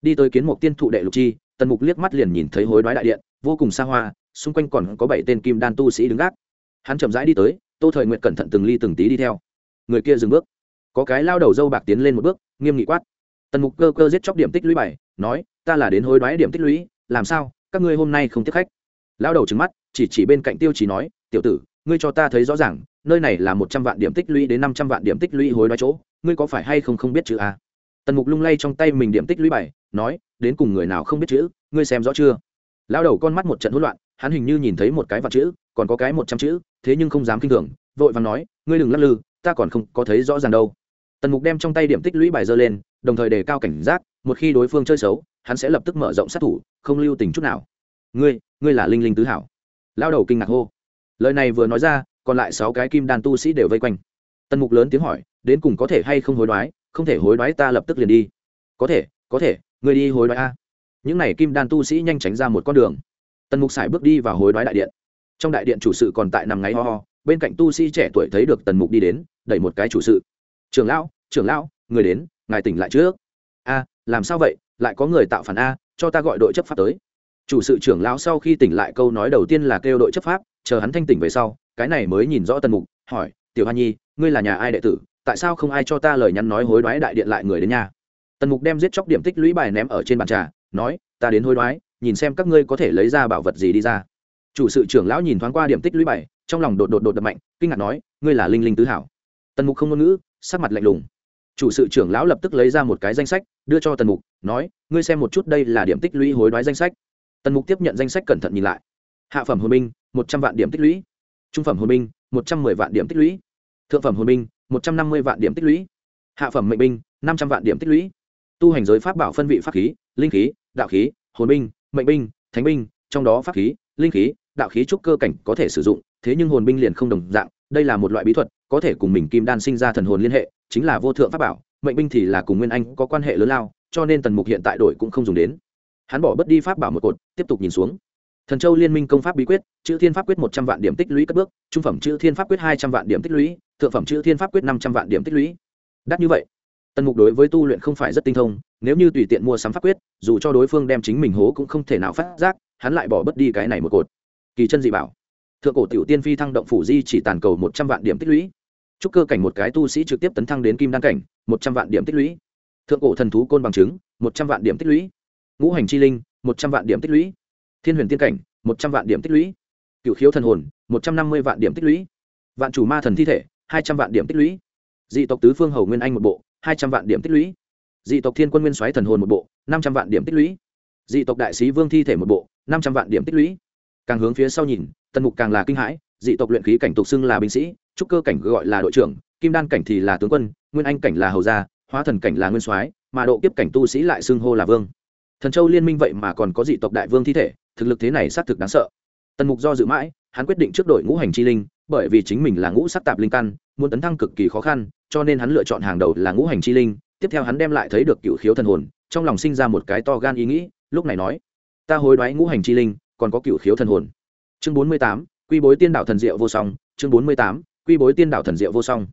[SPEAKER 1] Đi tới kiến mục tiên thụ đệ lục chi tần mục liếc mắt liền nhìn thấy hối đoái đại điện, vô cùng xa hoa, xung quanh còn có bảy tên kim đan tu sĩ đứng gác. Hắn chậm rãi đi tới, tô thời nguyện cẩn thận từng ly từng tí đi theo. Người kia dừng bước. Có cái lao đầu dâu bạc tiến lên một bước, nghiêm nghị quát. Tần mục cơ cơ giết chóc điểm tích lũy bảy nói, ta là đến hối đoái điểm tích lũy, làm sao? Các ngươi hôm nay không tiếp khách. Lao đầu trừng mắt, chỉ chỉ bên cạnh tiêu chí nói, tiểu tử, ngươi cho ta thấy rõ ràng, nơi này là một trăm vạn điểm tích lũy đến năm trăm vạn điểm tích lũy hối đoái chỗ, ngươi có phải hay không không biết chữ a à? tần mục lung lay trong tay mình điểm tích lũy bảy nói đến cùng người nào không biết chữ, ngươi xem rõ chưa? Lao đầu con mắt một trận hỗn loạn, hắn hình như nhìn thấy một cái vạn chữ, còn có cái một trăm chữ, thế nhưng không dám kinh thường, vội và nói, ngươi đừng lắc lư, ta còn không có thấy rõ ràng đâu. Tần mục đem trong tay điểm tích lũy bài dơ lên, đồng thời đề cao cảnh giác, một khi đối phương chơi xấu, hắn sẽ lập tức mở rộng sát thủ, không lưu tình chút nào. Ngươi ngươi là linh linh tứ hảo. Lao đầu kinh ngạc hô. Lời này vừa nói ra, còn lại sáu cái kim đan tu sĩ đều vây quanh. Tần mục lớn tiếng hỏi, đến cùng có thể hay không hối đoái? Không thể hối đoái ta lập tức liền đi. Có thể có thể người đi hối đoái a. Những n à y kim đan tu sĩ nhanh tránh ra một con đường. Tần mục sải bước đi vào hối đoái đại điện. Trong đại điện chủ sự còn tại nằm ngáy ho ho, bên cạnh tu sĩ trẻ tuổi thấy được tần mục đi đến, đẩy một cái chủ sự. Trưởng lão trưởng lão, người đến, ngài tỉnh lại trước. A, làm sao vậy? Lại có người tạo phản a, cho ta gọi đội chấp pháp tới. Chủ sự trưởng lão sau khi tỉnh lại câu nói đầu tiên là kêu đội chấp pháp, chờ hắn thanh tỉnh về sau, cái này mới nhìn rõ tần mục, hỏi, tiểu hoa nhi, ngươi là nhà ai đệ tử? Tại sao không ai cho ta lời nhắn nói hối đoái đại điện lại người đến nhà? Tần mục đem giết chóc điểm tích lũy bài ném ở trên bàn trà nói ta đến hối đoái nhìn xem các ngươi có thể lấy ra bảo vật gì đi ra. Chủ sự trưởng lão nhìn thoáng qua điểm tích lũy bài trong lòng đột đột đột đập mạnh kinh ngạc nói ngươi là linh linh tứ hảo. Tần mục không ngôn ngữ sắc mặt lạnh lùng. Chủ sự trưởng lão lập tức lấy ra một cái danh sách đưa cho tần mục nói ngươi xem một chút đây là điểm tích lũy hối đoái danh sách. Tần mục tiếp nhận danh sách cẩn thận nhìn lại. Hạ phẩm hồn minh, một trăm vạn điểm tích lũy. Trung phẩm hồn minh, một trăm m ư ơ i vạn điểm tích lũy. Thượng phẩm hồn minh, một trăm năm mươi vạn điểm tích lũy. Hạ phẩm mệnh binh năm trăm vạn điểm tích lũy tu hành giới pháp bảo phân vị pháp khí, linh khí, đạo khí, hồn binh, mệnh binh, thánh binh, trong đó pháp khí, linh khí, đạo khí trúc cơ cảnh có thể sử dụng, thế nhưng hồn binh liền không đồng dạng, đây là một loại bí thuật, có thể cùng mình kim đan sinh ra thần hồn liên hệ, chính là vô thượng pháp bảo, mệnh binh thì là cùng nguyên anh có quan hệ lớn lao, cho nên tần mục hiện tại đội cũng không dùng đến. Hắn bỏ bất đi pháp bảo một cột, tiếp tục nhìn xuống. Thần châu liên minh công pháp bí quyết, chữ thiên pháp quyết một trăm vạn điểm tích lũy cất bước, trung phẩm chữ thiên pháp quyết hai trăm vạn điểm tích lũy, thượng phẩm chữ thiên pháp quyết năm trăm vạn điểm tích lũy. Đắt như vậy tần mục đối với tu luyện không phải rất tinh thông, nếu như tùy tiện mua sắm pháp quyết, dù cho đối phương đem chính mình hố cũng không thể nào phát giác, hắn lại bỏ bất đi cái này một cột. Kỳ chân dị bảo. Thượng cổ tiểu tiên phi thăng động phủ di chỉ tàn cầu một trăm vạn điểm tích lũy. Chúc cơ cảnh một cái tu sĩ trực tiếp tấn thăng đến kim đan cảnh, một trăm vạn điểm tích lũy. Thượng cổ thần thú côn bằng chứng, một trăm vạn điểm tích lũy. Ngũ hành chi linh, một trăm vạn điểm tích lũy. Thiên huyền tiên cảnh, một trăm vạn điểm tích lũy. Cựu khiếu thần hồn, một trăm năm mươi vạn điểm tích lũy. Vạn chủ ma thần thi thể, hai trăm vạn điểm tích lũy. Dị tộc tứ phương hầu nguyên anh một bộ hai trăm vạn điểm tích lũy. Dị tộc thiên quân nguyên soái thần hồn một bộ, năm trăm vạn điểm tích lũy. Dị tộc đại sĩ vương thi thể một bộ, năm trăm vạn điểm tích lũy. Càng hướng phía sau nhìn, tần mục càng là kinh hãi, dị tộc luyện khí cảnh tục xưng là binh sĩ, trúc cơ cảnh gọi là đội trưởng, kim đan cảnh thì là tướng quân, nguyên anh cảnh là hầu gia, hóa thần cảnh là nguyên soái, mà độ kiếp cảnh tu sĩ lại xưng hô là vương. Thần châu liên minh vậy mà còn có dị tộc đại vương thi thể, thực lực thế này xác thực đáng sợ. Tần mục do dự mãi hắn quyết định trước đội ngũ hành chi linh, bởi vì chính mình là ngũ sắc tạp linh căn, muốn tấn thăng cực kỳ khó khăn, cho nên hắn lựa chọn hàng đầu là ngũ hành chi linh. Tiếp theo hắn đem lại thấy được cựu khiếu thần hồn, trong lòng sinh ra một cái to gan ý nghĩ, lúc này nói, ta hối đoái ngũ hành chi linh, còn có cựu khiếu thần hồn. Chương bốn mươi tám, quy bối tiên đạo thần diệu vô song, chương bốn mươi tám, quy bối tiên đạo thần diệu vô song.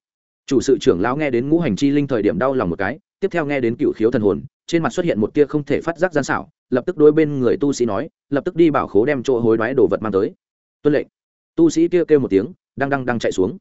[SPEAKER 1] Chủ sự trưởng lão nghe đến ngũ hành chi linh thời điểm đau lòng một cái, tiếp theo nghe đến cựu khiếu thần hồn, trên mặt xuất hiện một tia không thể phát giác gian xảo, lập tức đối bên người tu sĩ nói, lập tức đi bảo khố đem chỗ hối đoái đồ vật mang tới tuân lệnh. Tu sĩ kia kêu, kêu một tiếng đang đang đang chạy xuống.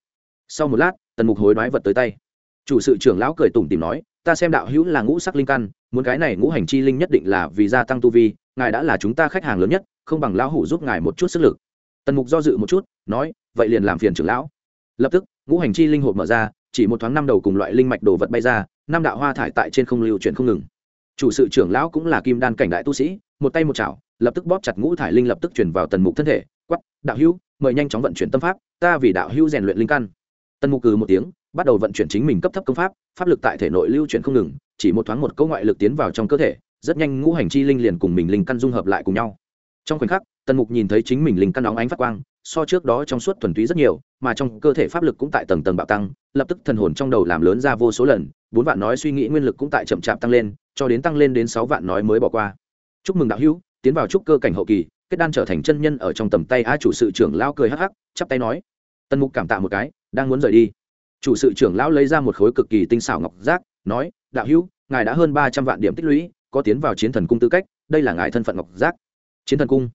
[SPEAKER 1] Sau một lát tần mục hối đoái vật tới tay. Chủ sự trưởng lão cười tủm tìm nói ta xem đạo hữu là ngũ sắc linh căn muốn cái này ngũ hành chi linh nhất định là vì gia tăng tu vi ngài đã là chúng ta khách hàng lớn nhất không bằng lão hủ giúp ngài một chút sức lực. Tần mục do dự một chút nói vậy liền làm phiền trưởng lão. Lập tức ngũ hành chi linh hộp mở ra chỉ một thoáng năm đầu cùng loại linh mạch đồ vật bay ra năm đạo hoa thải tại trên không lưu chuyển không ngừng. Chủ sự trưởng lão cũng là kim đan cảnh đại tu sĩ một tay một chảo lập tức bóp chặt ngũ thải linh lập tức chuyển vào tần mục thân thể quắp đạo hữu, mời nhanh chóng vận chuyển tâm pháp, ta vì đạo hữu rèn luyện linh căn. Tân mục cừ một tiếng, bắt đầu vận chuyển chính mình cấp thấp công pháp pháp lực tại thể nội lưu chuyển không ngừng, chỉ một thoáng một câu ngoại lực tiến vào trong cơ thể, rất nhanh ngũ hành chi linh liền cùng mình linh căn dung hợp lại cùng nhau. Trong khoảnh khắc tần mục nhìn thấy chính mình linh căn óng ánh phát quang, so trước đó trong suốt thuần túy rất nhiều, mà trong cơ thể pháp lực cũng tại tầng tầng bạo tăng, lập tức thần hồn trong đầu làm lớn ra vô số lần, bốn vạn nói suy nghĩ nguyên lực cũng tại chậm chạp tăng lên, cho đến tăng lên đến sáu vạn nói mới bỏ qua. Chúc mừng đạo hữu, tiến vào trúc cơ cảnh hậu kỳ kết đan trở thành chân nhân ở trong tầm tay a chủ sự trưởng lão cười hắc hắc, chắp tay nói. Tần mục cảm tạ một cái, đang muốn rời đi. Chủ sự trưởng lão lấy ra một khối cực kỳ tinh xảo ngọc giác nói, đạo hữu, ngài đã hơn ba trăm vạn điểm tích lũy, có tiến vào chiến thần cung tư cách, đây là ngài thân phận ngọc giác chiến thần cung?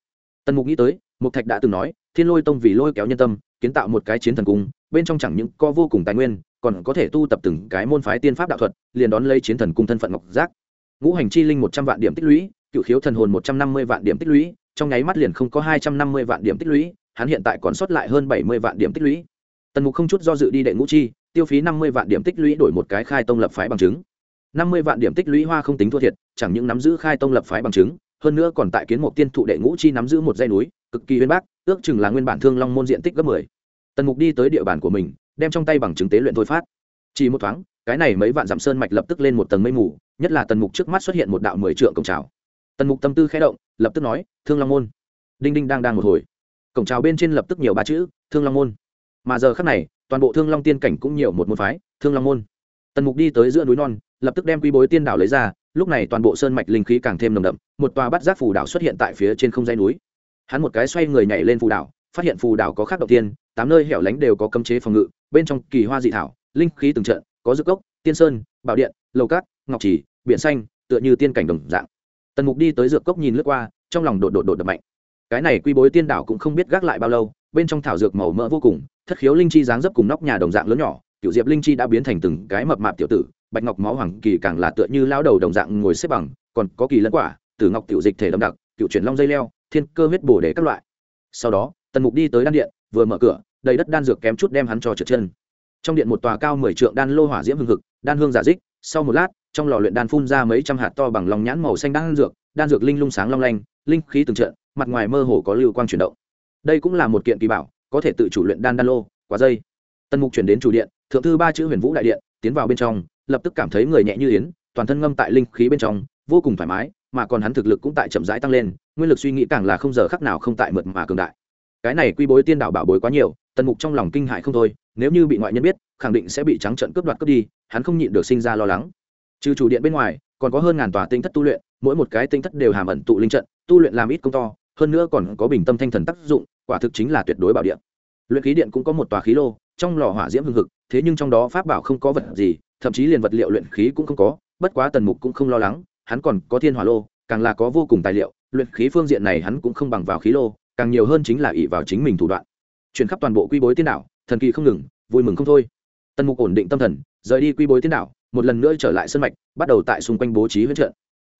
[SPEAKER 1] Tần mục nghĩ tới, mục thạch đã từng nói, thiên lôi tông vì lôi kéo nhân tâm, kiến tạo một cái chiến thần cung, bên trong chẳng những có vô cùng tài nguyên, còn có thể tu tập từng cái môn phái tiên pháp đạo thuật, liền đón lấy chiến thần cung thân phận ngọc giác ngũ hành chi linh một trăm vạn điểm tích lũy, cựu khiếu thần hồn một trăm năm mươi vạn điểm tích lũy trong nháy mắt liền không có hai trăm năm mươi vạn điểm tích lũy, hắn hiện tại còn sót lại hơn bảy mươi vạn điểm tích lũy. Tần mục không chút do dự đi đệ ngũ chi, tiêu phí năm mươi vạn điểm tích lũy đổi một cái khai tông lập phái bằng chứng. Năm mươi vạn điểm tích lũy hoa không tính thua thiệt, chẳng những nắm giữ khai tông lập phái bằng chứng, hơn nữa còn tại kiến một tiên thụ đệ ngũ chi nắm giữ một dây núi, cực kỳ uyên bác, ước chừng là nguyên bản thương long môn diện tích gấp mười. Tần mục đi tới địa bàn của mình, đem trong tay bằng chứng tế luyện thôi phát. Chỉ một thoáng, cái này mấy vạn dặm sơn mạch lập tức lên một tầng mây mù, nhất là tần mục trước mắt xuất hiện một đạo mười trượng cổng trào tần mục tâm tư khẽ động, lập tức nói, thương long môn. Đinh đinh đang đang một hồi. Cổng trào bên trên lập tức nhiều ba chữ, thương long môn. Mà giờ khắc này, toàn bộ thương long tiên cảnh cũng nhiều một môn phái, thương long môn. Tần mục đi tới giữa núi non, lập tức đem quy bối tiên đảo lấy ra, lúc này toàn bộ sơn mạch linh khí càng thêm nồng đậm, một tòa bắt giác phù đảo xuất hiện tại phía trên không dây núi. Hắn một cái xoay người nhảy lên phù đảo, phát hiện phù đảo có khác đầu tiên, tám nơi hẻo lánh đều có cấm chế phòng ngự, bên trong kỳ hoa dị thảo, linh khí từng trận, có dược cốc tiên sơn, bảo điện, lầu cát, ngọc trì, biển xanh, tựa như tiên cảnh đồng dạng tần mục đi tới dược cốc nhìn lướt qua, trong lòng đột đột đột đập mạnh. Cái này quy bối tiên đảo cũng không biết gác lại bao lâu, bên trong thảo dược màu mỡ vô cùng, thất khiếu linh chi dáng dấp cùng nóc nhà đồng dạng lớn nhỏ tiểu diệp linh chi đã biến thành từng cái mập mạp tiểu tử, bạch ngọc máu hoàng kỳ càng là tựa như lao đầu đồng dạng ngồi xếp bằng, còn có kỳ lẫn quả, tử ngọc tiểu dịch thể đậm đặc tiểu chuyển long dây leo, thiên cơ huyết bổ để các loại. Sau đó, tần mục đi tới đan điện, vừa mở cửa, đầy đất đan dược kém chút đem hắn cho trượt chân. Trong điện một tòa cao mười trượng đan lô hỏa diễm hưng hực, đan hương giả dích, sau một lát trong lò luyện đan phun ra mấy trăm hạt to bằng lòng nhãn màu xanh đan dược đan dược linh lung sáng long lanh, linh khí từng trận, mặt ngoài mơ hồ có lưu quang chuyển động. Đây cũng là một kiện kỳ bảo, có thể tự chủ luyện đan đan lô, quả dây. Tần mục chuyển đến chủ điện, thượng thư ba chữ huyền vũ đại điện, tiến vào bên trong, lập tức cảm thấy người nhẹ như yến, toàn thân ngâm tại linh khí bên trong, vô cùng thoải mái, mà còn hắn thực lực cũng tại chậm rãi tăng lên, nguyên lực suy nghĩ càng là không giờ khắc nào không tại mượt mà cường đại. Cái này quy bối tiên đảo bảo bối quá nhiều, tần mục trong lòng kinh hại không thôi, nếu như bị ngoại nhân biết, khẳng định sẽ bị trắng trận cướp đoạt cướp đi, hắn không nhịn được sinh ra lo lắng trừ chủ điện bên ngoài, còn có hơn ngàn tòa tinh thất tu luyện, mỗi một cái tinh thất đều hàm ẩn tụ linh trận, tu luyện làm ít công to, hơn nữa còn có bình tâm thanh thần tác dụng, quả thực chính là tuyệt đối bảo điện. Luyện khí điện cũng có một tòa khí lô, trong lò hỏa diễm hưng hực, thế nhưng trong đó pháp bảo không có vật gì, thậm chí liền vật liệu luyện khí cũng không có, bất quá tần mục cũng không lo lắng, hắn còn có thiên hỏa lô, càng là có vô cùng tài liệu, luyện khí phương diện này hắn cũng không bằng vào khí lô, càng nhiều hơn chính là ỷ vào chính mình thủ đoạn. Chuyển khắp toàn bộ quy bối tiên đảo, thần kỳ không ngừng, vui mừng không thôi. Tần mục ổn định tâm thần, rời đi quy bối tiên đảo một lần nữa trở lại sân mạch, bắt đầu tại xung quanh bố trí huyễn trận.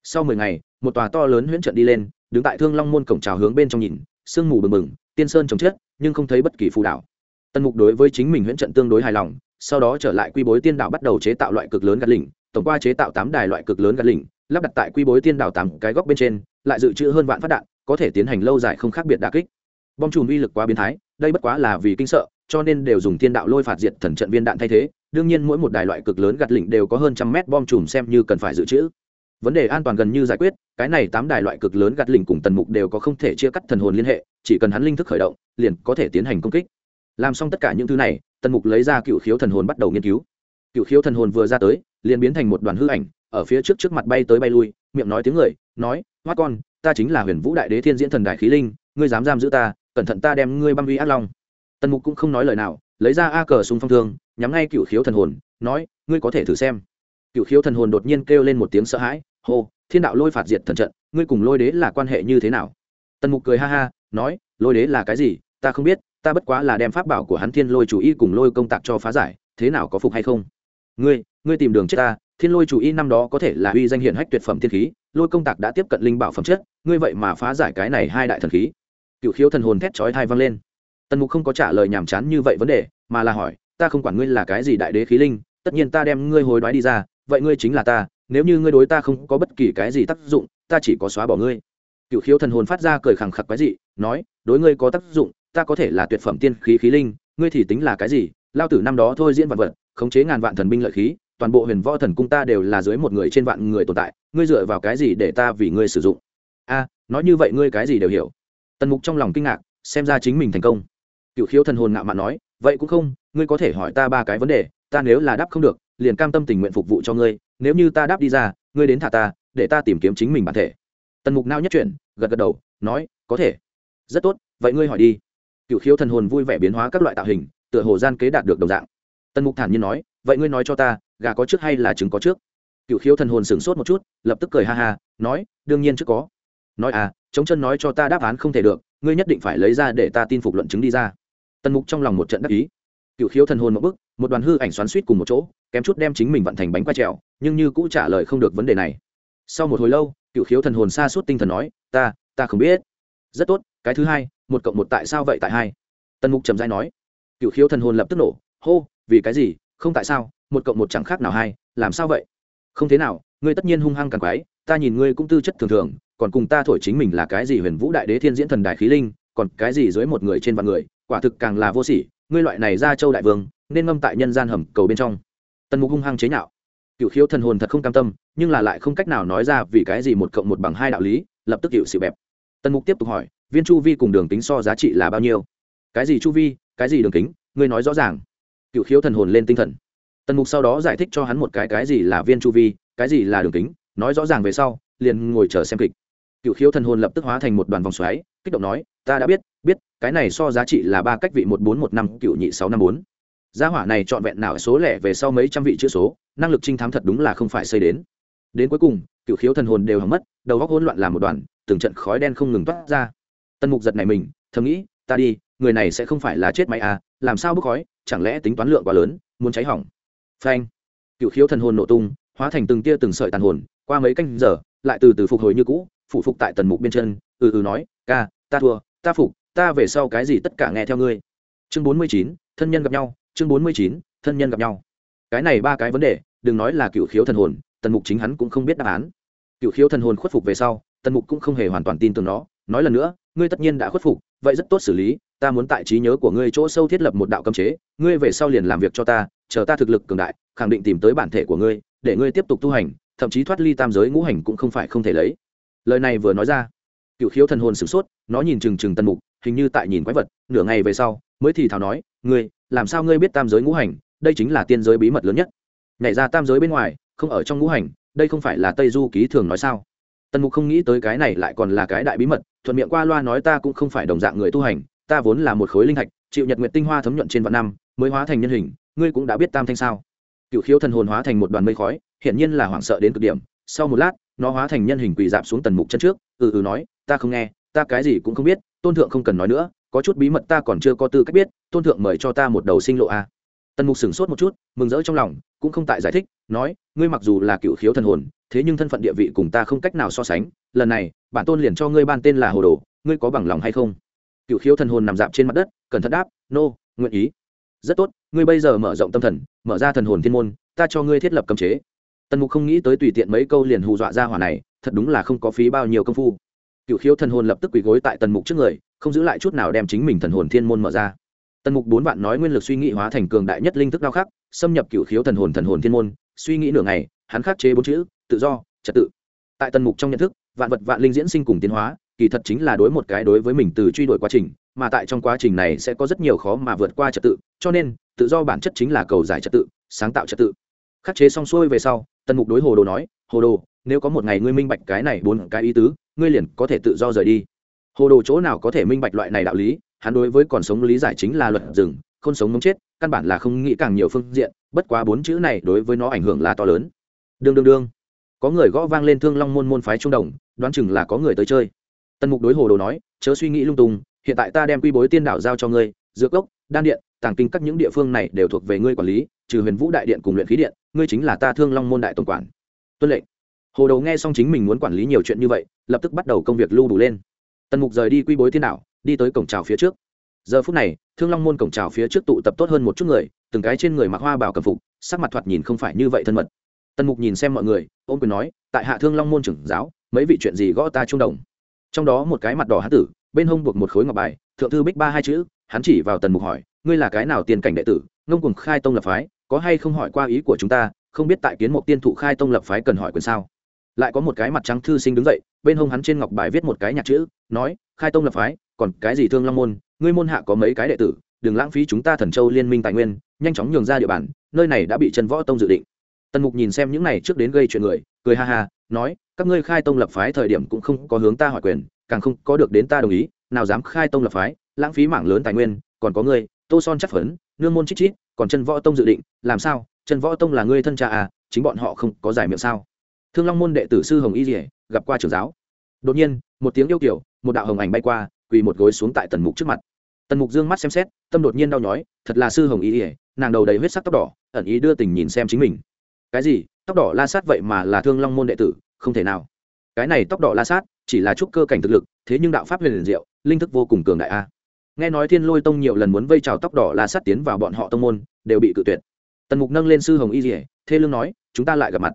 [SPEAKER 1] Sau mười ngày, một tòa to lớn huyễn trận đi lên, đứng tại thương long môn cổng trào hướng bên trong nhìn, sương mù bừng bừng, tiên sơn trồng chết nhưng không thấy bất kỳ phù đảo. Tần mục đối với chính mình huyễn trận tương đối hài lòng, sau đó trở lại quy bối tiên đảo bắt đầu chế tạo loại cực lớn gạt lỉnh, tổng qua chế tạo tám đài loại cực lớn gạt lỉnh, lắp đặt tại quy bối tiên đảo tám cái góc bên trên, lại dự trữ hơn vạn phát đạn, có thể tiến hành lâu dài không khác biệt đà kích. Bom chùm uy lực quá biến thái, đây bất quá là vì kinh sợ, cho nên đều dùng tiên đạo lôi phạt diệt thần trận viên đạn thay thế đương nhiên mỗi một đài loại cực lớn gạt lỉnh đều có hơn trăm mét bom chùm xem như cần phải dự trữ. Vấn đề an toàn gần như giải quyết, cái này tám đài loại cực lớn gạt lỉnh cùng tần mục đều có không thể chia cắt thần hồn liên hệ, chỉ cần hắn linh thức khởi động, liền có thể tiến hành công kích. Làm xong tất cả những thứ này, tần mục lấy ra cựu khiếu thần hồn bắt đầu nghiên cứu. Cựu khiếu thần hồn vừa ra tới, liền biến thành một đoàn hư ảnh, ở phía trước trước mặt bay tới bay lui, miệng nói tiếng người, nói mắt con, ta chính là huyền vũ đại đế thiên diễn thần đại khí linh, ngươi dám giam giữ ta, cẩn thận ta đem ngươi băm uy ác long. Tần mục cũng không nói lời nào, lấy ra a cờ súng phong thương nhắm ngay cựu khiếu thần hồn, nói, ngươi có thể thử xem. Cựu khiếu thần hồn đột nhiên kêu lên một tiếng sợ hãi, hô, thiên đạo lôi phạt diệt thần trận, ngươi cùng lôi đế là quan hệ như thế nào? Tần mục cười ha ha, nói, lôi đế là cái gì? Ta không biết, ta bất quá là đem pháp bảo của hắn thiên lôi chủ y cùng lôi công tạc cho phá giải, thế nào có phục hay không? Ngươi ngươi tìm đường chết ta, thiên lôi chủ y năm đó có thể là uy danh hiển hách tuyệt phẩm thiên khí, lôi công tạc đã tiếp cận linh bảo phẩm chất, ngươi vậy mà phá giải cái này hai đại thần khí. Cựu khiếu thần hồn thét chói thai vang lên. Tần mục không có trả lời nhàm chán như vậy vấn đề, mà là hỏi ta không quản ngươi là cái gì đại đế khí linh, tất nhiên ta đem ngươi hồi đoái đi ra, vậy ngươi chính là ta, nếu như ngươi đối ta không có bất kỳ cái gì tác dụng, ta chỉ có xóa bỏ ngươi. Cựu khiếu thần hồn phát ra cười khẳng khặc cái gì nói, đối ngươi có tác dụng, ta có thể là tuyệt phẩm tiên khí khí linh, ngươi thì tính là cái gì? Lao tử năm đó thôi diễn vạn vật, khống chế ngàn vạn thần binh lợi khí, toàn bộ huyền võ thần cung ta đều là dưới một người trên vạn người tồn tại, ngươi dựa vào cái gì để ta vì ngươi sử dụng? A, nói như vậy ngươi cái gì đều hiểu. Tần mục trong lòng kinh ngạc, xem ra chính mình thành công. Cựu khiếu thần hồn ngạo mạn nói vậy cũng không, ngươi có thể hỏi ta ba cái vấn đề, ta nếu là đáp không được, liền cam tâm tình nguyện phục vụ cho ngươi, nếu như ta đáp đi ra, ngươi đến thả ta, để ta tìm kiếm chính mình bản thể. Tần mục nao nhất chuyển, gật gật đầu, nói, có thể. Rất tốt, vậy ngươi hỏi đi. Cựu khiếu thần hồn vui vẻ biến hóa các loại tạo hình, tựa hồ gian kế đạt được đồng dạng. Tần mục thản nhiên nói, vậy ngươi nói cho ta, gà có trước hay là trứng có trước? Cựu khiếu thần hồn sửng sốt một chút, lập tức cười ha ha, nói, đương nhiên trước có. Nói à chống chân nói cho ta đáp án không thể được, ngươi nhất định phải lấy ra để ta tin phục luận chứng đi ra tần mục trong lòng một trận đắc ý. Cựu khiếu thần hồn một bức một đoàn hư ảnh xoắn suýt cùng một chỗ, kém chút đem chính mình vận thành bánh quay trèo, nhưng như cũ trả lời không được vấn đề này. Sau một hồi lâu, cựu khiếu thần hồn xa suốt tinh thần nói, ta ta không biết. Rất tốt, cái thứ hai, một cộng một tại sao vậy tại hai? Tần mục trầm dai nói. Cựu khiếu thần hồn lập tức nổ, hô, vì cái gì? Không tại sao? Một cộng một chẳng khác nào hai, làm sao vậy? Không thế nào, ngươi tất nhiên hung hăng càng quái, ta nhìn ngươi cũng tư chất thường thường, còn cùng ta thổi chính mình là cái gì huyền vũ đại đế thiên diễn thần đại khí linh, còn cái gì dưới một người trên vạn người quả thực càng là vô sỉ, ngươi loại này ra châu đại vương, nên ngâm tại nhân gian hầm cầu bên trong. Tần mục hung hăng chế nhạo. Cựu khiếu thần hồn thật không cam tâm, nhưng là lại không cách nào nói ra vì cái gì một cộng một bằng hai đạo lý, lập tức hiệu sự bẹp. Tần mục tiếp tục hỏi, viên chu vi cùng đường kính so giá trị là bao nhiêu? Cái gì chu vi, cái gì đường kính, ngươi nói rõ ràng. Cựu khiếu thần hồn lên tinh thần. Tần mục sau đó giải thích cho hắn một cái cái gì là viên chu vi, cái gì là đường kính, nói rõ ràng về sau, liền ngồi chờ xem kịch. Cựu khiếu thần hồn lập tức hóa thành một đoàn vòng xoáy, kích động nói ta đã biết biết, cái này so giá trị là ba cách vị một bốn một năm, cựu nhị sáu năm bốn. Gia hỏa này trọn vẹn nào số lẻ về sau mấy trăm vị chữ số, năng lực trinh thám thật đúng là không phải xây đến. Đến cuối cùng, cựu khiếu thần hồn đều hỏng mất, đầu góc hỗn loạn làm một đoàn, từng trận khói đen không ngừng toát ra. Tân mục giật này mình, thầm nghĩ, ta đi, người này sẽ không phải là chết máy à làm sao bốc khói, chẳng lẽ tính toán lượng quá lớn, muốn cháy hỏng. Phanh. Cựu khiếu thần hồn nổ tung, hóa thành từng tia từng sợi tàn hồn, qua mấy canh giờ, lại từ từ phục hồi như cũ, phụ phục tại tần mục bên chân ừ ừ nói, ca, ta thua ta phục, ta về sau cái gì tất cả nghe theo ngươi. Chương bốn mươi chín, thân nhân gặp nhau, chương bốn mươi chín, thân nhân gặp nhau. Cái này ba cái vấn đề, đừng nói là cựu khiếu thần hồn, tần mục chính hắn cũng không biết đáp án. Cựu khiếu thần hồn khuất phục về sau, tần mục cũng không hề hoàn toàn tin tưởng nó, nói lần nữa, ngươi tất nhiên đã khuất phục, vậy rất tốt xử lý, ta muốn tại trí nhớ của ngươi chỗ sâu thiết lập một đạo cấm chế, ngươi về sau liền làm việc cho ta, chờ ta thực lực cường đại, khẳng định tìm tới bản thể của ngươi, để ngươi tiếp tục tu hành, thậm chí thoát ly tam giới ngũ hành cũng không phải không thể lấy. Lời này vừa nói ra, cựu khiếu thần hồn sửng sốt nó nhìn chừng chừng tần mục, hình như tại nhìn quái vật, nửa ngày về sau, mới thì thào nói, ngươi, làm sao ngươi biết tam giới ngũ hành, đây chính là tiên giới bí mật lớn nhất. Nhảy ra tam giới bên ngoài, không ở trong ngũ hành, đây không phải là tây du ký thường nói sao? Tần mục không nghĩ tới cái này lại còn là cái đại bí mật, thuận miệng qua loa nói ta cũng không phải đồng dạng người tu hành, ta vốn là một khối linh thạch chịu nhật nguyện tinh hoa thấm nhuận trên vạn năm, mới hóa thành nhân hình, ngươi cũng đã biết tam thanh sao? Cựu khiếu thần hồn hóa thành một đoàn mây khói, hiển nhiên là hoảng sợ đến cực điểm, sau một lát, nó hóa thành nhân hình quỳ dạp xuống tần mục chân trước ừ ừ nói, ta không nghe ta cái gì cũng không biết tôn thượng không cần nói nữa có chút bí mật ta còn chưa có tư cách biết tôn thượng mời cho ta một đầu sinh lộ a. Tần mục sửng sốt một chút mừng rỡ trong lòng cũng không tại giải thích nói ngươi mặc dù là cựu khiếu thần hồn thế nhưng thân phận địa vị cùng ta không cách nào so sánh lần này bản tôn liền cho ngươi ban tên là hồ đồ ngươi có bằng lòng hay không? Cựu khiếu thần hồn nằm dạp trên mặt đất cẩn thận đáp nô、no, nguyện ý. Rất tốt ngươi bây giờ mở rộng tâm thần mở ra thần hồn thiên môn ta cho ngươi thiết lập cấm chế. Tần mục không nghĩ tới tùy tiện mấy câu liền hù dọa ra hỏa này thật đúng là không có phí bao nhiêu công phu cựu khiếu thần hồn lập tức quỳ gối tại tần mục trước người, không giữ lại chút nào đem chính mình thần hồn thiên môn mở ra. Tần mục bốn vạn nói nguyên lực suy nghĩ hóa thành cường đại nhất linh thức đao khắc, xâm nhập cựu khiếu thần hồn thần hồn thiên môn, suy nghĩ nửa ngày, hắn khắc chế bốn chữ, tự do, trật tự. Tại tần mục trong nhận thức, vạn vật vạn linh diễn sinh cùng tiến hóa, kỳ thật chính là đối một cái đối với mình từ truy đuổi quá trình, mà tại trong quá trình này sẽ có rất nhiều khó mà vượt qua trật tự, cho nên, tự do bản chất chính là cầu giải trật tự, sáng tạo trật tự. Khắc chế xong xuôi về sau, tần mục đối hồ đồ nói, hồ đồ, nếu có một ngày ngươi minh bạch cái này bốn cái ý tứ ngươi liền có thể tự do rời đi. Hồ đồ chỗ nào có thể minh bạch loại này đạo lý, hắn đối với còn sống lý giải chính là luật rừng không sống mống chết, căn bản là không nghĩ càng nhiều phương diện, bất quá bốn chữ này đối với nó ảnh hưởng là to lớn. Đương đương đương. Có người gõ vang lên thương long môn môn phái trung đồng, đoán chừng là có người tới chơi. Tần mục đối hồ đồ nói, chớ suy nghĩ lung tung, hiện tại ta đem quy bối tiên đảo giao cho ngươi, dược gốc đan điện, tàng kinh các những địa phương này đều thuộc về ngươi quản lý, trừ huyền vũ đại điện cùng luyện khí điện, ngươi chính là ta thương long môn đại tổng quản. Tuân lệnh hồ đầu nghe xong chính mình muốn quản lý nhiều chuyện như vậy, lập tức bắt đầu công việc lưu đủ lên. Tần mục rời đi quy bối thiên đảo, đi tới cổng trào phía trước. Giờ phút này, thương long môn cổng trào phía trước tụ tập tốt hơn một chút người, từng cái trên người mặc hoa bảo cầm phục, sắc mặt thoạt nhìn không phải như vậy thân mật. Tần mục nhìn xem mọi người, ôm quyền nói, tại hạ thương long môn trưởng giáo, mấy vị chuyện gì gõ ta trung đồng? Trong đó một cái mặt đỏ hán tử, bên hông buộc một khối ngọc bài, thượng thư bích ba hai chữ, hắn chỉ vào tần mục hỏi, ngươi là cái nào tiền cảnh đệ tử? Ngông cùng khai tông lập phái, có hay không hỏi qua ý của chúng ta? Không biết tại kiến một tiên thụ khai tông lập phái cần hỏi quyền sao? Lại có một cái mặt trắng thư sinh đứng dậy, bên hông hắn trên ngọc bài viết một cái nhạc chữ, nói, khai tông lập phái, còn cái gì thương long môn, ngươi môn hạ có mấy cái đệ tử, đừng lãng phí chúng ta thần châu liên minh tài nguyên, nhanh chóng nhường ra địa bàn, nơi này đã bị trần võ tông dự định. Tần mục nhìn xem những này trước đến gây chuyện người, cười ha ha, nói, các ngươi khai tông lập phái thời điểm cũng không có hướng ta hỏi quyền, càng không có được đến ta đồng ý, nào dám khai tông lập phái, lãng phí mảng lớn tài nguyên, còn có ngươi, tô son chắc phấn, nương môn chích chít, còn chân võ tông dự định, làm sao? Trần võ tông là ngươi thân cha à chính bọn họ không có giải miệng sao? Thương long môn đệ tử sư hồng y dỉa gặp qua trưởng giáo. Đột nhiên, một tiếng yêu kiểu, một đạo hồng ảnh bay qua, quỳ một gối xuống tại tần mục trước mặt. Tần mục dương mắt xem xét, tâm đột nhiên đau nhói, thật là sư hồng y dỉa nàng đầu đầy huyết sắc tóc đỏ, ẩn ý đưa tình nhìn xem chính mình. Cái gì? Tóc đỏ la sát vậy mà là thương long môn đệ tử, không thể nào. Cái này tóc đỏ la sát, chỉ là chút cơ cảnh thực lực, thế nhưng đạo pháp huyền liền diệu, linh thức vô cùng cường đại a. Nghe nói thiên lôi tông nhiều lần muốn vây trào tóc đỏ la sát tiến vào bọn họ tông môn, đều bị cự tuyệt. Tần mục nâng lên sư hồng y dỉa thê lương nói, chúng ta lại gặp mặt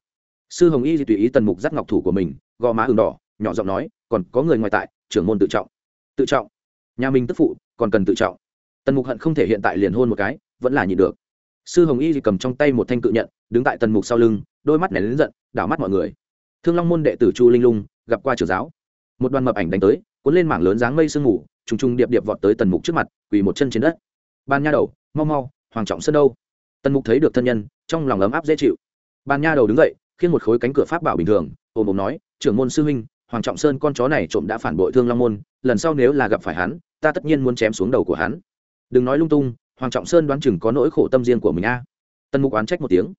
[SPEAKER 1] sư hồng y tùy ý tần mục dắt ngọc thủ của mình, gò má ừng đỏ, nhỏ giọng nói, còn có người ngoài tại, trưởng môn tự trọng. Tự trọng? Nhà mình tức phụ, còn cần tự trọng. Tần mục hận không thể hiện tại liền hôn một cái, vẫn là nhịn được. Sư hồng y cầm trong tay một thanh cự nhận, đứng tại tần mục sau lưng, đôi mắt nảy lớn giận, đảo mắt mọi người. Thương long môn đệ tử chu linh lung, gặp qua trưởng giáo. Một đoàn mập ảnh đánh tới, cuốn lên mảng lớn dáng mây sương mù, trùng trùng điệp điệp vọt tới tần mục trước mặt, quỳ một chân trên đất. Ban nha đầu, mau mau, hoàng trọng sân đâu? Tần mục thấy được thân nhân, trong lòng ấm áp dễ chịu. Ban nha đầu đứng dậy khiến một khối cánh cửa pháp bảo bình thường, ôm ôm nói, trưởng môn sư huynh, hoàng trọng sơn con chó này trộm đã phản bội thương long môn, lần sau nếu là gặp phải hắn, ta tất nhiên muốn chém xuống đầu của hắn. Đừng nói lung tung, hoàng trọng sơn đoán chừng có nỗi khổ tâm riêng của mình a. À. tân mục oán trách một tiếng.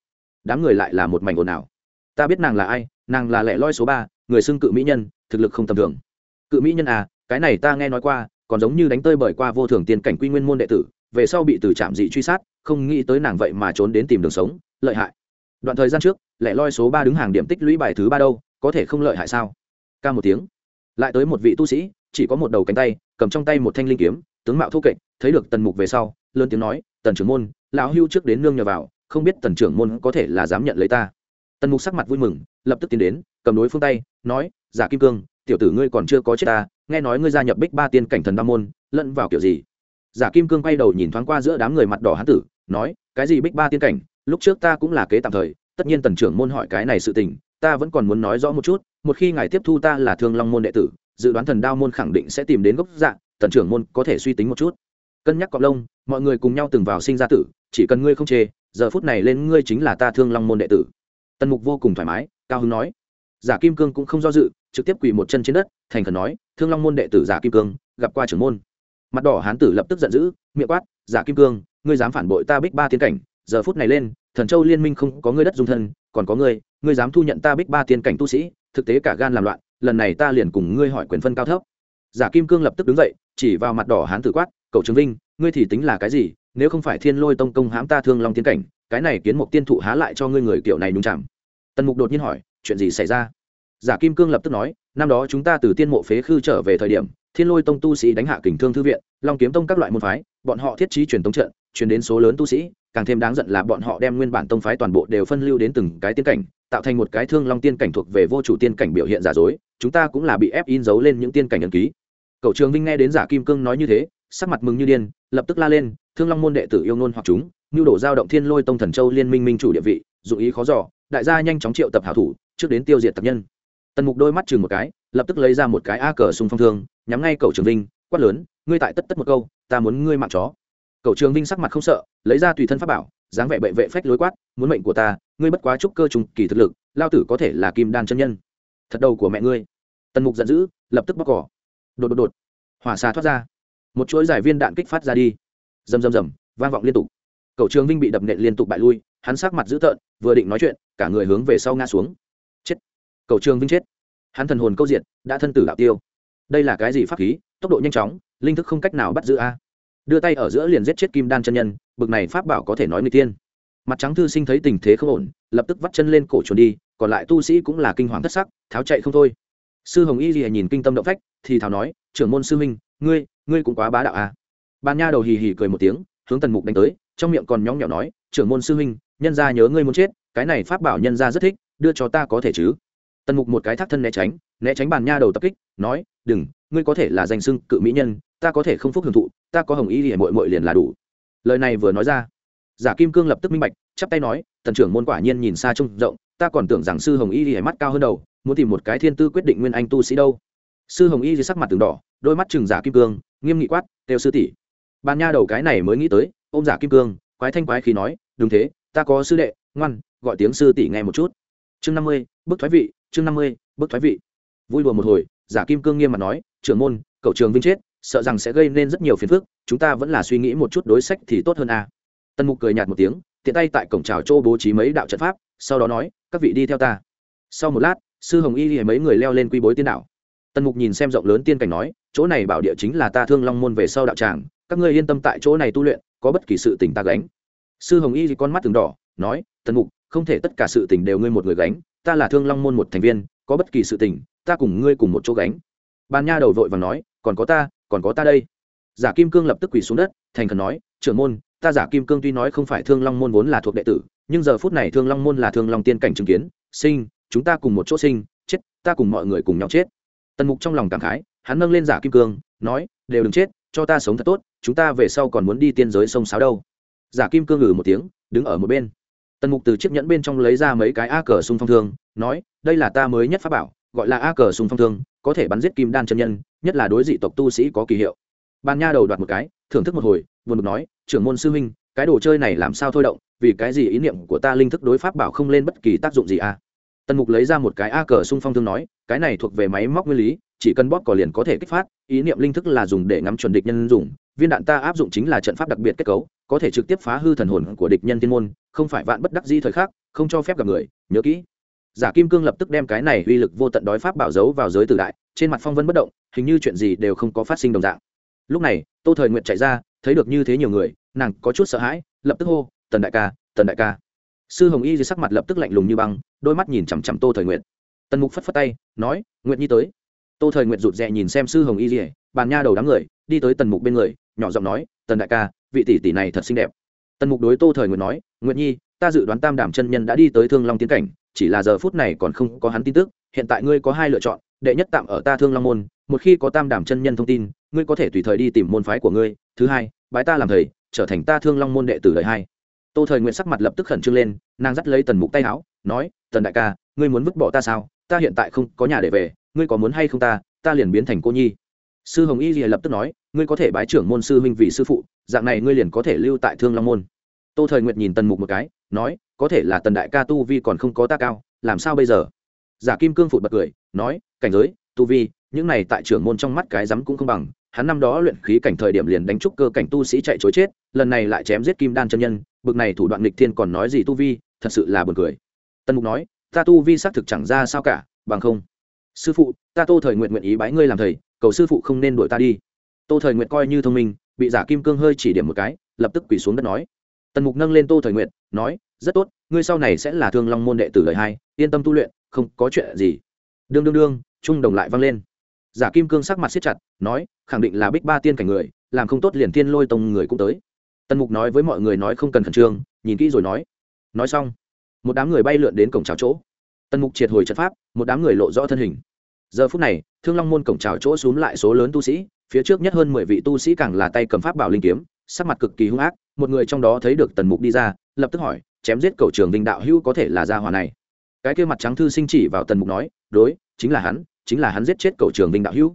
[SPEAKER 1] Đám người lại là một mảnh ồn ào. Ta biết nàng là ai, nàng là lẻ loi số ba, người xưng cự mỹ nhân, thực lực không tầm thường. Cự mỹ nhân à cái này ta nghe nói qua, còn giống như đánh tơi bởi qua vô thường tiền cảnh quy nguyên môn đệ tử, về sau bị từ trạm dị truy sát, không nghĩ tới nàng vậy mà trốn đến tìm đường sống, lợi hại đoạn thời gian trước, lẻ loi số ba đứng hàng điểm tích lũy bài thứ ba đâu, có thể không lợi hại sao? Ca một tiếng. Lại tới một vị tu sĩ, chỉ có một đầu cánh tay, cầm trong tay một thanh linh kiếm, tướng mạo thô kệch, thấy được tần mục về sau, lớn tiếng nói, tần trưởng môn, lão hưu trước đến nương nhờ vào, không biết tần trưởng môn có thể là dám nhận lấy ta. Tần mục sắc mặt vui mừng, lập tức tiến đến, cầm đối phương tay, nói, giả kim cương, tiểu tử ngươi còn chưa có chết ta, nghe nói ngươi gia nhập bích ba tiên cảnh thần ba môn, lẫn vào kiểu gì? Giả kim cương quay đầu nhìn thoáng qua giữa đám người mặt đỏ hán tử, nói, cái gì bích ba tiên cảnh? Lúc trước ta cũng là kế tạm thời, tất nhiên tần trưởng môn hỏi cái này sự tình, ta vẫn còn muốn nói rõ một chút, một khi ngài tiếp thu ta là thương long môn đệ tử, dự đoán thần đao môn khẳng định sẽ tìm đến gốc dạng, tần trưởng môn có thể suy tính một chút. Cân nhắc cọp lông, mọi người cùng nhau từng vào sinh ra tử, chỉ cần ngươi không chê, giờ phút này lên ngươi chính là ta thương long môn đệ tử. Tần mục vô cùng thoải mái, cao hứng nói. Giả kim cương cũng không do dự, trực tiếp quỳ một chân trên đất, thành khẩn nói, thương long môn đệ tử giả kim cương, gặp qua trưởng môn. Mặt đỏ hán tử lập tức giận dữ, miệng quát, giả kim cương, ngươi dám phản bội ta bích ba tiến cảnh, giờ phút này lên thần châu liên minh không có ngươi đất dung thân, còn có ngươi ngươi dám thu nhận ta bích ba tiên cảnh tu sĩ, thực tế cả gan làm loạn, lần này ta liền cùng ngươi hỏi quyền phân cao thấp. Giả kim cương lập tức đứng dậy, chỉ vào mặt đỏ hán tử quát cậu trường vinh, ngươi thì tính là cái gì? Nếu không phải thiên lôi tông công hãm ta thương long tiên cảnh, cái này kiến một tiên thụ há lại cho ngươi người kiểu này nhung chạm tần mục đột nhiên hỏi, chuyện gì xảy ra? Giả kim cương lập tức nói, năm đó chúng ta từ tiên mộ phế khư trở về thời điểm, thiên lôi tông tu sĩ đánh hạ kình thương thư viện, long kiếm tông các loại môn phái, bọn họ thiết trí truyền tống trận, truyền đến số lớn tu sĩ càng thêm đáng giận là bọn họ đem nguyên bản tông phái toàn bộ đều phân lưu đến từng cái tiên cảnh tạo thành một cái thương long tiên cảnh thuộc về vô chủ tiên cảnh biểu hiện giả dối chúng ta cũng là bị ép in dấu lên những tiên cảnh ẩn ký. Cậu trường vinh nghe đến giả kim cương nói như thế sắc mặt mừng như điên lập tức la lên thương long môn đệ tử yêu nôn hoặc chúng nhu đổ giao động thiên lôi tông thần châu liên minh minh chủ địa vị dụ ý khó dò, đại gia nhanh chóng triệu tập hảo thủ trước đến tiêu diệt tập nhân. Tần mục đôi mắt chừng một cái lập tức lấy ra một cái a cờ súng phong thương nhắm ngay cậu trường vinh quát lớn ngươi tại tất tất một câu ta muốn ngươi mạng chó cậu trường vinh sắc mặt không sợ, lấy ra tùy thân pháp bảo, dáng vẻ bệ vệ phách lối quát, muốn mệnh của ta, ngươi bất quá trúc cơ trùng kỳ thực lực, lao tử có thể là kim đan chân nhân. Thật đầu của mẹ ngươi. Tần mục giận dữ, lập tức bóc cỏ. Đột đột đột, hỏa xà thoát ra. Một chuỗi giải viên đạn kích phát ra đi. Rầm rầm rầm, vang vọng liên tục. Cậu trường vinh bị đập nện liên tục bại lui, hắn sắc mặt dữ tợn, vừa định nói chuyện, cả người hướng về sau ngã xuống. Chết. Cậu trường vinh chết. Hắn thần hồn câu diện đã thân tử đạo tiêu. Đây là cái gì pháp khí? Tốc độ nhanh chóng, linh thức không cách nào bắt giữ a đưa tay ở giữa liền giết chết kim đan chân nhân bực này pháp bảo có thể nói người tiên mặt trắng thư sinh thấy tình thế không ổn lập tức vắt chân lên cổ trốn đi còn lại tu sĩ cũng là kinh hoàng thất sắc tháo chạy không thôi. Sư hồng y gì nhìn kinh tâm động phách thì thảo nói trưởng môn sư minh, ngươi ngươi cũng quá bá đạo à? Bàn nha đầu hì hì cười một tiếng hướng tần mục đánh tới trong miệng còn nhóng nhẽo nói trưởng môn sư minh, nhân gia nhớ ngươi muốn chết cái này pháp bảo nhân gia rất thích đưa cho ta có thể chứ? Tần mục một cái thắt thân né tránh né tránh bàn nha đầu tập kích nói đừng ngươi có thể là danh sưng cự mỹ nhân ta có thể không phúc hưởng thụ ta có hồng y thì mội mội liền là đủ. Lời này vừa nói ra, giả kim cương lập tức minh bạch, chắp tay nói, tần trưởng môn quả nhiên nhìn xa trông rộng, ta còn tưởng rằng sư hồng y thì mắt cao hơn đầu, muốn tìm một cái thiên tư quyết định nguyên anh tu sĩ đâu. Sư hồng y thì sắc mặt từng đỏ, đôi mắt chừng giả kim cương, nghiêm nghị quát, têu sư tỷ. Ban nha đầu cái này mới nghĩ tới ô m giả kim cương, quái thanh quái khi nói, đúng thế, ta có sư đệ, ngoan, gọi tiếng sư tỷ nghe một chút. Chương năm mươi, bức thoái vị, chương năm mươi, bức thoái vị. Vui đùa một hồi, giả kim cương nghiêm mặt nói, trưởng môn, cậu trường vinh chết sợ rằng sẽ gây nên rất nhiều phiền phức, chúng ta vẫn là suy nghĩ một chút đối sách thì tốt hơn a. À. tần mục cười nhạt một tiếng, tiện tay tại cổng trào châu bố trí mấy đạo trận pháp, sau đó nói, các vị đi theo ta. Sau một lát, sư hồng y lìa mấy người leo lên quy bối tiên đạo. Tần mục nhìn xem rộng lớn tiên cảnh nói, chỗ này bảo địa chính là ta thương long môn về sau đạo tràng, các ngươi yên tâm tại chỗ này tu luyện, có bất kỳ sự tình ta gánh. Sư hồng y thì con mắt từng đỏ, nói tần mục, không thể tất cả sự tình đều ngươi một người gánh, ta là thương long môn một thành viên, có bất kỳ sự tình, ta cùng ngươi cùng một chỗ gánh. Ban nha đầu vội và nói, còn có ta còn có ta đây. Giả kim cương lập tức quỳ xuống đất, thành khẩn nói, trưởng môn, ta giả kim cương tuy nói không phải thương long môn vốn là thuộc đệ tử, nhưng giờ phút này thương long môn là thương long tiên cảnh chứng kiến, sinh, chúng ta cùng một chỗ sinh, chết, ta cùng mọi người cùng nhau chết. Tần mục trong lòng cảm khái, hắn nâng lên giả kim cương, nói, đều đừng chết, cho ta sống thật tốt, chúng ta về sau còn muốn đi tiên giới sông sáo đâu. Giả kim cương ngừ một tiếng, đứng ở một bên. Tần mục từ chiếc nhẫn bên trong lấy ra mấy cái a cờ sung phong thương, nói, đây là ta mới nhất pháp bảo, gọi là a cờ sung phong thương, có thể bắn giết kim đan chân nhân nhất là đối dị tộc tu sĩ có kỳ hiệu. Ban nha đầu đoạt một cái, thưởng thức một hồi vừa một nói, trưởng môn sư huynh, cái đồ chơi này làm sao thôi động, vì cái gì ý niệm của ta linh thức đối pháp bảo không lên bất kỳ tác dụng gì à? Tần mục lấy ra một cái a cờ sung phong thương nói, cái này thuộc về máy móc nguyên lý, chỉ cần bóp cò liền có thể kích phát, ý niệm linh thức là dùng để ngắm chuẩn địch nhân dùng, viên đạn ta áp dụng chính là trận pháp đặc biệt kết cấu, có thể trực tiếp phá hư thần hồn của địch nhân tiên môn, không phải vạn bất đắc di thời khắc, không cho phép gặp người, nhớ kỹ. Giả kim cương lập tức đem cái này uy lực vô tận đói pháp bảo giấu vào giới tử đại trên mặt phong vân bất động, hình như chuyện gì đều không có phát sinh đồng dạng. Lúc này, tô thời nguyện chạy ra, thấy được như thế nhiều người, nàng có chút sợ hãi, lập tức hô, tần đại ca, tần đại ca. Sư hồng y dưới sắc mặt lập tức lạnh lùng như băng, đôi mắt nhìn chằm chằm tô thời nguyện tần mục phất phất tay, nói nguyện nhi tới. Tô thời nguyện rụt rè nhìn xem sư hồng y dỉa bàn nha đầu đám người, đi tới tần mục bên người, nhỏ giọng nói, tần đại ca, vị tỷ tỷ này thật xinh đẹp. Tần mục đối tô thời nguyện nói nguyện nhi, ta dự đoán tam đảm chân nhân đã đi tới thương long tiến cảnh, chỉ là giờ phút này còn không có hắn tin tức, hiện tại ngươi có hai lựa chọn đệ nhất tạm ở ta thương long môn, một khi có tam đảm chân nhân thông tin, ngươi có thể tùy thời đi tìm môn phái của ngươi. Thứ hai, bái ta làm thầy, trở thành ta thương long môn đệ tử đời hai. Tô thời nguyện sắc mặt lập tức khẩn trương lên, nàng dắt lấy tần mục tay áo, nói, tần đại ca, ngươi muốn vứt bỏ ta sao? Ta hiện tại không có nhà để về, ngươi có muốn hay không ta? Ta liền biến thành cô nhi. Sư hồng y thì lập tức nói, ngươi có thể bái trưởng môn sư huynh vị sư phụ, dạng này ngươi liền có thể lưu tại thương long môn. Tô thời nguyện nhìn tần mục một cái, nói, có thể là tần đại ca tu vi còn không có ta cao, làm sao bây giờ? Giả kim cương phụt bật cười, nói, cảnh giới, tu vi, những này tại trưởng môn trong mắt cái rắm cũng không bằng, hắn năm đó luyện khí cảnh thời điểm liền đánh trúc cơ cảnh tu sĩ chạy chối chết, lần này lại chém giết kim đan chân nhân, bực này thủ đoạn nghịch thiên còn nói gì tu vi, thật sự là buồn cười. Tân mục nói, ta tu vi xác thực chẳng ra sao cả, bằng không. Sư phụ, ta tô thời nguyện nguyện ý bái ngươi làm thầy, cầu sư phụ không nên đuổi ta đi. Tô thời nguyện coi như thông minh, bị giả kim cương hơi chỉ điểm một cái, lập tức quỳ xuống đất nói. Tần mục nâng lên tô thời nguyện nói, rất tốt, ngươi sau này sẽ là thương long môn đệ tử đời hai, yên tâm tu luyện không có chuyện gì. Đương đương đương trung đồng lại vang lên. Giả kim cương sắc mặt siết chặt, nói, khẳng định là bích ba tiên cảnh người, làm không tốt liền tiên lôi tông người cũng tới. Tần mục nói với mọi người nói không cần khẩn trương, nhìn kỹ rồi nói. Nói xong, một đám người bay lượn đến cổng trào chỗ. Tần mục triệt hồi trận pháp, một đám người lộ rõ thân hình. Giờ phút này, thương long môn cổng trào chỗ x u ố n g lại số lớn tu sĩ, phía trước nhất hơn mười vị tu sĩ càng là tay cầm pháp bảo linh kiếm, sắc mặt cực kỳ hung ác, một người trong đó thấy được tần mục đi ra, lập tức hỏi, chém giết cầu trường vinh đạo hữu có thể là gia hòa này? Cái kia mặt trắng thư sinh chỉ vào tần mục nói, đối, chính là hắn, chính là hắn giết chết cầu trường vinh đạo hữu.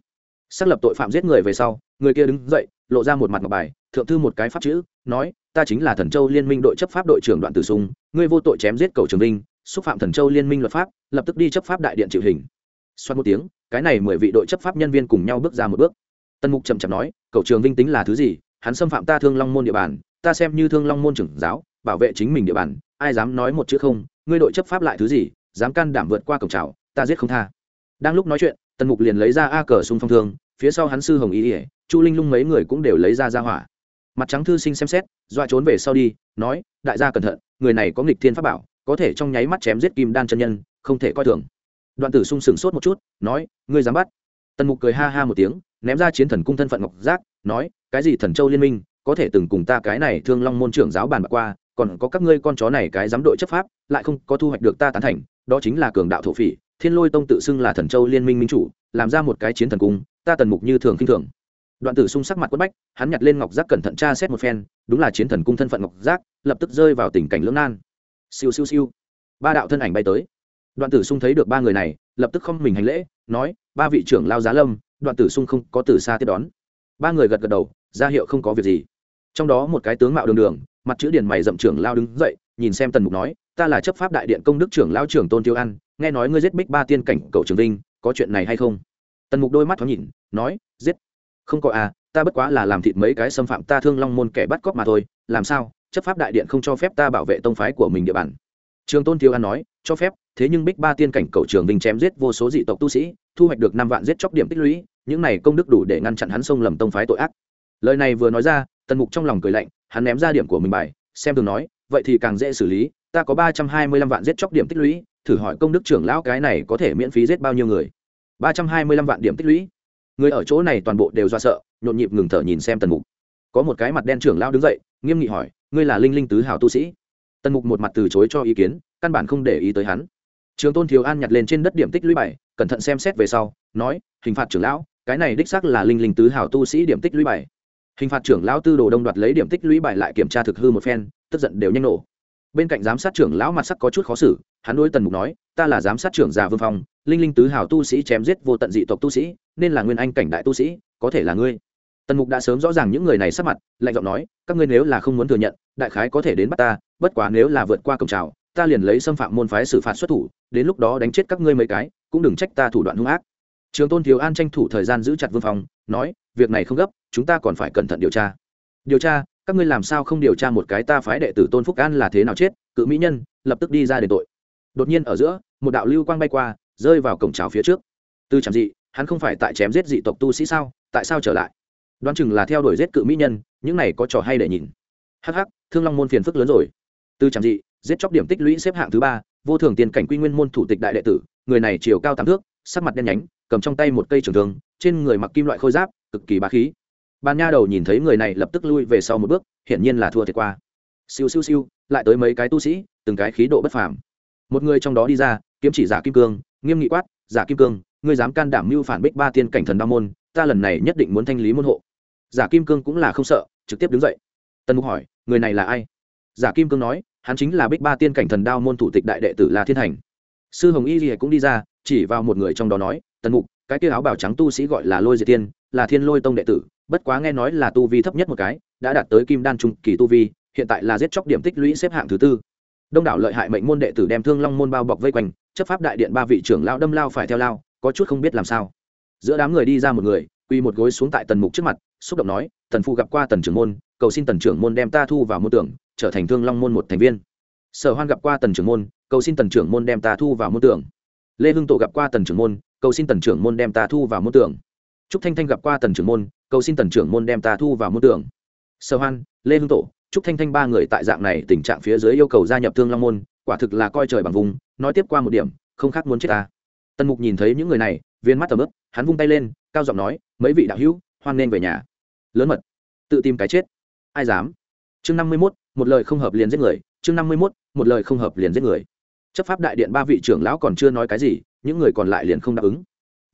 [SPEAKER 1] Xác lập tội phạm giết người về sau, người kia đứng dậy, lộ ra một mặt ngọc bài, thượng thư một cái pháp chữ, nói, ta chính là thần châu liên minh đội chấp pháp đội trưởng đoạn tử sung ngươi vô tội chém giết cầu trường vinh, xúc phạm thần châu liên minh luật pháp, lập tức đi chấp pháp đại điện chịu hình. Xoát một tiếng, cái này mười vị đội chấp pháp nhân viên cùng nhau bước ra một bước. Tần mục chậm chậm nói, cầu trường vinh tính là thứ gì? Hắn xâm phạm ta thương long môn địa bàn, ta xem như thương long môn trưởng giáo, bảo vệ chính mình địa bàn ai dám nói một chữ không, ngươi đội chấp pháp lại thứ gì, dám can đảm vượt qua cổng trào, ta giết không tha. Đang lúc nói chuyện, tần mục liền lấy ra a cờ sung phong thương, phía sau hắn sư hồng ý ỉa chu linh lung mấy người cũng đều lấy ra ra hỏa. Mặt trắng thư sinh xem xét, dọa trốn về sau đi, nói, đại gia cẩn thận, người này có nghịch thiên pháp bảo, có thể trong nháy mắt chém giết kim đan chân nhân, không thể coi thường. Đoạn tử sung sừng sốt một chút, nói, ngươi dám bắt? Tần mục cười ha ha một tiếng, ném ra chiến thần cung thân phận ngọc giác, nói, cái gì thần châu liên minh, có thể từng cùng ta cái này thương long môn trưởng giáo bàn bạc qua còn có các ngươi con chó này cái dám đội chấp pháp, lại không có thu hoạch được ta tán thành, đó chính là cường đạo thổ phỉ, thiên lôi tông tự xưng là thần châu liên minh minh chủ, làm ra một cái chiến thần cung, ta tần mục như thường khinh thường. Đoạn tử sung sắc mặt quất bách, hắn nhặt lên ngọc giác cẩn thận tra xét một phen, đúng là chiến thần cung thân phận ngọc giác, lập tức rơi vào tình cảnh lưỡng nan. Siêu siêu siêu. Ba đạo thân ảnh bay tới. Đoạn tử sung thấy được ba người này, lập tức không mình hành lễ, nói, ba vị trưởng lao giá lâm. Đoạn tử sung không có từ xa tiếp đón. Ba người gật gật đầu, ra hiệu không có việc gì. Trong đó một cái tướng mạo đường đường mặt chữ điền mày dậm trưởng lao đứng dậy, nhìn xem tần mục nói, ta là chấp pháp đại điện công đức trưởng lao trưởng tôn tiêu an, nghe nói ngươi giết bích ba tiên cảnh cậu trường vinh, có chuyện này hay không? Tần mục đôi mắt thoáng nhìn, nói, giết. Không có à ta bất quá là làm thịt mấy cái xâm phạm ta thương long môn kẻ bắt cóc mà thôi, làm sao? Chấp pháp đại điện không cho phép ta bảo vệ tông phái của mình địa bàn. Trường tôn tiêu an nói, cho phép, thế nhưng bích ba tiên cảnh cậu trường vinh chém giết vô số dị tộc tu sĩ, thu hoạch được năm vạn giết chóc điểm tích lũy, những này công đức đủ để ngăn chặn hắn xông lầm tông phái tội ác. Lời này vừa nói ra, tần mục trong lòng cười lạnh hắn ném ra điểm của mình bài, xem thường nói, vậy thì càng dễ xử lý, ta có ba trăm hai mươi lăm vạn giết chóc điểm tích lũy, thử hỏi công đức trưởng lão cái này có thể miễn phí giết bao nhiêu người? Ba trăm hai mươi lăm vạn điểm tích lũy. Người ở chỗ này toàn bộ đều do sợ, nhộn nhịp ngừng thở nhìn xem tần mục. Có một cái mặt đen trưởng lão đứng dậy, nghiêm nghị hỏi, ngươi là linh linh tứ hào tu sĩ? Tần mục một mặt từ chối cho ý kiến, căn bản không để ý tới hắn. Trường tôn thiếu an nhặt lên trên đất điểm tích lũy bảy cẩn thận xem xét về sau, nói, hình phạt trưởng lão, cái này đích xác là linh linh tứ hào tu sĩ điểm tích lũy bảy hình phạt trưởng lão tư đồ đông đoạt lấy điểm tích lũy bài lại kiểm tra thực hư một phen, tức giận đều nhanh nổ. Bên cạnh giám sát trưởng lão mặt sắc có chút khó xử, hắn đối tần mục nói, ta là giám sát trưởng già vương phong, linh linh tứ hào tu sĩ chém giết vô tận dị tộc tu sĩ, nên là nguyên anh cảnh đại tu sĩ, có thể là ngươi. Tần mục đã sớm rõ ràng những người này sắp mặt, lạnh giọng nói, các ngươi nếu là không muốn thừa nhận, đại khái có thể đến bắt ta, bất quá nếu là vượt qua cổng trào, ta liền lấy xâm phạm môn phái xử phạt xuất thủ, đến lúc đó đánh chết các ngươi mấy cái, cũng đừng trách ta thủ đoạn hung ác. Trường tôn thiếu an tranh thủ thời gian giữ chặt vương phong, nói việc này không gấp, chúng ta còn phải cẩn thận điều tra. Điều tra, các ngươi làm sao không điều tra một cái ta phái đệ tử tôn phúc an là thế nào chết, cự mỹ nhân, lập tức đi ra để tội. Đột nhiên ở giữa, một đạo lưu quang bay qua, rơi vào cổng trào phía trước. Tư trạm dị, hắn không phải tại chém giết dị tộc tu sĩ sao, tại sao trở lại? Đoán chừng là theo đuổi giết cự mỹ nhân, những này có trò hay để nhìn. Hh thương long môn phiền phức lớn rồi. Tư trạm dị, giết chóc điểm tích lũy xếp hạng thứ ba, vô thường tiền cảnh quy nguyên môn thủ tịch đại đệ tử, người này chiều cao tám thước, sắc mặt đen nhánh, cầm trong tay một cây trường thương, trên người mặc kim loại khôi giáp cực kỳ bá khí. Bàn nha đầu nhìn thấy người này lập tức lui về sau một bước, hiển nhiên là thua thiệt qua. Siêu siêu siêu, lại tới mấy cái tu sĩ, từng cái khí độ bất phàm. Một người trong đó đi ra, kiếm chỉ giả kim cương, nghiêm nghị quát, giả kim cương, ngươi dám can đảm mưu phản bích ba tiên cảnh thần đa môn, ta lần này nhất định muốn thanh lý môn hộ. Giả kim cương cũng là không sợ, trực tiếp đứng dậy. Tần mục hỏi, người này là ai? Giả kim cương nói, hắn chính là bích ba tiên cảnh thần đao môn thủ tịch đại đệ tử la thiên hành sư hồng y gì cũng đi ra, chỉ vào một người trong đó nói, tần mục, cái kia áo bào trắng tu sĩ gọi là lôi diệt tiên là thiên lôi tông đệ tử, bất quá nghe nói là tu vi thấp nhất một cái, đã đạt tới kim đan trung kỳ tu vi, hiện tại là giết chóc điểm tích lũy xếp hạng thứ tư. Đông đảo lợi hại mệnh môn đệ tử đem thương long môn bao bọc vây quanh, chấp pháp đại điện ba vị trưởng lao đâm lao phải theo lao, có chút không biết làm sao. Giữa đám người đi ra một người quy một gối xuống tại tần mục trước mặt, xúc động nói, tần phu gặp qua tần trưởng môn, cầu xin tần trưởng môn đem ta thu vào môn tưởng, trở thành thương long môn một thành viên. Sở hoan gặp qua tần trưởng môn, cầu xin tần trưởng môn đem ta thu vào môn tưởng. Lê hưng tổ gặp qua tần trưởng môn, cầu xin tần trưởng môn đem ta thu vào môn tưởng trúc thanh thanh gặp qua tần trưởng môn, cầu xin tần trưởng môn đem ta thu vào môn tưởng sở hoan, lê hưng tổ, trúc thanh thanh ba người tại dạng này tình trạng phía dưới yêu cầu gia nhập thương long môn, quả thực là coi trời bằng vùng, nói tiếp qua một điểm, không khác muốn chết ta. Tần mục nhìn thấy những người này, viên mắt tầm ướp hắn vung tay lên, cao giọng nói, mấy vị đạo hữu, hoan nên về nhà. Lớn mật, tự tìm cái chết. Ai dám? Chương năm mươi mốt, một lời không hợp liền giết người, chương năm mươi mốt, một lời không hợp liền giết người. Chấp pháp đại điện ba vị trưởng lão còn chưa nói cái gì, những người còn lại liền không đáp ứng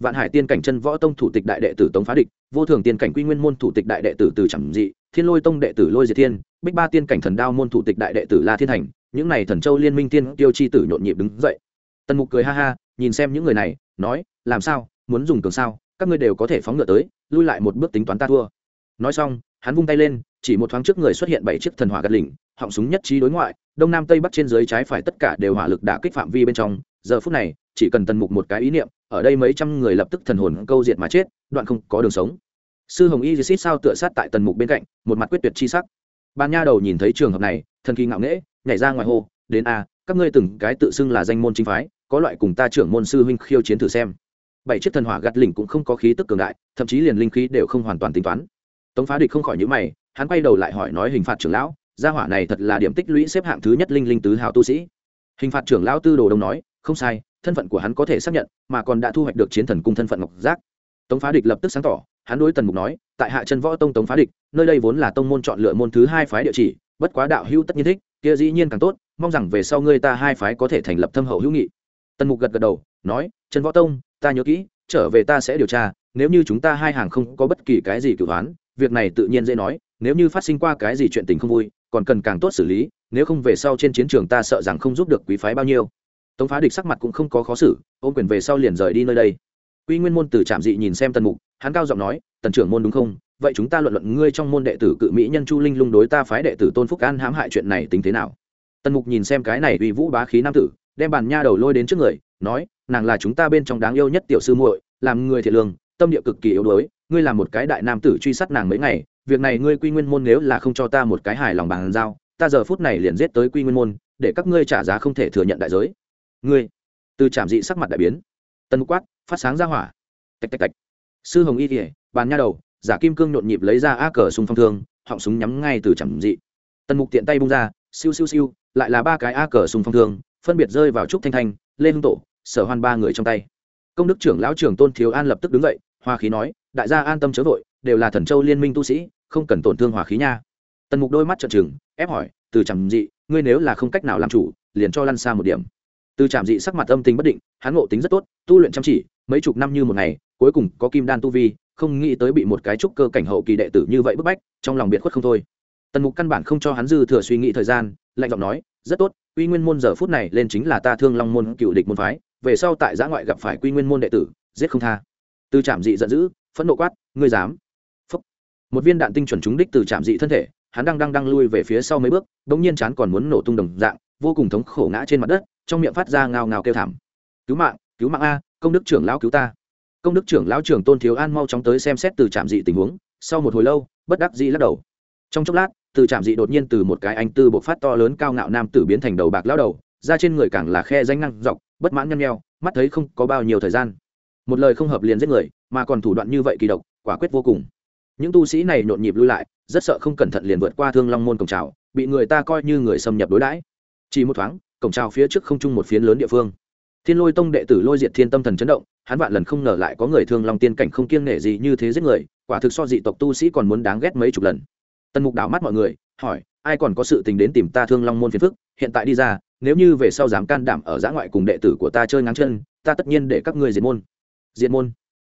[SPEAKER 1] vạn hải tiên cảnh chân võ tông thủ tịch đại đệ tử tống phá địch, vô thường tiên cảnh quy nguyên môn thủ tịch đại đệ tử từ chẳng dị, thiên lôi tông đệ tử lôi diệt thiên, bích ba tiên cảnh thần đao môn thủ tịch đại đệ tử la thiên thành, những này thần châu liên minh tiên tiêu chi tử nhộn nhịp đứng dậy. Tần mục cười ha ha, nhìn xem những người này, nói, làm sao? Muốn dùng cường sao? Các ngươi đều có thể phóng ngựa tới, lui lại một bước tính toán ta thua. Nói xong, hắn vung tay lên, chỉ một thoáng trước người xuất hiện bảy chiếc thần hỏa gạt lỉnh, họng súng nhất trí đối ngoại, đông nam tây bắc trên dưới trái phải tất cả đều hỏa lực đã kích phạm vi bên trong. Giờ phút này chỉ cần tần mục một cái ý niệm, ở đây mấy trăm người lập tức thần hồn câu diệt mà chết, đoạn không có đường sống. Sư hồng y xít sao tựa sát tại tần mục bên cạnh, một mặt quyết tuyệt chi sắc. Ban nha đầu nhìn thấy trường hợp này, thần kỳ ngạo nghễ, nhảy ra ngoài hô, đến a, các ngươi từng cái tự xưng là danh môn chính phái, có loại cùng ta trưởng môn sư huynh khiêu chiến thử xem. Bảy chiếc thần hỏa gạt lỉnh cũng không có khí tức cường đại, thậm chí liền linh khí đều không hoàn toàn tính toán. Tống phá địch không khỏi nhữ mày, hắn quay đầu lại hỏi nói hình phạt trưởng lão, gia hỏa này thật là điểm tích lũy xếp hạng thứ nhất linh linh tứ hào tu sĩ. Hình phạt trưởng lão tư đồ đông nói, không sai thân phận của hắn có thể xác nhận, mà còn đã thu hoạch được chiến thần cung thân phận ngọc giác. Tống phá địch lập tức sáng tỏ, hắn đối tần mục nói, tại hạ chân võ tông tống phá địch, nơi đây vốn là tông môn chọn lựa môn thứ hai phái địa chỉ, bất quá đạo hữu tất nhiên thích, kia dĩ nhiên càng tốt, mong rằng về sau ngươi ta hai phái có thể thành lập thâm hậu hữu nghị. Tần mục gật gật đầu, nói, chân võ tông, ta nhớ kỹ, trở về ta sẽ điều tra, nếu như chúng ta hai hàng không có bất kỳ cái gì cửu đoán việc này tự nhiên dễ nói, nếu như phát sinh qua cái gì chuyện tình không vui, còn cần càng tốt xử lý, nếu không về sau trên chiến trường ta sợ rằng không giúp được quý phái bao nhiêu tống phá địch sắc mặt cũng không có khó xử, ôm quyền về sau liền rời đi nơi đây. Quy nguyên môn từ trạm dị nhìn xem tần mục, hắn cao giọng nói, tần trưởng môn đúng không? Vậy chúng ta luận luận ngươi trong môn đệ tử cự mỹ nhân chu linh lung đối ta phái đệ tử tôn phúc an hãm hại chuyện này tính thế nào? Tần mục nhìn xem cái này uy vũ bá khí nam tử, đem bàn nha đầu lôi đến trước người, nói, nàng là chúng ta bên trong đáng yêu nhất tiểu sư muội, làm người thiệt lương, tâm địa cực kỳ yếu đuối, ngươi là một cái đại nam tử truy sát nàng mấy ngày, việc này ngươi quy nguyên môn nếu là không cho ta một cái hài lòng bàn giao, ta giờ phút này liền giết tới quy nguyên môn, để các ngươi trả giá không thể thừa nhận đại giới ngươi. Từ trạm dị sắc mặt đại biến. Tân quát, phát sáng ra hỏa. Tạch tạch tạch. Sư hồng y kỉa bàn nha đầu, giả kim cương nhộn nhịp lấy ra a cờ súng phong thương, họng súng nhắm ngay từ trạm dị. Tần mục tiện tay bung ra, siêu siêu siêu, lại là ba cái a cờ súng phong thương, phân biệt rơi vào trúc thanh thanh lê hưng tổ, sở hoan ba người trong tay. Công đức trưởng lão trưởng tôn thiếu an lập tức đứng dậy hoa khí nói, đại gia an tâm chớ vội, đều là thần châu liên minh tu sĩ, không cần tổn thương hòa khí nha. Tần mục đôi mắt trợn trừng, ép hỏi, từ trầm dị, ngươi nếu là không cách nào làm chủ, liền cho lăn xa một điểm từ trạm dị sắc mặt âm tình bất định, hắn ngộ tính rất tốt, tu luyện chăm chỉ, mấy chục năm như một ngày, cuối cùng có kim đan tu vi, không nghĩ tới bị một cái trúc cơ cảnh hậu kỳ đệ tử như vậy bức bách, trong lòng biệt khuất không thôi. Tần mục căn bản không cho hắn dư thừa suy nghĩ thời gian, lạnh giọng nói, rất tốt uy nguyên môn giờ phút này lên chính là ta thương long môn cựu địch môn phái, về sau tại giã ngoại gặp phải quy nguyên môn đệ tử, giết không tha. Từ trạm dị giận dữ, phẫn nộ quát, ngươi dám? Phúc. một viên đạn tinh chuẩn trúng đích từ trạm dị thân thể, hắn đang đang đang lui về phía sau mấy bước, bỗng nhiên chán còn muốn nổ tung đồng dạng, vô cùng thống khổ ngã trên mặt đất trong miệng phát ra ngao ngao kêu thảm. Cứu mạng cứu mạng a, công đức trưởng lão cứu ta. Công đức trưởng lão trưởng tôn thiếu an mau chóng tới xem xét từ trạm dị tình huống, sau một hồi lâu, bất đắc dĩ lắc đầu. Trong chốc lát, từ trạm dị đột nhiên từ một cái anh tư bộc phát to lớn cao ngạo nam tử biến thành đầu bạc lão đầu ra trên người càng là khe danh năng dọc, bất mãn nhăn nheo, mắt thấy không có bao nhiêu thời gian. Một lời không hợp liền giết người, mà còn thủ đoạn như vậy kỳ độc, quả quyết vô cùng. Những tu sĩ này nhộn nhịp lui lại, rất sợ không cẩn thận liền vượt qua thương long môn cổng trào bị người ta coi như người xâm nhập đối đãi. Chỉ một thoáng cổng trào phía trước không chung một phiến lớn địa phương. Thiên lôi tông đệ tử lôi diệt thiên tâm thần chấn động, hắn vạn lần không ngờ lại có người thương long tiên cảnh không kiêng nể gì như thế giết người, quả thực so dị tộc tu sĩ còn muốn đáng ghét mấy chục lần. Tần mục đảo mắt mọi người, hỏi, ai còn có sự tình đến tìm ta thương long môn phiền phức? Hiện tại đi ra, nếu như về sau dám can đảm ở giã ngoại cùng đệ tử của ta chơi ngáng chân, ta tất nhiên để các ngươi diệt môn. Diệt môn?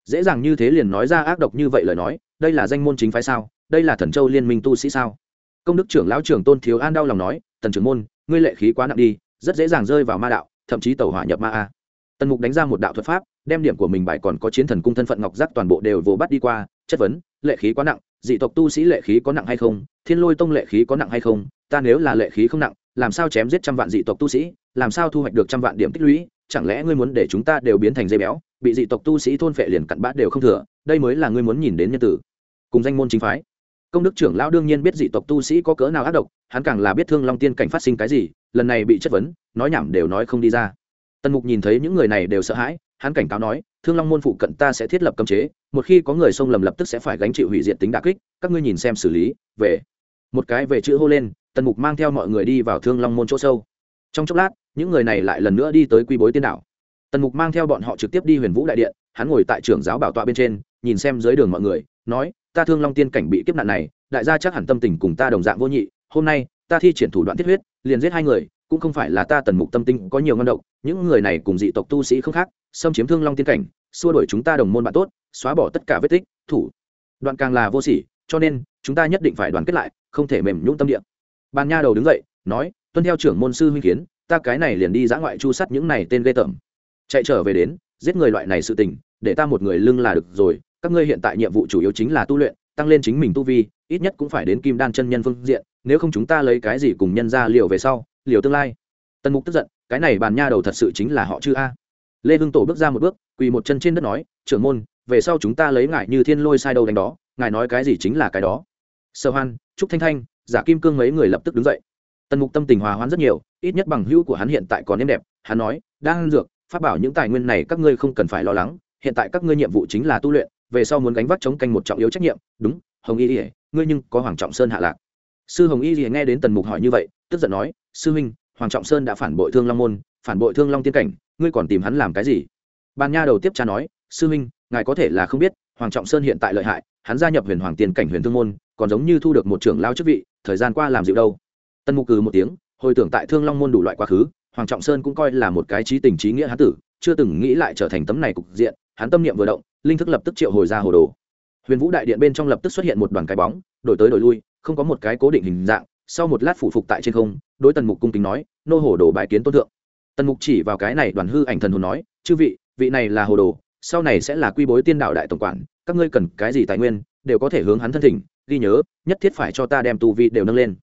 [SPEAKER 1] Dễ dàng như thế liền nói ra ác độc như vậy lời nói, đây là danh môn chính phái sao? Đây là thần châu liên minh tu sĩ sao? Công đức trưởng lão trưởng tôn thiếu an đau lòng nói, tần trưởng môn, ngươi lệ khí quá nặng đi rất dễ dàng rơi vào ma đạo, thậm chí tàu hỏa nhập ma a. Tần mục đánh ra một đạo thuật pháp, đem điểm của mình bài còn có chiến thần cung thân phận ngọc giác toàn bộ đều vồ bắt đi qua, chất vấn, lệ khí quá nặng, dị tộc tu sĩ lệ khí có nặng hay không? Thiên lôi tông lệ khí có nặng hay không? Ta nếu là lệ khí không nặng, làm sao chém giết trăm vạn dị tộc tu sĩ? Làm sao thu hoạch được trăm vạn điểm tích lũy? Chẳng lẽ ngươi muốn để chúng ta đều biến thành dây béo, bị dị tộc tu sĩ thôn phệ liền cặn bã đều không thừa? Đây mới là ngươi muốn nhìn đến nhân tử. Cùng danh môn chính phái. Công đức trưởng lão đương nhiên biết dị tộc tu sĩ có cỡ nào ác độc, hắn càng là biết thương long tiên cảnh phát sinh cái gì lần này bị chất vấn, nói nhảm đều nói không đi ra. Tần mục nhìn thấy những người này đều sợ hãi, hắn cảnh cáo nói, thương long môn phụ cận ta sẽ thiết lập cấm chế, một khi có người xông lầm lập tức sẽ phải gánh chịu hủy diệt tính đà kích, các ngươi nhìn xem xử lý, về. Một cái về chữ hô lên, tần mục mang theo mọi người đi vào thương long môn chỗ sâu. Trong chốc lát, những người này lại lần nữa đi tới quy bối tiên đảo. Tần mục mang theo bọn họ trực tiếp đi huyền vũ đại điện, hắn ngồi tại trưởng giáo bảo tọa bên trên, nhìn xem dưới đường mọi người, nói, ta thương long tiên cảnh bị kiếp nạn này, đại gia chắc hẳn tâm tình cùng ta đồng dạng vô nhị, hôm nay ta thi triển thủ đoạn thiết huyết liền giết hai người, cũng không phải là ta tần mục tâm tinh có nhiều ngon động những người này cùng dị tộc tu sĩ không khác, xâm chiếm thương long tiên cảnh, xua đuổi chúng ta đồng môn bạn tốt, xóa bỏ tất cả vết tích, thủ. Đoạn càng là vô sỉ, cho nên, chúng ta nhất định phải đoàn kết lại, không thể mềm nhũng tâm địa. Bàn nha đầu đứng dậy, nói, tuân theo trưởng môn sư huynh kiến, ta cái này liền đi giã ngoại chu sắt những này tên ghê tởm. Chạy trở về đến, giết người loại này sự tình, để ta một người lưng là được rồi, các ngươi hiện tại nhiệm vụ chủ yếu chính là tu luyện, tăng lên chính mình tu vi, ít nhất cũng phải đến kim đan chân nhân phương diện nếu không chúng ta lấy cái gì cùng nhân ra liều về sau, liều tương lai? Tần mục tức giận, cái này bàn nha đầu thật sự chính là họ chư a. Lê hưng tổ bước ra một bước, quỳ một chân trên đất nói, trưởng môn, về sau chúng ta lấy ngài như thiên lôi sai đầu đánh đó, ngài nói cái gì chính là cái đó. Sơ hoan, trúc thanh thanh, giả kim cương mấy người lập tức đứng dậy. Tần mục tâm tình hòa hoãn rất nhiều, ít nhất bằng hữu của hắn hiện tại còn êm đẹp, hắn nói, đang dược phát bảo những tài nguyên này các ngươi không cần phải lo lắng, hiện tại các ngươi nhiệm vụ chính là tu luyện, về sau muốn gánh vác chống canh một trọng yếu trách nhiệm, đúng, hồng y ỉa ngươi nhưng có hoàng trọng sơn hạ lạc sư hồng y ỉa nghe đến tần mục hỏi như vậy, tức giận nói, sư huynh, hoàng trọng sơn đã phản bội thương long môn, phản bội thương long tiên cảnh, ngươi còn tìm hắn làm cái gì? Bàn nha đầu tiếp cha nói, sư huynh, ngài có thể là không biết, hoàng trọng sơn hiện tại lợi hại, hắn gia nhập huyền hoàng tiên cảnh huyền thương môn, còn giống như thu được một trưởng lao chức vị, thời gian qua làm dịu đâu. Tân mục cừ một tiếng, hồi tưởng tại thương long môn đủ loại quá khứ, hoàng trọng sơn cũng coi là một cái trí tình trí nghĩa hán tử, chưa từng nghĩ lại trở thành tấm này cục diện, hắn tâm niệm vừa động, linh thức lập tức triệu hồi ra hồ đồ. Huyền vũ đại điện bên trong lập tức xuất hiện một đoàn cái bóng, đổi tới đổi lui không có một cái cố định hình dạng, sau một lát phủ phục tại trên không, đối tần mục cung kính nói, nô hồ đồ bài kiến tôn thượng. Tần mục chỉ vào cái này đoàn hư ảnh thần hồn nói, chư vị vị này là hồ đồ, sau này sẽ là quy bối tiên đạo đại tổng quản, các ngươi cần cái gì tài nguyên, đều có thể hướng hắn thân thỉnh, ghi nhớ, nhất thiết phải cho ta đem tu vi đều nâng lên.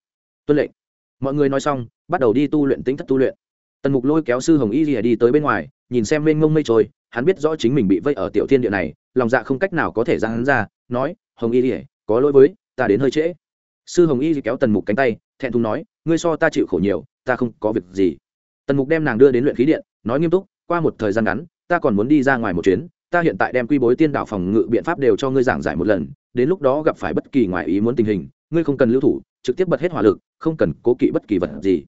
[SPEAKER 1] Tuân lệnh. Mọi người nói xong, bắt đầu đi tu luyện tính thất tu luyện. Tần mục lôi kéo sư hồng y rìa đi tới bên ngoài, nhìn xem mênh ngông mây trôi, hắn biết rõ chính mình bị vây ở tiểu thiên địa này, lòng dạ không cách nào có thể ra hắn ra, nói, hồng y rìa có lỗi với, ta đến hơi trễ sư hồng y kéo tần mục cánh tay, thẹn thùng nói, ngươi so ta chịu khổ nhiều, ta không có việc gì. Tần mục đem nàng đưa đến luyện khí điện, nói nghiêm túc, qua một thời gian ngắn, ta còn muốn đi ra ngoài một chuyến, ta hiện tại đem quy bối tiên đạo phòng ngự biện pháp đều cho ngươi giảng giải một lần, đến lúc đó gặp phải bất kỳ ngoại ý muốn tình hình, ngươi không cần lưu thủ, trực tiếp bật hết hỏa lực, không cần cố kỵ bất kỳ vật gì.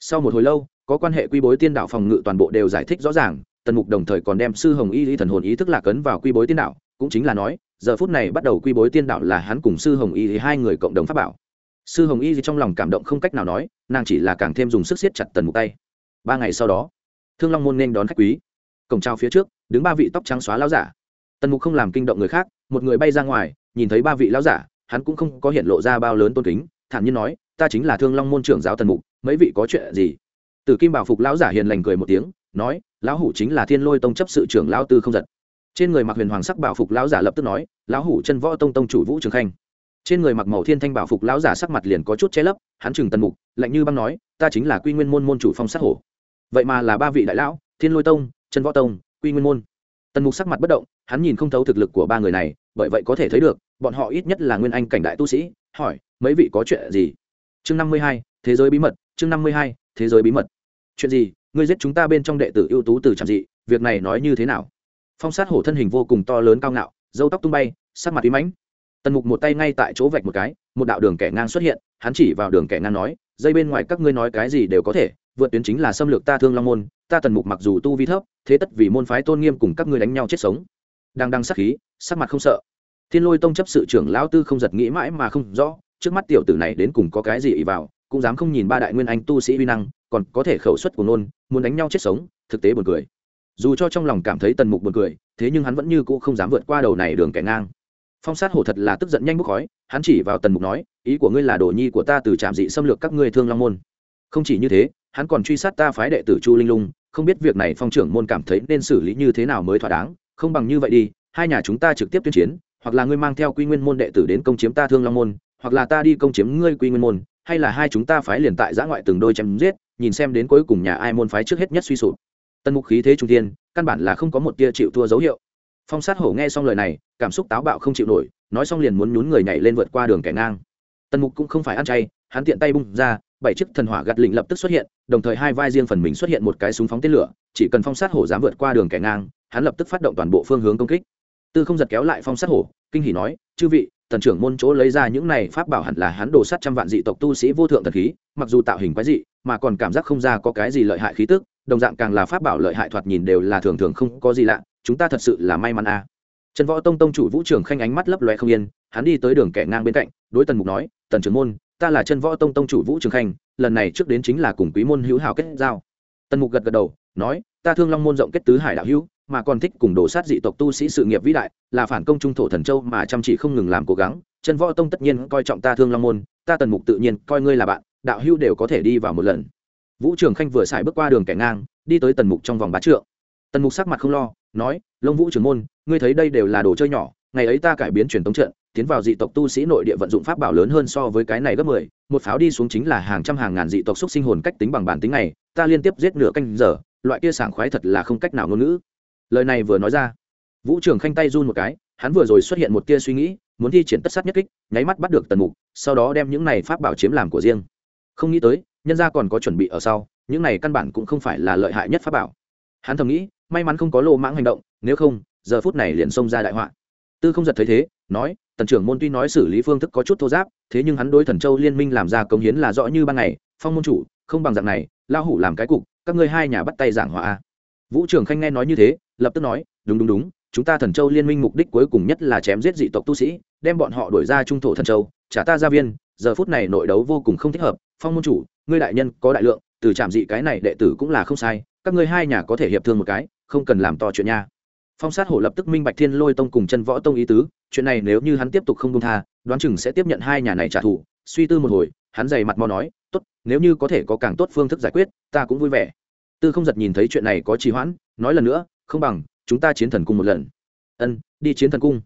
[SPEAKER 1] Sau một hồi lâu, có quan hệ quy bối tiên đạo phòng ngự toàn bộ đều giải thích rõ ràng, tần mục đồng thời còn đem sư hồng y lý thần hồn ý thức lạc ấn vào quy bối tiên đạo, cũng chính là nói giờ phút này bắt đầu quy bối tiên đạo là hắn cùng sư hồng y thì hai người cộng đồng pháp bảo. Sư hồng y thì trong lòng cảm động không cách nào nói, nàng chỉ là càng thêm dùng sức siết chặt tần mục tay. Ba ngày sau đó, thương long môn nên đón khách quý. Cổng trao phía trước, đứng ba vị tóc trắng xóa lao giả. Tần mục không làm kinh động người khác, một người bay ra ngoài, nhìn thấy ba vị lao giả, hắn cũng không có hiện lộ ra bao lớn tôn kính, thản nhiên nói, ta chính là thương long môn trưởng giáo tần mục, mấy vị có chuyện gì? Từ kim bảo phục lão giả hiền lành cười một tiếng, nói, lão hủ chính là thiên lôi tông chấp sự trưởng lão tư không giật trên người mặc huyền hoàng sắc bảo phục lão giả lập tức nói, lão hủ chân võ tông tông chủ vũ trường khanh. Trên người mặc màu thiên thanh bảo phục lão giả sắc mặt liền có chút che lấp, hắn chừng tần mục, lạnh như băng nói, ta chính là quy nguyên môn môn chủ phong sát hổ. Vậy mà là ba vị đại lão, thiên lôi tông, chân võ tông, quy nguyên môn. Tần mục sắc mặt bất động, hắn nhìn không thấu thực lực của ba người này, bởi vậy có thể thấy được, bọn họ ít nhất là nguyên anh cảnh đại tu sĩ, hỏi, mấy vị có chuyện gì? Chương năm mươi hai, thế giới bí mật, chương năm mươi hai, thế giới bí mật. Chuyện gì? Ngươi giết chúng ta bên trong đệ tử ưu tú từ trạm dị, việc này nói như thế nào? Phong sát hổ thân hình vô cùng to lớn cao ngạo dâu tóc tung bay, sắc mặt tí mãnh. Tần mục một tay ngay tại chỗ vạch một cái, một đạo đường kẻ ngang xuất hiện, hắn chỉ vào đường kẻ ngang nói, dây bên ngoài các ngươi nói cái gì đều có thể, vượt tuyến chính là xâm lược ta thương long môn, ta tần mục mặc dù tu vi thấp, thế tất vì môn phái tôn nghiêm cùng các ngươi đánh nhau chết sống. Đang đăng sắc khí, sắc mặt không sợ. Thiên lôi tông chấp sự trưởng lão tư không giật nghĩ mãi mà không rõ, trước mắt tiểu tử này đến cùng có cái gì ý vào, cũng dám không nhìn ba đại nguyên anh tu sĩ uy năng, còn có thể khẩu suất của nôn, muốn đánh nhau chết sống, thực tế buồn cười dù cho trong lòng cảm thấy tần mục buồn cười, thế nhưng hắn vẫn như cũ không dám vượt qua đầu này đường kẻ ngang. Phong sát hổ thật là tức giận nhanh bốc khói, hắn chỉ vào tần mục nói, ý của ngươi là đồ nhi của ta từ trạm dị xâm lược các ngươi thương long môn. Không chỉ như thế, hắn còn truy sát ta phái đệ tử chu linh lung, không biết việc này phong trưởng môn cảm thấy nên xử lý như thế nào mới thỏa đáng, không bằng như vậy đi, hai nhà chúng ta trực tiếp tuyên chiến, hoặc là ngươi mang theo quy nguyên môn đệ tử đến công chiếm ta thương long môn, hoặc là ta đi công chiếm ngươi quy nguyên môn, hay là hai chúng ta phái liền tại giã ngoại từng đôi chém giết, nhìn xem đến cuối cùng nhà ai môn phái trước hết nhất suy sụp tân mục khí thế trung tiên căn bản là không có một tia chịu thua dấu hiệu. Phong sát hổ nghe xong lời này, cảm xúc táo bạo không chịu nổi, nói xong liền muốn nhún người nhảy lên vượt qua đường kẻ ngang. Tân mục cũng không phải ăn chay, hắn tiện tay bung ra, bảy chiếc thần hỏa gạt lịnh lập tức xuất hiện, đồng thời hai vai riêng phần mình xuất hiện một cái súng phóng tên lửa, chỉ cần phong sát hổ dám vượt qua đường kẻ ngang, hắn lập tức phát động toàn bộ phương hướng công kích. Tư không giật kéo lại phong sát hổ, kinh hỉ nói, chư vị, tần trưởng môn chỗ lấy ra những này pháp bảo hẳn là hắn đồ sát trăm vạn dị tộc tu sĩ vô thượng thần khí, mặc dù tạo hình quái dị, mà còn cảm giác không ra có cái gì lợi hại khí tức đồng dạng càng là pháp bảo lợi hại thoạt nhìn đều là thường thường không có gì lạ, chúng ta thật sự là may mắn a à. trần võ tông tông chủ vũ trường khanh ánh mắt lấp loe không yên, hắn đi tới đường kẻ ngang bên cạnh, đối tần mục nói, tần trưởng môn, ta là chân võ tông tông chủ vũ trường khanh, lần này trước đến chính là cùng quý môn hữu hảo kết giao. Tần mục gật gật đầu, nói, ta thương long môn rộng kết tứ hải đạo hữu, mà còn thích cùng đổ sát dị tộc tu sĩ sự nghiệp vĩ đại, là phản công trung thổ thần châu mà chăm chỉ không ngừng làm cố gắng. Chân võ tông tất nhiên coi trọng ta thương long môn, ta tần mục tự nhiên coi ngươi là bạn, đạo hữu đều có thể đi vào một lần vũ trường khanh vừa xài bước qua đường kẻ ngang, đi tới tần mục trong vòng bá trượng. Tần mục sắc mặt không lo, nói, lông vũ trưởng môn, ngươi thấy đây đều là đồ chơi nhỏ, ngày ấy ta cải biến truyền thống trận, tiến vào dị tộc tu sĩ nội địa vận dụng pháp bảo lớn hơn so với cái này gấp mười, một pháo đi xuống chính là hàng trăm hàng ngàn dị tộc xúc sinh hồn cách tính bằng bản tính này, ta liên tiếp giết nửa canh giờ, loại kia sảng khoái thật là không cách nào ngôn ngữ. Lời này vừa nói ra, vũ trường khanh tay run một cái, hắn vừa rồi xuất hiện một tia suy nghĩ, muốn thi triển tất sát nhất kích, nháy mắt bắt được tần mục, sau đó đem những này pháp bảo chiếm làm của riêng. Không nghĩ tới nhân gia còn có chuẩn bị ở sau, những này căn bản cũng không phải là lợi hại nhất pháp bảo. Hắn thầm nghĩ, may mắn không có lô mãng hành động, nếu không, giờ phút này liền xông ra đại họa. Tư không giật thấy thế, nói, tần trưởng môn tuy nói xử lý phương thức có chút thô giáp, thế nhưng hắn đối thần châu liên minh làm ra công hiến là rõ như ban ngày, phong môn chủ, không bằng dạng này lao hủ làm cái cục, các ngươi hai nhà bắt tay giảng hòa vũ trường khanh nghe nói như thế, lập tức nói, đúng đúng đúng, chúng ta thần châu liên minh mục đích cuối cùng nhất là chém giết dị tộc tu sĩ, đem bọn họ đuổi ra trung thổ thần châu, trả ta gia viên giờ phút này nội đấu vô cùng không thích hợp, phong môn chủ, ngươi đại nhân có đại lượng, từ trạm dị cái này đệ tử cũng là không sai, các ngươi hai nhà có thể hiệp thương một cái, không cần làm to chuyện nha. Phong sát hổ lập tức minh bạch thiên lôi tông cùng chân võ tông ý tứ, chuyện này nếu như hắn tiếp tục không công tha, đoán chừng sẽ tiếp nhận hai nhà này trả thù. Suy tư một hồi, hắn dày mặt mò nói, tốt, nếu như có thể có càng tốt phương thức giải quyết, ta cũng vui vẻ. Tư không giật nhìn thấy chuyện này có trì hoãn, nói lần nữa, không bằng, chúng ta chiến thần cung một lần. Ân, đi chiến thần cung.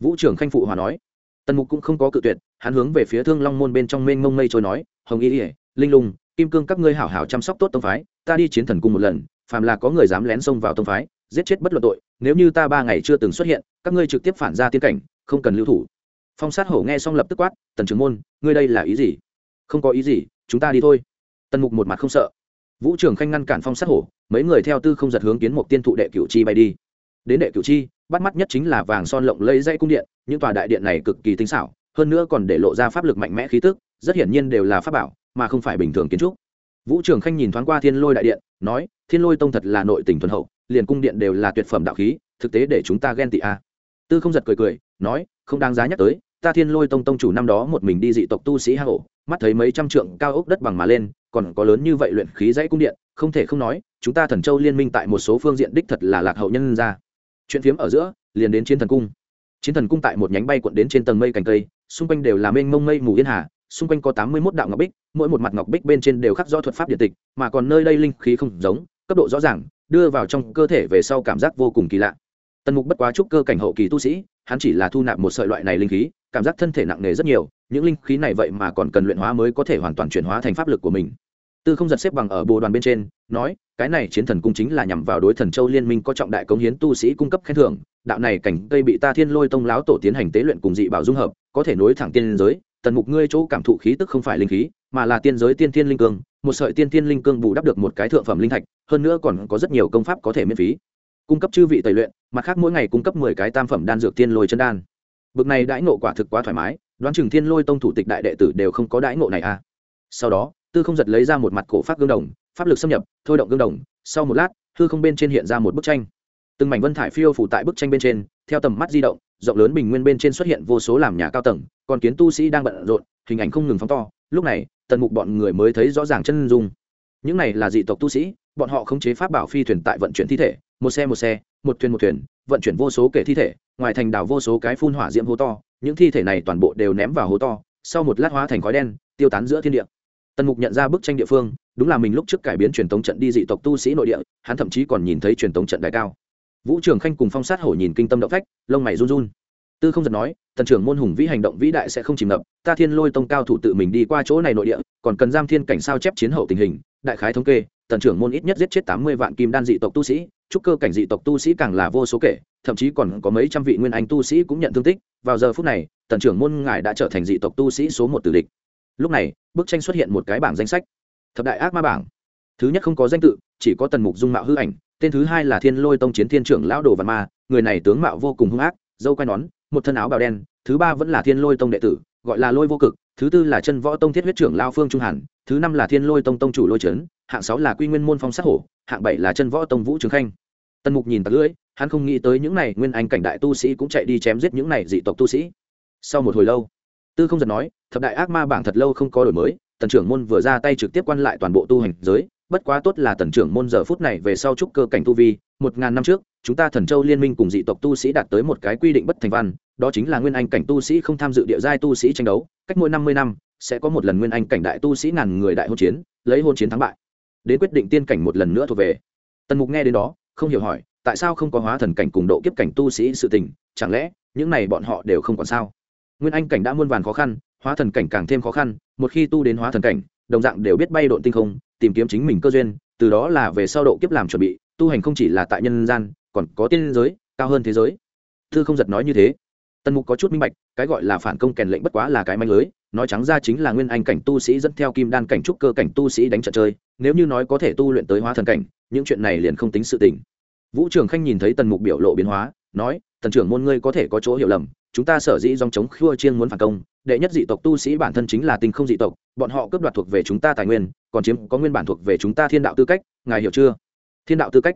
[SPEAKER 1] Vũ trưởng khanh phụ hòa nói. Tần mục cũng không có cự tuyệt hắn hướng về phía thương long môn bên trong mênh mông mây trôi nói, hồng y ỉa linh lung, kim cương các ngươi hảo hảo chăm sóc tốt tông phái, ta đi chiến thần cung một lần, phàm là có người dám lén xông vào tông phái, giết chết bất luận tội, nếu như ta ba ngày chưa từng xuất hiện, các ngươi trực tiếp phản ra tiên cảnh, không cần lưu thủ. Phong sát hổ nghe xong lập tức quát, tần trưởng môn, ngươi đây là ý gì? Không có ý gì, chúng ta đi thôi. Tần mục một mặt không sợ. Vũ trường khanh ngăn cản phong sát hổ, mấy người theo tư không giật hướng kiến một tiên thụ đệ cửu chi bay đi. Đến đệ cửu chi, bắt mắt nhất chính là vàng son lộng lấy dây cung điện, những tòa đại điện này cực kỳ tinh xảo hơn nữa còn để lộ ra pháp lực mạnh mẽ khí tức, rất hiển nhiên đều là pháp bảo, mà không phải bình thường kiến trúc. Vũ trường khanh nhìn thoáng qua thiên lôi đại điện, nói, thiên lôi tông thật là nội tình thuần hậu, liền cung điện đều là tuyệt phẩm đạo khí, thực tế để chúng ta ghen tị a. Tư không giật cười cười, nói, không đáng giá nhắc tới, ta thiên lôi tông tông chủ năm đó một mình đi dị tộc tu sĩ hang ổ, mắt thấy mấy trăm trượng cao ốc đất bằng mà lên, còn có lớn như vậy luyện khí dãy cung điện, không thể không nói, chúng ta thần châu liên minh tại một số phương diện đích thật là lạc hậu nhân ra. Chuyện phiếm ở giữa, liền đến chiến thần cung chiến thần cung tại một nhánh bay cuộn đến trên tầng mây cành cây, xung quanh đều là mênh mông mây mù yên hà, xung quanh có tám mươi mốt đạo ngọc bích, mỗi một mặt ngọc bích bên trên đều khắc do thuật pháp điện tịch, mà còn nơi đây linh khí không giống, cấp độ rõ ràng, đưa vào trong cơ thể về sau cảm giác vô cùng kỳ lạ. Tần mục bất quá trúc cơ cảnh hậu kỳ tu sĩ, hắn chỉ là thu nạp một sợi loại này linh khí, cảm giác thân thể nặng nề rất nhiều, những linh khí này vậy mà còn cần luyện hóa mới có thể hoàn toàn chuyển hóa thành pháp lực của mình. Tư không giật xếp bằng ở bồ đoàn bên trên, nói, cái này chiến thần cung chính là nhằm vào đối thần châu liên minh có trọng đại công hiến tu sĩ cung cấp khen thưởng đạo này cảnh cây bị ta thiên lôi tông láo tổ tiến hành tế luyện cùng dị bảo dung hợp, có thể nối thẳng tiên giới, tần mục ngươi chỗ cảm thụ khí tức không phải linh khí, mà là tiên giới tiên thiên linh cương, một sợi tiên thiên linh cương bù đắp được một cái thượng phẩm linh thạch, hơn nữa còn có rất nhiều công pháp có thể miễn phí. Cung cấp chư vị tẩy luyện, mặt khác mỗi ngày cung cấp mười cái tam phẩm đan dược tiên lôi chân đan. Bực này đãi ngộ quả thực quá thoải mái, đoán chừng thiên lôi tông thủ tịch đại đệ tử đều không có đãi ngộ này à. Sau đó, tư không giật lấy ra một mặt cổ pháp gương đồng, pháp lực xâm nhập, thôi động gương đồng, sau một lát, hư không bên trên hiện ra một bức tranh từng mảnh vân thải phiêu phủ tại bức tranh bên trên, theo tầm mắt di động, rộng lớn bình nguyên bên trên xuất hiện vô số làm nhà cao tầng còn kiến tu sĩ đang bận rộn, hình ảnh không ngừng phóng to. Lúc này, tần mục bọn người mới thấy rõ ràng chân dung. Những này là dị tộc tu sĩ, bọn họ khống chế pháp bảo phi thuyền tại vận chuyển thi thể, một xe một xe, một thuyền một thuyền, vận chuyển vô số kể thi thể, ngoài thành đảo vô số cái phun hỏa diễm hố to, những thi thể này toàn bộ đều ném vào hố to, sau một lát hóa thành khói đen, tiêu tán giữa thiên địa. Tần mục nhận ra bức tranh địa phương, đúng là mình lúc trước cải biến truyền thống trận đi dị tộc tu sĩ nội địa, hắn thậm chí còn nhìn thấy truyền thống trận đại cao vũ trường khanh cùng phong sát hổ nhìn kinh tâm động phách, lông mày run run. Tư không giật nói, tần trưởng môn hùng vĩ hành động vĩ đại sẽ không chìm ngập, ta thiên lôi tông cao thủ tự mình đi qua chỗ này nội địa, còn cần giam thiên cảnh sao chép chiến hậu tình hình, đại khái thống kê, tần trưởng môn ít nhất giết chết tám mươi vạn kim đan dị tộc tu sĩ trúc cơ cảnh dị tộc tu sĩ càng là vô số kể, thậm chí còn có mấy trăm vị nguyên anh tu sĩ cũng nhận thương tích, vào giờ phút này, tần trưởng môn ngài đã trở thành dị tộc tu sĩ số một tử địch. Lúc này, bức tranh xuất hiện một cái bảng danh sách. Thập đại ác ma bảng. Thứ nhất không có danh tự, chỉ có tần mục dung mạo hư ảnh tên thứ hai là thiên lôi tông chiến thiên trưởng lão đồ văn ma, người này tướng mạo vô cùng hung ác, dâu quai nón, một thân áo bào đen, thứ ba vẫn là thiên lôi tông đệ tử, gọi là lôi vô cực, thứ tư là chân võ tông thiết huyết trưởng lao phương trung hàn, thứ năm là thiên lôi tông tông chủ lôi trấn, hạng sáu là quy nguyên môn phong sát hổ, hạng bảy là chân võ tông vũ trường khanh. Tần mục nhìn tạc lưỡi, hắn không nghĩ tới những này nguyên anh cảnh đại tu sĩ cũng chạy đi chém giết những này dị tộc tu sĩ. Sau một hồi lâu, tư không giật nói, thập đại ác ma bảng thật lâu không có đổi mới, tần trưởng môn vừa ra tay trực tiếp quan lại toàn bộ tu hành giới bất quá tốt là tần trưởng môn giờ phút này về sau trúc cơ cảnh tu vi, một ngàn năm trước, chúng ta thần châu liên minh cùng dị tộc tu sĩ đạt tới một cái quy định bất thành văn, đó chính là nguyên anh cảnh tu sĩ không tham dự địa giai tu sĩ tranh đấu, cách mỗi năm mươi năm, sẽ có một lần nguyên anh cảnh đại tu sĩ ngàn người đại hôn chiến, lấy hôn chiến thắng bại. Đến quyết định tiên cảnh một lần nữa thuộc về. Tần mục nghe đến đó, không hiểu hỏi, tại sao không có hóa thần cảnh cùng độ kiếp cảnh tu sĩ sự tình, chẳng lẽ, những này bọn họ đều không còn sao? Nguyên anh cảnh đã muôn vàn khó khăn, hóa thần cảnh càng thêm khó khăn, một khi tu đến hóa thần cảnh, đồng dạng đều biết bay độn tinh không tìm kiếm chính mình cơ duyên, từ đó là về sau độ kiếp làm chuẩn bị, tu hành không chỉ là tại nhân gian, còn có tiên giới, cao hơn thế giới. Thư không giật nói như thế. Tần mục có chút minh bạch, cái gọi là phản công kèn lệnh bất quá là cái manh lưới, nói trắng ra chính là nguyên anh cảnh tu sĩ dẫn theo kim đan cảnh trúc cơ cảnh tu sĩ đánh trận chơi, nếu như nói có thể tu luyện tới hóa thần cảnh, những chuyện này liền không tính sự tình. Vũ trường khanh nhìn thấy tần mục biểu lộ biến hóa, nói, tần trưởng môn ngươi có thể có chỗ hiểu lầm chúng ta sở dĩ dòng chống khua chiên muốn phản công, đệ nhất dị tộc tu sĩ bản thân chính là tinh không dị tộc, bọn họ cướp đoạt thuộc về chúng ta tài nguyên, còn chiếm có nguyên bản thuộc về chúng ta thiên đạo tư cách, ngài hiểu chưa? Thiên đạo tư cách?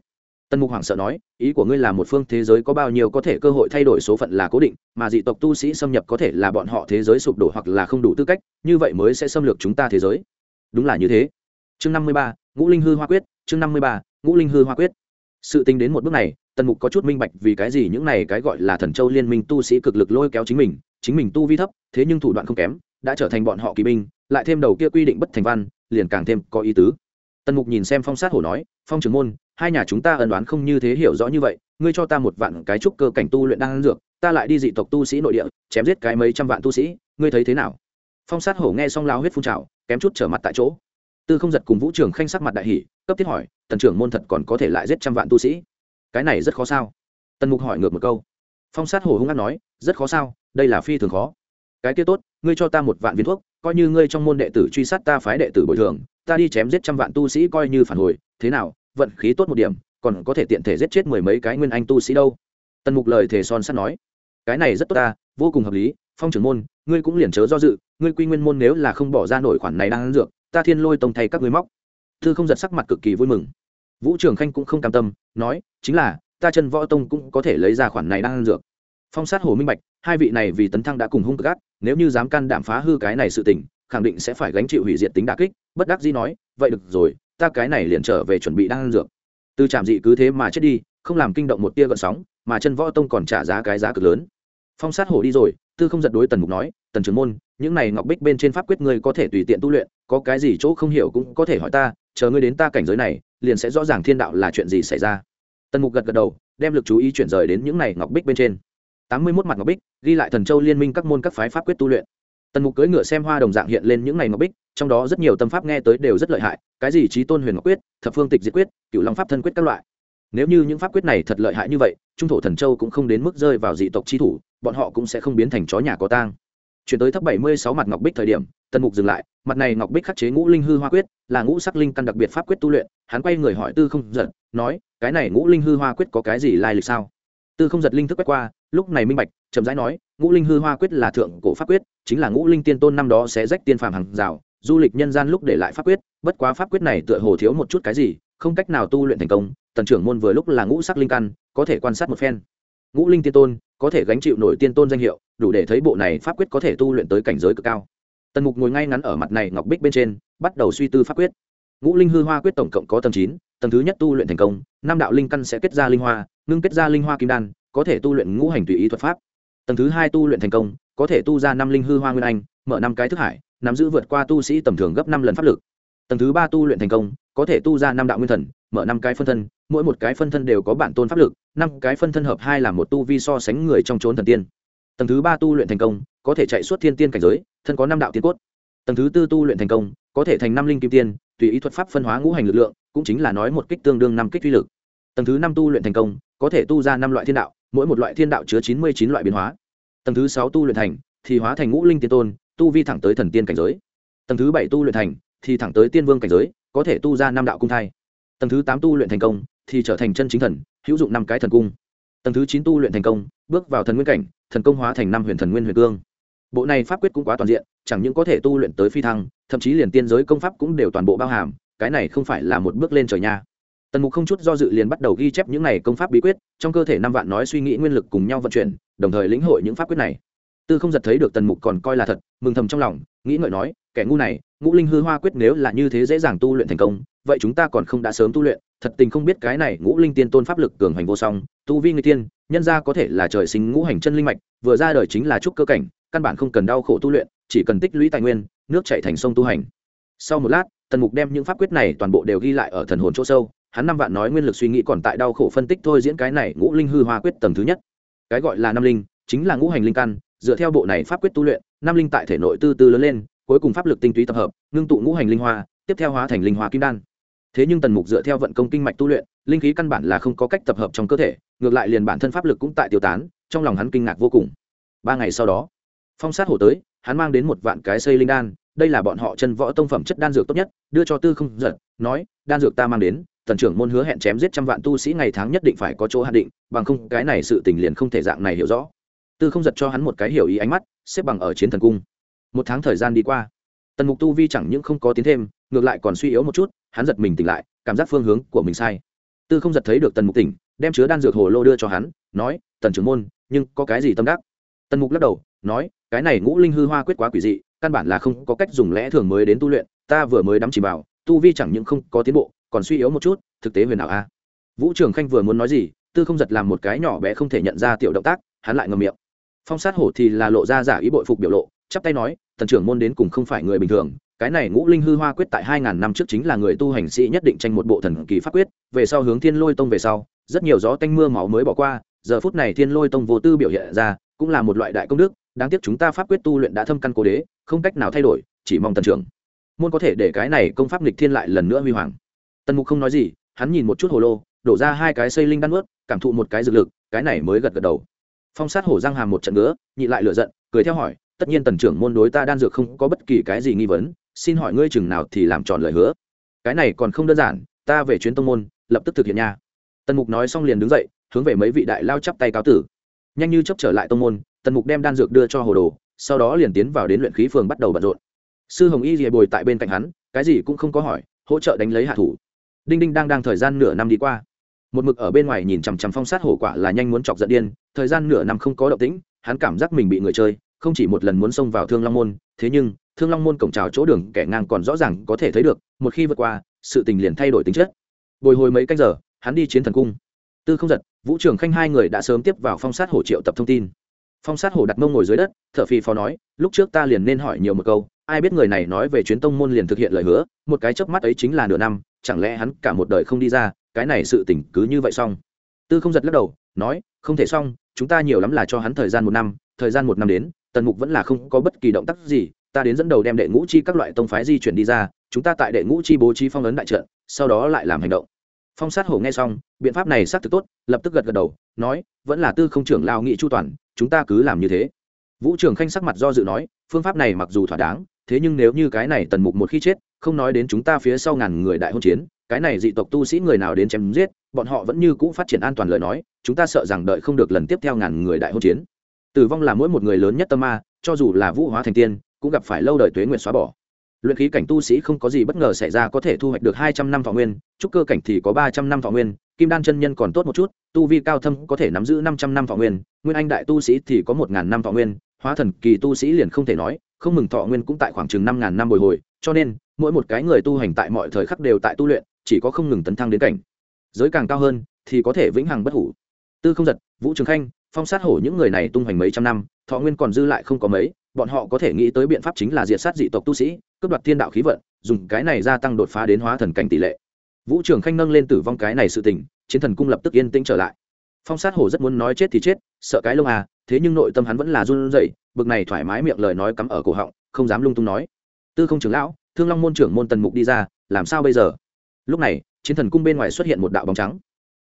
[SPEAKER 1] Tân mục hoàng sợ nói, ý của ngươi là một phương thế giới có bao nhiêu có thể cơ hội thay đổi số phận là cố định, mà dị tộc tu sĩ xâm nhập có thể là bọn họ thế giới sụp đổ hoặc là không đủ tư cách, như vậy mới sẽ xâm lược chúng ta thế giới. Đúng là như thế. Chương năm mươi ba, ngũ linh hư hoa quyết, chương năm mươi ba, ngũ linh hư hoa quyết sự tính đến một bước này, tần mục có chút minh bạch vì cái gì những này cái gọi là thần châu liên minh tu sĩ cực lực lôi kéo chính mình chính mình tu vi thấp, thế nhưng thủ đoạn không kém, đã trở thành bọn họ kỳ binh, lại thêm đầu kia quy định bất thành văn, liền càng thêm có ý tứ. Tần mục nhìn xem phong sát hổ nói, phong trưởng môn, hai nhà chúng ta ẩn đoán không như thế hiểu rõ như vậy, ngươi cho ta một vạn cái trúc cơ cảnh tu luyện đang ăn dược, ta lại đi dị tộc tu sĩ nội địa, chém giết cái mấy trăm vạn tu sĩ, ngươi thấy thế nào? Phong sát hổ nghe xong lao huyết phun trào, kém chút trở mặt tại chỗ. Tư không giật cùng vũ trường khanh sắc mặt đại hỷ cấp thiết hỏi, tần trưởng môn thật còn có thể lại giết trăm vạn tu sĩ? Cái này rất khó sao? Tần mục hỏi ngược một câu. Phong sát hồ hung hát nói, rất khó sao, đây là phi thường khó. Cái kia tốt, ngươi cho ta một vạn viên thuốc, coi như ngươi trong môn đệ tử truy sát ta phái đệ tử bồi thường, ta đi chém giết trăm vạn tu sĩ coi như phản hồi, thế nào, vận khí tốt một điểm, còn có thể tiện thể giết chết mười mấy cái nguyên anh tu sĩ đâu. Tần mục lời thề son sắt nói, cái này rất tốt ta, vô cùng hợp lý, phong trưởng môn, ngươi cũng liền chớ do dự, ngươi quy nguyên môn nếu là không bỏ ra nổi khoản này đang ăn dược, ta thiên lôi tông thay các ngươi móc thư không giật sắc mặt cực kỳ vui mừng. Vũ trường khanh cũng không cam tâm, nói, chính là, ta chân võ tông cũng có thể lấy ra khoản này đang ăn dược. Phong sát hồ minh bạch, hai vị này vì tấn thăng đã cùng hung gác nếu như dám can đảm phá hư cái này sự tình, khẳng định sẽ phải gánh chịu hủy diệt tính đà kích, bất đắc dĩ nói, vậy được rồi, ta cái này liền trở về chuẩn bị đang ăn dược. Từ trạm dị cứ thế mà chết đi, không làm kinh động một tia gợn sóng, mà chân võ tông còn trả giá cái giá cực lớn. Phong sát hổ đi rồi, tư không giật đối tần mục nói, tần trưởng môn, những này ngọc bích bên trên pháp quyết ngươi có thể tùy tiện tu luyện, có cái gì chỗ không hiểu cũng có thể hỏi ta chờ ngươi đến ta cảnh giới này, liền sẽ rõ ràng thiên đạo là chuyện gì xảy ra. Tần mục gật gật đầu, đem lực chú ý chuyển rời đến những này ngọc bích bên trên. Tám mươi mốt mặt ngọc bích, ghi lại thần châu liên minh các môn các phái pháp quyết tu luyện. Tần mục cưỡi ngựa xem hoa đồng dạng hiện lên những ngày ngọc bích, trong đó rất nhiều tâm pháp nghe tới đều rất lợi hại, cái gì trí tôn huyền ngọc quyết, thập phương tịch diệt quyết cựu long pháp thân quyết các loại. Nếu như những pháp quyết này thật lợi hại như vậy, trung thổ thần châu cũng không đến mức rơi vào dị tộc chi thủ, bọn họ cũng sẽ không biến thành chó nhà có tang chuyển tới thấp bảy mươi sáu mặt ngọc bích thời điểm, tần mục dừng lại, mặt này ngọc bích khắc chế ngũ linh hư hoa quyết, là ngũ sắc linh căn đặc biệt pháp quyết tu luyện, hắn quay người hỏi tư không giật, nói, cái này ngũ linh hư hoa quyết có cái gì lai lịch sao? Tư không giật linh thức quét qua, lúc này minh bạch, chậm rãi nói, ngũ linh hư hoa quyết là thượng cổ pháp quyết, chính là ngũ linh tiên tôn năm đó sẽ rách tiên phàm hàng rào, du lịch nhân gian lúc để lại pháp quyết, bất quá pháp quyết này tựa hồ thiếu một chút cái gì, không cách nào tu luyện thành công, tần trưởng môn vừa lúc là ngũ sắc linh căn, có thể quan sát một phen. Ngũ linh tiên tôn, có thể gánh chịu nổi tiên tôn danh hiệu đủ để thấy bộ này pháp quyết có thể tu luyện tới cảnh giới cực cao. Tần mục ngồi ngay ngắn ở mặt này ngọc bích bên trên, bắt đầu suy tư pháp quyết. Ngũ linh hư hoa quyết tổng cộng có tầng chín, tầng thứ nhất tu luyện thành công, năm đạo linh căn sẽ kết ra linh hoa, ngưng kết ra linh hoa kim đan, có thể tu luyện ngũ hành tùy ý thuật pháp. Tầng thứ hai tu luyện thành công, có thể tu ra năm linh hư hoa nguyên anh, mở năm cái thức hải, nắm giữ vượt qua tu sĩ tầm thường gấp năm lần pháp lực. Tầng thứ ba tu luyện thành công, có thể tu ra năm đạo nguyên thần, mở năm cái phân thân, mỗi một cái phân thân đều có bản tôn pháp lực, năm cái phân thân hợp hai là một tu vi so sánh người trong trốn thần tiên tầng thứ ba tu luyện thành công, có thể chạy suốt thiên tiên cảnh giới, thân có năm đạo tiên cốt. Tầng thứ tư tu luyện thành công, có thể thành năm linh kim tiên, tùy ý thuật pháp phân hóa ngũ hành lực lượng, cũng chính là nói một kích tương đương năm kích uy lực. Tầng thứ năm tu luyện thành công, có thể tu ra năm loại thiên đạo, mỗi một loại thiên đạo chứa chín mươi chín loại biến hóa. Tầng thứ sáu tu luyện thành, thì hóa thành ngũ linh tiên tôn, tu vi thẳng tới thần tiên cảnh giới. Tầng thứ bảy tu luyện thành, thì thẳng tới tiên vương cảnh giới, có thể tu ra năm đạo cung thai. Tầng thứ tám tu luyện thành công, thì trở thành chân chính thần, hữu dụng năm cái thần cung. Tầng thứ chín tu luyện thành công, bước vào thần nguyên cảnh thần công hóa thành năm huyền thần nguyên huyền cương. Bộ này pháp quyết cũng quá toàn diện, chẳng những có thể tu luyện tới phi thăng, thậm chí liền tiên giới công pháp cũng đều toàn bộ bao hàm, cái này không phải là một bước lên trời nha. Tần mục không chút do dự liền bắt đầu ghi chép những này công pháp bí quyết, trong cơ thể năm vạn nói suy nghĩ nguyên lực cùng nhau vận chuyển, đồng thời lĩnh hội những pháp quyết này. Tư không giật thấy được tần mục còn coi là thật, mừng thầm trong lòng, nghĩ ngợi nói, kẻ ngu này, ngũ linh hư hoa quyết nếu là như thế dễ dàng tu luyện thành công vậy chúng ta còn không đã sớm tu luyện, thật tình không biết cái này ngũ linh tiên tôn pháp lực cường hành vô song, tu vi người tiên, nhân ra có thể là trời sinh ngũ hành chân linh mạch, vừa ra đời chính là trúc cơ cảnh, căn bản không cần đau khổ tu luyện, chỉ cần tích lũy tài nguyên, nước chạy thành sông tu hành. Sau một lát, tần mục đem những pháp quyết này toàn bộ đều ghi lại ở thần hồn chỗ sâu, hắn năm vạn nói nguyên lực suy nghĩ còn tại đau khổ phân tích thôi diễn cái này ngũ linh hư hoa quyết tầng thứ nhất. Cái gọi là năm linh, chính là ngũ hành linh căn, dựa theo bộ này pháp quyết tu luyện, năm linh tại thể nội tư tư lớn lên, cuối cùng pháp lực tinh túy tập hợp, ngưng tụ ngũ hành linh hoa, tiếp theo hóa thành linh hoa kim đan thế nhưng tần mục dựa theo vận công kinh mạch tu luyện, linh khí căn bản là không có cách tập hợp trong cơ thể, ngược lại liền bản thân pháp lực cũng tại tiêu tán, trong lòng hắn kinh ngạc vô cùng. Ba ngày sau đó, phong sát hổ tới, hắn mang đến một vạn cái xây linh đan, đây là bọn họ chân võ tông phẩm chất đan dược tốt nhất, đưa cho tư không giật, nói, đan dược ta mang đến, tần trưởng môn hứa hẹn chém giết trăm vạn tu sĩ ngày tháng nhất định phải có chỗ hạn định, bằng không cái này sự tình liền không thể dạng này hiểu rõ. Tư không giật cho hắn một cái hiểu ý ánh mắt, xếp bằng ở chiến thần cung. Một tháng thời gian đi qua, tần mục tu vi chẳng những không có tiến thêm, ngược lại còn suy yếu một chút hắn giật mình tỉnh lại, cảm giác phương hướng của mình sai. Tư không giật thấy được tần mục tỉnh, đem chứa đan dược hồ lô đưa cho hắn, nói, tần trưởng môn, nhưng có cái gì tâm đắc? Tần mục lắc đầu, nói, cái này ngũ linh hư hoa quyết quá quỷ dị, căn bản là không có cách dùng lẽ thường mới đến tu luyện, ta vừa mới đắm chìm vào, tu vi chẳng những không có tiến bộ, còn suy yếu một chút, thực tế huyền ảo a. Vũ trường khanh vừa muốn nói gì, tư không giật làm một cái nhỏ bé không thể nhận ra tiểu động tác, hắn lại ngầm miệng. Phong sát hổ thì là lộ ra giả ý bội phục biểu lộ, chắp tay nói, Tần trưởng môn đến cùng không phải người bình thường cái này ngũ linh hư hoa quyết tại hai ngàn năm trước chính là người tu hành sĩ nhất định tranh một bộ thần kỳ pháp quyết, về sau hướng thiên lôi tông về sau, rất nhiều gió tanh mưa máu mới bỏ qua, giờ phút này thiên lôi tông vô tư biểu hiện ra, cũng là một loại đại công đức, đáng tiếc chúng ta pháp quyết tu luyện đã thâm căn cố đế, không cách nào thay đổi, chỉ mong tần trưởng môn có thể để cái này công pháp nghịch thiên lại lần nữa huy hoàng. Tần mục không nói gì, hắn nhìn một chút hồ lô, đổ ra hai cái xây linh đan ướt, cảm thụ một cái dược lực, cái này mới gật gật đầu. Phong sát hổ răng hàm một trận nữa nhị lại lựa giận, cười theo hỏi, tất nhiên tần trưởng môn đối ta đan dược không có bất kỳ cái gì nghi vấn xin hỏi ngươi chừng nào thì làm tròn lời hứa? Cái này còn không đơn giản, ta về chuyến tông môn, lập tức thực hiện nha. Tần mục nói xong liền đứng dậy, hướng về mấy vị đại lao chắp tay cáo tử. Nhanh như chấp trở lại tông môn, tần mục đem đan dược đưa cho hồ đồ, sau đó liền tiến vào đến luyện khí phường bắt đầu bận rộn. Sư hồng y rìa bồi tại bên cạnh hắn, cái gì cũng không có hỏi, hỗ trợ đánh lấy hạ thủ. Đinh đinh đang đang thời gian nửa năm đi qua. Một mực ở bên ngoài nhìn chằm chằm phong sát hổ quả là nhanh muốn chọc giận điên, thời gian nửa năm không có động tĩnh, hắn cảm giác mình bị người chơi, không chỉ một lần muốn xông vào thương long môn, thế nhưng thương long môn cổng trào chỗ đường kẻ ngang còn rõ ràng có thể thấy được, một khi vượt qua, sự tình liền thay đổi tính chất. Bồi hồi mấy canh giờ, hắn đi chiến thần cung. Tư không giật, vũ trường khanh hai người đã sớm tiếp vào phong sát hổ triệu tập thông tin. Phong sát hổ đặt mông ngồi dưới đất t h ở phì phò nói, lúc trước ta liền nên hỏi nhiều một câu, ai biết người này nói về chuyến tông môn liền thực hiện lời hứa, một cái chớp mắt ấy chính là nửa năm, chẳng lẽ hắn cả một đời không đi ra, cái này sự tỉnh cứ như vậy xong? Tư không giật lắc đầu, nói, không thể xong, chúng ta nhiều lắm là cho hắn thời gian một năm, thời gian một năm đến, tần mục vẫn là không có bất kỳ động tác gì ta đến dẫn đầu đem đệ ngũ chi các loại tông phái di chuyển đi ra, chúng ta tại đệ ngũ chi bố trí phong ấn đại trận, sau đó lại làm hành động. Phong sát hổ nghe xong, biện pháp này xác thực tốt, lập tức gật gật đầu, nói, vẫn là tư không trưởng lao nghị chu toàn, chúng ta cứ làm như thế. Vũ trường khanh sắc mặt do dự nói, phương pháp này mặc dù thỏa đáng, thế nhưng nếu như cái này tần mục một khi chết, không nói đến chúng ta phía sau ngàn người đại hôn chiến, cái này dị tộc tu sĩ người nào đến chém giết, bọn họ vẫn như cũ phát triển an toàn lời nói, chúng ta sợ rằng đợi không được lần tiếp theo ngàn người đại hôn chiến. Tử vong là mỗi một người lớn nhất tâm ma, cho dù là vũ hóa thành tiên cũng gặp phải lâu đời tuế nguyện xóa bỏ. Luyện khí cảnh tu sĩ không có gì bất ngờ xảy ra có thể thu hoạch được hai trăm năm thọ nguyên, trúc cơ cảnh thì có ba trăm năm thọ nguyên, kim đan chân nhân còn tốt một chút, tu vi cao thâm có thể nắm giữ năm trăm năm thọ nguyên nguyên anh đại tu sĩ thì có một ngàn năm thọ nguyên, hóa thần kỳ tu sĩ liền không thể nói, không mừng thọ nguyên cũng tại khoảng chừng năm ngàn năm bồi hồi, cho nên, mỗi một cái người tu hành tại mọi thời khắc đều tại tu luyện, chỉ có không ngừng tấn thăng đến cảnh. Giới càng cao hơn thì có thể vĩnh hằng bất hủ. Tư không giật, vũ trường khanh phong sát hổ những người này tung hoành mấy trăm năm, thọ nguyên còn dư lại không có mấy, bọn họ có thể nghĩ tới biện pháp chính là diệt sát dị tộc tu sĩ, cướp đoạt thiên đạo khí vận, dùng cái này gia tăng đột phá đến hóa thần cảnh tỷ lệ. Vũ trường khanh nâng lên tử vong cái này sự tình, chiến thần cung lập tức yên tĩnh trở lại. Phong sát hổ rất muốn nói chết thì chết, sợ cái lông à thế nhưng nội tâm hắn vẫn là run rẩy, bực này thoải mái miệng lời nói cắm ở cổ họng, không dám lung tung nói. Tư không trưởng lão, thương long môn trưởng môn tần mục đi ra, làm sao bây giờ? Lúc này, chiến thần cung bên ngoài xuất hiện một đạo bóng trắng.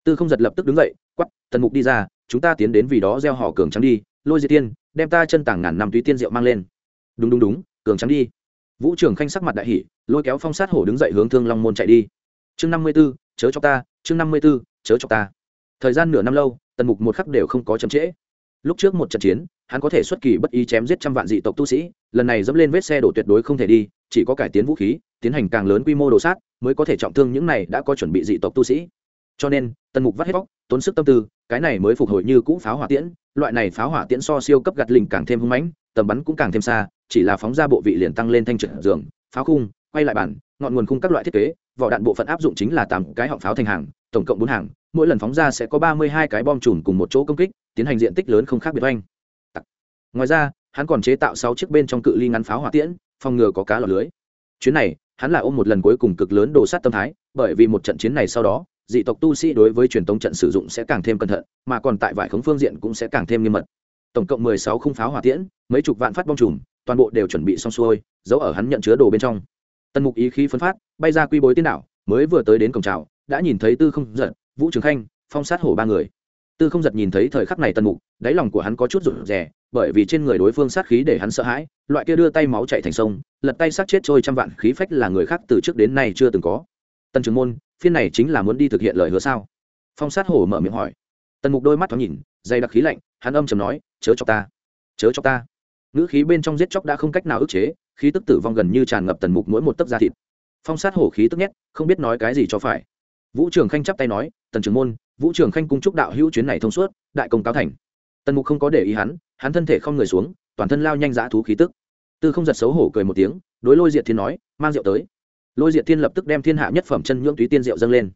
[SPEAKER 1] Tư không giật lập tức đứng dậy quắp tần mục đi ra chúng ta tiến đến vì đó gieo họ cường trắng đi, lôi diệt tiên, đem ta chân tàng ngàn năm túy tiên rượu mang lên. Đúng đúng đúng, cường trắng đi. Vũ trường khanh sắc mặt đại hỷ lôi kéo phong sát hổ đứng dậy hướng thương long môn chạy đi. Chương năm mươi b ố chớ cho ta, chương năm mươi b ố chớ cho ta. Thời gian nửa năm lâu, tần mục một khắc đều không có chậm trễ. Lúc trước một trận chiến, hắn có thể xuất kỳ bất ý chém giết trăm vạn dị tộc tu sĩ, lần này dẫm lên vết xe đổ tuyệt đối không thể đi, chỉ có cải tiến vũ khí, tiến hành càng lớn quy mô đồ sát, mới có thể trọng thương những này đã có chuẩn bị dị tộc tu sĩ. Cho nên, tần mục vắt hết bóc, tốn sức tâm tư cái này mới phục hồi như cũ pháo hỏa tiễn, loại này pháo hỏa tiễn so siêu cấp gạt lình càng thêm hưng mãnh, tầm bắn cũng càng thêm xa, chỉ là phóng ra bộ vị liền tăng lên thanh trượt giường, pháo khung, quay lại bản, ngọn nguồn khung các loại thiết kế, vỏ đạn bộ phận áp dụng chính là tám cái họng pháo thành hàng, tổng cộng bốn hàng, mỗi lần phóng ra sẽ có ba mươi hai cái bom chùm cùng một chỗ công kích, tiến hành diện tích lớn không khác biệt oanh. Ngoài ra, hắn còn chế tạo sáu chiếc bên trong cự ly ngắn pháo hỏa tiễn, phòng ngừa có cá lọt lưới. Chuyến này, hắn là ôm một lần cuối cùng cực lớn đồ sát tâm thái, bởi vì một trận chiến này sau đó dị tộc tu sĩ đối với truyền tống trận sử dụng sẽ càng thêm cẩn thận, mà còn tại vải khống phương diện cũng sẽ càng thêm nghiêm mật. Tổng cộng mười sáu khung pháo hỏa tiễn, mấy chục vạn phát bom chùm, toàn bộ đều chuẩn bị xong xuôi, giấu ở hắn nhận chứa đồ bên trong. Tần mục ý khí phân phát, bay ra quy bối tiên đảo, mới vừa tới đến cổng trào đã nhìn thấy tư không giật, vũ trường khanh, phong sát hổ ba người. Tư không giật nhìn thấy thời khắc này tần mục, đáy lòng của hắn có chút rụt rè, bởi vì trên người đối phương sát khí để hắn sợ hãi, loại kia đưa tay máu chạy thành sông, lật tay sát chết trôi trăm vạn khí phách là người khác từ trước đến nay chưa từng có tần trường môn, phiên này chính là muốn đi thực hiện lời hứa sao? Phong sát hổ mở miệng hỏi. Tần mục đôi mắt thoáng nhìn, dày đặc khí lạnh, hắn âm chầm nói, chớ cho ta, chớ cho ta. Ngữ khí bên trong giết chóc đã không cách nào ức chế, khí tức tử vong gần như tràn ngập tần mục mỗi một tấc da thịt. Phong sát hổ khí tức nhét, không biết nói cái gì cho phải. Vũ trường khanh chắp tay nói, tần trường môn, vũ trường khanh cung chúc đạo hữu chuyến này thông suốt, đại công cáo thành. Tần mục không có để ý hắn hắn thân thể không người xuống, toàn thân lao nhanh dã thú khí tức. Tư không giật xấu hổ cười một tiếng, đối lôi diệt thiên nói, mang rượu tới lôi diệt thiên lập tức đem thiên hạ nhất phẩm chân nhưỡng túy tiên rượu dâng lên.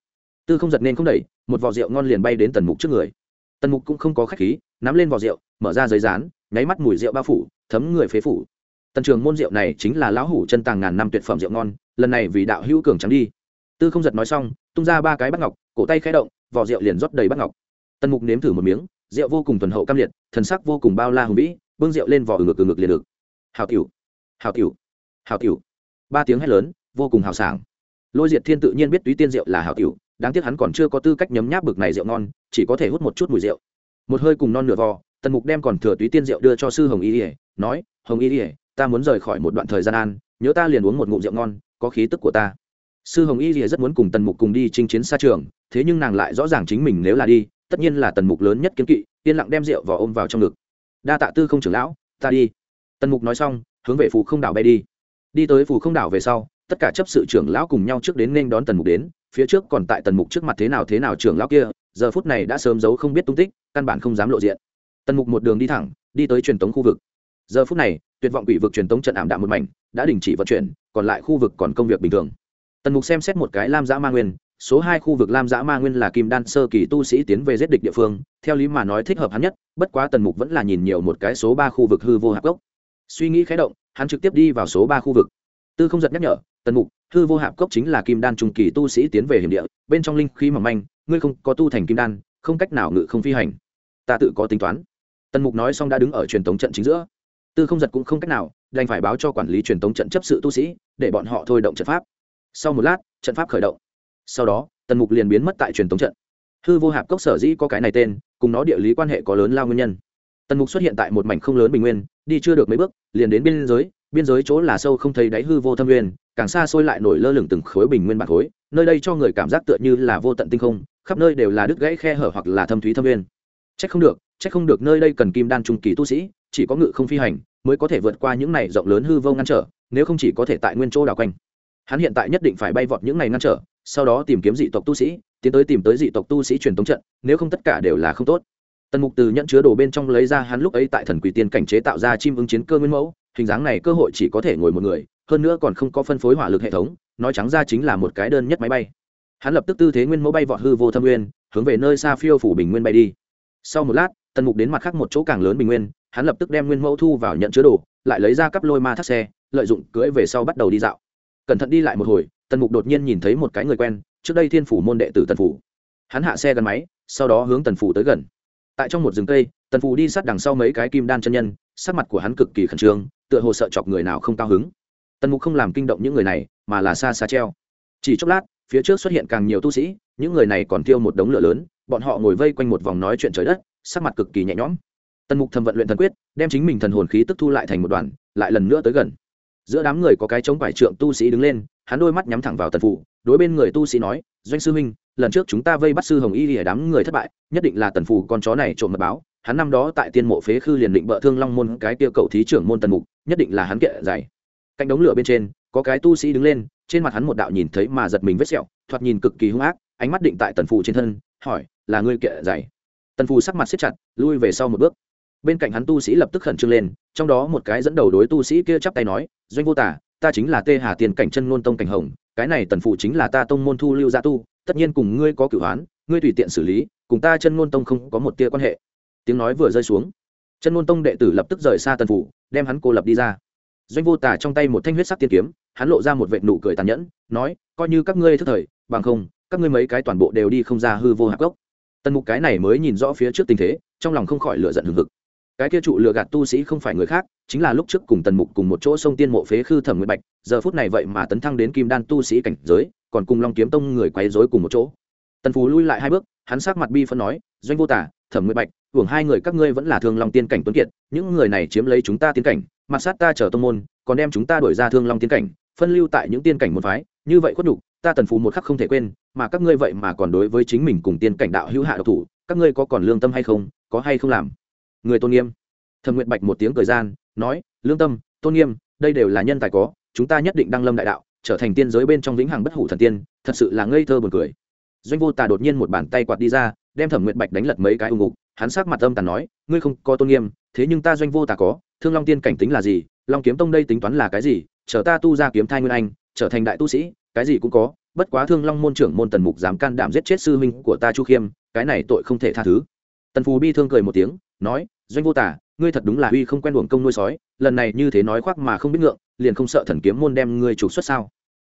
[SPEAKER 1] Tư không giật nên không đẩy, một vò rượu ngon liền bay đến tần mục trước người. Tần mục cũng không có khách khí, nắm lên vò rượu, mở ra giấy rán nháy mắt mùi rượu bao phủ, thấm người phế phủ. Tần trường môn rượu này chính là lão hủ chân tàng ngàn năm tuyệt phẩm rượu ngon, lần này vì đạo hữu cường trắng đi. Tư không giật nói xong, tung ra ba cái bắt ngọc, cổ tay khẽ động vỏ rượu liền rót đầy bắt ngọc. Tần mục nếm thử một miếng, rượu vô cùng thuần hậu cam liệt, thần sắc vô cùng bao la hùng vĩ, bưng rượu lên vỏ ngực ngực liền được hào tiểu hào tiểu hào tiểu. Ba tiếng hét lớn vô cùng hào sảng. Lôi diệt thiên tự nhiên biết túy tiên rượu là hảo tiểu, đáng tiếc hắn còn chưa có tư cách nhấm nháp bực này rượu ngon, chỉ có thể hút một chút mùi rượu. Một hơi cùng non nửa vò, tần mục đem còn thừa túy tiên rượu đưa cho sư hồng y ỉa nói, hồng y ỉa ta muốn rời khỏi một đoạn thời gian an, nhớ ta liền uống một ngụm rượu ngon, có khí tức của ta. Sư hồng y ỉa rất muốn cùng tần mục cùng đi chinh chiến xa trường, thế nhưng nàng lại rõ ràng chính mình nếu là đi, tất nhiên là tần mục lớn nhất kiến kỵ, yên lặng đem rượu vò ôm vào trong ngực. Đa tạ tư không trưởng lão, ta đi. Tần mục nói xong, hướng về phù không đảo bay đi. Đi tới phù không đảo về sau tất cả chấp sự trưởng lão cùng nhau trước đến nên đón tần mục đến, phía trước còn tại tần mục trước mặt thế nào thế nào trưởng lão kia, giờ phút này đã sớm giấu không biết tung tích, căn bản không dám lộ diện. Tần mục một đường đi thẳng, đi tới truyền tống khu vực. Giờ phút này, tuyệt vọng quỷ vực truyền tống trận ảm đạm một mảnh, đã đình chỉ vận chuyển, còn lại khu vực còn công việc bình thường. Tần mục xem xét một cái lam giã ma nguyên, số hai khu vực lam giã ma nguyên là kim đan sơ kỳ tu sĩ tiến về giết địch địa phương, theo lý mà nói thích hợp hắn nhất, bất quá tần mục vẫn là nhìn nhiều một cái số ba khu vực hư vô hạp gốc. Suy nghĩ khé động, hắn trực tiếp đi vào số ba khu vực. Tư không giật nhắc nhở tần mục, hư vô hạp cốc chính là kim đan trung kỳ tu sĩ tiến về hiểm địa, bên trong linh khí mỏng manh, ngươi không có tu thành kim đan, không cách nào ngự không phi hành. Ta tự có tính toán. Tần mục nói xong đã đứng ở truyền thống trận chính giữa. Tư không giật cũng không cách nào, đành phải báo cho quản lý truyền thống trận chấp sự tu sĩ, để bọn họ thôi động trận pháp. Sau một lát, trận pháp khởi động. Sau đó, tần mục liền biến mất tại truyền thống trận. Hư vô hạp cốc sở dĩ có cái này tên, cùng nó địa lý quan hệ có lớn lao nguyên nhân. Tần mục xuất hiện tại một mảnh không lớn bình nguyên, đi chưa được mấy bước, liền đến biên giới biên giới chỗ là sâu không thấy đáy hư vô thâm nguyên, càng xa xôi lại nổi lơ lửng từng khối bình nguyên bạc khối, nơi đây cho người cảm giác tựa như là vô tận tinh không, khắp nơi đều là đứt gãy khe hở hoặc là thâm thúy thâm nguyên. Trách không được, trách không được nơi đây cần kim đan trung kỳ tu sĩ, chỉ có ngự không phi hành mới có thể vượt qua những này rộng lớn hư vô ngăn trở, nếu không chỉ có thể tại nguyên chỗ đảo quanh. Hắn hiện tại nhất định phải bay vọt những này ngăn trở, sau đó tìm kiếm dị tộc tu sĩ, tiến tới tìm tới dị tộc tu sĩ truyền thống trận, nếu không tất cả đều là không tốt. Tần mục từ nhận chứa đồ bên trong lấy ra hắn lúc ấy tại thần quỷ tiên cảnh chế tạo ra chim ứng chiến cơ nguyên mẫu hình dáng này cơ hội chỉ có thể ngồi một người, hơn nữa còn không có phân phối hỏa lực hệ thống, nói trắng ra chính là một cái đơn nhất máy bay. Hắn lập tức tư thế nguyên mẫu bay vọt hư vô thâm nguyên, hướng về nơi xa phiêu phủ bình nguyên bay đi. Sau một lát, tần mục đến mặt khác một chỗ càng lớn bình nguyên, hắn lập tức đem nguyên mẫu thu vào nhận chứa đồ, lại lấy ra cắp lôi ma thắt xe, lợi dụng cưỡi về sau bắt đầu đi dạo. Cẩn thận đi lại một hồi, tần mục đột nhiên nhìn thấy một cái người quen, trước đây thiên phủ môn đệ tử tần phủ. Hắn hạ xe gắn máy, sau đó hướng tần phủ tới gần. Tại trong một rừng cây, tần phủ đi sát đằng sau mấy cái kim đan chân nhân, sắc mặt của hắn cực kỳ khẩn trương tựa hồ sợ chọc người nào không cao hứng. Tần mục không làm kinh động những người này, mà là xa xa treo. Chỉ chốc lát, phía trước xuất hiện càng nhiều tu sĩ, những người này còn thiêu một đống lửa lớn, bọn họ ngồi vây quanh một vòng nói chuyện trời đất, sắc mặt cực kỳ nhẹ nhõm. Tần mục thầm vận luyện thần quyết, đem chính mình thần hồn khí tức thu lại thành một đoàn, lại lần nữa tới gần. Giữa đám người có cái chống vải trượng tu sĩ đứng lên, hắn đôi mắt nhắm thẳng vào tần phụ, đối bên người tu sĩ nói, doanh sư huynh, lần trước chúng ta vây bắt sư hồng y lìa đám người thất bại, nhất định là tần phù con chó này trộm mật báo hắn năm đó tại tiên mộ phế khư liền định bợ thương long môn cái tiêu cầu thí trưởng môn tần mục, nhất định là hắn kệ dày cạnh đống lửa bên trên, có cái tu sĩ đứng lên, trên mặt hắn một đạo nhìn thấy mà giật mình vết sẹo, thoạt nhìn cực kỳ hung ác, ánh mắt định tại tần phù trên thân, hỏi, là ngươi kệ dày tần phù sắc mặt siết chặt, lui về sau một bước. Bên cạnh hắn tu sĩ lập tức khẩn trương lên, trong đó một cái dẫn đầu đối tu sĩ kia chắp tay nói, doanh vô tả ta chính là tê hà tiền cảnh chân ngôn tông cảnh hồng, cái này tần phụ chính là ta tông môn thu lưu gia tu, tất nhiên cùng ngươi có cửu hoán, ngươi tùy tiện xử lý, cùng ta chân ngôn tông không có một tia quan hệ tiếng nói vừa rơi xuống. Chân môn tông đệ tử lập tức rời xa tần phụ đem hắn cô lập đi ra. Doanh vô tả trong tay một thanh huyết sắc tiên kiếm, hắn lộ ra một vệ nụ cười tàn nhẫn, nói, coi như các ngươi thức thời, bằng không, các ngươi mấy cái toàn bộ đều đi không ra hư vô hạc gốc. Tần mục cái này mới nhìn rõ phía trước tình thế, trong lòng không khỏi lựa giận hừng hực. Cái kia trụ lựa gạt tu sĩ không phải người khác, chính là lúc trước cùng tần mục cùng một chỗ sông tiên mộ phế khư thẩm nguyệt bạch, giờ phút này vậy mà tấn thăng đến kim đan tu sĩ cảnh giới, còn cùng long kiếm tông người quấy rối cùng một chỗ. Tần phú lui lại hai bước, hắn sát mặt bi phân nói, doanh vô tả, thẩm nguyệt bạch hưởng hai người các ngươi vẫn là thương long tiên cảnh tuấn kiệt, những người này chiếm lấy chúng ta tiên cảnh mặt sát ta chở tông môn, còn đem chúng ta đổi ra thương long tiên cảnh, phân lưu tại những tiên cảnh một phái, như vậy khuất nhục, ta tần phú một khắc không thể quên, mà các ngươi vậy mà còn đối với chính mình cùng tiên cảnh đạo hữu hạ độc thủ, các ngươi có còn lương tâm hay không, có hay không làm? Người tôn nghiêm. Thẩm nguyệt bạch một tiếng cười gian, nói, lương tâm, tôn nghiêm, đây đều là nhân tài có, chúng ta nhất định đăng lâm đại đạo, trở thành tiên giới bên trong vĩnh hằng bất hủ thần tiên, thật sự là ngây thơ buồn cười. Doanh vô tà đột nhiên một bàn tay quạt đi ra, đem thẩm nguyệt bạch đánh lật mấy cái ưng ngục hắn sắc mặt âm tàn nói, ngươi không có tôn nghiêm, thế nhưng ta doanh vô tà có, thương long tiên cảnh tính là gì? Long kiếm tông đây tính toán là cái gì? Chờ ta tu ra kiếm thai nguyên anh, trở thành đại tu sĩ, cái gì cũng có, bất quá thương long môn trưởng môn tần mục dám can đảm giết chết sư huynh của ta chu khiêm, cái này tội không thể tha thứ. Tần phù bi thương cười một tiếng, nói, doanh vô tả ngươi thật đúng là uy không quen luồng công nuôi sói, lần này như thế nói khoác mà không biết ngượng, liền không sợ thần kiếm môn đem ngươi trục xuất sao?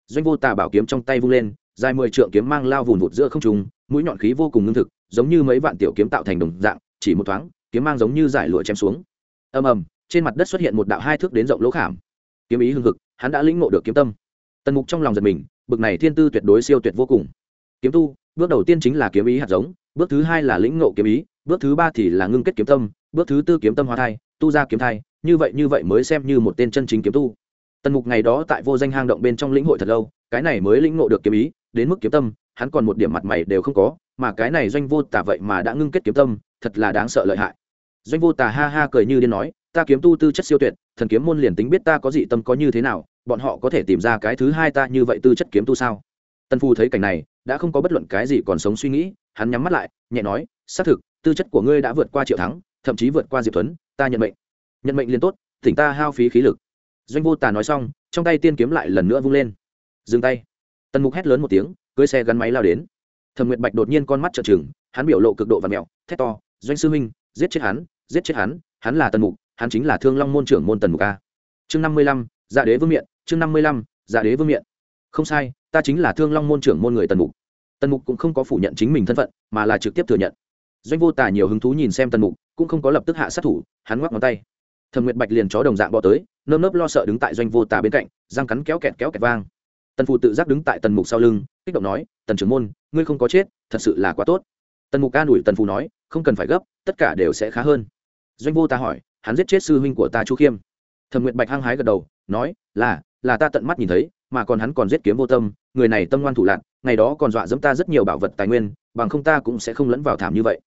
[SPEAKER 1] Doanh vô tả bảo kiếm trong tay vung lên, dài mười trượng kiếm mang lao vùn vụt giữa không trung mũi nhọn khí vô cùng ngưng thực, giống như mấy vạn tiểu kiếm tạo thành đồng dạng, chỉ một thoáng, kiếm mang giống như giải lụa chém xuống. Ầm ầm, trên mặt đất xuất hiện một đạo hai thước đến rộng lỗ khảm. Kiếm ý hưng hực, hắn đã lĩnh ngộ được kiếm tâm. Tần mục trong lòng giật mình, bực này thiên tư tuyệt đối siêu tuyệt vô cùng. Kiếm tu, bước đầu tiên chính là kiếm ý hạt giống, bước thứ hai là lĩnh ngộ kiếm ý, bước thứ ba thì là ngưng kết kiếm tâm, bước thứ tư kiếm tâm hóa thai, tu ra kiếm thai, như vậy như vậy mới xem như một tên chân chính kiếm tu. Tần mục ngày đó tại vô danh hang động bên trong lĩnh hội thật lâu, cái này mới lĩnh ngộ được kiếm ý, đến mức kiếm tâm hắn còn một điểm mặt mày đều không có, mà cái này doanh vô tả vậy mà đã ngưng kết kiếm tâm, thật là đáng sợ lợi hại. Doanh vô tả ha ha cười như điên nói, ta kiếm tu tư chất siêu tuyệt, thần kiếm môn liền tính biết ta có dị tâm có như thế nào, bọn họ có thể tìm ra cái thứ hai ta như vậy tư chất kiếm tu sao? Tân phu thấy cảnh này, đã không có bất luận cái gì còn sống suy nghĩ, hắn nhắm mắt lại, nhẹ nói, xác thực, tư chất của ngươi đã vượt qua triệu thắng, thậm chí vượt qua diệp tuấn ta nhận mệnh. Nhận mệnh liền tốt, thỉnh ta hao phí khí lực. Doanh vô tà nói xong, trong tay tiên kiếm lại lần nữa vung lên. Dừng tay. Tần mục hét lớn một tiếng cưới xe gắn máy lao đến. Thẩm nguyệt bạch đột nhiên con mắt trợ chừng hắn biểu lộ cực độ và mẹo, thét to, doanh sư huynh, giết chết hắn, giết chết hắn hắn là tần mục, hắn chính là thương long môn trưởng môn tần mục a. Chương năm mươi lăm dạ đế vương miện, chương năm mươi lăm dạ đế vương miện. Không sai, ta chính là thương long môn trưởng môn người tần mục. Tần mục cũng không có phủ nhận chính mình thân phận, mà là trực tiếp thừa nhận. Doanh vô tả nhiều hứng thú nhìn xem tần mục, cũng không có lập tức hạ sát thủ, hắn ngoắc ngón tay. Thẩm nguyệt bạch liền chó đồng dạng bỏ tới, nơm nớp lo sợ đứng tại doanh vô tả bên cạnh, răng cắn kéo kẹt kéo kẹt vang tần phụ tự giác đứng tại tần mục sau lưng, kích động nói, tần trưởng môn, ngươi không có chết, thật sự là quá tốt. Tần mục ca đuổi tần phụ nói, không cần phải gấp, tất cả đều sẽ khá hơn. Doanh vô ta hỏi, hắn giết chết sư huynh của ta chu khiêm? Thẩm nguyệt bạch hăng hái gật đầu, nói, là là ta tận mắt nhìn thấy, mà còn hắn còn giết kiếm vô tâm, người này tâm ngoan thủ lạc, ngày đó còn dọa dẫm ta rất nhiều bảo vật tài nguyên, bằng không ta cũng sẽ không lẫn vào thảm như vậy.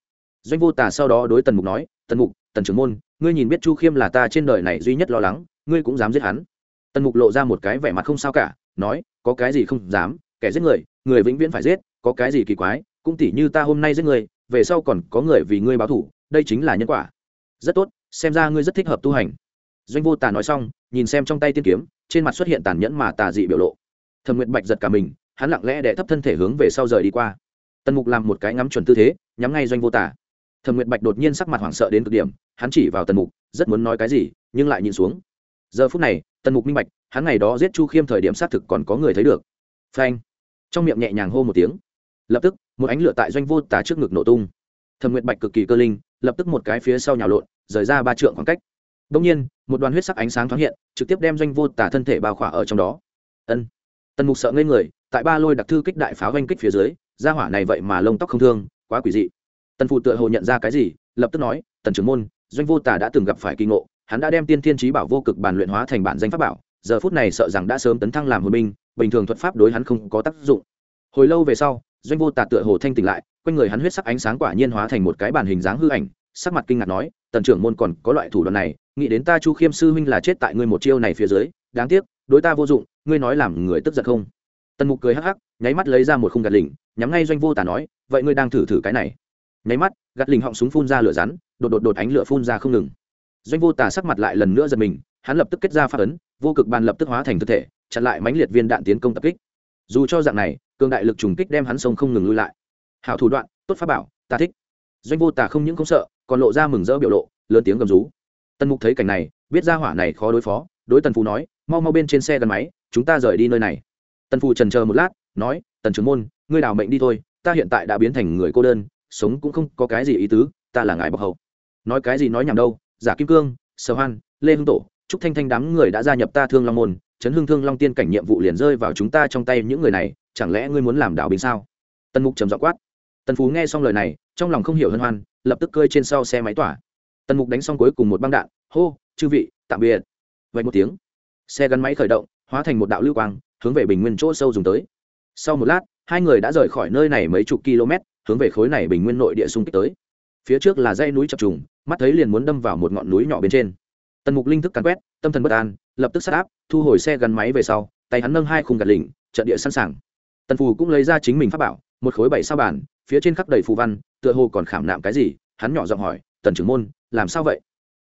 [SPEAKER 1] Doanh vô tả sau đó đối tần mục nói, tần mục, tần trưởng môn, ngươi nhìn biết chu khiêm là ta trên đời này duy nhất lo lắng, ngươi cũng dám giết hắn. Tần mục lộ ra một cái vẻ mặt không sao cả nói, có cái gì không dám, kẻ giết người người vĩnh viễn phải giết, có cái gì kỳ quái, cũng tỉ như ta hôm nay giết người, về sau còn có người vì ngươi báo thủ, đây chính là nhân quả. Rất tốt, xem ra ngươi rất thích hợp tu hành. Doanh vô tà nói xong, nhìn xem trong tay tiên kiếm, trên mặt xuất hiện tàn nhẫn mà tà dị biểu lộ. Thẩm nguyệt bạch giật cả mình, hắn lặng lẽ đẻ thấp thân thể hướng về sau rời đi qua. Tần mục làm một cái ngắm chuẩn tư thế, nhắm ngay doanh vô tả thẩm nguyệt bạch đột nhiên sắc mặt hoảng sợ đến cực điểm, hắn chỉ vào tần mục, rất muốn nói cái gì, nhưng lại nhìn xuống. Giờ phút này tần mục minh bạch, hắn ngày đó giết chu khiêm thời điểm xác thực còn có người thấy được. Phanh. Trong miệng nhẹ nhàng hô một tiếng. Lập tức, một ánh lửa tại doanh vô tả trước ngực nổ tung. Thẩm nguyệt bạch cực kỳ cơ linh, lập tức một cái phía sau nhào lộn, rời ra ba trượng khoảng cách. Đông nhiên, một đoàn huyết sắc ánh sáng thoáng hiện, trực tiếp đem doanh vô tả thân thể bao khỏa ở trong đó. Ân. Tần mục sợ ngây người, tại ba lôi đặc thư kích đại pháo oanh kích phía dưới ra hỏa này vậy mà lông tóc không thương, quá quỷ dị. Tần phụ tựa hồ nhận ra cái gì, lập tức nói, tần trưởng môn, doanh vô tả đã từng gặp phải kỳ ngộ hắn đã đem tiên thiên trí bảo vô cực bản luyện hóa thành bản danh pháp bảo, giờ phút này sợ rằng đã sớm tấn thăng làm hồn binh, bình thường thuật pháp đối hắn không có tác dụng. Hồi lâu về sau, doanh vô tà tựa hồ thanh tỉnh lại, quanh người hắn huyết sắc ánh sáng quả nhiên hóa thành một cái bản hình dáng hư ảnh, sắc mặt kinh ngạc nói, tần trưởng môn còn có loại thủ đoạn này, nghĩ đến ta chu khiêm sư huynh là chết tại ngươi một chiêu này phía dưới, đáng tiếc, đối ta vô dụng, ngươi nói làm người tức giận không? Tần mục cười hắc hắc, nháy mắt lấy ra một khung gạt lình nhắm ngay doanh vô tả nói, vậy ngươi đang thử thử cái này. Nháy mắt, gạt lình họng súng phun ra lửa rắn, đột đột đột ánh lửa phun ra không ngừng doanh vô tà sắc mặt lại lần nữa giật mình, hắn lập tức kết ra phát ấn, vô cực bàn lập tức hóa thành thực thể, chặn lại mãnh liệt viên đạn tiến công tập kích. Dù cho dạng này, cường đại lực trùng kích đem hắn sông không ngừng lui lại. Hảo thủ đoạn, tốt pháp bảo, ta thích. Doanh vô tà không những không sợ, còn lộ ra mừng rỡ biểu lộ, lớn tiếng gầm rú. Tần mục thấy cảnh này, biết ra hỏa này khó đối phó, đối tần phú nói, mau mau bên trên xe gắn máy, chúng ta rời đi nơi này. Tần phù trần chờ một lát, nói, tần trưởng môn, ngươi đào mệnh đi thôi, ta hiện tại đã biến thành người cô đơn, sống cũng không có cái gì ý tứ, ta là ngài bọc hậu nói cái gì nói nhảm đâu giả kim cương, sở hoan, lê hưng tổ, trúc thanh thanh đám người đã gia nhập ta thương long môn chấn Hưng thương long tiên cảnh nhiệm vụ liền rơi vào chúng ta trong tay những người này, chẳng lẽ ngươi muốn làm đảo bình sao? Tần mục trầm dọ quát. Tần phú nghe xong lời này, trong lòng không hiểu hân hoan, lập tức cơi trên sau xe máy tỏa. Tần mục đánh xong cuối cùng một băng đạn, hô, chư vị, tạm biệt. Vậy một tiếng. Xe gắn máy khởi động, hóa thành một đạo lưu quang, hướng về bình nguyên chỗ sâu dùng tới. Sau một lát, hai người đã rời khỏi nơi này mấy chục km, hướng về khối này bình nguyên nội địa xung kích tới phía trước là dãy núi chập trùng, mắt thấy liền muốn đâm vào một ngọn núi nhỏ bên trên. Tần mục linh thức càn quét, tâm thần bất an, lập tức sát áp, thu hồi xe gắn máy về sau, tay hắn nâng hai khung gạt lỉnh, trận địa sẵn sàng. Tần phù cũng lấy ra chính mình pháp bảo, một khối bảy sao bản phía trên khắp đầy phù văn, tựa hồ còn khảm nạm cái gì, hắn nhỏ giọng hỏi, tần trưởng môn, làm sao vậy?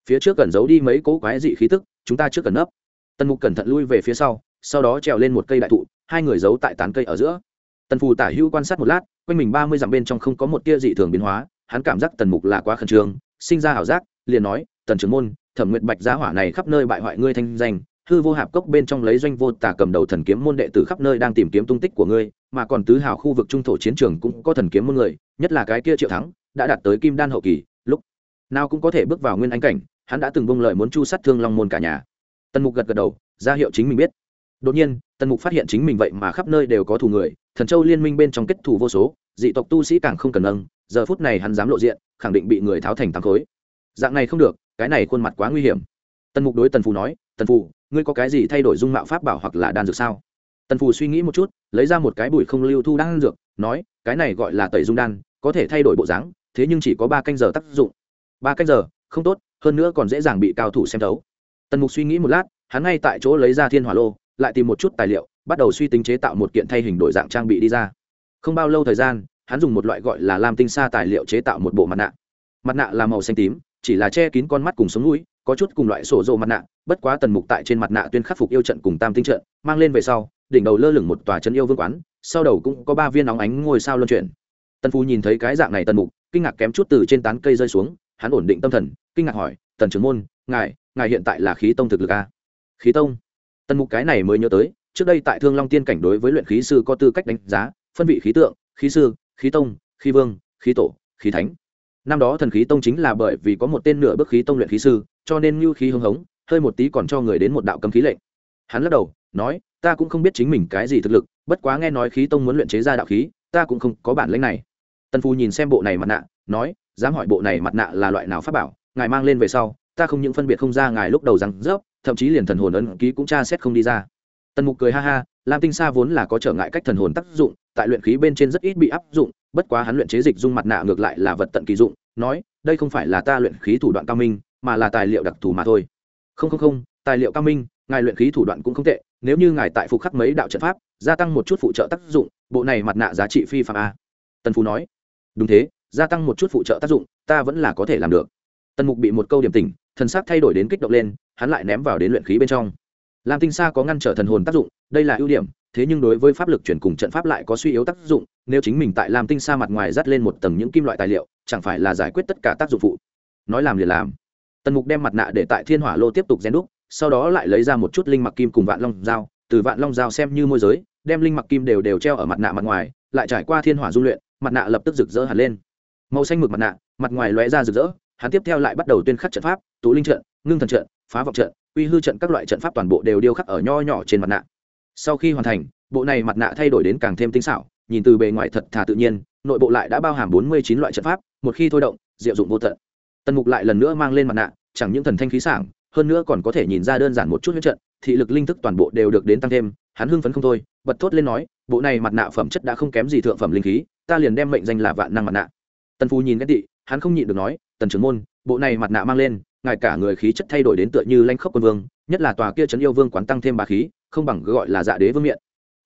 [SPEAKER 1] Phía trước cần giấu đi mấy cỗ quái dị khí tức, chúng ta trước cần nấp. Tần mục cẩn thận lui về phía sau sau đó trèo lên một cây đại thụ, hai người giấu tại tán cây ở giữa. Tần phù tả hữu quan sát một lát, quanh mình ba mươi dặm bên trong không có một tia dị thường biến hóa hắn cảm giác tần mục là quá khẩn trương, sinh ra ảo giác, liền nói, tần trưởng môn, thẩm nguyện bạch giá hỏa này khắp nơi bại hoại ngươi thanh danh, hư vô hạp cốc bên trong lấy doanh vô tả cầm đầu thần kiếm môn đệ tử khắp nơi đang tìm kiếm tung tích của ngươi, mà còn tứ hào khu vực trung thổ chiến trường cũng có thần kiếm môn người, nhất là cái kia triệu thắng, đã đạt tới kim đan hậu kỳ, lúc nào cũng có thể bước vào nguyên ánh cảnh, hắn đã từng bông lợi muốn chu sát thương long môn cả nhà. Tần mục gật gật đầu, ra hiệu chính mình biết đột nhiên, tần mục phát hiện chính mình vậy mà khắp nơi đều có thù người, thần châu liên minh bên trong kết thù vô số, dị tộc tu sĩ càng không cần nâng, giờ phút này hắn dám lộ diện, khẳng định bị người tháo thành tám khối. Dạng này không được, cái này khuôn mặt quá nguy hiểm. Tần mục đối tần phù nói, tần phù, ngươi có cái gì thay đổi dung mạo pháp bảo hoặc là đan dược sao? Tần phù suy nghĩ một chút, lấy ra một cái bụi không lưu thu đan dược, nói, cái này gọi là tẩy dung đan, có thể thay đổi bộ dáng, thế nhưng chỉ có ba canh giờ tác dụng. Ba canh giờ? Không tốt, hơn nữa còn dễ dàng bị cao thủ xem thấu. Tần mục suy nghĩ một lát, hắn ngay tại chỗ lấy ra thiên hỏa lô lại tìm một chút tài liệu, bắt đầu suy tính chế tạo một kiện thay hình đổi dạng trang bị đi ra. Không bao lâu thời gian, hắn dùng một loại gọi là lam tinh sa tài liệu chế tạo một bộ mặt nạ. Mặt nạ là màu xanh tím, chỉ là che kín con mắt cùng sống mũi, có chút cùng loại sổ rộ mặt nạ, bất quá tần mục tại trên mặt nạ tuyên khắc phục yêu trận cùng tam tinh trận, mang lên về sau, đỉnh đầu lơ lửng một tòa chân yêu vương quán, sau đầu cũng có ba viên óng ánh ngôi sao luân chuyển. Tần phú nhìn thấy cái dạng này tần mục, kinh ngạc kém chút từ trên tán cây rơi xuống, hắn ổn định tâm thần, kinh ngạc hỏi, tần trưởng môn, ngài ngài hiện tại là khí tông thực lực a khí tông? Tần mục cái này mới nhớ tới, trước đây tại thương long tiên cảnh đối với luyện khí sư có tư cách đánh giá, phân vị khí tượng, khí sư, khí tông, khí vương, khí tổ, khí thánh. Năm đó thần khí tông chính là bởi vì có một tên nửa bước khí tông luyện khí sư, cho nên như khí hưng hống, hơi một tí còn cho người đến một đạo cấm khí lệnh. Hắn lắc đầu, nói, ta cũng không biết chính mình cái gì thực lực, bất quá nghe nói khí tông muốn luyện chế ra đạo khí, ta cũng không có bản lĩnh này. Tần phù nhìn xem bộ này mặt nạ, nói, dám hỏi bộ này mặt nạ là loại nào pháp bảo, ngài mang lên về sau, ta không những phân biệt không ra ngài lúc đầu rằng rớp thậm chí liền thần hồn ấn ký cũng tra xét không đi ra. Tần mục cười ha ha lam tinh sa vốn là có trở ngại cách thần hồn tác dụng tại luyện khí bên trên rất ít bị áp dụng bất quá hắn luyện chế dịch dung mặt nạ ngược lại là vật tận kỳ dụng nói đây không phải là ta luyện khí thủ đoạn cao minh mà là tài liệu đặc thù mà thôi. Không không không tài liệu cao minh ngài luyện khí thủ đoạn cũng không tệ nếu như ngài tại phục khắc mấy đạo trận pháp gia tăng một chút phụ trợ tác dụng bộ này mặt nạ giá trị phi phạm a. Tần phú nói. Đúng thế gia tăng một chút phụ trợ tác dụng ta vẫn là có thể làm được. Tần mục bị một câu điểm tỉnh, thần sắc thay đổi đến kích động lên hắn lại ném vào đến luyện khí bên trong. Lam tinh sa có ngăn trở thần hồn tác dụng, đây là ưu điểm, thế nhưng đối với pháp lực chuyển cùng trận pháp lại có suy yếu tác dụng, nếu chính mình tại lam tinh sa mặt ngoài dắt lên một tầng những kim loại tài liệu, chẳng phải là giải quyết tất cả tác dụng phụ. Nói làm liền làm. Tần mục đem mặt nạ để tại thiên hỏa lô tiếp tục rèn đúc, sau đó lại lấy ra một chút linh mặc kim cùng vạn long dao, từ vạn long dao xem như môi giới, đem linh mặc kim đều đều treo ở mặt nạ mặt ngoài, lại trải qua thiên hỏa du luyện, mặt nạ lập tức rực rỡ hẳn lên. Màu xanh mực mặt nạ, mặt ngoài lóe ra rực rỡ, hắn tiếp theo lại bắt đầu tuyên khắc trận pháp, tụ linh trận, ngưng thần trận phá vọng trận, uy hư trận các loại trận pháp toàn bộ đều điêu khắc ở nho nhỏ trên mặt nạ. Sau khi hoàn thành, bộ này mặt nạ thay đổi đến càng thêm tinh xảo, nhìn từ bề ngoài thật thà tự nhiên, nội bộ lại đã bao hàm bốn mươi chín loại trận pháp, một khi thôi động, diệu dụng vô tận. Tần mục lại lần nữa mang lên mặt nạ, chẳng những thần thanh khí sảng, hơn nữa còn có thể nhìn ra đơn giản một chút huyết trận, thị lực linh thức toàn bộ đều được đến tăng thêm, hắn hưng phấn không thôi, bật thốt lên nói, bộ này mặt nạ phẩm chất đã không kém gì thượng phẩm linh khí, ta liền đem mệnh danh là vạn năng mặt nạ. Tần phù nhìn ghét tị, hắn không nhịn được nói, tần trưởng môn, bộ này mặt nạ mang lên ngài cả người khí chất thay đổi đến tựa như lanh khốc quân vương, nhất là tòa kia trấn yêu vương quán tăng thêm bà khí, không bằng gọi là dạ đế vương miện.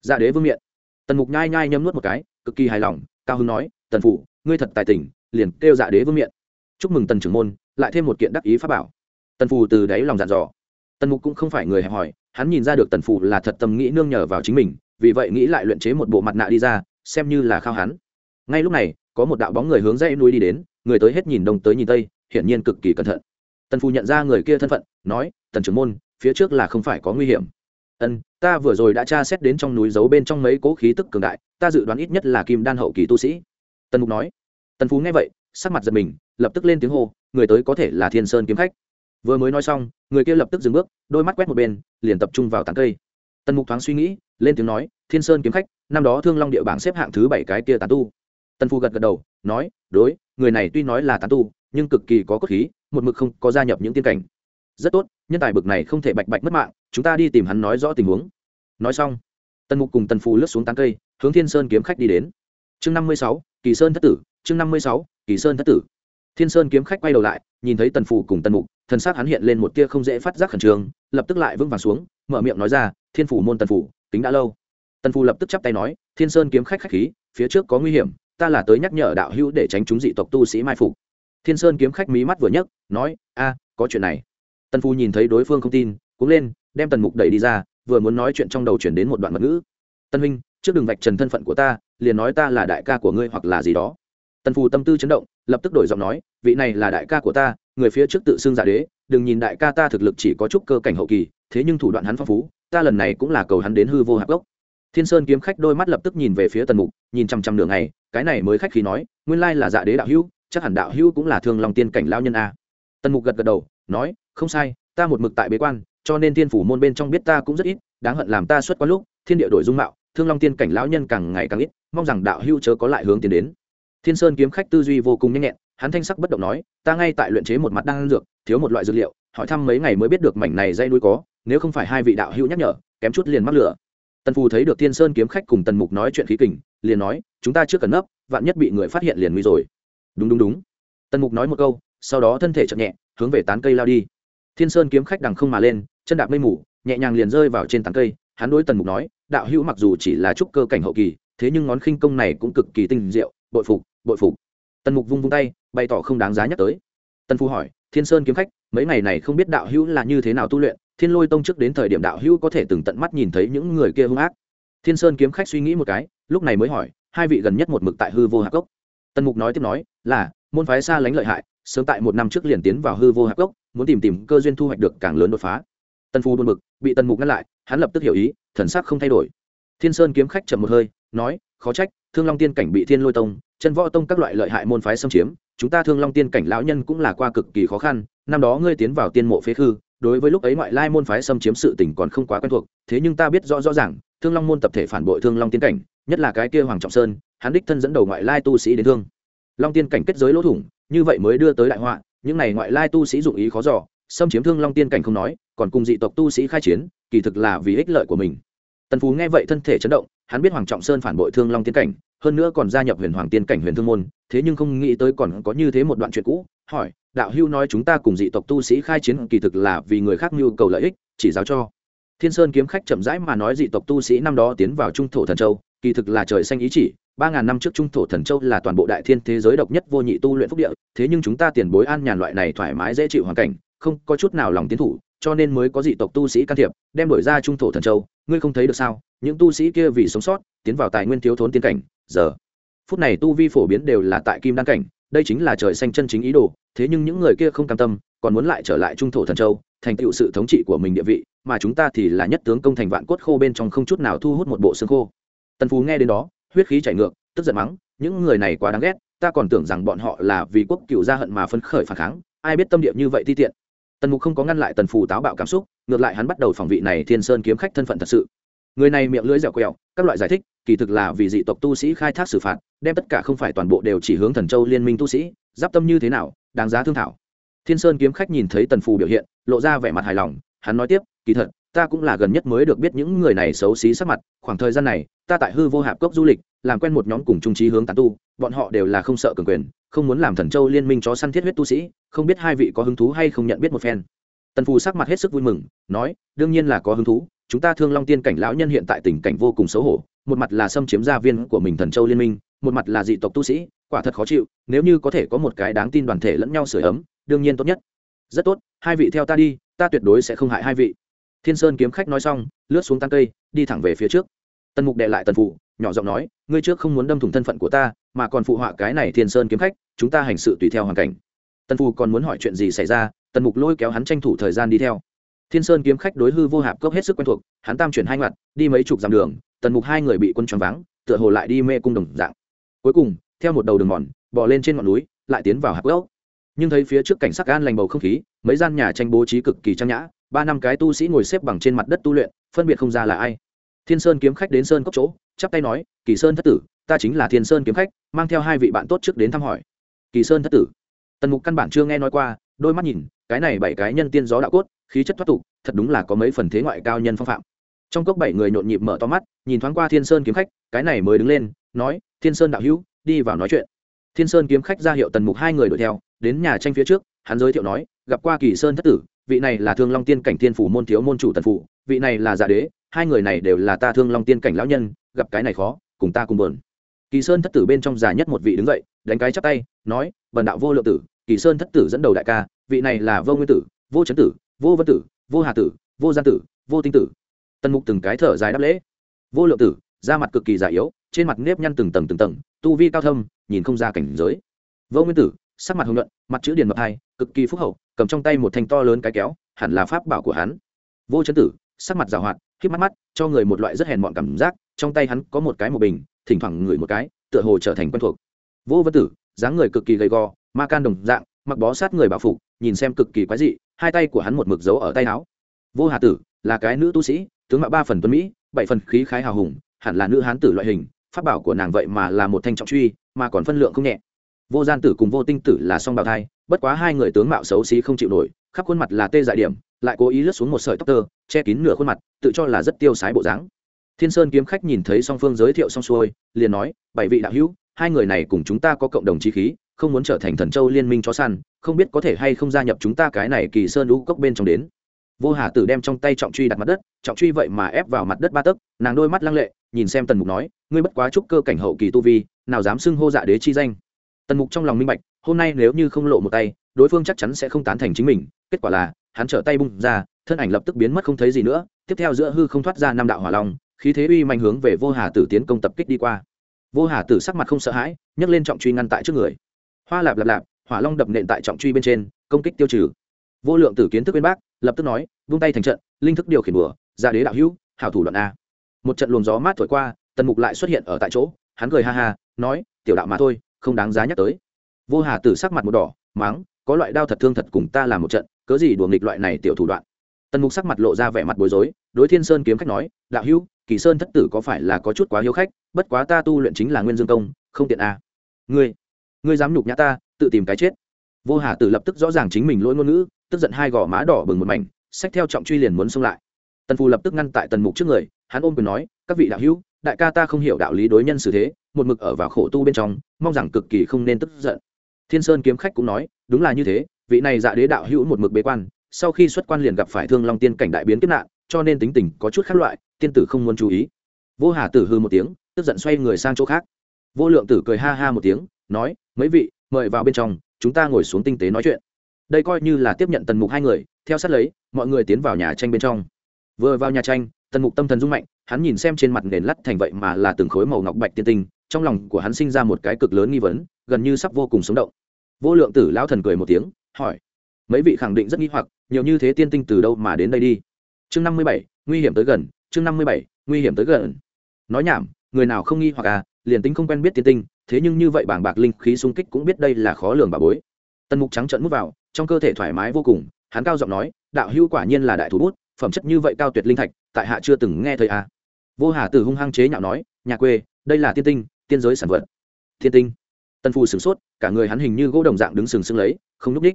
[SPEAKER 1] Dạ đế vương miện. Tần mục nhai nhai nhâm nuốt một cái, cực kỳ hài lòng, cao hưng nói, tần phủ, ngươi thật tài tình, liền kêu dạ đế vương miện. Chúc mừng tần trưởng môn, lại thêm một kiện đắc ý pháp bảo. Tần phù từ đáy lòng dặn dò. Tần mục cũng không phải người hẹp hòi, hắn nhìn ra được tần phù là thật tâm nghĩ nương nhờ vào chính mình, vì vậy nghĩ lại luyện chế một bộ mặt nạ đi ra, xem như là khao hắn. Ngay lúc này, có một đạo bóng người hướng dãy núi đi đến, người tới hết nhìn đông tới nhìn tây, hiển nhiên cực kỳ cẩn thận tần phù nhận ra người kia thân phận, nói, tần trưởng môn, phía trước là không phải có nguy hiểm. Ân, ta vừa rồi đã tra xét đến trong núi giấu bên trong mấy cố khí tức cường đại, ta dự đoán ít nhất là kim đan hậu kỳ tu sĩ. Tần mục nói. Tần phú nghe vậy, sắc mặt giật mình, lập tức lên tiếng hô, người tới có thể là thiên sơn kiếm khách. Vừa mới nói xong, người kia lập tức dừng bước, đôi mắt quét một bên, liền tập trung vào tán cây. Tần mục thoáng suy nghĩ, lên tiếng nói, thiên sơn kiếm khách, năm đó thương long địa bảng xếp hạng thứ bảy cái kia tán tu. Tần Phu gật gật đầu, nói, đối, người này tuy nói là tán tu, nhưng cực kỳ có cốt khí một mực không có gia nhập những tiên cảnh. Rất tốt, nhân tài bực này không thể bạch bạch mất mạng, chúng ta đi tìm hắn nói rõ tình huống. Nói xong, tần mục cùng tần phù lướt xuống tán cây, hướng thiên sơn kiếm khách đi đến. Chương năm mươi sáu, kỳ sơn thất tử, chương năm mươi sáu, kỳ sơn thất tử. Thiên sơn kiếm khách quay đầu lại, nhìn thấy tần phù cùng tần mục, thần s á c hắn hiện lên một tia không dễ phát giác khẩn trương, lập tức lại vững vàng xuống, mở miệng nói ra, thiên phủ môn tần phủ tính đã lâu. Tần phù lập tức chắp tay nói, thiên sơn kiếm khách khách khí, phía trước có nguy hiểm, ta là tới nhắc nhở đạo hữu để tránh chúng dị tộc tu sĩ mai phục thiên sơn kiếm khách mí mắt vừa nhấc, nói, a, có chuyện này. Tần Phu nhìn thấy đối phương không tin, cũng lên, đem tần mục đẩy đi ra, vừa muốn nói chuyện trong đầu chuyển đến một đoạn mật ngữ. Tân huynh, trước đường vạch trần thân phận của ta, liền nói ta là đại ca của ngươi hoặc là gì đó. Tần phù tâm tư chấn động, lập tức đổi giọng nói, vị này là đại ca của ta, người phía trước tự xưng giả đế, đừng nhìn đại ca ta thực lực chỉ có chút cơ cảnh hậu kỳ, thế nhưng thủ đoạn hắn phong phú, ta lần này cũng là cầu hắn đến hư vô hạc gốc. Thiên sơn kiếm khách đôi mắt lập tức nhìn về phía tần mục, nhìn chăm chăm đường này cái này mới khách khí nói, nguyên lai là dạ đế đạo hữu chắc hẳn đạo hữu cũng là thương lòng tiên cảnh lao nhân a. Tần mục gật gật đầu, nói, không sai, ta một mực tại bế quan, cho nên thiên phủ môn bên trong biết ta cũng rất ít, đáng hận làm ta xuất quá lúc, thiên địa đổi dung mạo, thương long tiên cảnh lão nhân càng ngày càng ít, mong rằng đạo hữu chớ có lại hướng tiến đến. Thiên sơn kiếm khách tư duy vô cùng nhanh nhẹn, hắn thanh sắc bất động nói, ta ngay tại luyện chế một mặt đan dược, thiếu một loại dược liệu, hỏi thăm mấy ngày mới biết được mảnh này dây núi có, nếu không phải hai vị đạo hữu nhắc nhở, kém chút liền mắc lửa. Tần phù thấy được thiên sơn kiếm khách cùng tần mục nói chuyện khí kình, liền nói, chúng ta chưa cần nấp, vạn nhất bị người phát hiện liền nguy rồi đúng đúng đúng. Tần mục nói một câu, sau đó thân thể chậm nhẹ, hướng về tán cây lao đi. Thiên sơn kiếm khách đằng không mà lên, chân đạp mây mù, nhẹ nhàng liền rơi vào trên tán cây. Hắn đối tần mục nói, đạo hữu mặc dù chỉ là trúc cơ cảnh hậu kỳ, thế nhưng ngón khinh công này cũng cực kỳ tinh diệu, bội phục bội phục. Tần mục vung vung tay, bày tỏ không đáng giá nhắc tới. Tần phu hỏi, thiên sơn kiếm khách, mấy ngày này không biết đạo hữu là như thế nào tu luyện? Thiên lôi tông trước đến thời điểm đạo hữu có thể từng tận mắt nhìn thấy những người kia hung ác. Thiên sơn kiếm khách suy nghĩ một cái, lúc này mới hỏi, hai vị gần nhất một mực tại hư vô hạc cốc tần mục nói tiếp nói là môn phái xa lánh lợi hại sớm tại một năm trước liền tiến vào hư vô hạc gốc, muốn tìm tìm cơ duyên thu hoạch được càng lớn đột phá. Tần phu buồn bực bị tần mục ngăn lại hắn lập tức hiểu ý thần sắc không thay đổi. Thiên sơn kiếm khách chậm một hơi nói khó trách thương long tiên cảnh bị thiên lôi tông chân võ tông các loại lợi hại môn phái xâm chiếm chúng ta thương long tiên cảnh lão nhân cũng là qua cực kỳ khó khăn năm đó ngươi tiến vào tiên mộ phế khư đối với lúc ấy ngoại lai môn phái xâm chiếm sự tình còn không quá quen thuộc thế nhưng ta biết rõ rõ ràng thương long môn tập thể phản bội thương long tiên cảnh nhất là cái kia hoàng trọng sơn hắn đích thân dẫn đầu ngoại lai tu sĩ đến thương. Long tiên cảnh kết giới lỗ thủng, như vậy mới đưa tới đại họa, những này ngoại lai tu sĩ dụng ý khó dò, xâm chiếm thương long tiên cảnh không nói, còn cùng dị tộc tu sĩ khai chiến, kỳ thực là vì ích lợi của mình. Tần phú nghe vậy thân thể chấn động, hắn biết hoàng trọng sơn phản bội thương long tiên cảnh, hơn nữa còn gia nhập huyền hoàng tiên cảnh huyền thương môn, thế nhưng không nghĩ tới còn có như thế một đoạn chuyện cũ, hỏi, đạo hưu nói chúng ta cùng dị tộc tu sĩ khai chiến kỳ thực là vì người khác nhu cầu lợi ích, chỉ giáo cho. Thiên sơn kiếm khách chậm rãi mà nói dị tộc tu sĩ năm đó tiến vào trung thổ thần châu, kỳ thực là trời xanh ý chỉ ba ngàn năm trước trung thổ thần châu là toàn bộ đại thiên thế giới độc nhất vô nhị tu luyện phúc địa, thế nhưng chúng ta tiền bối an nhàn loại này thoải mái dễ chịu hoàn cảnh, không có chút nào lòng tiến thủ, cho nên mới có dị tộc tu sĩ can thiệp, đem đổi ra trung thổ thần châu. Ngươi không thấy được sao? Những tu sĩ kia vì sống sót, tiến vào tài nguyên thiếu thốn tiến cảnh, giờ. Phút này tu vi phổ biến đều là tại kim đan cảnh, đây chính là trời xanh chân chính ý đồ, thế nhưng những người kia không cam tâm, còn muốn lại trở lại trung thổ thần châu, thành tựu sự thống trị của mình địa vị, mà chúng ta thì là nhất tướng công thành vạn cốt khô bên trong không chút nào thu hút một bộ xương khô. Tần phú nghe đến đó huyết khí chảy ngược, tức giận mắng, những người này quá đáng ghét, ta còn tưởng rằng bọn họ là vì quốc cựu gia hận mà phấn khởi phản kháng, ai biết tâm địa như vậy ti tiện. Tần mục không có ngăn lại tần phù táo bạo cảm xúc, ngược lại hắn bắt đầu phòng vị này thiên sơn kiếm khách thân phận thật sự. Người này miệng lưỡi dẻo quẹo, các loại giải thích, kỳ thực là vì dị tộc tu sĩ khai thác xử phạt, đem tất cả không phải toàn bộ đều chỉ hướng thần châu liên minh tu sĩ, giáp tâm như thế nào, đáng giá thương thảo. Thiên sơn kiếm khách nhìn thấy tần phù biểu hiện, lộ ra vẻ mặt hài lòng, hắn nói tiếp, kỳ thật, ta cũng là gần nhất mới được biết những người này xấu xí sắc mặt, khoảng thời gian này, ta tại hư vô hạp cốc du lịch làm quen một nhóm cùng trung trí hướng tán tu, bọn họ đều là không sợ cường quyền, không muốn làm thần châu liên minh chó săn thiết huyết tu sĩ, không biết hai vị có hứng thú hay không nhận biết một phen. Tần phù sắc mặt hết sức vui mừng, nói, đương nhiên là có hứng thú, chúng ta thương long tiên cảnh lão nhân hiện tại tình cảnh vô cùng xấu hổ, một mặt là xâm chiếm gia viên của mình thần châu liên minh, một mặt là dị tộc tu sĩ, quả thật khó chịu, nếu như có thể có một cái đáng tin đoàn thể lẫn nhau sửa ấm, đương nhiên tốt nhất. Rất tốt, hai vị theo ta đi, ta tuyệt đối sẽ không hại hai vị. Thiên sơn kiếm khách nói xong, lướt xuống tan cây, đi thẳng về phía trước tần mục đệ lại tần phụ, nhỏ giọng nói, ngươi trước không muốn đâm thủng thân phận của ta, mà còn phụ họa cái này thiên sơn kiếm khách, chúng ta hành sự tùy theo hoàn cảnh. Tần phù còn muốn hỏi chuyện gì xảy ra, tần mục lôi kéo hắn tranh thủ thời gian đi theo. Thiên sơn kiếm khách đối hư vô hạp cốc hết sức quen thuộc, hắn tam chuyển hai ngặt đi mấy chục dặm đường, tần mục hai người bị quân choáng váng, tựa hồ lại đi mê cung đồng dạng. Cuối cùng, theo một đầu đường mòn, bò lên trên ngọn núi, lại tiến vào hạp cốc. Nhưng thấy phía trước cảnh sắc gan lành bầu không khí, mấy gian nhà tranh bố trí cực kỳ trang nhã, ba năm cái tu sĩ ngồi xếp bằng trên mặt đất tu luyện, phân biệt không ra là ai thiên sơn kiếm khách đến sơn cốc chỗ, chắp tay nói, kỳ sơn thất tử, ta chính là thiên sơn kiếm khách, mang theo hai vị bạn tốt trước đến thăm hỏi. Kỳ sơn thất tử. Tần mục căn bản chưa nghe nói qua, đôi mắt nhìn, cái này bảy cái nhân tiên gió đạo cốt, khí chất thoát tục, thật đúng là có mấy phần thế ngoại cao nhân phong phạm. Trong cốc bảy người nhộn nhịp mở to mắt, nhìn thoáng qua thiên sơn kiếm khách, cái này mới đứng lên, nói, thiên sơn đạo hữu, đi vào nói chuyện. Thiên sơn kiếm khách ra hiệu tần mục hai người đuổi theo, đến nhà tranh phía trước, hắn giới thiệu nói, gặp qua kỳ sơn thất tử, vị này là thương long tiên cảnh Thiên phủ môn thiếu môn chủ tần phủ, vị này là giả đế hai người này đều là ta thương long tiên cảnh lão nhân, gặp cái này khó, cùng ta cùng buồn. Kỳ sơn thất tử bên trong già nhất một vị đứng dậy, đánh cái chắp tay, nói, bần đạo vô lượng tử, kỳ sơn thất tử dẫn đầu đại ca, vị này là vô nguyên tử, vô trấn tử, vô vân tử, vô hà tử, vô gian tử, vô tinh tử. Tần mục từng cái thở dài đáp lễ. Vô lượng tử, da mặt cực kỳ già yếu, trên mặt nếp nhăn từng tầng từng tầng, tu vi cao thâm, nhìn không ra cảnh giới. Vô nguyên tử, sắc mặt hồng luận mặt chữ điền mập hai, cực kỳ phúc hậu, cầm trong tay một thanh to lớn cái kéo, hẳn là pháp bảo của hắn. Vô chấn tử sắc mặt rào hoạt, khiếp mắt mắt, cho người một loại rất hèn mọn cảm giác, trong tay hắn có một cái một bình, thỉnh thoảng ngửi một cái, tựa hồ trở thành quen thuộc. Vô vân tử, dáng người cực kỳ gầy gò, ma can đồng dạng, mặc bó sát người bảo phục, nhìn xem cực kỳ quái dị, hai tay của hắn một mực giấu ở tay áo. Vô hà tử, là cái nữ tu sĩ, tướng mạo ba phần tuấn mỹ, bảy phần khí khái hào hùng, hẳn là nữ hán tử loại hình, pháp bảo của nàng vậy mà là một thanh trọng truy, mà còn phân lượng không nhẹ. Vô gian tử cùng vô tinh tử là song bào thai, bất quá hai người tướng mạo xấu xí không chịu nổi, khắp khuôn mặt là tê dại điểm lại cố ý lướt xuống một sợi tóc tơ, che kín nửa khuôn mặt, tự cho là rất tiêu sái bộ dáng. Thiên sơn kiếm khách nhìn thấy song phương giới thiệu xong xuôi, liền nói, bảy vị đạo hữu, hai người này cùng chúng ta có cộng đồng trí khí, không muốn trở thành thần châu liên minh chó săn, không biết có thể hay không gia nhập chúng ta cái này kỳ sơn lũ cốc bên trong đến. Vô hà tử đem trong tay trọng truy đặt mặt đất, trọng truy vậy mà ép vào mặt đất ba tấc, nàng đôi mắt lăng lệ, nhìn xem tần mục nói, ngươi bất quá chúc cơ cảnh hậu kỳ tu vi, nào dám xưng hô dạ đế chi danh. Tần mục trong lòng minh bạch, hôm nay nếu như không lộ một tay, đối phương chắc chắn sẽ không tán thành chính mình, kết quả là hắn trở tay bung ra, thân ảnh lập tức biến mất không thấy gì nữa, tiếp theo giữa hư không thoát ra năm đạo hỏa long, khí thế uy mạnh hướng về vô hà tử tiến công tập kích đi qua. Vô hà tử sắc mặt không sợ hãi, nhấc lên trọng truy ngăn tại trước người. Hoa lạp lạp lạp, hỏa long đập nện tại trọng truy bên trên, công kích tiêu trừ. Vô lượng tử kiến thức bên bác, lập tức nói, vung tay thành trận, linh thức điều khiển bừa ra đế đạo hữu, hảo thủ đoạn a. Một trận luồng gió mát thổi qua, tần mục lại xuất hiện ở tại chỗ, hắn cười ha ha, nói, tiểu đạo mà thôi, không đáng giá nhắc tới. Vô hà tử sắc mặt một đỏ máng có loại đao thật thương thật cùng ta làm một trận cớ gì đùa nghịch loại này tiểu thủ đoạn? Tần mục sắc mặt lộ ra vẻ mặt bối rối, đối thiên sơn kiếm khách nói, đạo hữu, kỳ sơn thất tử có phải là có chút quá hiếu khách, bất quá ta tu luyện chính là nguyên dương công, không tiện à. ngươi ngươi dám nhục nhã ta, tự tìm cái chết. Vô hà tử lập tức rõ ràng chính mình lỗi ngôn ngữ, tức giận hai gò má đỏ bừng một mảnh sách theo trọng truy liền muốn xông lại. Tần phù lập tức ngăn tại tần mục trước người, hắn ôm quyền nói, các vị đạo hữu, đại ca ta không hiểu đạo lý đối nhân xử thế, một mực ở vào khổ tu bên trong, mong rằng cực kỳ không nên tức giận. Thiên sơn kiếm khách cũng nói, đúng là như thế vị này dạ đế đạo hữu một mực bế quan, sau khi xuất quan liền gặp phải thương long tiên cảnh đại biến kiếp nạn, cho nên tính tình có chút khác loại, tiên tử không muốn chú ý. Vô hà tử hư một tiếng, tức giận xoay người sang chỗ khác. Vô lượng tử cười ha ha một tiếng, nói, mấy vị, mời vào bên trong, chúng ta ngồi xuống tinh tế nói chuyện. Đây coi như là tiếp nhận tần mục hai người, theo sát lấy, mọi người tiến vào nhà tranh bên trong. Vừa vào nhà tranh, tần mục tâm thần rung mạnh, hắn nhìn xem trên mặt nền lắt thành vậy mà là từng khối màu ngọc bạch tiên tinh, trong lòng của hắn sinh ra một cái cực lớn nghi vấn, gần như sắp vô cùng sống động. Vô lượng tử lão thần cười một tiếng hỏi. Mấy vị khẳng định rất nghi hoặc, nhiều như thế tiên tinh từ đâu mà đến đây đi? Chương năm mươi bảy, nguy hiểm tới gần, chương năm mươi bảy, nguy hiểm tới gần. Nói nhảm, người nào không nghi hoặc à liền tính không quen biết tiên tinh, thế nhưng như vậy bảng bạc linh khí xung kích cũng biết đây là khó lường bà bối. Tần mục trắng trận mút vào, trong cơ thể thoải mái vô cùng, hắn cao giọng nói, đạo hữu quả nhiên là đại thủ bút, phẩm chất như vậy cao tuyệt linh thạch, tại hạ chưa từng nghe thấy à. vô hà từ hung hăng chế nhạo nói, nhà quê, đây là tiên tinh, tiên giới sản vật. Thiên tinh. Tân phu sửng sốt, cả người hắn hình như gỗ đồng dạng đứng sừng sững lấy, không núp đích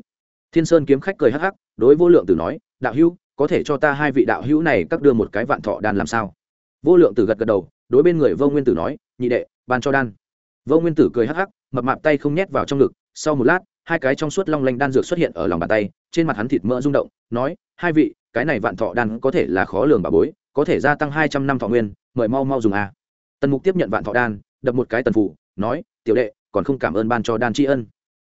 [SPEAKER 1] thiên sơn kiếm khách cười hắc hắc, đối vô lượng tử nói, đạo hữu, có thể cho ta hai vị đạo hữu này các đưa một cái vạn thọ đan làm sao? Vô lượng tử gật gật đầu, đối bên người vô nguyên tử nói, nhị đệ, ban cho đan. Vô nguyên tử cười hắc hắc, mập mạp tay không nhét vào trong ngực, sau một lát, hai cái trong suốt long lanh đan dược xuất hiện ở lòng bàn tay, trên mặt hắn thịt mỡ rung động, nói, hai vị, cái này vạn thọ đan có thể là khó lường bà bối, có thể gia tăng hai trăm năm thọ nguyên, mời mau mau dùng a. Tần mục tiếp nhận vạn thọ đan, đập một cái tần phủ nói, tiểu đệ, còn không cảm ơn ban cho đan tri ân.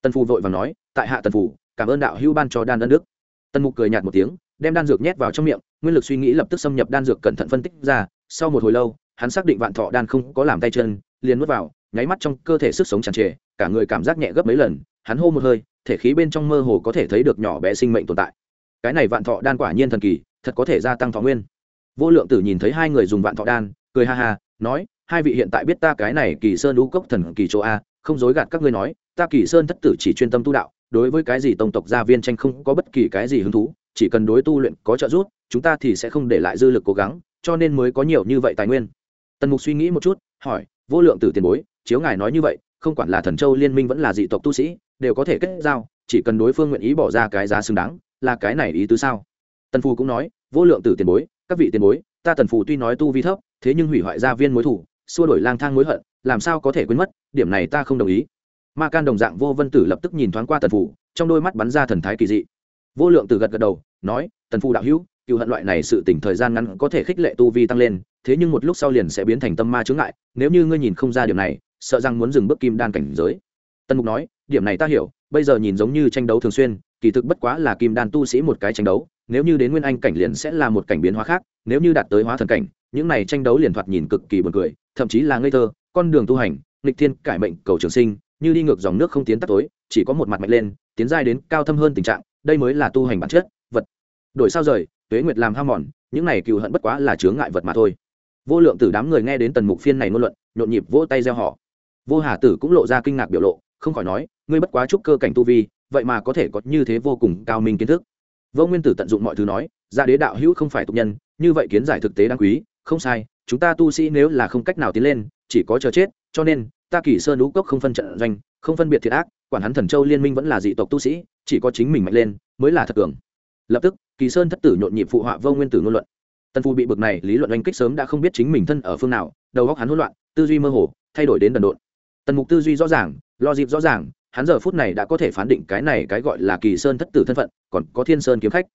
[SPEAKER 1] Tần phù vội và nói, tại hạ tần phủ cảm ơn đạo hữu ban cho đan ân đức. Tần mục cười nhạt một tiếng, đem đan dược nhét vào trong miệng, nguyên lực suy nghĩ lập tức xâm nhập đan dược cẩn thận phân tích ra, sau một hồi lâu, hắn xác định vạn thọ đan không có làm tay chân, liền nuốt vào, nháy mắt trong cơ thể sức sống tràn trề, cả người cảm giác nhẹ gấp mấy lần, hắn hô một hơi, thể khí bên trong mơ hồ có thể thấy được nhỏ bé sinh mệnh tồn tại. Cái này vạn thọ đan quả nhiên thần kỳ, thật có thể gia tăng thọ nguyên. Vô lượng tử nhìn thấy hai người dùng vạn thọ đan, cười ha ha, nói, hai vị hiện tại biết ta cái này kỳ sơn lũ cốc thần kỳ chỗ a, không dối gạt các ngươi nói, ta kỳ sơn thất tử chỉ chuyên tâm tu đạo đối với cái gì tông tộc gia viên tranh không có bất kỳ cái gì hứng thú, chỉ cần đối tu luyện có trợ giúp, chúng ta thì sẽ không để lại dư lực cố gắng, cho nên mới có nhiều như vậy tài nguyên. Tần mục suy nghĩ một chút, hỏi, vô lượng tử tiền bối, chiếu ngài nói như vậy, không quản là thần châu liên minh vẫn là dị tộc tu sĩ, đều có thể kết giao, chỉ cần đối phương nguyện ý bỏ ra cái giá xứng đáng, là cái này ý tứ sao? Tần phù cũng nói, vô lượng tử tiền bối, các vị tiền bối, ta tần phù tuy nói tu vi thấp, thế nhưng hủy hoại gia viên mối thủ, xua đổi lang thang mối hận, làm sao có thể quên mất, điểm này ta không đồng ý ma can đồng dạng vô vân tử lập tức nhìn thoáng qua tần phủ trong đôi mắt bắn ra thần thái kỳ dị. Vô lượng tử gật gật đầu, nói, tần Phu đạo hữu, cựu hận loại này sự tỉnh thời gian ngắn có thể khích lệ tu vi tăng lên, thế nhưng một lúc sau liền sẽ biến thành tâm ma chướng ngại, nếu như ngươi nhìn không ra điểm này, sợ rằng muốn dừng bước kim đan cảnh giới. Tần mục nói, điểm này ta hiểu, bây giờ nhìn giống như tranh đấu thường xuyên, kỳ thực bất quá là kim đan tu sĩ một cái tranh đấu, nếu như đến nguyên anh cảnh liền sẽ là một cảnh biến hóa khác, nếu như đạt tới hóa thần cảnh, những này tranh đấu liền thoạt nhìn cực kỳ buồn cười, thậm chí là ngây thơ, con đường tu hành, nghịch thiên cải mệnh cầu trường sinh như đi ngược dòng nước không tiến tắt tối, chỉ có một mặt mạnh lên, tiến giai đến cao thâm hơn tình trạng, đây mới là tu hành bản chất, vật. Đổi sao rời, tuế nguyệt làm ham mòn, những này cựu hận bất quá là chướng ngại vật mà thôi. Vô lượng tử đám người nghe đến tần mục phiên này ngôn luận, nhộn nhịp vỗ tay gieo họ vô hà tử cũng lộ ra kinh ngạc biểu lộ, không khỏi nói, ngươi bất quá chúc cơ cảnh tu vi, vậy mà có thể có như thế vô cùng cao minh kiến thức. Vô nguyên tử tận dụng mọi thứ nói, ra đế đạo hữu không phải tục nhân, như vậy kiến giải thực tế đáng quý, không sai, chúng ta tu sĩ nếu là không cách nào tiến lên, chỉ có chờ chết, cho nên ta kỳ sơn lũ cốc không phân trận doanh, không phân biệt thiệt ác, quản hắn thần châu liên minh vẫn là dị tộc tu sĩ, chỉ có chính mình mạnh lên, mới là thật cường. Lập tức, kỳ sơn thất tử nhộn nhịp phụ họa vô nguyên tử ngôn luận. Tân phu bị bực này lý luận oanh kích sớm đã không biết chính mình thân ở phương nào, đầu óc hắn hỗn loạn, tư duy mơ hồ, thay đổi đến đần độn. Tần mục tư duy rõ ràng, lo dịp rõ ràng, hắn giờ phút này đã có thể phán định cái này cái gọi là kỳ sơn thất tử thân phận, còn có thiên sơn kiếm khách.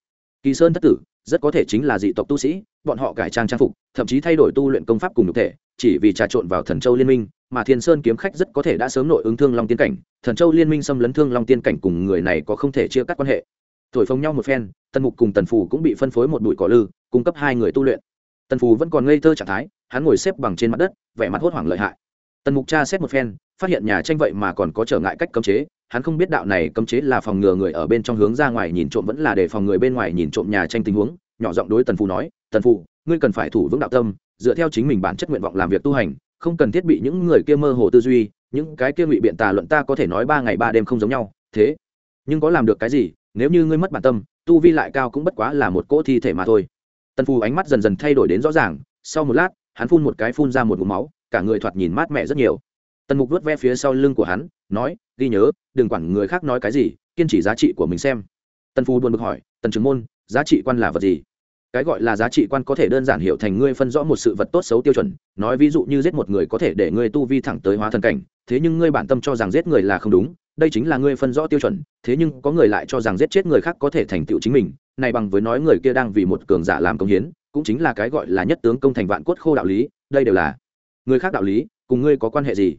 [SPEAKER 1] Kỳ sơn thất tử rất có thể chính là dị tộc tu sĩ, bọn họ cải trang trang phục, thậm chí thay đổi tu luyện công pháp cùng nhục thể chỉ vì trà trộn vào thần châu liên minh, mà thiên sơn kiếm khách rất có thể đã sớm nội ứng thương long tiên cảnh. Thần châu liên minh xâm lấn thương long tiên cảnh cùng người này có không thể chia cắt quan hệ. Thổi phồng nhau một phen, tần mục cùng tần phù cũng bị phân phối một bụi cỏ lư, cung cấp hai người tu luyện. Tần phù vẫn còn ngây thơ trạng thái, hắn ngồi xếp bằng trên mặt đất, vẻ mặt hốt hoảng lợi hại. Tần mục tra xét một phen, phát hiện nhà tranh vậy mà còn có trở ngại cách cấm chế, hắn không biết đạo này cấm chế là phòng ngừa người ở bên trong hướng ra ngoài nhìn trộm vẫn là để phòng người bên ngoài nhìn trộm nhà tranh tình huống. Nhỏ giọng đối tần phù nói, tần phù ngươi cần phải thủ vững đạo tâm, dựa theo chính mình bản chất nguyện vọng làm việc tu hành, không cần thiết bị những người kia mơ hồ tư duy, những cái kia ngụy biện tà luận ta có thể nói ba ngày ba đêm không giống nhau, thế. Nhưng có làm được cái gì, nếu như ngươi mất bản tâm, tu vi lại cao cũng bất quá là một cỗ thi thể mà thôi. Tần phù ánh mắt dần dần thay đổi đến rõ ràng, sau một lát, hắn phun một cái phun ra một ngụm máu, cả người thoạt nhìn mát mẻ rất nhiều. Tần mục vớt ve phía sau lưng của hắn, nói, ghi nhớ, đừng quản người khác nói cái gì, kiên trì giá trị của mình xem. Tần phù buồn bực hỏi, tần trưởng môn, giá trị quan là vật gì? Cái gọi là giá trị quan có thể đơn giản hiểu thành ngươi phân rõ một sự vật tốt xấu tiêu chuẩn, nói ví dụ như giết một người có thể để ngươi tu vi thẳng tới hóa thần cảnh, thế nhưng ngươi bản tâm cho rằng giết người là không đúng, đây chính là ngươi phân rõ tiêu chuẩn, thế nhưng có người lại cho rằng giết chết người khác có thể thành tựu chính mình, này bằng với nói người kia đang vì một cường giả làm công hiến, cũng chính là cái gọi là nhất tướng công thành vạn cốt khô đạo lý, đây đều là người khác đạo lý, cùng ngươi có quan hệ gì?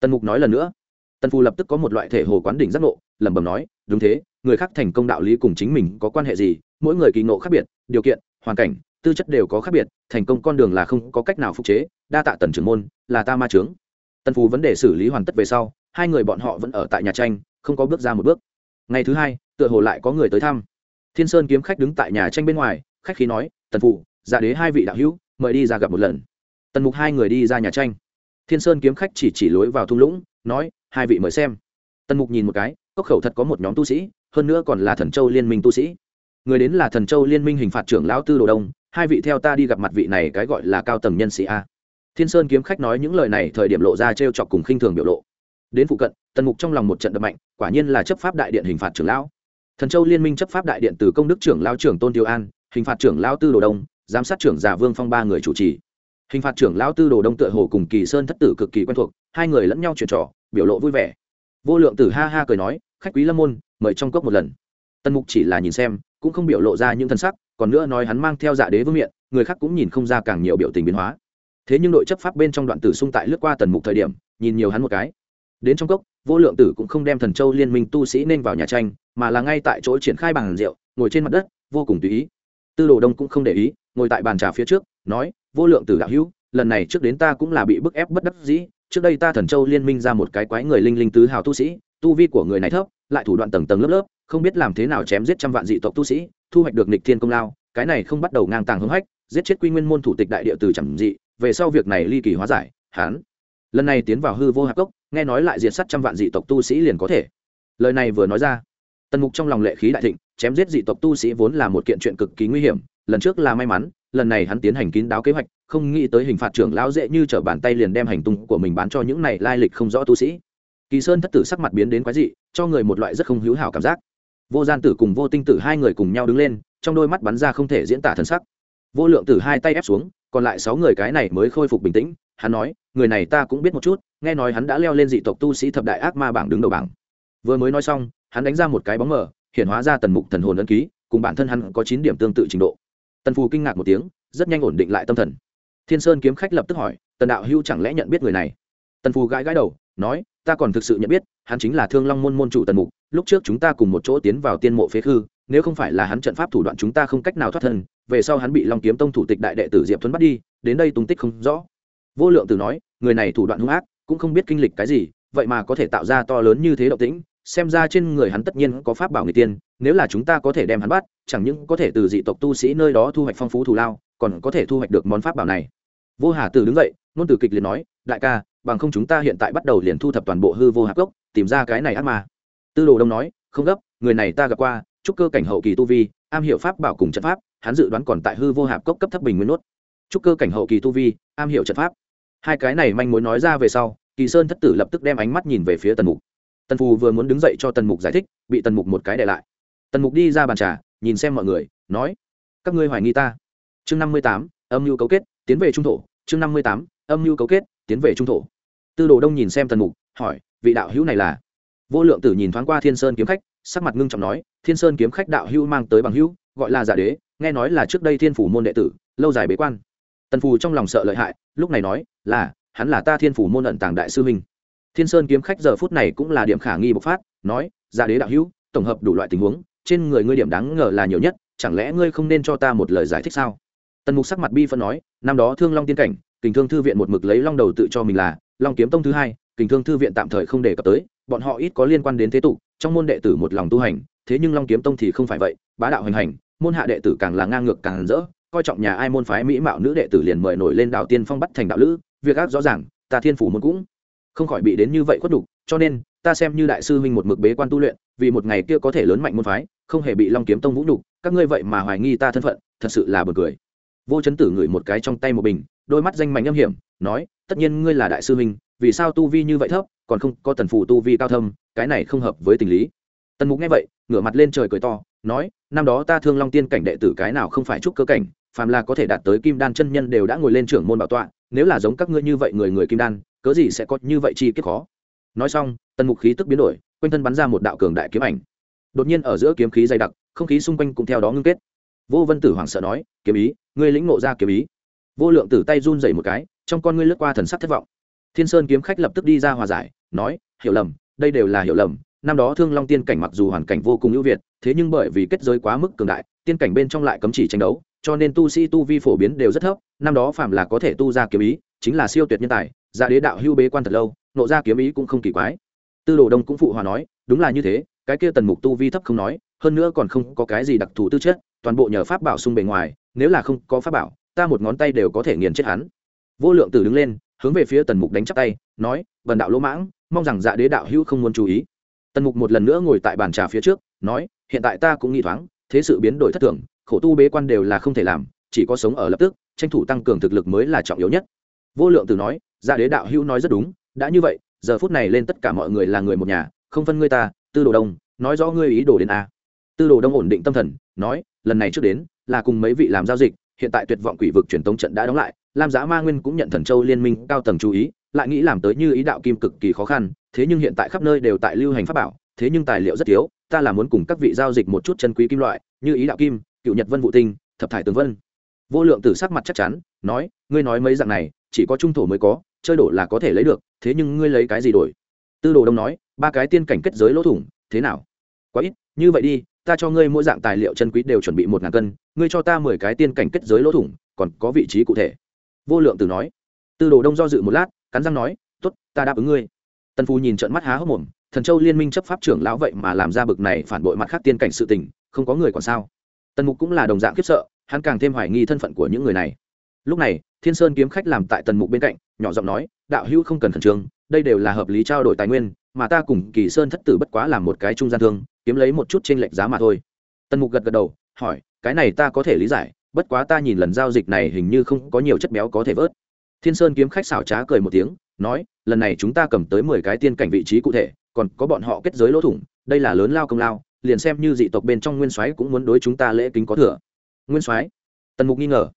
[SPEAKER 1] Tần mục nói lần nữa. Tần phù lập tức có một loại thể hồ quán đỉnh giác ngộ, lẩm bẩm nói, đúng thế, người khác thành công đạo lý cùng chính mình có quan hệ gì? Mỗi người kỳ ngộ khác biệt, điều kiện hoàn cảnh, tư chất đều có khác biệt, thành công con đường là không có cách nào phục chế, đa tạ tần trưởng môn, là ta ma trướng tần phù vấn đề xử lý hoàn tất về sau, hai người bọn họ vẫn ở tại nhà tranh, không có bước ra một bước. Ngày thứ hai, tựa hồ lại có người tới thăm. Thiên sơn kiếm khách đứng tại nhà tranh bên ngoài, khách khí nói, tần phụ giả dạ đế hai vị đạo hữu, mời đi ra gặp một lần. Tần mục hai người đi ra nhà tranh. Thiên sơn kiếm khách chỉ chỉ lối vào thung lũng, nói, hai vị mời xem. Tần mục nhìn một cái, cốc khẩu thật có một nhóm tu sĩ, hơn nữa còn là thần châu liên minh tu sĩ người đến là thần châu liên minh hình phạt trưởng lão tư đồ đông, hai vị theo ta đi gặp mặt vị này cái gọi là cao tầng nhân sĩ a. Thiên sơn kiếm khách nói những lời này thời điểm lộ ra t r e o chọc cùng khinh thường biểu lộ. Đến phụ cận, tần mục trong lòng một trận đập mạnh, quả nhiên là chấp pháp đại điện hình phạt trưởng lão. Thần châu liên minh chấp pháp đại điện từ công đức trưởng lao trưởng tôn tiêu an, hình phạt trưởng lao tư đồ đông, giám sát trưởng giả vương phong ba người chủ trì. Hình phạt trưởng lao tư đồ đông tựa hồ cùng kỳ sơn thất tử cực kỳ quen thuộc, hai người lẫn nhau chuyện trò, biểu lộ vui vẻ. Vô lượng tử ha ha cười nói, khách quý lâm môn, mời trong cốc một lần. Tần mục chỉ là nhìn xem cũng không biểu lộ ra những thân sắc, còn nữa nói hắn mang theo dạ đế vương miện, người khác cũng nhìn không ra càng nhiều biểu tình biến hóa. Thế nhưng đội chấp pháp bên trong đoạn tử xung tại lướt qua tần mục thời điểm, nhìn nhiều hắn một cái. Đến trong cốc, vô lượng tử cũng không đem thần châu liên minh tu sĩ nên vào nhà tranh, mà là ngay tại chỗ triển khai bàn rượu, ngồi trên mặt đất, vô cùng tùy ý. Tư đồ đông cũng không để ý, ngồi tại bàn trà phía trước, nói, vô lượng tử đạo hữu, lần này trước đến ta cũng là bị bức ép bất đắc dĩ, trước đây ta thần châu liên minh ra một cái quái người linh linh tứ hào tu sĩ, tu vi của người này thấp lại thủ đoạn tầng tầng lớp lớp, không biết làm thế nào chém giết trăm vạn dị tộc tu sĩ, thu hoạch được nịch thiên công lao, cái này không bắt đầu ngang tàng hưng hách, giết chết quy nguyên môn thủ tịch đại địa từ chẳng dị, về sau việc này ly kỳ hóa giải, hán. Lần này tiến vào hư vô hạc cốc, nghe nói lại diệt sát trăm vạn dị tộc tu sĩ liền có thể. Lời này vừa nói ra, tần mục trong lòng lệ khí đại thịnh, chém giết dị tộc tu sĩ vốn là một kiện chuyện cực kỳ nguy hiểm, lần trước là may mắn, lần này hắn tiến hành kín đáo kế hoạch, không nghĩ tới hình phạt trưởng lão dễ như t r ở bàn tay liền đem hành tung của mình bán cho những này lai lịch không rõ tu sĩ. Kỳ sơn thất tử sắc mặt biến đến quái dị cho người một loại rất không hữu hảo cảm giác. Vô gian tử cùng vô tinh tử hai người cùng nhau đứng lên, trong đôi mắt bắn ra không thể diễn tả thân sắc. Vô lượng tử hai tay ép xuống, còn lại sáu người cái này mới khôi phục bình tĩnh, hắn nói, người này ta cũng biết một chút, nghe nói hắn đã leo lên dị tộc tu sĩ thập đại ác ma bảng đứng đầu bảng. Vừa mới nói xong, hắn đánh ra một cái bóng mờ, hiện hóa ra tần mục thần hồn ấn ký, cùng bản thân hắn có chín điểm tương tự trình độ. Tần phù kinh ngạc một tiếng, rất nhanh ổn định lại tâm thần. Thiên sơn kiếm khách lập tức hỏi, tần đạo hưu chẳng lẽ nhận biết người này? Tần phù gãi gãi đầu, nói ta còn thực sự nhận biết, hắn chính là thương long môn môn chủ tần mục, lúc trước chúng ta cùng một chỗ tiến vào tiên mộ phế khư, nếu không phải là hắn trận pháp thủ đoạn chúng ta không cách nào thoát thân, về sau hắn bị long kiếm tông thủ tịch đại đệ tử diệp thuấn bắt đi, đến đây tung tích không rõ. Vô lượng tử nói, người này thủ đoạn hung ác, cũng không biết kinh lịch cái gì, vậy mà có thể tạo ra to lớn như thế động tĩnh, xem ra trên người hắn tất nhiên có pháp bảo người tiên, nếu là chúng ta có thể đem hắn bắt, chẳng những có thể từ dị tộc tu sĩ nơi đó thu hoạch phong phú thù lao, còn có thể thu hoạch được món pháp bảo này. Vô hà tử đứng dậy nôn từ kịch liền nói, đại ca bằng không chúng ta hiện tại bắt đầu liền thu thập toàn bộ hư vô hạc gốc, tìm ra cái này ác ma. Tư đồ đông nói, không gấp, người này ta gặp qua, trúc cơ cảnh hậu kỳ tu vi, am hiểu pháp bảo cùng trận pháp, hắn dự đoán còn tại hư vô hạp cốc cấp thấp bình nguyên nốt. Trúc cơ cảnh hậu kỳ tu vi, am hiểu trận pháp. Hai cái này manh mối nói ra về sau, kỳ sơn thất tử lập tức đem ánh mắt nhìn về phía tần mục. Tần phù vừa muốn đứng dậy cho tần mục giải thích, bị tần mục một cái để lại. Tần mục đi ra bàn trà, nhìn xem mọi người, nói, các ngươi hoài nghi ta. Chương năm mươi tám, âm mưu cấu kết, tiến về trung thổ. Chương năm mươi tám, âm mưu cấu kết, tiến về trung thổ tư đồ đông nhìn xem tần mục, hỏi, vị đạo hữu này là? Vô lượng tử nhìn thoáng qua thiên sơn kiếm khách, sắc mặt ngưng trọng nói, thiên sơn kiếm khách đạo hữu mang tới bằng hữu, gọi là giả đế, nghe nói là trước đây thiên phủ môn đệ tử, lâu dài bế quan. Tần phù trong lòng sợ lợi hại, lúc này nói, là, hắn là ta thiên phủ môn ẩn tàng đại sư minh thiên sơn kiếm khách giờ phút này cũng là điểm khả nghi bộc phát, nói, giả đế đạo hữu, tổng hợp đủ loại tình huống, trên người ngươi điểm đáng ngờ là nhiều nhất, chẳng lẽ ngươi không nên cho ta một lời giải thích sao? Tần mục sắc mặt bi phân nói, năm đó thương long tiên cảnh kình thương thư viện một mực lấy long đầu tự cho mình là long kiếm tông thứ hai, kình thương thư viện tạm thời không đề cập tới, bọn họ ít có liên quan đến thế tục, trong môn đệ tử một lòng tu hành, thế nhưng long kiếm tông thì không phải vậy, bá đạo hành hành, môn hạ đệ tử càng là ngang ngược càng rỡ, coi trọng nhà ai môn phái mỹ mạo nữ đệ tử liền mời nổi lên đạo tiên phong bắt thành đạo lữ, việc ác rõ ràng, ta thiên phủ môn cũng không khỏi bị đến như vậy khuất đục cho nên, ta xem như đại sư huynh một mực bế quan tu luyện, vì một ngày kia có thể lớn mạnh môn phái, không hề bị long kiếm tông vũ nhục, các ngươi vậy mà hoài nghi ta thân phận, thật sự là buồn cười vô chấn tử ngửi một cái trong tay một bình, đôi mắt danh mạnh âm hiểm, nói, tất nhiên ngươi là đại sư huynh, vì sao tu vi như vậy thấp, còn không có tần phù tu vi cao thâm, cái này không hợp với tình lý. Tần mục nghe vậy, ngửa mặt lên trời cười to, nói, năm đó ta thương long tiên cảnh đệ tử cái nào không phải chúc cơ cảnh, phàm là có thể đạt tới kim đan chân nhân đều đã ngồi lên trưởng môn bảo tọa, nếu là giống các ngươi như vậy người người kim đan, cớ gì sẽ có như vậy chi kiếp khó? Nói xong, tần mục khí tức biến đổi, quanh thân bắn ra một đạo cường đại kiếm ảnh. Đột nhiên ở giữa kiếm khí dày đặc, không khí xung quanh cũng theo đó ngưng kết vô vân tử hoảng sợ nói, kiếm ý, ngươi lĩnh ngộ ra kiếm ý. Vô lượng tử tay run rẩy một cái, trong con ngươi lướt qua thần sắc thất vọng. Thiên sơn kiếm khách lập tức đi ra hòa giải, nói, hiểu lầm, đây đều là hiểu lầm. Năm đó thương long tiên cảnh mặc dù hoàn cảnh vô cùng ưu việt, thế nhưng bởi vì kết giới quá mức cường đại, tiên cảnh bên trong lại cấm chỉ tranh đấu, cho nên tu sĩ tu vi phổ biến đều rất thấp. Năm đó phạm là có thể tu ra kiếm ý, chính là siêu tuyệt nhân tài dạ đế đạo hưu bế quan thật lâu nộ ra kiếm ý cũng không kỳ quái. Tư đồ đông cũng phụ hòa nói, đúng là như thế, cái kia tần mục tu vi thấp không nói, hơn nữa còn không có cái gì đặc thù tư chất toàn bộ nhờ pháp bảo sung bề ngoài, nếu là không có pháp bảo, ta một ngón tay đều có thể nghiền chết hắn. Vô lượng tử đứng lên, hướng về phía tần mục đánh chắp tay, nói, bần đạo lỗ mãng, mong rằng dạ đế đạo hữu không muốn chú ý. Tần mục một lần nữa ngồi tại bàn trà phía trước, nói, hiện tại ta cũng nghĩ thoáng, thế sự biến đổi thất thường, khổ tu bế quan đều là không thể làm, chỉ có sống ở lập tức, tranh thủ tăng cường thực lực mới là trọng yếu nhất. Vô lượng tử nói dạ đế đạo hữu nói rất đúng, đã như vậy, giờ phút này lên tất cả mọi người là người một nhà, không phân ngươi ta, tư đồ đông, nói rõ ngươi ý đồ đến a. Tư đồ đông ổn định tâm thần, nói lần này trước đến, là cùng mấy vị làm giao dịch, hiện tại tuyệt vọng quỷ vực truyền tống trận đã đóng lại, lam giá ma nguyên cũng nhận thần châu liên minh cao tầng chú ý, lại nghĩ làm tới như ý đạo kim cực kỳ khó khăn, thế nhưng hiện tại khắp nơi đều tại lưu hành pháp bảo, thế nhưng tài liệu rất thiếu, ta là muốn cùng các vị giao dịch một chút chân quý kim loại, như ý đạo kim, cựu nhật vân vụ tinh, thập thải tường vân. Vô lượng tử sắc mặt chắc chắn, nói, ngươi nói mấy dạng này, chỉ có trung thổ mới có, chơi đổ là có thể lấy được, thế nhưng ngươi lấy cái gì đổi? Tư đồ đông nói, ba cái tiên cảnh kết giới lỗ thủng, thế nào? Quá ít, như vậy đi ta cho ngươi mỗi dạng tài liệu chân quý đều chuẩn bị một ngàn cân, ngươi cho ta mười cái tiên cảnh kết giới lỗ thủng, còn có vị trí cụ thể. Vô lượng tử nói. Tư đồ đông do dự một lát, cắn răng nói t ố t ta đáp ứng ngươi. Tần Phu nhìn trận mắt há hốc mồm, thần châu liên minh chấp pháp trưởng lão vậy mà làm ra bực này phản bội mặt khác tiên cảnh sự tình, không có người còn sao? Tần mục cũng là đồng dạng khiếp sợ, hắn càng thêm hoài nghi thân phận của những người này. Lúc này, thiên sơn kiếm khách làm tại tần mục bên cạnh, nhỏ giọng nói, đạo hữu không cần khẩn trương, đây đều là hợp lý trao đổi tài nguyên, mà ta cùng kỳ sơn thất tử bất quá làm một cái trung gian thương kiếm lấy một chút t r ê n lệch giá mà thôi. Tần mục gật gật đầu, hỏi, cái này ta có thể lý giải, bất quá ta nhìn lần giao dịch này hình như không có nhiều chất béo có thể vớt. Thiên sơn kiếm khách xảo trá cười một tiếng, nói, lần này chúng ta cầm tới mười cái tiên cảnh vị trí cụ thể, còn có bọn họ kết giới lỗ thủng, đây là lớn lao công lao, liền xem như dị tộc bên trong nguyên soái cũng muốn đối chúng ta lễ kính có thừa. Nguyên soái? Tần mục nghi ngờ.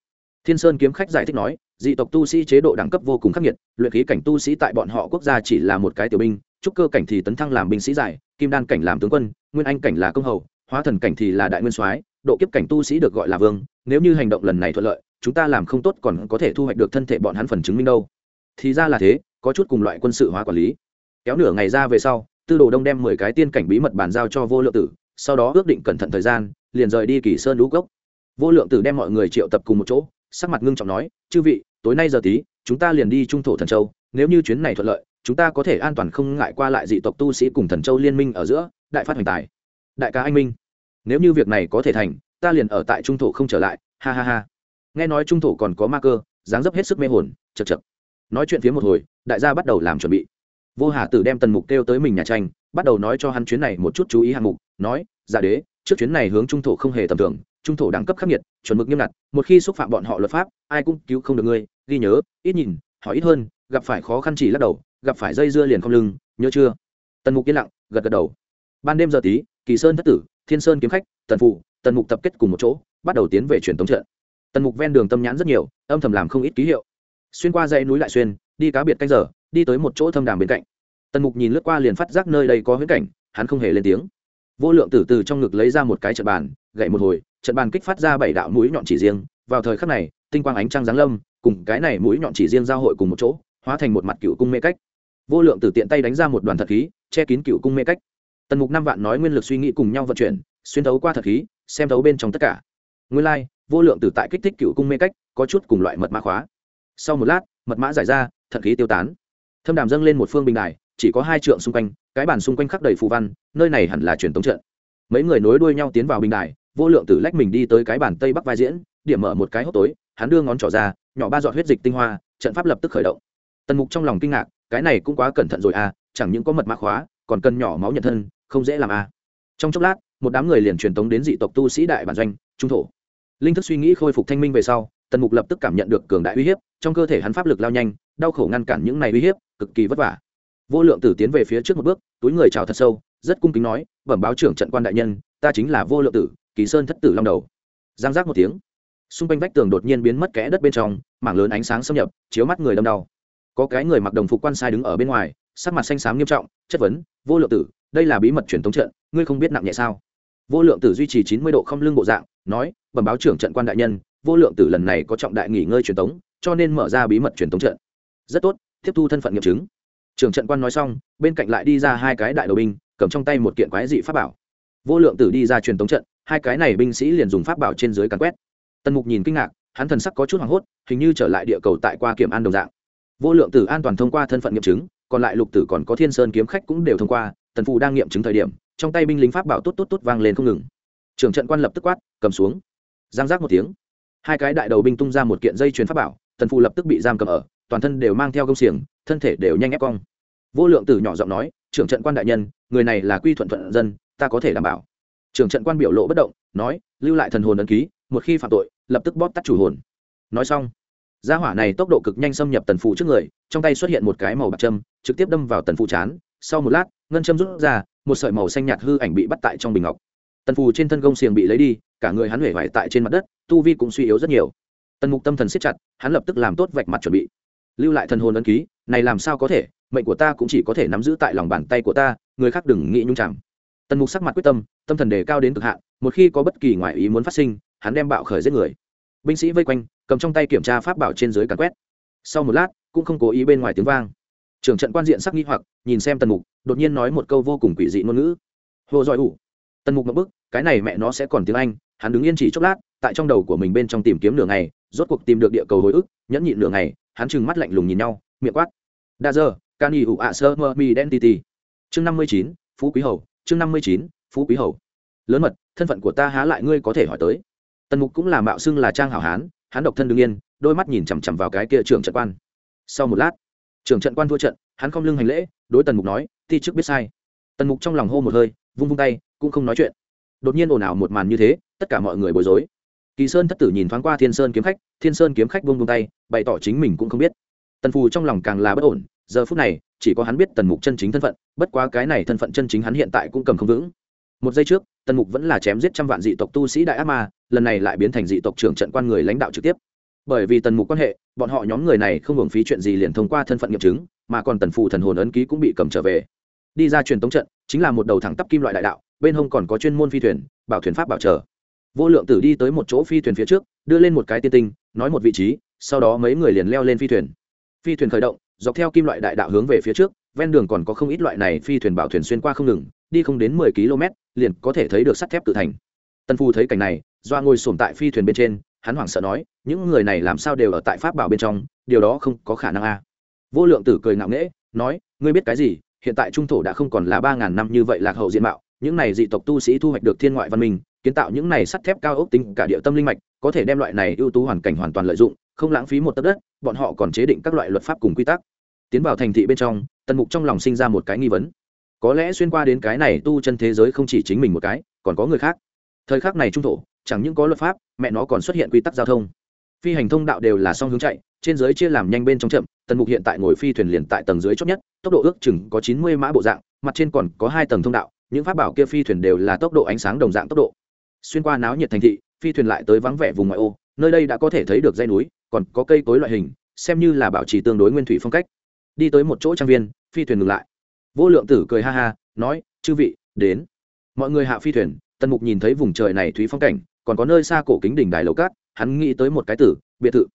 [SPEAKER 1] Thiên sơn kiếm khách giải thích nói, dị tộc tu sĩ chế độ đẳng cấp vô cùng khắc nghiệt, luyện khí cảnh tu sĩ tại bọn họ quốc gia chỉ là một cái tiểu binh, trúc cơ cảnh thì tấn thăng làm binh sĩ giải kim đan cảnh làm tướng quân, nguyên anh cảnh là công hầu, hóa thần cảnh thì là đại nguyên soái, độ kiếp cảnh tu sĩ được gọi là vương. Nếu như hành động lần này thuận lợi, chúng ta làm không tốt còn có thể thu hoạch được thân thể bọn hắn phần chứng minh đâu. Thì ra là thế, có chút cùng loại quân sự hóa quản lý. Kéo nửa ngày ra về sau, tư đồ đông đem mười cái tiên cảnh bí mật bàn giao cho vô lượng tử, sau đó ước định cẩn thận thời gian, liền rời đi kỳ sơn lũ cốc. Vô lượng tử đem mọi người triệu tập cùng một chỗ, sắc mặt ngưng trọng nói, chư vị, tối nay giờ tí, chúng ta liền đi trung thổ thần châu, nếu như chuyến này thuận lợi chúng ta có thể an toàn không ngại qua lại dị tộc tu sĩ cùng thần châu liên minh ở giữa, đại phát hoành tài. Đại ca anh minh, nếu như việc này có thể thành, ta liền ở tại trung thổ không trở lại, ha ha ha. Nghe nói trung thổ còn có ma cơ, dáng dấp hết sức mê hồn, chật chật. Nói chuyện phía một hồi, đại gia bắt đầu làm chuẩn bị. Vô hà tử đem tần mục kêu tới mình nhà tranh, bắt đầu nói cho hắn chuyến này một chút chú ý hạng mục, nói giả đế, trước chuyến này hướng trung thổ không hề tầm thường, trung thổ đẳng cấp khắc nghiệt, chuẩn mực nghiêm ngặt, một khi xúc phạm bọn họ luật pháp, ai cũng cứu không được ngươi, ghi nhớ, ít nhìn, hỏi ít hơn, gặp phải khó khăn chỉ lắc đầu gặp phải dây dưa liền không lưng, nhớ chưa? Tần mục yên lặng, gật gật đầu. Ban đêm giờ tí, kỳ sơn thất tử, thiên sơn kiếm khách, tần phụ, tần mục tập kết cùng một chỗ, bắt đầu tiến về truyền thống trận. Tần mục ven đường tâm nhãn rất nhiều, âm thầm làm không ít ký hiệu. Xuyên qua dãy núi lại xuyên, đi cá biệt canh giờ, đi tới một chỗ thâm đàm bên cạnh. Tần mục nhìn lướt qua liền phát giác nơi đây có huyễn cảnh, hắn không hề lên tiếng. Vô lượng tử từ trong ngực lấy ra một cái trận bàn, gậy một hồi, trận bàn kích phát ra bảy đạo mũi nhọn chỉ riêng. Vào thời khắc này, tinh quang ánh trăng giáng lâm, cùng cái này mũi nhọn chỉ riêng giao hội cùng một chỗ, hóa thành một mặt cựu cung mê cách vô lượng tử tiện tay đánh ra một đoàn thật khí che kín cựu cung mê cách. Tần mục năm vạn nói nguyên lực suy nghĩ cùng nhau vận chuyển xuyên thấu qua thật khí xem thấu bên trong tất cả. Nguyên lai、like, vô lượng tử tại kích thích cựu cung mê cách có chút cùng loại mật mã khóa. Sau một lát mật mã giải ra thật khí tiêu tán. Thâm đàm dâng lên một phương bình đài chỉ có hai trượng xung quanh cái bàn xung quanh khắc đầy phù văn nơi này hẳn là truyền tống trận. Mấy người nối đuôi nhau tiến vào bình đài vô lượng tử lách mình đi tới cái bàn tây bắc vai diễn điểm mở một cái hốc tối hắn đưa ngón trỏ ra nhỏ ba giọt huyết dịch tinh hoa trận pháp lập tức khởi động. Tần mục trong lòng kinh ngạc cái này cũng quá cẩn thận rồi à chẳng những có mật mã khóa, còn cần nhỏ máu nhận thân, không dễ làm à. Trong chốc lát, một đám người liền truyền tống đến dị tộc tu sĩ đại bản doanh, trung thổ. Linh thức suy nghĩ khôi phục thanh minh về sau, tần mục lập tức cảm nhận được cường đại uy hiếp, trong cơ thể hắn pháp lực lao nhanh, đau khổ ngăn cản những này uy hiếp, cực kỳ vất vả. Vô lượng tử tiến về phía trước một bước, túi người chào thật sâu, rất cung kính nói, bẩm báo trưởng trận quan đại nhân, ta chính là vô lượng tử, kỳ sơn thất tử long đầu. Giang giác một tiếng. Xung quanh vách tường đột nhiên biến mất kẽ đất bên trong, mảng lớn ánh sáng xâm nhập, chiếu mắt người đâm đau có cái người mặc đồng phục quan sai đứng ở bên ngoài, sắc mặt xanh xám nghiêm trọng, chất vấn, vô lượng tử, đây là bí mật truyền thống trận, ngươi không biết nặng nhẹ sao? Vô lượng tử duy trì chín mươi độ không lưng bộ dạng, nói, bẩm báo trưởng trận quan đại nhân, vô lượng tử lần này có trọng đại nghỉ ngơi truyền thống cho nên mở ra bí mật truyền thống trận. Rất tốt, tiếp thu thân phận nghiệm chứng. Trưởng trận quan nói xong, bên cạnh lại đi ra hai cái đại đầu binh, cầm trong tay một kiện quái dị pháp bảo. Vô lượng tử đi ra truyền thống trận, hai cái này binh sĩ liền dùng pháp bảo trên dưới cắn quét. Tần mục nhìn kinh ngạc, hắn thần sắc có chút hoảng hốt, hình như trở lại địa cầu tại qua kiểm an đồng dạng vô lượng tử an toàn thông qua thân phận nghiệm chứng, còn lại lục tử còn có thiên sơn kiếm khách cũng đều thông qua, tần phù đang nghiệm chứng thời điểm, trong tay binh lính pháp bảo tốt tốt tốt vang lên không ngừng. Trưởng trận quan lập tức quát, cầm xuống. Giang giác một tiếng. Hai cái đại đầu binh tung ra một kiện dây chuyền pháp bảo, tần phù lập tức bị giam cầm ở, toàn thân đều mang theo công xiềng, thân thể đều nhanh ép cong. Vô lượng tử nhỏ giọng nói, trưởng trận quan đại nhân, người này là quy thuận thuận dân, ta có thể đảm bảo. Trưởng trận quan biểu lộ bất động, nói, lưu lại thần hồn ấn ký, một khi phạm tội, lập tức bóp tắt chủ hồn. Nói xong gia hỏa này tốc độ cực nhanh xâm nhập tần phụ trước người, trong tay xuất hiện một cái màu bạc châm, trực tiếp đâm vào tần phụ chán. Sau một lát, ngân châm rút ra, một sợi màu xanh nhạt hư ảnh bị bắt tại trong bình ngọc. Tần phù trên thân gông xiềng bị lấy đi, cả người hắn huệ vải tại trên mặt đất, tu vi cũng suy yếu rất nhiều. Tần mục tâm thần siết chặt, hắn lập tức làm tốt vạch mặt chuẩn bị. Lưu lại thần hồn ấn ký, này làm sao có thể, mệnh của ta cũng chỉ có thể nắm giữ tại lòng bàn tay của ta, người khác đừng nghĩ nhung chẳng tần mục sắc mặt quyết tâm tâm thần đề cao đến cực hạn, một khi có bất kỳ ngoại ý muốn phát sinh, hắn đem bạo khởi giết người. Binh sĩ vây quanh cầm trong tay kiểm tra pháp bảo trên dưới càn quét. Sau một lát, cũng không cố ý bên ngoài tiếng vang. Trưởng trận quan diện sắc nghi hoặc, nhìn xem tần mục, đột nhiên nói một câu vô cùng quỷ dị ngôn ngữ. Hồ giỏi ủ. Tần mục ngậm bức, cái này mẹ nó sẽ còn tiếng anh, hắn đứng yên chỉ chốc lát, tại trong đầu của mình bên trong tìm kiếm nửa ngày, rốt cuộc tìm được địa cầu hồi ức, nhẫn nhịn nửa ngày, hắn trừng mắt lạnh lùng nhìn nhau, miệng quát. Đa giờ can y ủ ạ sơ mơ mi identity chương năm mươi chín, phú quý hầu, chương năm mươi chín, phú quý hầu. Lớn mật, thân phận của ta há lại ngươi có thể hỏi tới. Tần mục cũng là mạo xưng là trang hảo hán hắn độc thân đương yên, đôi mắt nhìn chằm chằm vào cái kia trưởng trận quan. Sau một lát, trưởng trận quan thua trận, hắn không lưng hành lễ, đối tần mục nói thi chức biết sai. Tần mục trong lòng hô một hơi, vung vung tay, cũng không nói chuyện. Đột nhiên ồn ào một màn như thế, tất cả mọi người bối rối. Kỳ sơn thất tử nhìn thoáng qua thiên sơn kiếm khách, thiên sơn kiếm khách vung vung tay, bày tỏ chính mình cũng không biết. Tần phù trong lòng càng là bất ổn, giờ phút này, chỉ có hắn biết tần mục chân chính thân phận, bất quá cái này thân phận chân chính hắn hiện tại cũng cầm không vững một giây trước, tần mục vẫn là chém giết trăm vạn dị tộc tu sĩ đại ác ma, lần này lại biến thành dị tộc trưởng trận quan người lãnh đạo trực tiếp. Bởi vì tần mục quan hệ, bọn họ nhóm người này không hưởng phí chuyện gì liền thông qua thân phận nghiệm chứng, mà còn tần phù thần hồn ấn ký cũng bị cầm trở về. Đi ra truyền tống trận, chính là một đầu thẳng tắp kim loại đại đạo, bên hông còn có chuyên môn phi thuyền, bảo thuyền pháp bảo trợ vô lượng tử đi tới một chỗ phi thuyền phía trước, đưa lên một cái tiên tinh, nói một vị trí, sau đó mấy người liền leo lên phi thuyền. Phi thuyền khởi động, dọc theo kim loại đại đạo hướng về phía trước, ven đường còn có không ít loại này phi thuyền bảo thuyền xuyên qua không ngừng đi không đến mười km, liền có thể thấy được sắt thép tự thành. Tần phu thấy cảnh này, doa ngồi sổm tại phi thuyền bên trên, hắn hoảng sợ nói, những người này làm sao đều ở tại pháp bảo bên trong, điều đó không có khả năng a vô lượng tử cười ngạo nghễ, nói, ngươi biết cái gì, hiện tại trung thổ đã không còn là ba ngàn năm như vậy lạc hậu diện mạo, những này dị tộc tu sĩ thu hoạch được thiên ngoại văn minh, kiến tạo những này sắt thép cao ốc tính cả địa tâm linh mạch, có thể đem loại này ưu tú hoàn cảnh hoàn toàn lợi dụng, không lãng phí một tấc đất, bọn họ còn chế định các loại luật pháp cùng quy tắc. Tiến vào thành thị bên trong, tần mục trong lòng sinh ra một cái nghi vấn có lẽ xuyên qua đến cái này tu chân thế giới không chỉ chính mình một cái, còn có người khác. Thời khắc này trung thổ, chẳng những có luật pháp, mẹ nó còn xuất hiện quy tắc giao thông. Phi hành thông đạo đều là song hướng chạy, trên dưới chia làm nhanh bên trong chậm, tần mục hiện tại ngồi phi thuyền liền tại tầng dưới chót nhất, tốc độ ước chừng có chín mươi mã bộ dạng, mặt trên còn có hai tầng thông đạo, những pháp bảo kia phi thuyền đều là tốc độ ánh sáng đồng dạng tốc độ. Xuyên qua náo nhiệt thành thị, phi thuyền lại tới vắng vẻ vùng ngoại ô, nơi đây đã có thể thấy được dây núi, còn có cây cối loại hình, xem như là bảo trì tương đối nguyên thủy phong cách. Đi tới một chỗ trang viên, phi thuyền ngừng lại vô lượng tử cười ha ha, nói, chư vị, đến. Mọi người hạ phi thuyền, tần mục nhìn thấy vùng trời này thúy phong cảnh, còn có nơi xa cổ kính đỉnh đài lầu cát, hắn nghĩ tới một cái tử, biệt thự.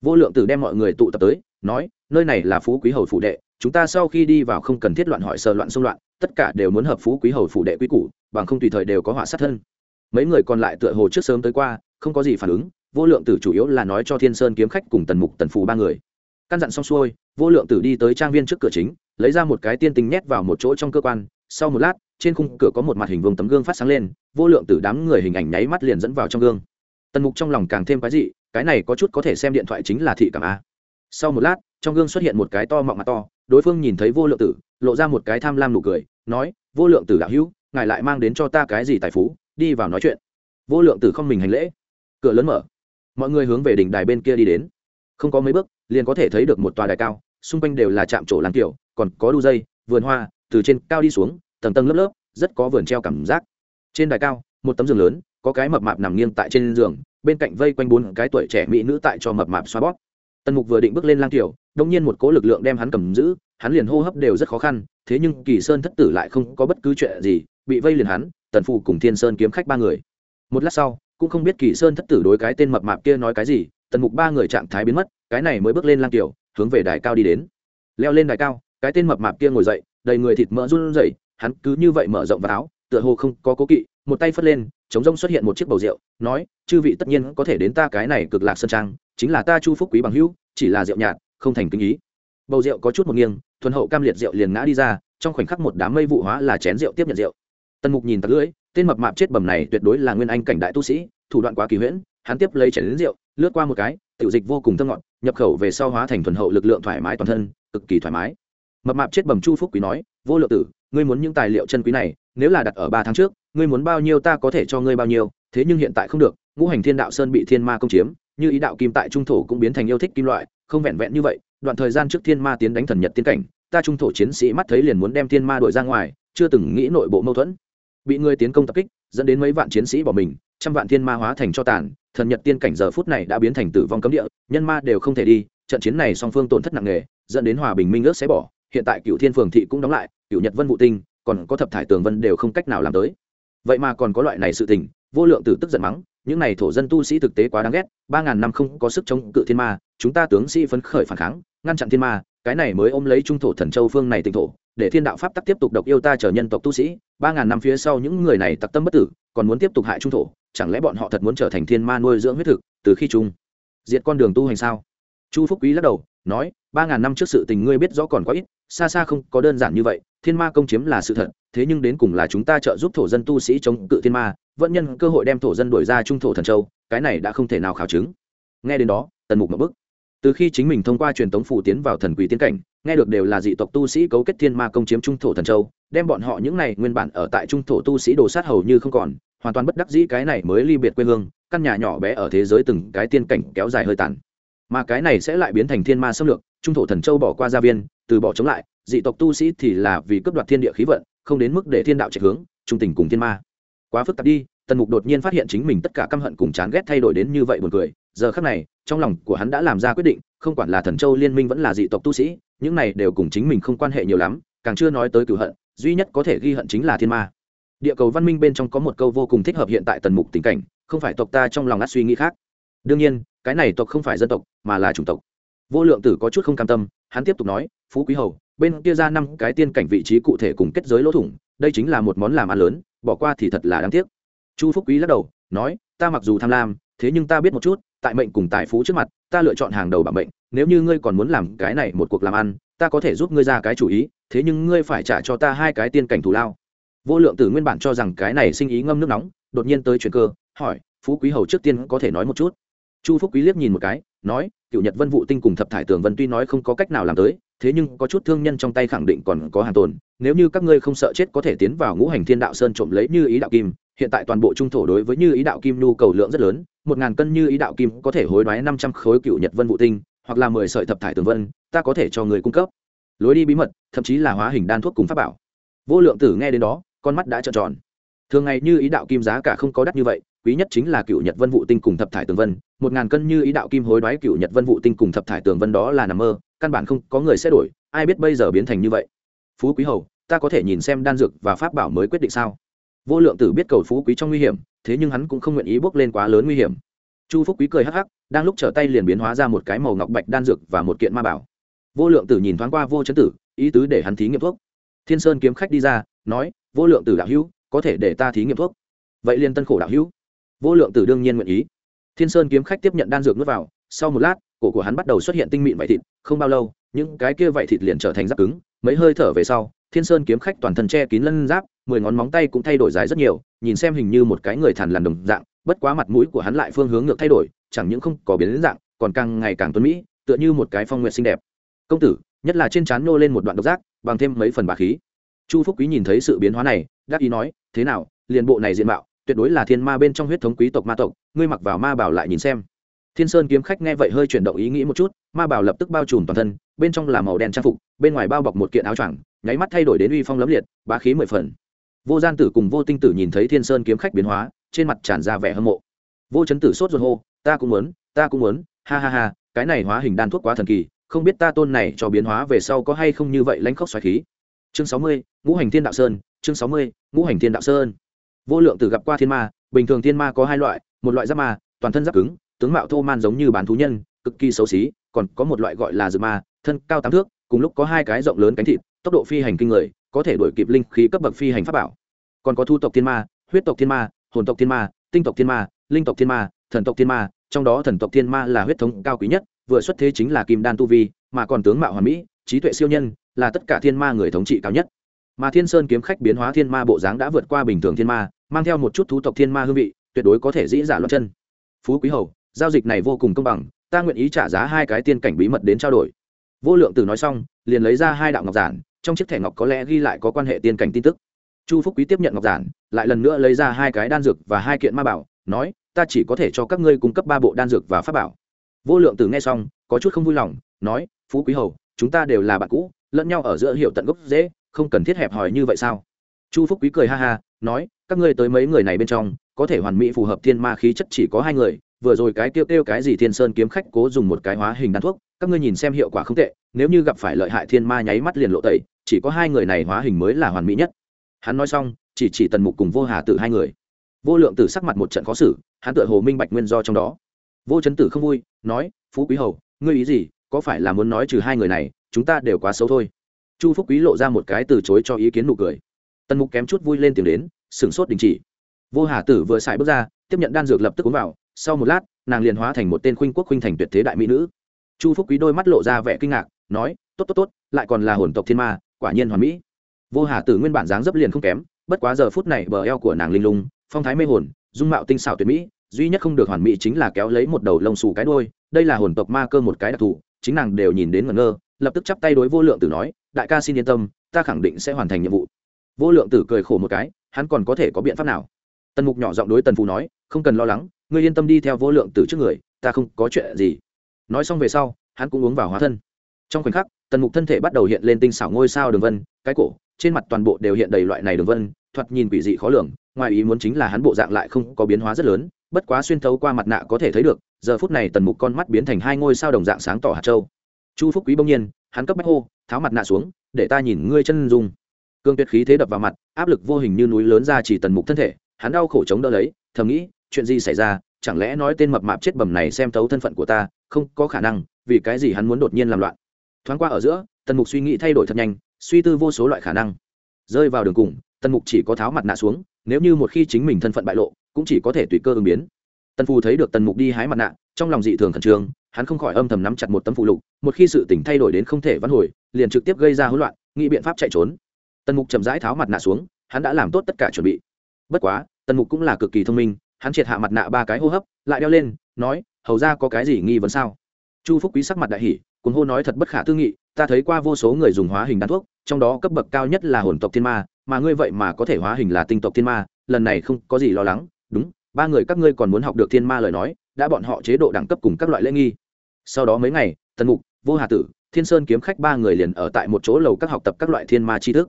[SPEAKER 1] Vô lượng tử đem mọi người tụ tập tới, nói, nơi này là phú quý hầu phủ đệ, chúng ta sau khi đi vào không cần thiết loạn hỏi sờ loạn xung loạn, tất cả đều muốn hợp phú quý hầu phủ đệ quý củ, bằng không tùy thời đều có họa sát thân. Mấy người còn lại tựa hồ trước sớm tới qua, không có gì phản ứng, vô lượng tử chủ yếu là nói cho thiên sơn kiếm khách cùng tần mục tần phù ba người căn dặn xong xuôi, vô lượng tử đi tới trang viên trước cửa chính, lấy ra một cái tiên tình nhét vào một chỗ trong cơ quan. Sau một lát, trên khung cửa có một mặt hình vùng tấm gương phát sáng lên, vô lượng tử đám người hình ảnh nháy mắt liền dẫn vào trong gương. Tần mục trong lòng càng thêm cái gì cái này có chút có thể xem điện thoại chính là thị cảm a. Sau một lát, trong gương xuất hiện một cái to mọng mặt to, đối phương nhìn thấy vô lượng tử, lộ ra một cái tham lam nụ cười, nói, vô lượng tử đạo hữu, ngài lại mang đến cho ta cái gì tài phú, đi vào nói chuyện. Vô lượng tử không mình hành lễ. Cửa lớn mở. Mọi người hướng về đỉnh đài bên kia đi đến. Không có mấy bước liền có thể thấy được một tòa đài cao, xung quanh đều là trạm trổ làng kiểu còn có đu dây, vườn hoa, từ trên cao đi xuống, tầng tầng lớp lớp, rất có vườn treo cảm giác. Trên đài cao, một tấm giường lớn, có cái mập mạp nằm nghiêng tại trên giường, bên cạnh vây quanh bốn cái tuổi trẻ mỹ nữ tại cho mập mạp xoa bóp. Tần mục vừa định bước lên lang kiểu đông nhiên một cố lực lượng đem hắn cầm giữ, hắn liền hô hấp đều rất khó khăn, thế nhưng kỳ sơn thất tử lại không có bất cứ chuyện gì, bị vây liền hắn, tần phù cùng thiên sơn kiếm khách ba người. Một lát sau, cũng không biết kỳ sơn thất tử đối cái tên mập mạp kia nói cái gì tần mục ba người trạng thái biến mất cái này mới bước lên lang Kiều, hướng về đài cao đi đến. Leo lên đài cao cái tên mập mạp kia ngồi dậy đầy người thịt mỡ run rẩy hắn cứ như vậy mở rộng vào áo tựa hồ không có cố kỵ một tay phất lên chống rông xuất hiện một chiếc bầu rượu nói chư vị tất nhiên có thể đến ta cái này cực lạc sơn trang chính là ta chu phúc quý bằng hữu chỉ là rượu nhạt không thành kinh ý. Bầu rượu có chút một nghiêng thuần hậu cam liệt rượu liền ngã đi ra trong khoảnh khắc một đám mây vụ hóa là chén rượu tiếp nhận rượu. Tần mục nhìn tặc lưỡi tên mập mạp chết bầm này tuyệt đối là nguyên anh cảnh đại tu sĩ thủ đoạn quá kỳ huyễn, hắn tiếp lấy chén đến rượu, lướt qua một cái, tiểu dịch vô cùng thơ ngọt, nhập khẩu về sau hóa thành thuần hậu lực lượng thoải mái toàn thân, cực kỳ thoải mái. Mập mạp chết bầm chu phúc quý nói, vô lượng tử, ngươi muốn những tài liệu chân quý này, nếu là đặt ở ba tháng trước, ngươi muốn bao nhiêu ta có thể cho ngươi bao nhiêu, thế nhưng hiện tại không được, ngũ hành thiên đạo sơn bị thiên ma công chiếm, như ý đạo kim tại trung thổ cũng biến thành yêu thích kim loại, không vẹn vẹn như vậy, đoạn thời gian trước thiên ma tiến đánh thần nhật tiên cảnh, ta trung thổ chiến sĩ mắt thấy liền muốn đem thiên ma đuổi ra ngoài, chưa từng nghĩ nội bộ mâu thuẫn. Bị người tiến công tập kích dẫn đến mấy vạn chiến sĩ bỏ mình, trăm vạn thiên ma hóa thành cho tàn, thần nhật tiên cảnh giờ phút này đã biến thành tử vong cấm địa, nhân ma đều không thể đi, trận chiến này song phương tổn thất nặng nề, dẫn đến hòa bình minh ước sẽ bỏ, hiện tại cựu thiên phường thị cũng đóng lại, cựu nhật vân vụ tinh, còn có thập thải tường vân đều không cách nào làm tới. Vậy mà còn có loại này sự tình, vô lượng tử tức giận mắng, những này thổ dân tu sĩ thực tế quá đáng ghét, ba ngàn năm không có sức chống cự thiên ma, chúng ta tướng sĩ phấn khởi phản kháng, ngăn chặn thiên ma cái này mới ôm lấy trung thổ thần châu phương này tỉnh thổ, để thiên đạo pháp tắc tiếp tục độc yêu ta trở nhân tộc tu sĩ, ba ngàn năm phía sau những người này tặc tâm bất tử, còn muốn tiếp tục hại trung thổ, chẳng lẽ bọn họ thật muốn trở thành thiên ma nuôi dưỡng huyết thực, từ khi trung diệt con đường tu hành sao? Chu phúc quý lắc đầu, nói, ba ngàn năm trước sự tình ngươi biết rõ còn quá ít, xa xa không có đơn giản như vậy, thiên ma công chiếm là sự thật, thế nhưng đến cùng là chúng ta trợ giúp thổ dân tu sĩ chống cự thiên ma, vẫn nhân cơ hội đem thổ dân đuổi ra trung thổ thần châu, cái này đã không thể nào khảo chứng. Nghe đến đó, tần mục một bức từ khi chính mình thông qua truyền tống phủ tiến vào thần quỷ tiến cảnh, nghe được đều là dị tộc tu sĩ cấu kết thiên ma công chiếm trung thổ thần châu, đem bọn họ những này nguyên bản ở tại trung thổ tu sĩ đồ sát hầu như không còn, hoàn toàn bất đắc dĩ cái này mới ly biệt quê hương, căn nhà nhỏ bé ở thế giới từng cái tiên cảnh kéo dài hơi tàn. Mà cái này sẽ lại biến thành thiên ma xâm lược, trung thổ thần châu bỏ qua gia viên, từ bỏ chống lại, dị tộc tu sĩ thì là vì cấp đoạt thiên địa khí vận, không đến mức để thiên đạo chạy hướng, trung tình cùng thiên ma. Quá phức tạp đi, tần mục đột nhiên phát hiện chính mình tất cả căm hận cùng chán ghét thay đổi đến như vậy buồn cười giờ khắc này, trong lòng của hắn đã làm ra quyết định, không quản là thần châu liên minh vẫn là dị tộc tu sĩ, những này đều cùng chính mình không quan hệ nhiều lắm, càng chưa nói tới cửu hận, duy nhất có thể ghi hận chính là thiên ma. Địa cầu văn minh bên trong có một câu vô cùng thích hợp hiện tại tần mục tình cảnh, không phải tộc ta trong lòng át suy nghĩ khác. Đương nhiên, cái này tộc không phải dân tộc, mà là chủng tộc. Vô lượng tử có chút không cam tâm, hắn tiếp tục nói, phú quý hầu, bên kia ra năm cái tiên cảnh vị trí cụ thể cùng kết giới lỗ thủng, đây chính là một món làm ăn lớn, bỏ qua thì thật là đáng tiếc. Chu phúc quý lắc đầu, nói, ta mặc dù tham lam thế nhưng ta biết một chút, tại mệnh cùng tài phú trước mặt, ta lựa chọn hàng đầu bảo mệnh, nếu như ngươi còn muốn làm cái này một cuộc làm ăn, ta có thể giúp ngươi ra cái chủ ý, thế nhưng ngươi phải trả cho ta hai cái tiên cảnh thù lao. Vô lượng tử nguyên bản cho rằng cái này sinh ý ngâm nước nóng, đột nhiên tới chuyện cơ, hỏi, phú quý hầu trước tiên có thể nói một chút. Chu phúc quý liếc nhìn một cái, nói, cựu nhật vân vụ tinh cùng thập thải tường vân tuy nói không có cách nào làm tới, thế nhưng có chút thương nhân trong tay khẳng định còn có hàng tồn, nếu như các ngươi không sợ chết có thể tiến vào ngũ hành thiên đạo sơn trộm lấy như ý đạo kim hiện tại toàn bộ trung thổ đối với như ý đạo kim nhu cầu lượng rất lớn, một ngàn cân như ý đạo kim có thể hối đoái năm trăm khối cựu nhật vân vụ tinh, hoặc là mười sợi thập thải tường vân, ta có thể cho người cung cấp. Lối đi bí mật, thậm chí là hóa hình đan thuốc cùng pháp bảo. Vô lượng tử nghe đến đó, con mắt đã trợn tròn. Thường ngày như ý đạo kim giá cả không có đắt như vậy, quý nhất chính là cựu nhật vân vụ tinh cùng thập thải tường vân, một ngàn cân như ý đạo kim hối đoái cựu nhật vân vụ tinh cùng thập thải tường vân đó là nằm mơ, căn bản không có người sẽ đổi, ai biết bây giờ biến thành như vậy. Phú quý hầu, ta có thể nhìn xem đan dược và pháp bảo mới quyết định sao? Vô lượng tử biết cầu phú quý trong nguy hiểm, thế nhưng hắn cũng không nguyện ý bước lên quá lớn nguy hiểm. Chu phúc quý cười hắc hắc, đang lúc trở tay liền biến hóa ra một cái màu ngọc bạch đan dược và một kiện ma bảo. Vô lượng tử nhìn thoáng qua vô chấn tử, ý tứ để hắn thí nghiệm thuốc. Thiên sơn kiếm khách đi ra, nói, vô lượng tử đạo hữu, có thể để ta thí nghiệm thuốc. Vậy liền tân khổ đạo hữu. Vô lượng tử đương nhiên nguyện ý. Thiên sơn kiếm khách tiếp nhận đan dược nuốt vào, sau một lát, cổ của hắn bắt đầu xuất hiện tinh mịn vải thịt, không bao lâu những cái kia vậy thịt liền trở thành giáp cứng, mấy hơi thở về sau, thiên sơn kiếm khách toàn thân che kín lân giáp, mười ngón móng tay cũng thay đổi dài rất nhiều, nhìn xem hình như một cái người thằn lằn đồng dạng, bất quá mặt mũi của hắn lại phương hướng ngược thay đổi, chẳng những không có biến đến dạng, còn càng ngày càng tuấn mỹ, tựa như một cái phong nguyện xinh đẹp. Công tử, nhất là trên trán nô lên một đoạn độc giác, bằng thêm mấy phần bà khí. Chu phúc quý nhìn thấy sự biến hóa này, đắc ý nói, thế nào, liền bộ này diện mạo, tuyệt đối là thiên ma bên trong huyết thống quý tộc ma tộc, ngươi mặc vào ma bảo lại nhìn xem. Thiên sơn kiếm khách nghe vậy hơi chuyển động ý nghĩ một chút, ma bảo lập tức bao trùm toàn thân bên trong là màu đen trang phục, bên ngoài bao bọc một kiện áo choàng, nháy mắt thay đổi đến uy phong lấm liệt, bá khí mười phần. Vô gian tử cùng vô tinh tử nhìn thấy thiên sơn kiếm khách biến hóa, trên mặt tràn ra vẻ hâm mộ. Vô chấn tử sốt ruột hô, ta cũng muốn, ta cũng muốn, ha ha ha, cái này hóa hình đan thuốc quá thần kỳ, không biết ta tôn này cho biến hóa về sau có hay không như vậy lãnh khốc xoáy khí. Chương sáu mươi, ngũ hành thiên đạo sơn, chương sáu mươi, ngũ hành thiên đạo sơn. Vô lượng tử gặp qua thiên ma, bình thường thiên ma có hai loại, một loại giáp ma, toàn thân giáp cứng, tướng mạo thô man giống như bán thú nhân, cực kỳ xấu xí, còn có một loại gọi là dược ma thân cao tám thước, cùng lúc có hai cái rộng lớn cánh thịt, tốc độ phi hành kinh người, có thể đổi kịp linh khí cấp bậc phi hành pháp bảo. Còn có thu tộc thiên ma, huyết tộc thiên ma, hồn tộc thiên ma, tinh tộc thiên ma, linh tộc thiên ma, thần tộc thiên ma, trong đó thần tộc thiên ma là huyết thống cao quý nhất, vừa xuất thế chính là kim đan tu vi, mà còn tướng mạo hoàn mỹ, trí tuệ siêu nhân, là tất cả thiên ma người thống trị cao nhất. Mà thiên sơn kiếm khách biến hóa thiên ma bộ dáng đã vượt qua bình thường thiên ma, mang theo một chút thú tộc thiên ma hương vị, tuyệt đối có thể dĩ giả loạn chân. Phú quý hầu, giao dịch này vô cùng công bằng, ta nguyện ý trả giá hai cái tiên cảnh bí mật đến trao đổi vô lượng tử nói xong, liền lấy ra hai đạo ngọc giản, trong chiếc thẻ ngọc có lẽ ghi lại có quan hệ tiên cảnh tin tức. Chu phúc quý tiếp nhận ngọc giản, lại lần nữa lấy ra hai cái đan dược và hai kiện ma bảo, nói, ta chỉ có thể cho các ngươi cung cấp ba bộ đan dược và pháp bảo. Vô lượng tử nghe xong, có chút không vui lòng, nói, phú quý hầu, chúng ta đều là bạn cũ, lẫn nhau ở giữa hiệu tận gốc dễ không cần thiết hẹp hòi như vậy sao? Chu phúc quý cười ha ha, nói, các ngươi tới mấy người này bên trong, có thể hoàn mỹ phù hợp thiên ma khí chất chỉ có hai người vừa rồi cái kêu kêu cái gì thiên sơn kiếm khách cố dùng một cái hóa hình đan thuốc, các ngươi nhìn xem hiệu quả không tệ, nếu như gặp phải lợi hại thiên ma nháy mắt liền lộ tẩy, chỉ có hai người này hóa hình mới là hoàn mỹ nhất. Hắn nói xong, chỉ chỉ tần mục cùng vô hà tử hai người. Vô lượng tử sắc mặt một trận khó xử, hắn tựa hồ minh bạch nguyên do trong đó. Vô chấn tử không vui, nói, phú quý hầu, ngươi ý gì? Có phải là muốn nói trừ hai người này, chúng ta đều quá xấu thôi? Chu phúc quý lộ ra một cái từ chối cho ý kiến nụ cười. Tần mục kém chút vui lên tìm đến, sửng sốt đình chỉ. Vô hà tử vừa xài bước ra, tiếp nhận đan dược lập tức uống vào sau một lát, nàng liền hóa thành một tên khuynh quốc khuynh thành tuyệt thế đại mỹ nữ. Chu phúc quý đôi mắt lộ ra vẻ kinh ngạc, nói, tốt tốt tốt, lại còn là hồn tộc thiên ma, quả nhiên hoàn mỹ. Vô hà tử nguyên bản dáng dấp liền không kém, bất quá giờ phút này bờ eo của nàng linh lung, phong thái mê hồn, dung mạo tinh xảo tuyệt mỹ, duy nhất không được hoàn mỹ chính là kéo lấy một đầu lông xù cái đôi đây là hồn tộc ma cơ một cái đặc thù, chính nàng đều nhìn đến ngẩn ngơ, lập tức chắp tay đối vô lượng tử nói, đại ca xin yên tâm, ta khẳng định sẽ hoàn thành nhiệm vụ. Vô lượng tử cười khổ một cái, hắn còn có thể có biện pháp nào? Tần mục nhỏ giọng đối tần phú nói, không cần lo lắng ngươi yên tâm đi theo vô lượng tử trước người, ta không có chuyện gì. Nói xong về sau, hắn cũng uống vào hóa thân. Trong khoảnh khắc, tần mục thân thể bắt đầu hiện lên tinh xảo ngôi sao đường vân, cái cổ, trên mặt toàn bộ đều hiện đầy loại này đường vân, thoạt nhìn quỷ dị khó lường, ngoài ý muốn chính là hắn bộ dạng lại không có biến hóa rất lớn, bất quá xuyên thấu qua mặt nạ có thể thấy được, giờ phút này tần mục con mắt biến thành hai ngôi sao đồng dạng sáng tỏ hạt châu. Chu phúc quý bỗng nhiên, hắn cấp bách hô, tháo mặt nạ xuống, để ta nhìn ngươi chân dung. Cương tuyệt khí thế đập vào mặt, áp lực vô hình như núi lớn ra chỉ tần mục thân thể, hắn đau khổ chống đỡ lấy, thầm nghĩ chuyện gì xảy ra, chẳng lẽ nói tên mập mạp chết bầm này xem thấu thân phận của ta, không có khả năng, vì cái gì hắn muốn đột nhiên làm loạn. Thoáng qua ở giữa, tần mục suy nghĩ thay đổi thật nhanh, suy tư vô số loại khả năng. Rơi vào đường cùng, tần mục chỉ có tháo mặt nạ xuống, nếu như một khi chính mình thân phận bại lộ, cũng chỉ có thể tùy cơ ứng biến. Tần phù thấy được tần mục đi hái mặt nạ, trong lòng dị thường khẩn trương, hắn không khỏi âm thầm nắm chặt một tấm phụ lục, một khi sự tỉnh thay đổi đến không thể văn hồi, liền trực tiếp gây ra hỗn loạn, nghĩ biện pháp chạy trốn. Tần mục chậm rãi tháo mặt nạ xuống, hắn đã làm tốt tất cả chuẩn bị. Bất quá, tần mục cũng là cực kỳ thông minh hắn triệt hạ mặt nạ ba cái hô hấp, lại đeo lên, nói, hầu ra có cái gì nghi vấn sao? Chu phúc quý sắc mặt đại hỷ cuốn hô nói thật bất khả tư nghị, ta thấy qua vô số người dùng hóa hình đan thuốc, trong đó cấp bậc cao nhất là hồn tộc thiên ma, mà ngươi vậy mà có thể hóa hình là tinh tộc thiên ma, lần này không có gì lo lắng. Đúng, ba người các ngươi còn muốn học được thiên ma lời nói, đã bọn họ chế độ đẳng cấp cùng các loại lễ nghi. Sau đó mấy ngày, tần mục, vô hà tử, thiên sơn kiếm khách ba người liền ở tại một chỗ lầu các học tập các loại thiên ma tri thức.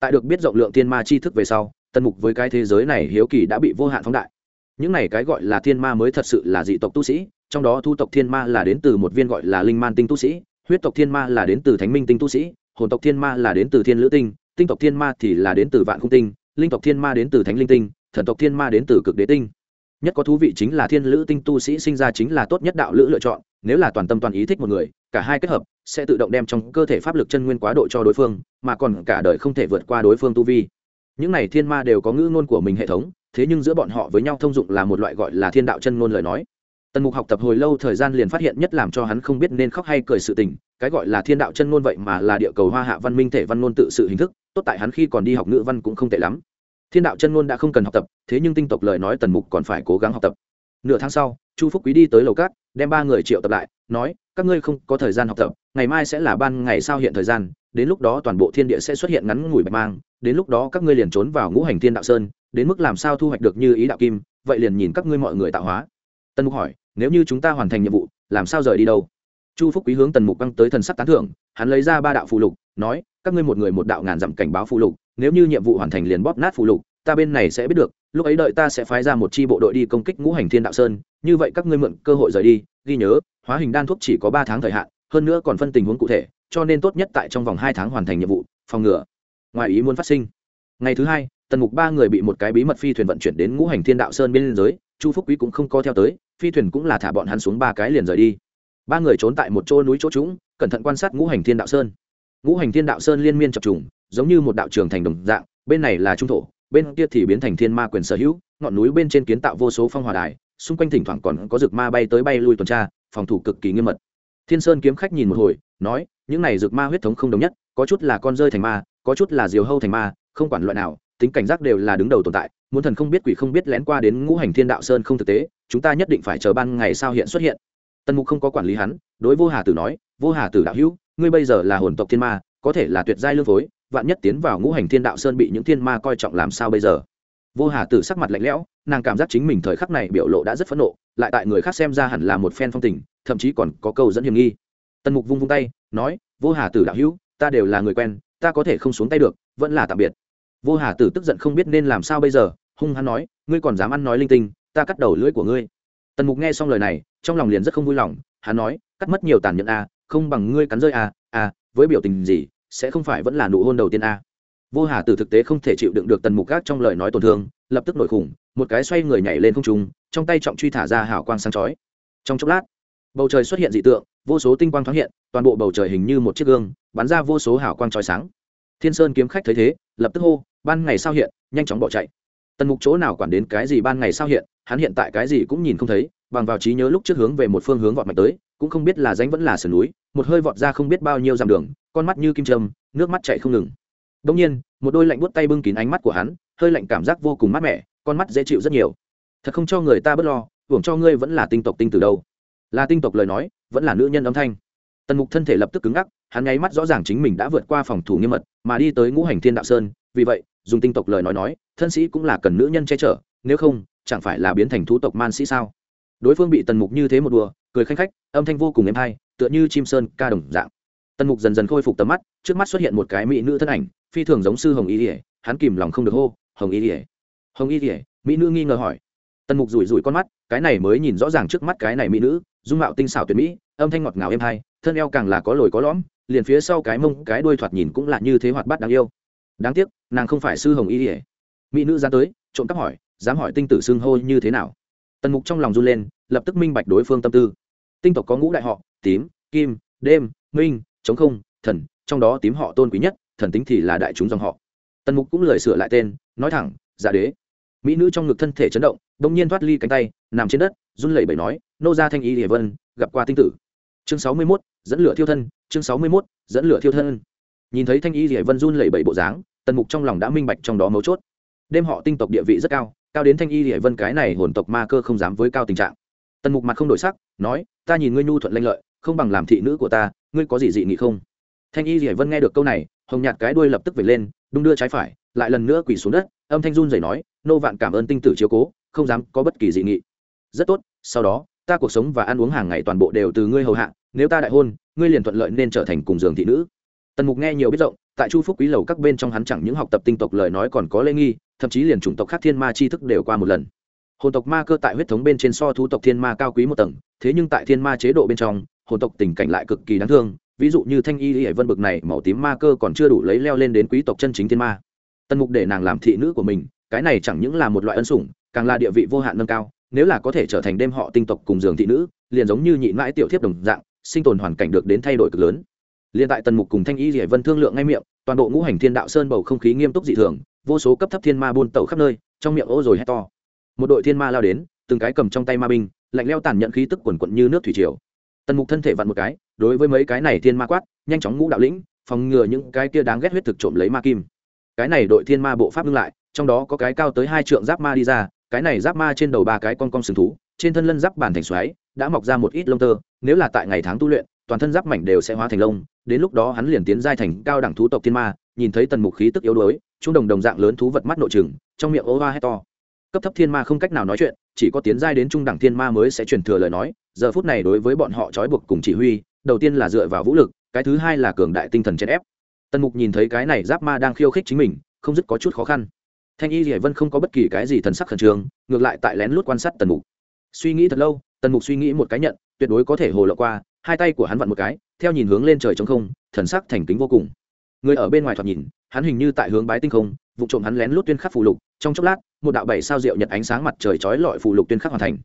[SPEAKER 1] Tại được biết rộng lượng thiên ma tri thức về sau, tần mục với cái thế giới này hiếu kỳ đã bị vô hạn phóng đại những này cái gọi là thiên ma mới thật sự là dị tộc tu sĩ, trong đó thu tộc thiên ma là đến từ một viên gọi là linh man tinh tu sĩ, huyết tộc thiên ma là đến từ thánh minh tinh tu sĩ, hồn tộc thiên ma là đến từ thiên lữ tinh tinh tộc thiên ma thì là đến từ vạn khung tinh, linh tộc thiên ma đến từ thánh linh tinh, thần tộc thiên ma đến từ cực đế tinh. Nhất có thú vị chính là thiên lữ tinh tu sĩ sinh ra chính là tốt nhất đạo lữ lựa chọn, nếu là toàn tâm toàn ý thích một người, cả hai kết hợp, sẽ tự động đem trong cơ thể pháp lực chân nguyên quá độ cho đối phương, mà còn cả đời không thể vượt qua đối phương tu vi. Những này thiên ma đều có ngữ ngôn của mình hệ thống thế nhưng giữa bọn họ với nhau thông dụng là một loại gọi là thiên đạo chân ngôn lời nói. Tần mục học tập hồi lâu thời gian liền phát hiện nhất làm cho hắn không biết nên khóc hay cười sự tình, cái gọi là thiên đạo chân ngôn vậy mà là địa cầu hoa hạ văn minh thể văn ngôn tự sự hình thức, tốt tại hắn khi còn đi học ngữ văn cũng không tệ lắm. Thiên đạo chân ngôn đã không cần học tập, thế nhưng tinh tộc lời nói tần mục còn phải cố gắng học tập. Nửa tháng sau, chu phúc quý đi tới lầu cát, đem ba người triệu tập lại, nói, các ngươi không có thời gian học tập, ngày mai sẽ là ban ngày sao hiện thời gian đến lúc đó toàn bộ thiên địa sẽ xuất hiện ngắn ngủi bạch mang, đến lúc đó các ngươi liền trốn vào ngũ hành thiên đạo sơn, đến mức làm sao thu hoạch được như ý đạo kim, vậy liền nhìn các ngươi mọi người tạo hóa. Tân mục hỏi, nếu như chúng ta hoàn thành nhiệm vụ, làm sao rời đi đâu? Chu phúc quý hướng tần mục băng tới thần sắc tán thưởng, hắn lấy ra ba đạo phụ lục, nói, các ngươi một người một đạo ngàn dặm cảnh báo phụ lục, nếu như nhiệm vụ hoàn thành liền bóp nát phụ lục, ta bên này sẽ biết được, lúc ấy đợi ta sẽ phái ra một chi bộ đội đi công kích ngũ hành thiên đạo sơn, như vậy các ngươi mượn cơ hội rời đi, ghi nhớ, hóa hình đan thuốc chỉ có ba tháng thời hạn, hơn nữa còn phân tình huống cụ thể cho nên tốt nhất tại trong vòng hai tháng hoàn thành nhiệm vụ, phòng ngừa. Ngoài ý muốn phát sinh. Ngày thứ hai, tần mục ba người bị một cái bí mật phi thuyền vận chuyển đến ngũ hành thiên đạo sơn bên giới, chu phúc quý cũng không co theo tới, phi thuyền cũng là thả bọn hắn xuống ba cái liền rời đi. Ba người trốn tại một chỗ núi chỗ trũng, cẩn thận quan sát ngũ hành thiên đạo sơn. Ngũ hành thiên đạo sơn liên miên chập trùng, giống như một đạo trường thành đồng dạng, bên này là trung thổ, bên kia thì biến thành thiên ma quyền sở hữu, ngọn núi bên trên kiến tạo vô số phong hòa đài, xung quanh thỉnh thoảng còn có rực ma bay tới bay lui tuần tra, phòng thủ cực kỳ nghiêm mật thiên sơn kiếm khách nhìn một hồi, nói, những này rực ma huyết thống không đồng nhất, có chút là con rơi thành ma, có chút là diều hâu thành ma, không quản loại nào, tính cảnh giác đều là đứng đầu tồn tại, muốn thần không biết quỷ không biết lén qua đến ngũ hành thiên đạo sơn không thực tế, chúng ta nhất định phải chờ ban ngày sao hiện xuất hiện. Tần mục không có quản lý hắn, đối vô hà tử nói, vô hà tử đạo hữu, ngươi bây giờ là hồn tộc thiên ma, có thể là tuyệt giai lương phối, vạn nhất tiến vào ngũ hành thiên đạo sơn bị những thiên ma coi trọng làm sao bây giờ? Vô hà tử sắc mặt lạnh lẽo nàng cảm giác chính mình thời khắc này biểu lộ đã rất phẫn nộ lại tại người khác xem ra hẳn là một phen phong tình thậm chí còn có câu dẫn hiểm nghi. Tần mục vung vung tay nói vô hà tử đạo hữu ta đều là người quen ta có thể không xuống tay được vẫn là tạm biệt. Vô hà tử tức giận không biết nên làm sao bây giờ hung hắn nói ngươi còn dám ăn nói linh tinh ta cắt đầu lưỡi của ngươi. Tần mục nghe xong lời này trong lòng liền rất không vui lòng hắn nói cắt mất nhiều tàn nhẫn a à, không bằng ngươi cắn rơi a à, a à, với biểu tình gì sẽ không phải vẫn là nụ hôn đầu tiên a vô hà tử thực tế không thể chịu đựng được tần mục gác trong lời nói tổn thương lập tức nổi khủng một cái xoay người nhảy lên không trung, trong tay trọng truy thả ra hào quang sáng chói. Trong chốc lát, bầu trời xuất hiện dị tượng, vô số tinh quang thoáng hiện, toàn bộ bầu trời hình như một chiếc gương, bắn ra vô số hào quang chói sáng. Thiên sơn kiếm khách thấy thế, lập tức hô, ban ngày sao hiện? Nhanh chóng bỏ chạy. Tần mục chỗ nào quản đến cái gì ban ngày sao hiện, hắn hiện tại cái gì cũng nhìn không thấy, bằng vào trí nhớ lúc trước hướng về một phương hướng vọt mạnh tới, cũng không biết là danh vẫn là sườn núi, một hơi vọt ra không biết bao nhiêu dặm đường, con mắt như kim châm, nước mắt chạy không ngừng. Đông nhiên, một đôi lạnh buốt tay bưng kín ánh mắt của hắn, hơi lạnh cảm giác vô cùng mát mẻ con mắt dễ chịu rất nhiều. Thật không cho người ta bớt lo, hưởng cho ngươi vẫn là tinh tộc tinh từ đâu. Là tinh tộc lời nói, vẫn là nữ nhân âm thanh. Tần mục thân thể lập tức cứng ngắc, hắn nháy mắt rõ ràng chính mình đã vượt qua phòng thủ nghiêm mật, mà đi tới ngũ hành thiên đạo sơn, vì vậy, dùng tinh tộc lời nói nói, thân sĩ cũng là cần nữ nhân che chở, nếu không, chẳng phải là biến thành thú tộc man sĩ sao? Đối phương bị tần mục như thế một đùa, cười khanh khách, âm thanh vô cùng êm hay, tựa như chim sơn ca đồng dạng. Tần mục dần dần khôi phục tầm mắt, trước mắt xuất hiện một cái mỹ nữ thân ảnh, phi thường giống sư hồng y ỉa hắn kìm lòng không được hô, hồng y ỉa hồng y ỉa mỹ nữ nghi ngờ hỏi. Tần mục rủi rủi con mắt, cái này mới nhìn rõ ràng trước mắt cái này mỹ nữ, dung mạo tinh xảo tuyệt mỹ, âm thanh ngọt ngào êm hay thân eo càng là có lồi có lõm, liền phía sau cái mông, cái đuôi thoạt nhìn cũng là như thế hoạt bát đáng yêu. Đáng tiếc, nàng không phải sư hồng y ỉa mỹ nữ ra tới, trộm cắp hỏi, dám hỏi tinh tử xưng hô như thế nào? Tần mục trong lòng run lên, lập tức minh bạch đối phương tâm tư. Tinh tộc có ngũ đại họ, tím, kim, đêm, minh, chống không, thần, trong đó tím họ tôn quý nhất, thần tính thì là đại chúng dòng họ. Tần mục cũng lời sửa lại tên, nói thẳng giả đế mỹ nữ trong ngực thân thể chấn động đ ỗ n g nhiên thoát ly cánh tay, nằm trên đất, run lẩy bẩy nói, nô ra thanh y địa vân, gặp qua tinh tử. Chương sáu mươi mốt, dẫn lửa thiêu thân, chương sáu mươi mốt, dẫn lửa thiêu thân. Nhìn thấy thanh y địa vân run lẩy bẩy bộ dáng, tần mục trong lòng đã minh bạch trong đó mấu chốt. Đêm họ tinh tộc địa vị rất cao cao đến thanh y địa vân cái này hồn tộc ma cơ không dám với cao tình trạng. Tần mục mặt không đổi sắc, nói, ta nhìn ngươi nhu thuận lanh lợi, không bằng làm thị nữ của ta, ngươi có gì dị nghị không? Thanh y dỉa vân nghe được câu này, hồng nhạt cái đuôi lập tức về lên đung đưa trái phải, lại lần nữa quỳ xuống đất, âm thanh run rẩy nói, nô vạn cảm ơn tinh tử chiếu cố, không dám có bất kỳ dị nghị. Rất tốt, sau đó, ta cuộc sống và ăn uống hàng ngày toàn bộ đều từ ngươi hầu hạ, nếu ta đại hôn, ngươi liền thuận lợi nên trở thành cùng giường thị nữ. Tần mục nghe nhiều biết rộng, tại chu phúc quý lầu các bên trong hắn chẳng những học tập tinh tộc lời nói còn có lễ nghi, thậm chí liền chủng tộc khác thiên ma tri thức đều qua một lần. Hồn tộc ma cơ tại huyết thống bên trên so thú tộc thiên ma cao quý một tầng, thế nhưng tại thiên ma chế độ bên trong, hồn tộc tình cảnh lại cực kỳ đáng thương ví dụ như thanh y hải vân bực này, màu tím ma cơ còn chưa đủ lấy leo lên đến quý tộc chân chính thiên ma. Tần mục để nàng làm thị nữ của mình, cái này chẳng những là một loại ân sủng, càng là địa vị vô hạn nâng cao, nếu là có thể trở thành đêm họ tinh tộc cùng giường thị nữ, liền giống như nhị mãi tiểu thiếp đồng dạng, sinh tồn hoàn cảnh được đến thay đổi cực lớn. Liền tại tần mục cùng thanh y hải vân thương lượng ngay miệng, toàn bộ ngũ hành thiên đạo sơn bầu không khí nghiêm túc dị thường, vô số cấp thấp thiên ma buôn tẩu khắp nơi, trong miệng ô rồi hét to. Một đội thiên ma lao đến, từng cái cầm trong tay ma binh, lạnh leo tàn nhận khí tức quần quận như nước thủy triều tần mục thân thể vặn một cái, đối với mấy cái này thiên ma quát, nhanh chóng ngũ đạo lĩnh, phòng ngừa những cái kia đáng ghét huyết thực trộm lấy ma kim. Cái này đội thiên ma bộ pháp ngưng lại, trong đó có cái cao tới hai trượng giáp ma đi ra, cái này giáp ma trên đầu ba cái con con sừng thú, trên thân lân giáp bản thành xoáy, đã mọc ra một ít lông tơ, nếu là tại ngày tháng tu luyện, toàn thân giáp mảnh đều sẽ hóa thành lông, đến lúc đó hắn liền tiến giai thành cao đẳng thú tộc thiên ma, nhìn thấy tần mục khí tức yếu đuối trung đồng đồng dạng lớn thú vật mắt nội trừng, trong miệng ô hoa hét to. Cấp thấp thiên ma không cách nào nói chuyện chỉ có tiến giai đến trung đẳng thiên ma mới sẽ truyền thừa lời nói, giờ phút này đối với bọn họ trói buộc cùng chỉ huy, đầu tiên là dựa vào vũ lực, cái thứ hai là cường đại tinh thần chèn ép. Tần mục nhìn thấy cái này giáp ma đang khiêu khích chính mình, không dứt có chút khó khăn. Thanh y dỉa vân không có bất kỳ cái gì thần sắc khẩn trương, ngược lại tại lén lút quan sát tần mục. Suy nghĩ thật lâu, tần mục suy nghĩ một cái nhận, tuyệt đối có thể hồ lộ qua, hai tay của hắn vặn một cái, theo nhìn hướng lên trời trong không, thần sắc thành kính vô cùng. Người ở bên ngoài thoạt nhìn, hắn hình như tại hướng bái tinh không vụ trộm hắn lén lút tuyên khắc phù lục, trong chốc lát, một đạo bảy sao rượu nhật ánh sáng mặt trời chói lọi phù lục tuyên khắc hoàn thành.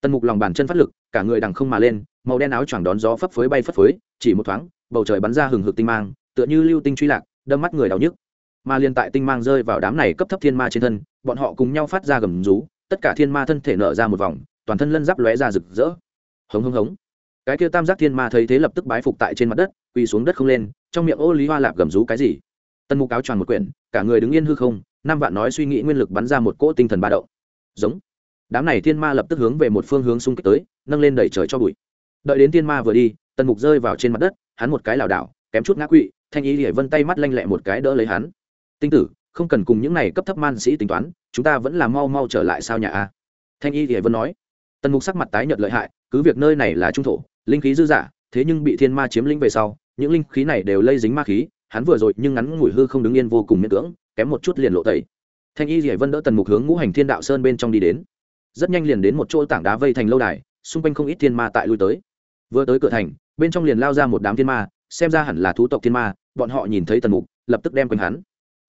[SPEAKER 1] Tần mục lòng bàn chân phát lực, cả người đằng không mà lên, màu đen áo choàng đón gió phấp phới bay phấp phới, chỉ một thoáng, bầu trời bắn ra hừng hực tinh mang, tựa như lưu tinh truy lạc, đâm mắt người đau nhức. Mà liên tại tinh mang rơi vào đám này cấp thấp thiên ma trên thân, bọn họ cùng nhau phát ra gầm rú, tất cả thiên ma thân thể nở ra một vòng, toàn thân lân giáp lóe ra rực rỡ. Hống hống hống. Cái kia tam giác thiên ma thấy thế lập tức bái phục tại trên mặt đất, quỳ xuống đất không lên, trong miệng ô lý hoa lạp gầm rú cái gì? Tân mục áo tròn một quyển, cả người đứng yên hư không, năm vạn nói suy nghĩ nguyên lực bắn ra một cỗ tinh thần ba động. Giống. Đám này thiên ma lập tức hướng về một phương hướng xung kích tới, nâng lên đẩy trời cho bụi. Đợi đến thiên ma vừa đi, tần mục rơi vào trên mặt đất, hắn một cái lảo đảo, kém chút ngã quỵ, thanh ý hải vân tay mắt lanh lẹ một cái đỡ lấy hắn. Tinh tử, không cần cùng những này cấp thấp man sĩ tính toán, chúng ta vẫn là mau mau trở lại sao nhà a? Thanh y thì vân nói. Tần mục sắc mặt tái nhợt lợi hại, cứ việc nơi này là trung thổ, linh khí dư dả, thế nhưng bị thiên ma chiếm lĩnh về sau, những linh khí này đều lây dính ma khí hắn vừa rồi nhưng ngắn ngủi hư không đứng yên vô cùng miễn cưỡng, kém một chút liền lộ tẩy. Thanh y dỉa vân đỡ tần mục hướng ngũ hành thiên đạo sơn bên trong đi đến. Rất nhanh liền đến một chỗ tảng đá vây thành lâu đài, xung quanh không ít thiên ma tại lui tới. Vừa tới cửa thành, bên trong liền lao ra một đám thiên ma, xem ra hẳn là thú tộc thiên ma, bọn họ nhìn thấy tần mục, lập tức đem quanh hắn.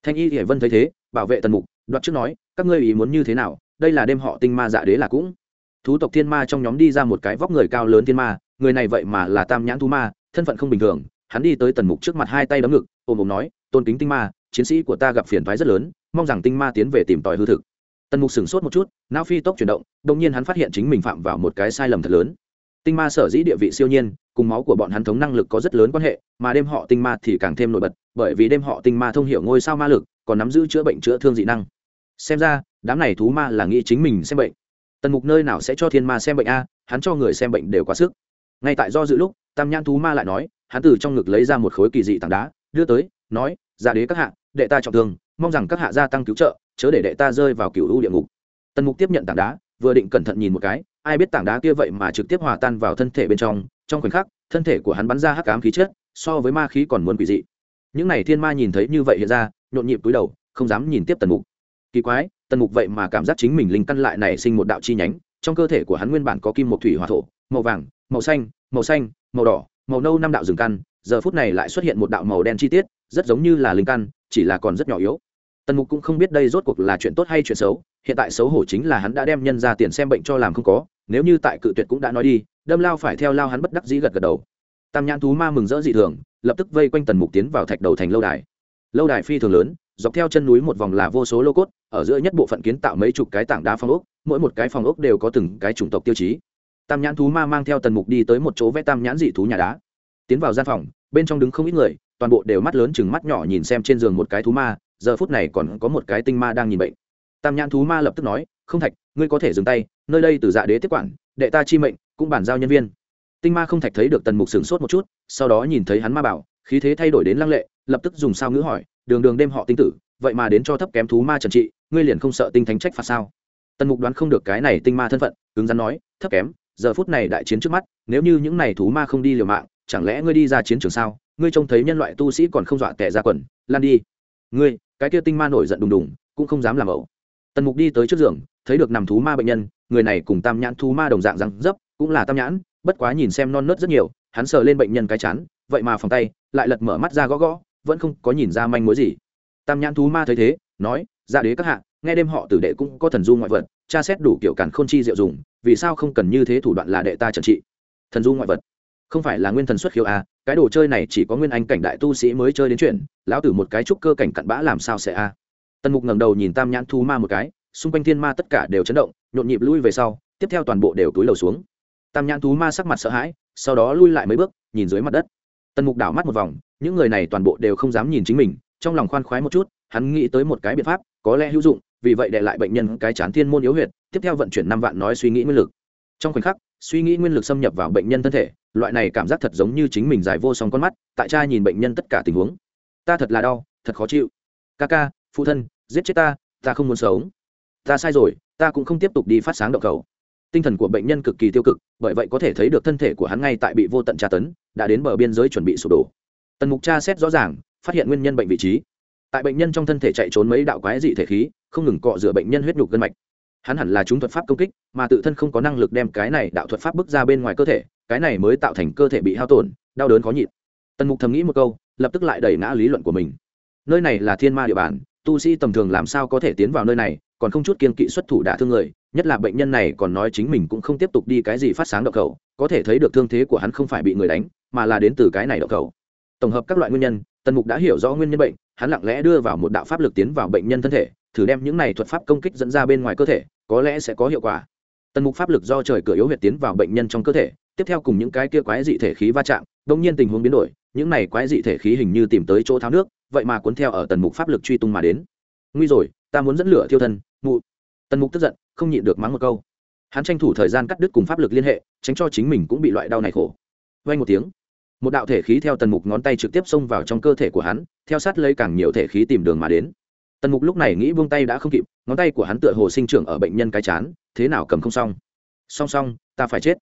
[SPEAKER 1] Thanh y dỉa vân thấy thế, bảo vệ tần mục, đoạt trước nói, các ngươi ý muốn như thế nào? Đây là đêm họ tinh ma dạ đế là cũng. Thú tộc thiên ma trong nhóm đi ra một cái vóc người cao lớn thiên ma, người này vậy mà là tam nhãn thú ma, thân phận không bình thường hắn đi tới tần mục trước mặt hai tay đấm ngực ôm ôm nói, tôn kính tinh ma, chiến sĩ của ta gặp phiền thoái rất lớn, mong rằng tinh ma tiến về tìm tòi hư thực. Tần mục sửng sốt một chút, não phi tốc chuyển động đông nhiên hắn phát hiện chính mình phạm vào một cái sai lầm thật lớn. Tinh ma sở dĩ địa vị siêu nhiên, cùng máu của bọn hắn thống năng lực có rất lớn quan hệ, mà đêm họ tinh ma thì càng thêm nổi bật, bởi vì đêm họ tinh ma thông hiểu ngôi sao ma lực, còn nắm giữ chữa bệnh chữa thương dị năng. Xem ra, đám này thú ma là nghĩ chính mình xem bệnh. Tần mục nơi nào sẽ cho thiên ma xem bệnh a, hắn cho người xem bệnh đều quá sức. Ngay tại do dự lúc, tam nhãn thú ma lại nói hắn từ trong ngực lấy ra một khối kỳ dị tảng đá, đưa tới, nói ra đế các hạ, đệ ta trọng thương, mong rằng các hạ gia tăng cứu trợ, chớ để đệ ta rơi vào cựu u địa ngục. Tần mục tiếp nhận tảng đá, vừa định cẩn thận nhìn một cái, ai biết tảng đá kia vậy mà trực tiếp hòa tan vào thân thể bên trong trong khoảnh khắc, thân thể của hắn bắn ra hắc ám khí chất, so với ma khí còn muốn quỷ dị. Những này thiên ma nhìn thấy như vậy hiện ra, nhộn nhịp túi đầu, không dám nhìn tiếp tần mục. Kỳ quái, tần mục vậy mà cảm giác chính mình linh căn lại nảy sinh một đạo chi nhánh, trong cơ thể của hắn nguyên bản có kim một thủy hòa thổ, màu vàng, màu xanh màu xanh, màu đỏ màu nâu năm đạo rừng căn, giờ phút này lại xuất hiện một đạo màu đen chi tiết, rất giống như là linh căn, chỉ là còn rất nhỏ yếu. Tần mục cũng không biết đây rốt cuộc là chuyện tốt hay chuyện xấu, hiện tại xấu hổ chính là hắn đã đem nhân ra tiền xem bệnh cho làm không có, nếu như tại cự tuyệt cũng đã nói đi, đâm lao phải theo lao hắn bất đắc dĩ gật gật đầu. Tam nhãn thú ma mừng rỡ dị thường, lập tức vây quanh tần mục tiến vào thạch đầu thành lâu đài. Lâu đài phi thường lớn, dọc theo chân núi một vòng là vô số lô cốt, ở giữa nhất bộ phận kiến tạo mấy chục cái tảng đá phong ốc, mỗi một cái phong ốc đều có từng cái chủng tộc tiêu chí tam nhãn thú ma mang theo tần mục đi tới một chỗ vẽ tam nhãn dị thú nhà đá. Tiến vào gian phòng, bên trong đứng không ít người, toàn bộ đều mắt lớn chừng mắt nhỏ nhìn xem trên giường một cái thú ma, giờ phút này còn có một cái tinh ma đang nhìn bệnh. Tam nhãn thú ma lập tức nói, không thạch, ngươi có thể dừng tay, nơi đây từ dạ đế tiếp quản, đệ ta chi mệnh, cũng bản giao nhân viên. Tinh ma không thạch thấy được tần mục sửng sốt một chút, sau đó nhìn thấy hắn ma bảo, khí thế thay đổi đến lăng lệ, lập tức dùng sao ngữ hỏi, đường đường đêm họ tinh tử, vậy mà đến cho thấp kém thú ma trần trị, ngươi liền không sợ tinh thánh trách phạt sao? Tần mục đoán không được cái này tinh ma thân phận, cứng rắn nói, thấp kém giờ phút này đại chiến trước mắt, nếu như những này thú ma không đi liều mạng, chẳng lẽ ngươi đi ra chiến trường sao? Ngươi trông thấy nhân loại tu sĩ còn không dọa tệ ra quần lan đi. Ngươi, cái kia tinh ma nổi giận đùng đùng, cũng không dám làm ẩu. Tần mục đi tới trước giường, thấy được nằm thú ma bệnh nhân, người này cùng tam nhãn thú ma đồng dạng răng dấp, cũng là tam nhãn, bất quá nhìn xem non nớt rất nhiều, hắn sờ lên bệnh nhân cái chán, vậy mà phòng tay, lại lật mở mắt ra gõ gõ, vẫn không có nhìn ra manh mối gì. Tam nhãn thú ma thấy thế, nói ra đế các hạ nghe đêm họ tử đệ cũng có thần du ngoại vật tra xét đủ kiểu cản k h ô n chi diệu dùng vì sao không cần như thế thủ đoạn là đệ ta trần trị? Thần du ngoại vật. Không phải là nguyên thần xuất khiếu à, cái đồ chơi này chỉ có nguyên anh cảnh đại tu sĩ mới chơi đến chuyện lão tử một cái trúc cơ cảnh cặn bã làm sao sẽ a à. tần mục ngẩng đầu nhìn tam nhãn thu ma một cái xung quanh thiên ma tất cả đều chấn động nhộn nhịp lui về sau tiếp theo toàn bộ đều túi lầu xuống. Tam nhãn thú ma sắc mặt sợ hãi sau đó lui lại mấy bước nhìn dưới mặt đất. Tần mục đảo mắt một vòng những người này toàn bộ đều không dám nhìn chính mình trong lòng khoan khoái một chút hắn nghĩ tới một cái biện pháp có lẽ hữu dụng vì vậy để lại bệnh nhân cái chán thiên môn yếu huyệt, tiếp theo vận chuyển năm vạn nói suy nghĩ nguyên lực. Trong khoảnh khắc, suy nghĩ nguyên lực xâm nhập vào bệnh nhân thân thể, loại này cảm giác thật giống như chính mình dài vô song con mắt, tại cha nhìn bệnh nhân tất cả tình huống. Ta thật là đau, thật khó chịu. Ca ca, phụ thân, giết chết ta ta không muốn sống. Ta sai rồi, ta cũng không tiếp tục đi phát sáng động cầu. Tinh thần của bệnh nhân cực kỳ tiêu cực, bởi vậy có thể thấy được thân thể của hắn ngay tại bị vô tận tra tấn, đã đến bờ biên giới chuẩn bị sụp đổ. Tần mục tra xét rõ ràng, phát hiện nguyên nhân bệnh vị trí. Tại bệnh nhân trong thân thể chạy trốn mấy đạo quái dị thể khí không ngừng cọ rửa bệnh nhân huyết nhục gân mạch. Hắn hẳn là chúng thuật pháp công kích, mà tự thân không có năng lực đem cái này đạo thuật pháp bước ra bên ngoài cơ thể, cái này mới tạo thành cơ thể bị hao tổn, đau đớn khó nhịn. Tần mục thầm nghĩ một câu, lập tức lại đẩy ngã lý luận của mình. Nơi này là thiên ma địa bàn, tu sĩ tầm thường làm sao có thể tiến vào nơi này, còn không chút kiên kỵ xuất thủ đả thương người, nhất là bệnh nhân này còn nói chính mình cũng không tiếp tục đi cái gì phát sáng đậu cầu có thể thấy được thương thế của hắn không phải bị người đánh, mà là đến từ cái này đậu cầu tổng hợp các loại nguyên nhân, tần mục đã hiểu rõ nguyên nhân bệnh, hắn lặng lẽ đưa vào một đạo pháp lực tiến vào bệnh nhân thân thể thử đem những này thuật pháp công kích dẫn ra bên ngoài cơ thể, có lẽ sẽ có hiệu quả. Tần mục pháp lực do trời cửa yếu huyệt tiến vào bệnh nhân trong cơ thể, tiếp theo cùng những cái kia quái dị thể khí va chạm đông nhiên tình huống biến đổi, những này quái dị thể khí hình như tìm tới chỗ tháo nước, vậy mà cuốn theo ở tần mục pháp lực truy tung mà đến. Nguy rồi, ta muốn dẫn lửa thiêu thân, mụ. Tần mục tức giận, không nhịn được mắng một câu. Hắn tranh thủ thời gian cắt đứt cùng pháp lực liên hệ, tránh cho chính mình cũng bị loại đau này khổ. Vay một tiếng, một đạo thể khí theo tần mục ngón tay trực tiếp xông vào trong cơ thể của hắn, theo sát lấy càng nhiều thể khí tìm đường mà đến tần mục lúc này nghĩ buông tay đã không kịp, ngón tay của hắn tựa hồ sinh trưởng ở bệnh nhân cái chán, thế nào cầm không xong. Song song, ta phải chết.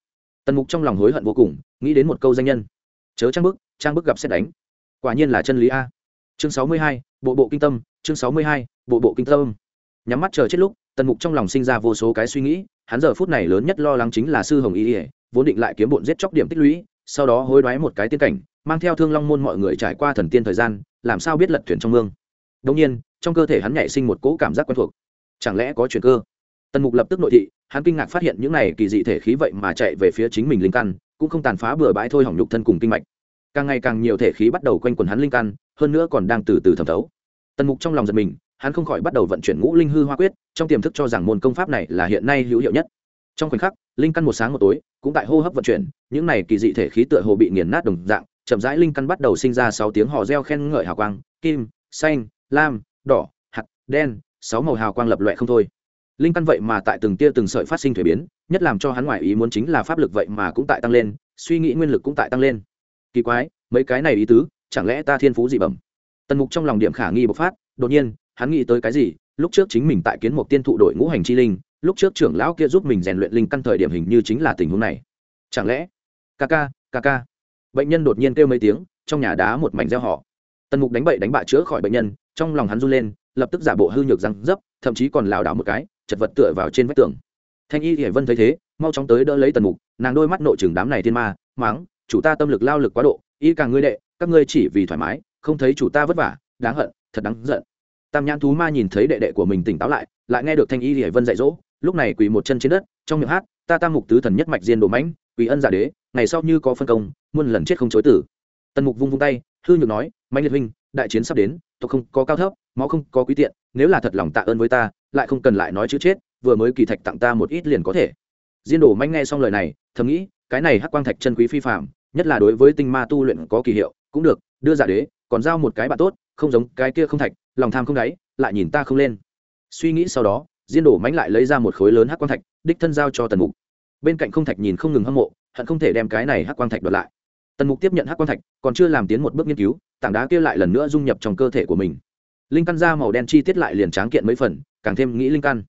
[SPEAKER 1] Tần mục trong lòng hối hận vô cùng, nghĩ đến một câu danh nhân. Chớ trang bức trang bức gặp xét đánh. Quả nhiên là chân lý a. Chương sáu mươi hai, bộ bộ kinh tâm, chương sáu mươi hai, bộ bộ kinh tâm. Nhắm mắt chờ chết lúc, tần mục trong lòng sinh ra vô số cái suy nghĩ, hắn giờ phút này lớn nhất lo lắng chính là sư hồng y ỉa vốn định lại kiếm bộn giết chóc điểm tích lũy, sau đó hối đoái một cái tiên cảnh, mang theo thương long môn mọi người trải qua thần tiên thời gian, làm sao biết lật thuyền trong mương. Đông nhiên trong cơ thể hắn nhảy sinh một cỗ cảm giác quen thuộc. Chẳng lẽ có chuyện cơ? Tần mục lập tức nội thị, hắn kinh ngạc phát hiện những này kỳ dị thể khí vậy mà chạy về phía chính mình linh căn, cũng không tàn phá bừa bãi thôi hỏng nhục thân cùng kinh mạch. Càng ngày càng nhiều thể khí bắt đầu quanh quần hắn linh căn, hơn nữa còn đang từ từ thẩm thấu. Tần mục trong lòng giật mình, hắn không khỏi bắt đầu vận chuyển ngũ linh hư hoa quyết, trong tiềm thức cho rằng môn công pháp này là hiện nay hữu hiệu nhất. Trong khoảnh khắc, linh căn một sáng một tối, cũng tại hô hấp vận chuyển, những này kỳ dị thể khí tựa hồ bị nghiền nát đồng dạng, chậm rãi linh căn bắt đầu sinh ra sáu tiếng hò reo khen ngợi hào quang, kim, xanh, lam đỏ, hạt, đen, sáu màu hào quang lập loẹ không thôi. Linh căn vậy mà tại từng tia từng sợi phát sinh thuế biến, nhất làm cho hắn ngoại ý muốn chính là pháp lực vậy mà cũng tại tăng lên, suy nghĩ nguyên lực cũng tại tăng lên. Kỳ quái, mấy cái này ý tứ, chẳng lẽ ta thiên phú dị bẩm? Tần mục trong lòng điểm khả nghi bộc phát, đột nhiên, hắn nghĩ tới cái gì? Lúc trước chính mình tại kiến một tiên thụ đội ngũ hành chi linh, lúc trước trưởng lão kia giúp mình rèn luyện linh căn thời điểm hình như chính là tình huống này. Chẳng lẽ? Ca ca ca ca. Bệnh nhân đột nhiên kêu mấy tiếng, trong nhà đá một mảnh gieo họ. Tần mục đánh bậy đánh bạ chữa khỏi bệnh nhân trong lòng hắn run lên, lập tức giả bộ hư nhược răng dấp, thậm chí còn lảo đảo một cái, chật vật tựa vào trên vách tường. Thanh y hải vân thấy thế, mau chóng tới đỡ lấy tần mục, nàng đôi mắt nội chừng đám này thiên ma máng chủ ta tâm lực lao lực quá độ, y càng ngươi đệ, các ngươi chỉ vì thoải mái, không thấy chủ ta vất vả, đáng hận, thật đáng giận. Tam nhãn thú ma nhìn thấy đệ đệ của mình tỉnh táo lại lại nghe được thanh y hải vân dạy dỗ, lúc này quỳ một chân trên đất, trong miệng hát, ta tam mục tứ thần nhất mạch diên đồ mãnh, quỳ ân giả đế, ngày sau như có phân công, muôn lần chết không chối tử. Tần mục vung vung tay, hư nhược nói mạnh liệt huynh đại chiến sắp đến tôi không có cao thấp, máu không có quý tiện, nếu là thật lòng tạ ơn với ta, lại không cần lại nói chữ chết, vừa mới kỳ thạch tặng ta một ít liền có thể. Diên đồ manh nghe xong lời này, thầm nghĩ, cái này hắc quang thạch chân quý phi phạm nhất là đối với tinh ma tu luyện có kỳ hiệu, cũng được, đưa giả đế, còn giao một cái bạn tốt, không giống cái kia không thạch, lòng tham không đáy, lại nhìn ta không lên. Suy nghĩ sau đó, diên đổ mánh lại lấy ra một khối lớn hắc quang thạch, đích thân giao cho tần mục. Bên cạnh không thạch nhìn không ngừng hâm mộ, hận không thể đem cái này hắc quang thạch đoạt lại tần mục tiếp nhận hắc quang thạch, còn chưa làm tiến một bước nghiên cứu, tảng đá kia lại lần nữa dung nhập trong cơ thể của mình. Linh căn da màu đen chi tiết lại liền tráng kiện mấy phần, càng thêm nghĩ linh căn.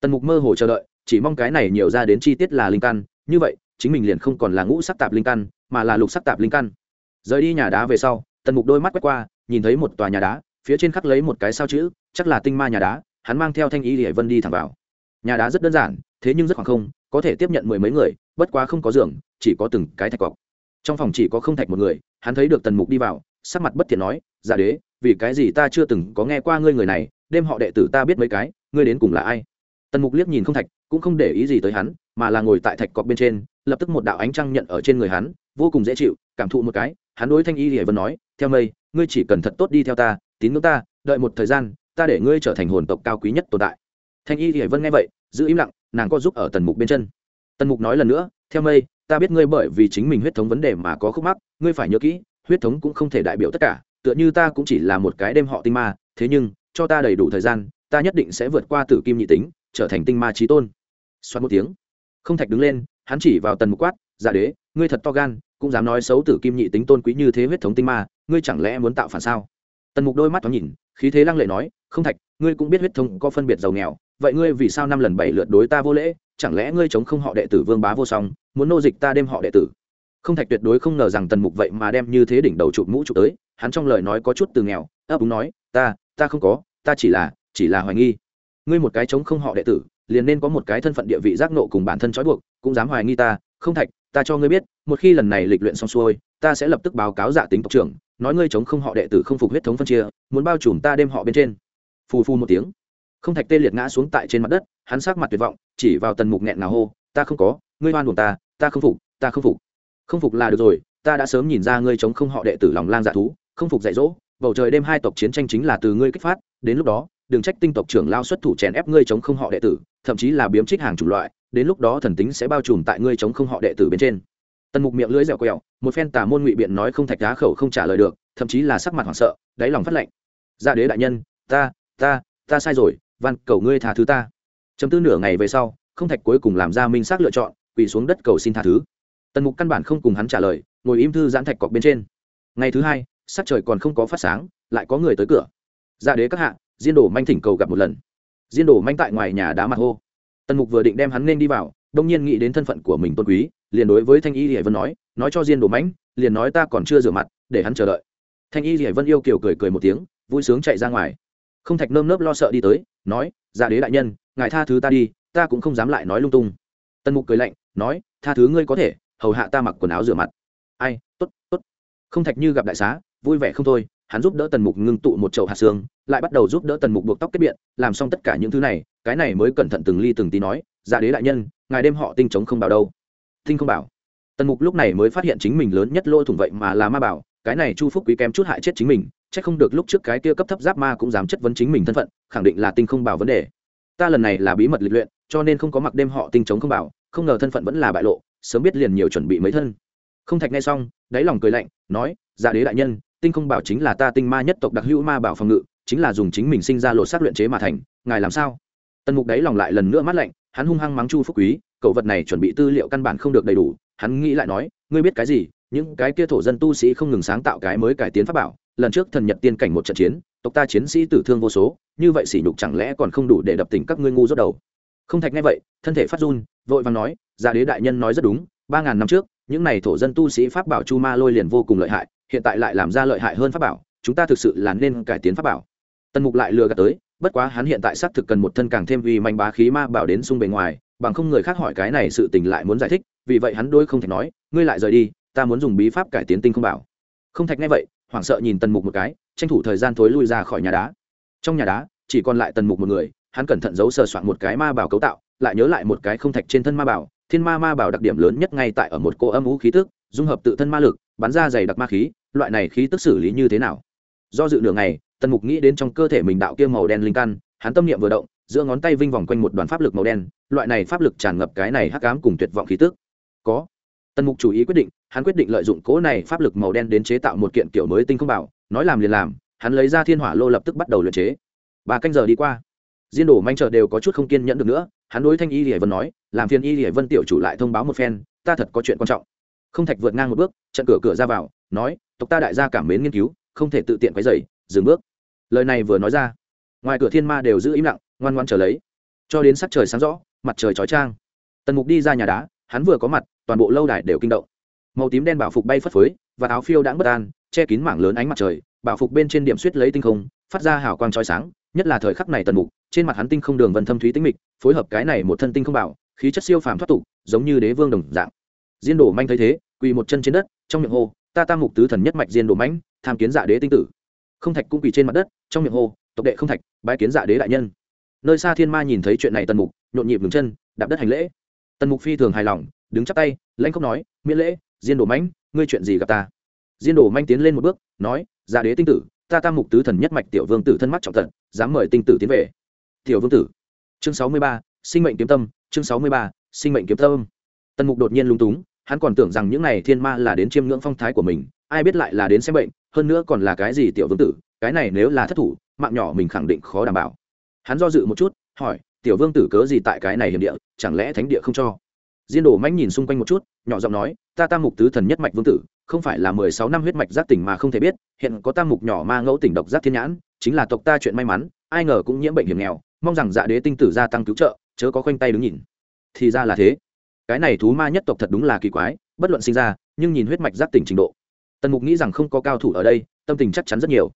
[SPEAKER 1] Tần mục mơ hồ chờ đợi, chỉ mong cái này nhiều ra đến chi tiết là linh căn, như vậy, chính mình liền không còn là ngũ sắc tạp linh căn, mà là lục sắc tạp linh căn. Rời đi nhà đá về sau, tần mục đôi mắt quét qua, nhìn thấy một tòa nhà đá, phía trên khắc lấy một cái sao chữ, chắc là tinh ma nhà đá, hắn mang theo thanh ý để vân đi thẳng vào. Nhà đá rất đơn giản, thế nhưng rất khoảng không, có thể tiếp nhận mười mấy người, bất quá không có giường, chỉ có từng cái thạch cọc trong phòng chỉ có không thạch một người, hắn thấy được tần mục đi vào, sắc mặt bất thiện nói giả đế, vì cái gì ta chưa từng có nghe qua ngươi người này, đêm họ đệ tử ta biết mấy cái, ngươi đến cùng là ai? Tần mục liếc nhìn không thạch, cũng không để ý gì tới hắn, mà là ngồi tại thạch cọc bên trên, lập tức một đạo ánh trăng nhận ở trên người hắn, vô cùng dễ chịu, cảm thụ một cái, hắn đối thanh y hề vân nói, theo mây, ngươi chỉ cần thật tốt đi theo ta, tín ngưỡng ta, đợi một thời gian, ta để ngươi trở thành hồn tộc cao quý nhất tồn tại. Thanh y hề vân nghe vậy, giữ im lặng, nàng có giúp ở tần mục bên chân. Tần mục nói lần nữa, theo mây ta biết ngươi bởi vì chính mình huyết thống vấn đề mà có khúc mắc, ngươi phải nhớ kỹ, huyết thống cũng không thể đại biểu tất cả, tựa như ta cũng chỉ là một cái đêm họ tinh ma, thế nhưng, cho ta đầy đủ thời gian, ta nhất định sẽ vượt qua tử kim nhị tính, trở thành tinh ma trí tôn. Xoát một tiếng. Không thạch đứng lên, hắn chỉ vào tần mục quát giả đế, ngươi thật to gan, cũng dám nói xấu tử kim nhị tính tôn quý như thế huyết thống tinh ma, ngươi chẳng lẽ muốn tạo phản sao? Tần mục đôi mắt thoáng nhìn, khí thế lăng lệ nói, không thạch, ngươi cũng biết huyết thống có phân biệt giàu nghèo, vậy ngươi vì sao năm lần bảy lượt đối ta vô lễ? Chẳng lẽ ngươi chống không họ đệ tử vương bá vô song muốn nô dịch ta đem họ đệ tử. Không thạch tuyệt đối không ngờ rằng tần mục vậy mà đem như thế đỉnh đầu chụp mũ chụp tới, hắn trong lời nói có chút từ nghèo, ấp úng nói, ta ta không có, ta chỉ là chỉ là hoài nghi. Ngươi một cái chống không họ đệ tử, liền nên có một cái thân phận địa vị giác nộ cùng bản thân trói buộc, cũng dám hoài nghi ta. Không thạch, ta cho ngươi biết, một khi lần này lịch luyện xong xuôi, ta sẽ lập tức báo cáo giả tính tộc trưởng, nói ngươi chống không họ đệ tử không phục huyết thống phân chia, muốn bao trùm ta đem họ bên trên. Phù phu một tiếng. Không thạch tê liệt ngã xuống tại trên mặt đất, hắn sát mặt tuyệt vọng, chỉ vào tần mục nghẹn nào hô, ta không có, ngươi oan buồn ta ta không phục, ta không phục. Không phục là được rồi, ta đã sớm nhìn ra ngươi chống không họ đệ tử lòng lang dạ thú, không phục dạy dỗ, bầu trời đêm hai tộc chiến tranh chính là từ ngươi kích phát, đến lúc đó, đừng trách tinh tộc trưởng lao xuất thủ chèn ép ngươi chống không họ đệ tử, thậm chí là biếm trích hàng chủng loại, đến lúc đó thần tính sẽ bao trùm tại ngươi chống không họ đệ tử bên trên. Tần mục miệng lưỡi dẻo quẹo, một phen tà môn ngụy biện nói không thạch đá khẩu không trả lời được, thậm chí là sắc mặt hoảng sợ, đáy lòng phát lệnh. Ra đế đại nhân, ta ta ta sai rồi, van cầu ngươi tha thứ ta. Chấm tư nửa ngày về sau, không thạch cuối cùng làm ra minh xác lựa chọn quỳ xuống đất cầu xin tha thứ. Tần mục căn bản không cùng hắn trả lời, ngồi im thư giãn thạch cọc bên trên. Ngày thứ hai, sắc trời còn không có phát sáng, lại có người tới cửa. Ra đế các hạ, diên đổ manh thỉnh cầu gặp một lần. Diên đổ manh tại ngoài nhà đá mặt hô. Tần mục vừa định đem hắn nên đi vào, đông nhiên nghĩ đến thân phận của mình tôn quý, liền đối với thanh y hải vân nói nói cho diên đổ mãnh liền nói ta còn chưa rửa mặt, để hắn chờ đợi. Thanh y hải vân yêu kiều cười cười một tiếng, vui sướng chạy ra ngoài. Không thạch nơm nớp lo sợ đi tới, nói ra đế đại nhân, ngài tha thứ ta đi, ta cũng không dám lại nói lung tung. Tần mục cười lạnh nói, tha thứ ngươi có thể, hầu hạ ta mặc quần áo rửa mặt. Ai t ố t t ố t không thạch như gặp đại xá, vui vẻ không thôi, hắn giúp đỡ tần mục ngưng tụ một chậu hạt xương, lại bắt đầu giúp đỡ tần mục buộc tóc kết biện, làm xong tất cả những thứ này, cái này mới cẩn thận từng ly từng tí nói dạ đế đại nhân, ngài đêm họ tinh chống không bảo đâu. Tinh không bảo? Tần mục lúc này mới phát hiện chính mình lớn nhất lỗ thủng vậy mà là ma bảo, cái này chu phúc quý kém chút hại chết chính mình c h ắ c không được lúc trước cái kia cấp thấp giáp ma cũng dám chất vấn chính mình thân phận, khẳng định là tinh không bảo vấn đề. Ta lần này là bí mật lịch luyện, cho nên không có mặc đêm họ tinh chống không bảo không ngờ thân phận vẫn là bại lộ, sớm biết liền nhiều chuẩn bị mấy thân. Không thạch nghe xong, đáy lòng cười lạnh, nói dạ đế đại nhân, tinh không bảo chính là ta tinh ma nhất tộc đặc hữu ma bảo phòng ngự, chính là dùng chính mình sinh ra lộ sát luyện chế mà thành, ngài làm sao? Tần mục đáy lòng lại lần nữa mắt lạnh, hắn hung hăng mắng chu phúc quý, cậu vật này chuẩn bị tư liệu căn bản không được đầy đủ. Hắn nghĩ lại nói, ngươi biết cái gì? Những cái kia thổ dân tu sĩ không ngừng sáng tạo cái mới cải tiến pháp bảo, lần trước thần nhật tiên cảnh một trận chiến, tộc ta chiến sĩ tử thương vô số, như vậy sỉ nhục chẳng lẽ còn không đủ để đập tỉnh các ngươi ngu rốt đầu? Không thạch nghe vậy, thân thể phát run, vội vàng nói gia đế đại nhân nói rất đúng, ba ngàn năm trước, những này thổ dân tu sĩ pháp bảo chu ma lôi liền vô cùng lợi hại, hiện tại lại làm ra lợi hại hơn pháp bảo, chúng ta thực sự là nên cải tiến pháp bảo. Tần mục lại lừa gạt tới, bất quá hắn hiện tại xác thực cần một thân càng thêm vì mạnh bá khí ma bảo đến xung bề ngoài, bằng không người khác hỏi cái này sự tình lại muốn giải thích, vì vậy hắn đôi không thạch nói, ngươi lại rời đi, ta muốn dùng bí pháp cải tiến tinh không bảo. Không thạch ngay vậy, hoảng sợ nhìn tần mục một cái, tranh thủ thời gian thối lui ra khỏi nhà đá. Trong nhà đá, chỉ còn lại tần mục một người hắn cẩn thận giấu sờ soạn một cái ma bảo cấu tạo, lại nhớ lại một cái không thạch trên thân ma bảo. Thiên ma ma bảo đặc điểm lớn nhất ngay tại ở một cô âm ú khí tức, dung hợp tự thân ma lực, bắn ra dày đặc ma khí, loại này khí tức xử lý như thế nào? Do dự nửa ngày, tần mục nghĩ đến trong cơ thể mình đạo kia màu đen linh căn, hắn tâm niệm vừa động, giữa ngón tay vinh vòng quanh một đoàn pháp lực màu đen, loại này pháp lực tràn ngập cái này hắc ám cùng tuyệt vọng khí tức. Có. Tần mục chủ ý quyết định, hắn quyết định lợi dụng cố này pháp lực màu đen đến chế tạo một kiện kiểu mới tinh không bảo, nói làm liền làm, hắn lấy ra thiên hỏa lô lập tức bắt đầu luyện chế. Ba canh giờ đi qua diên đổ manh trợ đều có chút không kiên nhẫn được nữa, hắn đối thanh y lìa vân nói, làm phiền y lìa vân tiểu chủ lại thông báo một phen, ta thật có chuyện quan trọng. Không thạch vượt ngang một bước chặn cửa cửa ra vào, nói, tộc ta đại gia cảm mến nghiên cứu, không thể tự tiện quấy dày dừng bước. Lời này vừa nói ra, ngoài cửa thiên ma đều giữ im lặng, ngoan ngoan trở lấy. Cho đến sắc trời sáng rõ, mặt trời chói trang tần mục đi ra nhà đá, hắn vừa có mặt, toàn bộ lâu đài đều kinh động. Màu tím đen bảo phục bay phất phới, và áo phiêu đãng bất an, che kín mảng lớn ánh mặt trời, bảo phục bên trên điểm suýt lấy tinh không, phát ra hào quang trói sáng, nhất là thời khắc này tần mục trên mặt hắn tinh không đường vân thâm thúy tinh mịch, phối hợp cái này một thân tinh không bảo, khí chất siêu phàm thoát tục, giống như đế vương đồng dạng. Diên đổ manh thấy thế, quỳ một chân trên đất, trong miệng hô, ta tam mục tứ thần nhất mạch diên đổ mãnh tham kiến dạ đế tinh tử. Không thạch cũng quỳ trên mặt đất, trong miệng hô, tộc đệ không thạch, bái kiến dạ đế đại nhân. Nơi xa thiên ma nhìn thấy chuyện này tần mục, nhộn nhịp ngừng chân, đạp đất hành lễ. Tần mục phi thường hài lòng, đứng chắp tay, lãnh không nói, miễn lễ, diên đổ mãnh ngươi chuyện gì gặp ta? Diên đổ manh tiến lên một bước, nói dạ đế tinh tử, ta tam mục tứ thần nhất mạch tiểu vương tử thân mắt trọng tận, dám mời tinh tử tiến về tiểu vương tử. Chương sáu mươi ba, sinh mệnh kiếm tâm, chương sáu mươi ba, sinh mệnh kiếm tâm. Tần mục đột nhiên lung túng, hắn còn tưởng rằng những này thiên ma là đến chiêm ngưỡng phong thái của mình, ai biết lại là đến xem bệnh, hơn nữa còn là cái gì tiểu vương tử, cái này nếu là thất thủ, mạng nhỏ mình khẳng định khó đảm bảo. Hắn do dự một chút, hỏi, tiểu vương tử cớ gì tại cái này hiểm địa, chẳng lẽ thánh địa không cho? Diên đổ mãnh nhìn xung quanh một chút, nhỏ giọng nói, ta tam mục tứ thần nhất mạch vương tử, không phải là mười sáu năm huyết mạch giác tỉnh mà không thể biết, hiện có tam mục nhỏ ma ngẫu tỉnh độc giác thiên nhãn, chính là tộc ta chuyện may mắn, ai ngờ cũng nhiễm bệnh hiểm nghèo mong rằng dạ đế tinh tử gia tăng cứu trợ, chớ có khoanh tay đứng nhìn. Thì ra là thế. Cái này thú ma nhất tộc thật đúng là kỳ quái, bất luận sinh ra, nhưng nhìn huyết mạch giác tỉnh trình độ. Tần mục nghĩ rằng không có cao thủ ở đây, tâm tình chắc chắn rất nhiều.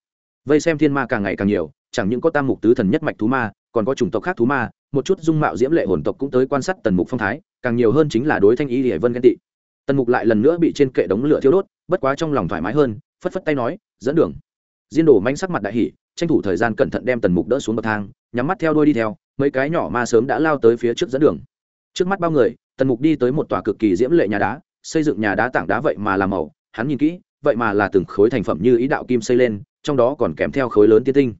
[SPEAKER 1] Vây xem thiên ma càng ngày càng nhiều, chẳng những có tam mục tứ thần nhất mạch thú ma, còn có chủng tộc khác thú ma, một chút dung mạo diễm lệ hồn tộc cũng tới quan sát tần mục phong thái, càng nhiều hơn chính là đối thanh y hải vân ghen tị. Tần mục lại lần nữa bị trên kệ đống lửa thiêu đốt, bất quá trong lòng thoải mái hơn, phất phất tay nói, dẫn đường. Diên đổ manh sắc mặt đại hỉ, tranh thủ thời gian cẩn thận đem tần mục đỡ xuống bậc thang nhắm mắt theo đuôi đi theo, mấy cái nhỏ ma sớm đã lao tới phía trước dẫn đường. Trước mắt bao người, tần mục đi tới một tòa cực kỳ diễm lệ nhà đá, xây dựng nhà đá tảng đá vậy mà làm màu, hắn nhìn kỹ, vậy mà là từng khối thành phẩm như ý đạo kim xây lên, trong đó còn kèm theo khối lớn tiên tinh.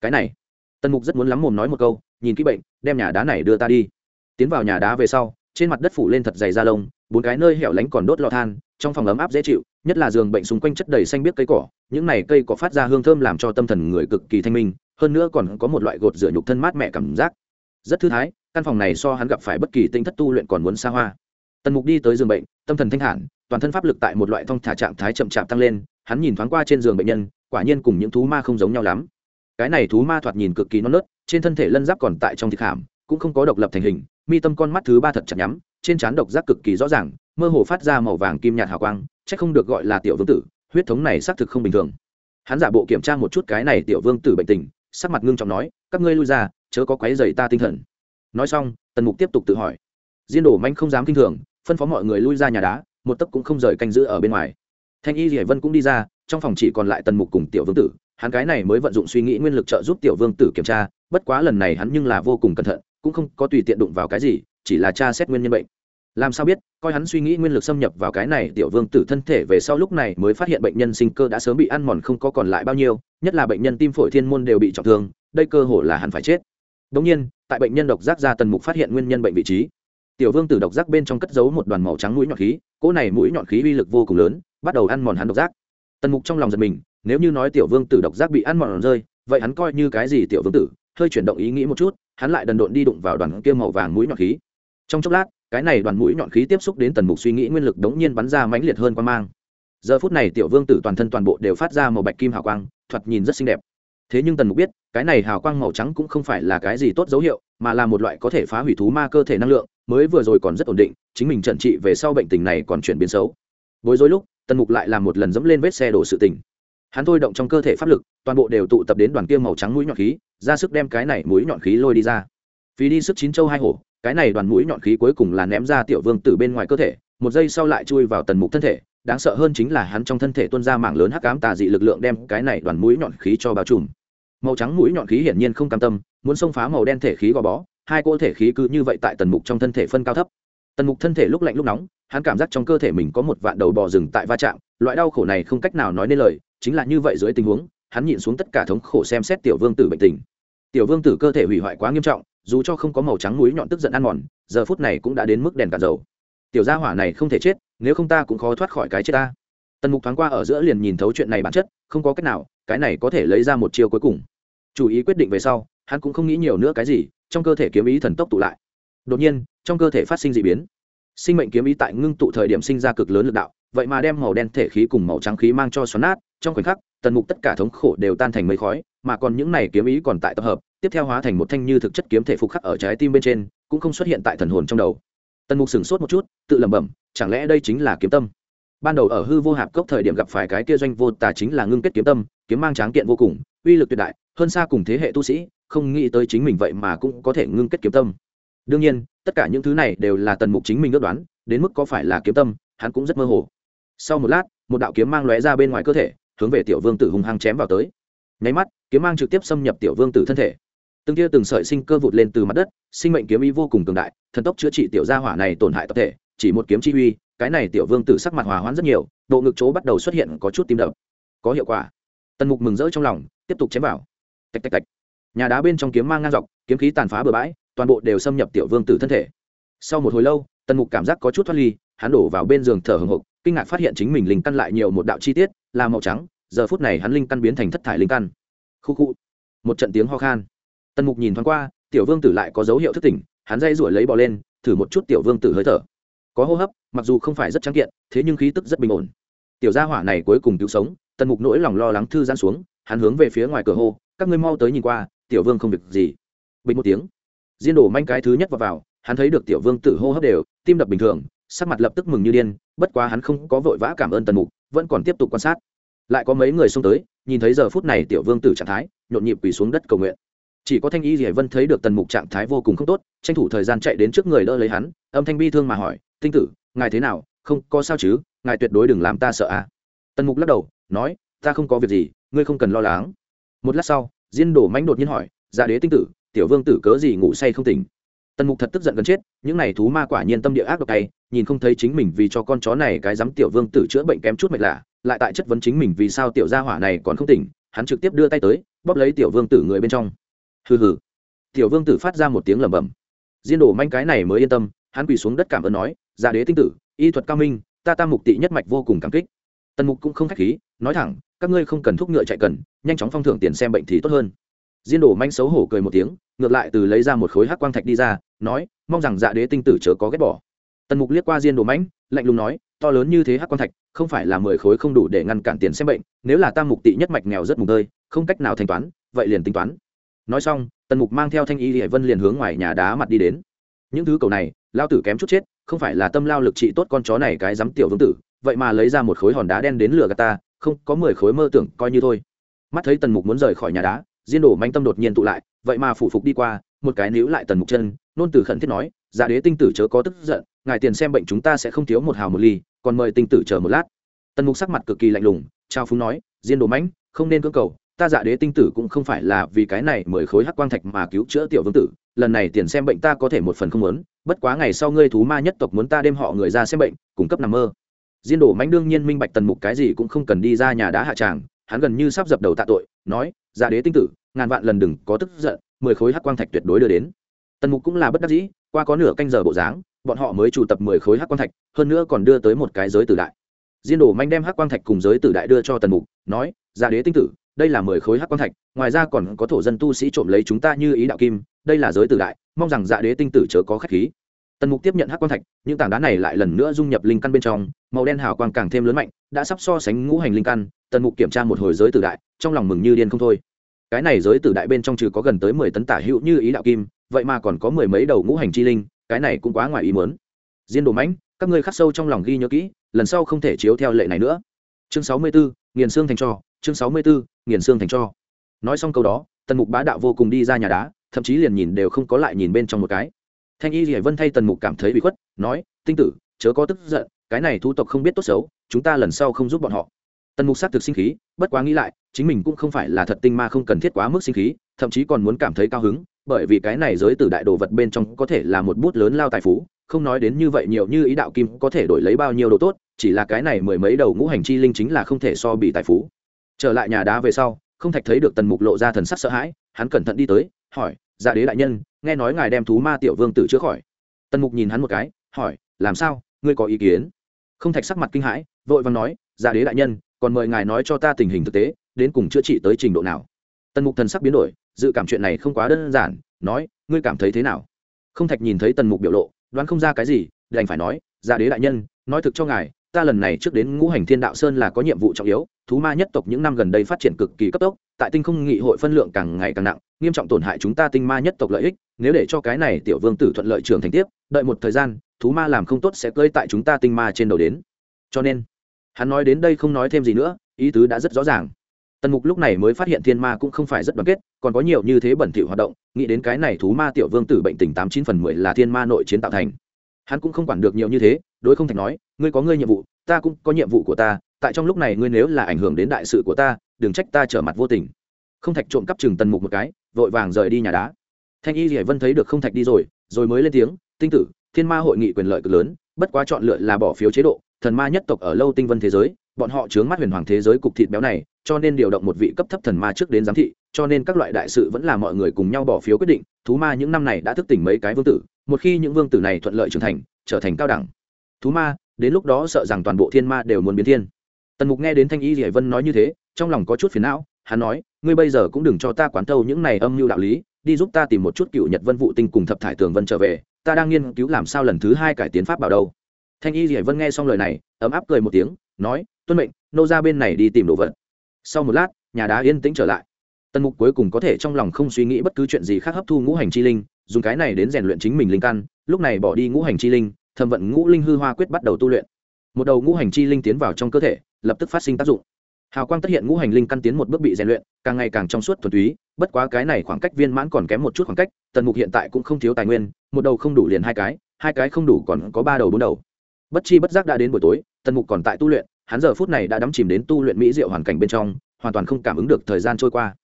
[SPEAKER 1] Cái này, tần mục rất muốn lắm mồm nói một câu, nhìn kỹ bệnh, đem nhà đá này đưa ta đi. Tiến vào nhà đá về sau, trên mặt đất phủ lên thật dày da lông, bốn cái nơi hẻo lánh còn đốt lò than, trong phòng ấm áp dễ chịu, nhất là giường bệnh xung quanh chất đầy xanh biếc cây cỏ, những này cây cỏ phát ra hương thơm làm cho tâm thần người cực kỳ thanh minh hơn nữa còn có một loại gột rửa nhục thân mát mẻ cảm giác. Rất thư thái, căn phòng này so hắn gặp phải bất kỳ tinh thất tu luyện còn muốn xa hoa. Tần mục đi tới giường bệnh, tâm thần thanh thản, toàn thân pháp lực tại một loại thong thả trạng thái chậm chạp tăng lên, hắn nhìn thoáng qua trên giường bệnh nhân, quả nhiên cùng những thú ma không giống nhau lắm. Cái này thú ma thoạt nhìn cực kỳ non nớt, trên thân thể lân giáp còn tại trong thịt hàm, cũng không có độc lập thành hình, mi tâm con mắt thứ ba thật chặt nhắm, trên trán độc giác cực kỳ rõ ràng, mơ hồ phát ra màu vàng kim nhạt hào quang c h ắ c không được gọi là tiểu vương tử, huyết thống này xác thực không bình thường. Hắn giả bộ kiểm tra một chút cái này tiểu vương tử bệnh tình sắc mặt ngưng trọng nói, các ngươi lui ra, chớ có quấy dày ta tinh thần. Nói xong, tần mục tiếp tục tự hỏi, diên đổ manh không dám k i n h thường, phân phó mọi người lui ra nhà đá, một tấc cũng không rời canh giữ ở bên ngoài. Thanh y dỉa vân cũng đi ra, trong phòng chỉ còn lại tần mục cùng tiểu vương tử. Hắn cái này mới vận dụng suy nghĩ nguyên lực trợ giúp tiểu vương tử kiểm tra, bất quá lần này hắn nhưng là vô cùng cẩn thận, cũng không có tùy tiện đụng vào cái gì, chỉ là tra xét nguyên nhân bệnh làm sao biết, coi hắn suy nghĩ nguyên lực xâm nhập vào cái này tiểu vương tử thân thể về sau lúc này mới phát hiện bệnh nhân sinh cơ đã sớm bị ăn mòn không có còn lại bao nhiêu, nhất là bệnh nhân tim phổi thiên môn đều bị trọng thương, đây cơ hội là hắn phải chết. Đống nhiên, tại bệnh nhân độc giác ra tần mục phát hiện nguyên nhân bệnh vị trí. Tiểu vương tử độc giác bên trong cất giấu một đoàn màu trắng mũi nhọn khí, cỗ này mũi nhọn khí uy lực vô cùng lớn, bắt đầu ăn mòn hắn độc giác. Tần mục trong lòng giật mình, nếu như nói tiểu vương tử độc giác bị ăn mòn rơi, vậy hắn coi như cái gì tiểu vương tử? Hơi chuyển động ý nghĩ một chút, hắn lại đần độn đi đụng vào đoàn kia màu vàng mũi nhọn khí. Trong chốc lát cái này đoàn mũi nhọn khí tiếp xúc đến tần mục suy nghĩ nguyên lực đống nhiên bắn ra mãnh liệt hơn quan mang. Giờ phút này tiểu vương tử toàn thân toàn bộ đều phát ra màu bạch kim hào quang, thoạt nhìn rất xinh đẹp. Thế nhưng tần mục biết, cái này hào quang màu trắng cũng không phải là cái gì tốt dấu hiệu, mà là một loại có thể phá hủy thú ma cơ thể năng lượng, mới vừa rồi còn rất ổn định, chính mình trần trị về sau bệnh tình này còn chuyển biến xấu. Bối rối lúc, tần mục lại làm một lần dẫm lên vết xe đổ sự tình. Hắn thôi động trong cơ thể pháp lực, toàn bộ đều tụ tập đến đoàn kia màu trắng mũi nhọn khí, ra sức đem cái này mũi nhọn khí lôi đi ra phí đi sức chín châu hai hổ, cái này đoàn mũi nhọn khí cuối cùng là ném ra tiểu vương từ bên ngoài cơ thể, một giây sau lại chui vào tần mục thân thể, đáng sợ hơn chính là hắn trong thân thể tuôn ra mạng lớn hắc ám tà dị lực lượng đem cái này đoàn mũi nhọn khí cho bao trùm. Màu trắng mũi nhọn khí hiển nhiên không cam tâm, muốn xông phá màu đen thể khí gò bó, hai cỗ thể khí cứ như vậy tại tần mục trong thân thể phân cao thấp. Tần mục thân thể lúc lạnh lúc nóng, hắn cảm giác trong cơ thể mình có một vạn đầu bò rừng tại va chạm, loại đau khổ này không cách nào nói nên lời, chính là như vậy dưới tình huống, hắn nhịn xuống tất cả thống khổ xem xét tiểu vương tử bệnh tình. Tiểu vương tử cơ thể hủy hoại quá nghiêm trọng dù cho không có màu trắng núi nhọn tức giận ăn mòn, giờ phút này cũng đã đến mức đèn cả dầu. Tiểu gia hỏa này không thể chết, nếu không ta cũng khó thoát khỏi cái chết ta. Tần mục thoáng qua ở giữa liền nhìn thấu chuyện này bản chất, không có cách nào, cái này có thể lấy ra một chiêu cuối cùng. Chủ ý quyết định về sau, hắn cũng không nghĩ nhiều nữa cái gì, trong cơ thể kiếm ý thần tốc tụ lại. Đột nhiên, trong cơ thể phát sinh d ị biến. Sinh mệnh kiếm ý tại ngưng tụ thời điểm sinh ra cực lớn l ự c đạo, vậy mà đem màu đen thể khí cùng màu trắng khí mang cho xoắn nát, trong khoảnh khắc, tần mục tất cả thống khổ đều tan thành mây khói, mà còn những này kiếm ý còn tại tập hợp tiếp theo hóa thành một thanh như thực chất kiếm thể phục khắc ở trái tim bên trên, cũng không xuất hiện tại thần hồn trong đầu. Tần mục sửng sốt một chút, tự lẩm bẩm, chẳng lẽ đây chính là kiếm tâm? Ban đầu ở hư vô hạp cốc thời điểm gặp phải cái kia doanh vô tà chính là ngưng kết kiếm tâm, kiếm mang tráng kiện vô cùng, uy lực tuyệt đại, hơn xa cùng thế hệ tu sĩ, không nghĩ tới chính mình vậy mà cũng có thể ngưng kết kiếm tâm. Đương nhiên, tất cả những thứ này đều là tần mục chính mình ước đoán, đến mức có phải là kiếm tâm, hắn cũng rất mơ hồ. Sau một lát, một đạo kiếm mang lóe ra bên ngoài cơ thể, hướng về tiểu vương tử hùng hăng chém vào tới. Nháy mắt, kiếm mang trực tiếp xâm nhập tiểu vương tử thân thể từng tia từng sợi sinh cơ vụt lên từ mặt đất, sinh mệnh kiếm ý vô cùng cường đại, thần tốc chữa trị tiểu gia hỏa này tổn hại tập thể, chỉ một kiếm chi uy, cái này tiểu vương tử sắc mặt hòa hoãn rất nhiều độ ngực chỗ bắt đầu xuất hiện có chút tim đập. Có hiệu quả. Tần mục mừng rỡ trong lòng, tiếp tục chém vào. Tạch tạch tạch. Nhà đá bên trong kiếm mang ngang dọc, kiếm khí tàn phá bừa bãi, toàn bộ đều xâm nhập tiểu vương tử thân thể. Sau một hồi lâu, tần mục cảm giác có chút thoát ly, hắn đổ vào bên giường thở hồng hộc, kinh ngạc phát hiện chính mình linh căn lại nhiều một đạo chi tiết, là màu trắng, giờ phút này hắn linh căn biến thành thất thải linh căn. Khu khu. Một trận tiếng ho khan tần mục nhìn thoáng qua tiểu vương tử lại có dấu hiệu thức tỉnh hắn dây ruổi lấy bò lên thử một chút tiểu vương tử hơi thở. Có hô hấp mặc dù không phải rất trắng kiện thế nhưng khí tức rất bình ổn. Tiểu gia hỏa này cuối cùng cứu sống tần mục nỗi lòng lo lắng thư giãn xuống hắn hướng về phía ngoài cửa hô các ngươi mau tới nhìn qua tiểu vương không việc gì. Bình một tiếng diên đổ manh cái thứ nhất vào, vào hắn thấy được tiểu vương tử hô hấp đều tim đập bình thường sắc mặt lập tức mừng như điên bất quá hắn không có vội vã cảm ơn tần mục vẫn còn tiếp tục quan sát. Lại có mấy người xông tới nhìn thấy giờ phút này tiểu vương tử trạng thái nhộn nhịp quỳ xuống đất cầu nguyện chỉ có thanh y dỉa vân thấy được tần mục trạng thái vô cùng không tốt, tranh thủ thời gian chạy đến trước người đỡ lấy hắn, âm thanh bi thương mà hỏi, tinh tử, ngài thế nào? Không, có sao chứ? Ngài tuyệt đối đừng làm ta sợ à tần mục lắc đầu, nói, ta không có việc gì, ngươi không cần lo lắng. Một lát sau, diên đổ mánh đột nhiên hỏi dạ đế tinh tử, tiểu vương tử cớ gì ngủ say không tỉnh? Tần mục thật tức giận gần chết, những này thú ma quả nhiên tâm địa ác độc tay nhìn không thấy chính mình vì cho con chó này cái dám tiểu vương tử chữa bệnh kém chút mệt lạ, lại tại chất vấn chính mình vì sao tiểu gia hỏa này còn không tỉnh, hắn trực tiếp đưa tay tới, bóp lấy tiểu vương tử người bên trong hừ hừ. Tiểu vương tử phát ra một tiếng lẩm bẩm. Diên đổ manh cái này mới yên tâm, hắn quỳ xuống đất cảm ơn nói giả đế tinh tử, y thuật cao minh, ta tam mục tị nhất mạch vô cùng cảm kích. Tần mục cũng không khách khí, nói thẳng, các ngươi không cần thuốc ngựa chạy cần, nhanh chóng phong thưởng tiền xem bệnh thì tốt hơn. Diên đổ manh xấu hổ cười một tiếng, ngược lại từ lấy ra một khối hắc quang thạch đi ra, nói, mong rằng dạ đế tinh tử chớ có ghét bỏ. Tần mục liếc qua diên đồ mãnh lạnh lùng nói, to lớn như thế hắc quang thạch, không phải là mười khối không đủ để ngăn cản tiền xem bệnh, nếu là tam mục tị nhất mạch nghèo rất mùng tơi, không cách nào thanh toán, vậy liền tính toán nói xong, tần mục mang theo thanh y hệ vân liền hướng ngoài nhà đá mặt đi đến. Những thứ cầu này, lao tử kém chút chết, không phải là tâm lao lực trị tốt con chó này cái dám tiểu vương tử, vậy mà lấy ra một khối hòn đá đen đến lửa gà ta, không, có mười khối mơ tưởng, coi như thôi. Mắt thấy tần mục muốn rời khỏi nhà đá, diên đổ manh tâm đột nhiên tụ lại, vậy mà phủ phục đi qua, một cái níu lại tần mục chân, nôn tử khẩn thiết nói dạ đế tinh tử chớ có tức giận, ngài tiền xem bệnh chúng ta sẽ không thiếu một hào một ly, còn mời tinh tử chờ một lát. Tần mục sắc mặt cực kỳ lạnh lùng, trao phúng nói, diên đồ mãnh không nên cưỡng cầu ta dạ đế tinh tử cũng không phải là vì cái này mười khối hắc quang thạch mà cứu chữa tiểu vương tử, lần này tiền xem bệnh ta có thể một phần không muốn, bất quá ngày sau ngươi thú ma nhất tộc muốn ta đem họ người ra xem bệnh, cung cấp nằm mơ. Diên đổ mánh đương nhiên minh bạch tần mục cái gì cũng không cần đi ra nhà đá hạ tràng, hắn gần như sắp dập đầu tạ tội, nói dạ đế tinh tử, ngàn vạn lần đừng có tức giận, mười khối hắc quang thạch tuyệt đối đưa đến. Tần mục cũng là bất đắc dĩ, qua có nửa canh giờ bộ dáng, bọn họ mới trụ tập mười khối hắc quang thạch, hơn nữa còn đưa tới một cái giới tử đại. Diên đổ manh đem hắc quang thạch cùng giới tử đại đưa cho tần mục, nói dạ đế tinh tử đây là mười khối hắc quang thạch ngoài ra còn có thổ dân tu sĩ trộm lấy chúng ta như ý đạo kim đây là giới tử đại mong rằng dạ đế tinh tử chớ có khách khí. Tần mục tiếp nhận hắc quang thạch những tảng đá này lại lần nữa dung nhập linh căn bên trong màu đen hào quang càng thêm lớn mạnh đã sắp so sánh ngũ hành linh căn tần mục kiểm tra một hồi giới tử đại trong lòng mừng như điên không thôi. Cái này giới tử đại bên trong trừ có gần tới mười tấn tả hữu như ý đạo kim vậy mà còn có mười mấy đầu ngũ hành chi linh cái này cũng quá ngoài ý muốn. Diên đồ mãnh các ngươi khắc sâu trong lòng ghi nhớ kỹ lần sau không thể chiếu theo lệ này nữa. Chương sáu mươi 64, nghiền xương thành trò chương sáu mươi 64, nghiền xương thành cho. Nói xong câu đó tần mục bá đạo vô cùng đi ra nhà đá thậm chí liền nhìn đều không có lại nhìn bên trong một cái. Thanh y rỉa vân thay tần mục cảm thấy bị khuất nói tinh tử chớ có tức giận cái này thu tộc không biết tốt xấu chúng ta lần sau không giúp bọn họ. Tần mục sát thực sinh khí bất quá nghĩ lại chính mình cũng không phải là thật tinh ma không cần thiết quá mức sinh khí thậm chí còn muốn cảm thấy cao hứng bởi vì cái này giới tử đại đồ vật bên trong có thể là một bút lớn lao tài phú không nói đến như vậy nhiều như ý đạo kim có thể đổi lấy bao nhiêu đồ tốt chỉ là cái này mười mấy đầu ngũ hành chi linh chính là không thể so bị tài phú trở lại nhà đá về sau, không thạch thấy được tần mục lộ ra thần sắc sợ hãi, hắn cẩn thận đi tới, hỏi dạ đế đại nhân, nghe nói ngài đem thú ma tiểu vương tử chữa khỏi. Tần mục nhìn hắn một cái, hỏi, làm sao? Ngươi có ý kiến? Không thạch sắc mặt kinh hãi, vội vàng nói dạ đế đại nhân, còn mời ngài nói cho ta tình hình thực tế, đến cùng chữa trị tới trình độ nào? Tần mục thần sắc biến đổi, dự cảm chuyện này không quá đơn giản, nói, ngươi cảm thấy thế nào? Không thạch nhìn thấy tần mục biểu lộ, đoán không ra cái gì, đành phải nói dạ đế đại nhân, nói thực cho ngài ta lần này trước đến ngũ hành thiên đạo sơn là có nhiệm vụ trọng yếu, thú ma nhất tộc những năm gần đây phát triển cực kỳ cấp tốc, tại tinh không nghị hội phân lượng càng ngày càng nặng, nghiêm trọng tổn hại chúng ta tinh ma nhất tộc lợi ích, nếu để cho cái này tiểu vương tử thuận lợi trưởng thành tiếp, đợi một thời gian, thú ma làm không tốt sẽ cơi tại chúng ta tinh ma trên đầu đến. Cho nên, hắn nói đến đây không nói thêm gì nữa, ý tứ đã rất rõ ràng. Tần mục lúc này mới phát hiện thiên ma cũng không phải rất đoàn kết, còn có nhiều như thế bẩn thỉu hoạt động, nghĩ đến cái này thú ma tiểu vương tử bệnh tình tám chín phần mười là thiên ma nội chiến tạo thành. Hắn cũng không quản được nhiều như thế đối không thành nói, ngươi có ngươi nhiệm vụ, ta cũng có nhiệm vụ của ta, tại trong lúc này ngươi nếu là ảnh hưởng đến đại sự của ta, đừng trách ta trở mặt vô tình. Không thạch trộm cắp chừng tần mục một cái, vội vàng rời đi nhà đá. Thanh y hải vân thấy được không thạch đi rồi rồi mới lên tiếng, tinh tử, thiên ma hội nghị quyền lợi cực lớn, bất quá chọn lựa là bỏ phiếu chế độ, thần ma nhất tộc ở lâu tinh vân thế giới, bọn họ chướng mắt huyền hoàng thế giới cục thịt béo này, cho nên điều động một vị cấp thấp thần ma trước đến giám thị, cho nên các loại đại sự vẫn là mọi người cùng nhau bỏ phiếu quyết định, thú ma những năm này đã thức tỉnh mấy cái vương tử, một khi những vương tử này thuận lợi trưởng thành, trở thành cao đẳng thú ma, đến lúc đó sợ rằng toàn bộ thiên ma đều muốn biến thiên. Tần mục nghe đến thanh y hải vân nói như thế, trong lòng có chút phiền não, hắn nói, ngươi bây giờ cũng đừng cho ta quán thâu những này âm mưu đạo lý, đi giúp ta tìm một chút cựu nhật vân vụ tinh cùng thập thải tường vân trở về, ta đang nghiên cứu làm sao lần thứ hai cải tiến pháp bảo đâu. Thanh y hải vân nghe xong lời này, ấm áp cười một tiếng, nói, tuân mệnh, nô ra bên này đi tìm đồ vật. Sau một lát, nhà đá yên tĩnh trở lại. Tần mục cuối cùng có thể trong lòng không suy nghĩ bất cứ chuyện gì khác hấp thu ngũ hành chi linh, dùng cái này đến rèn luyện chính mình linh căn, lúc này bỏ đi ngũ hành chi linh thẩm vận ngũ linh hư hoa quyết bắt đầu tu luyện. Một đầu ngũ hành chi linh tiến vào trong cơ thể, lập tức phát sinh tác dụng. Hào quang tất hiện ngũ hành linh căn tiến một bước bị rèn luyện, càng ngày càng trong suốt thuần túy, bất quá cái này khoảng cách viên mãn còn kém một chút khoảng cách, tần mục hiện tại cũng không thiếu tài nguyên, một đầu không đủ liền hai cái hai cái không đủ còn có ba đầu bốn đầu. Bất chi bất giác đã đến buổi tối, tần mục còn tại tu luyện, hắn giờ phút này đã đắm chìm đến tu luyện mỹ diệu hoàn cảnh bên trong, hoàn toàn không cảm ứng được thời gian trôi qua.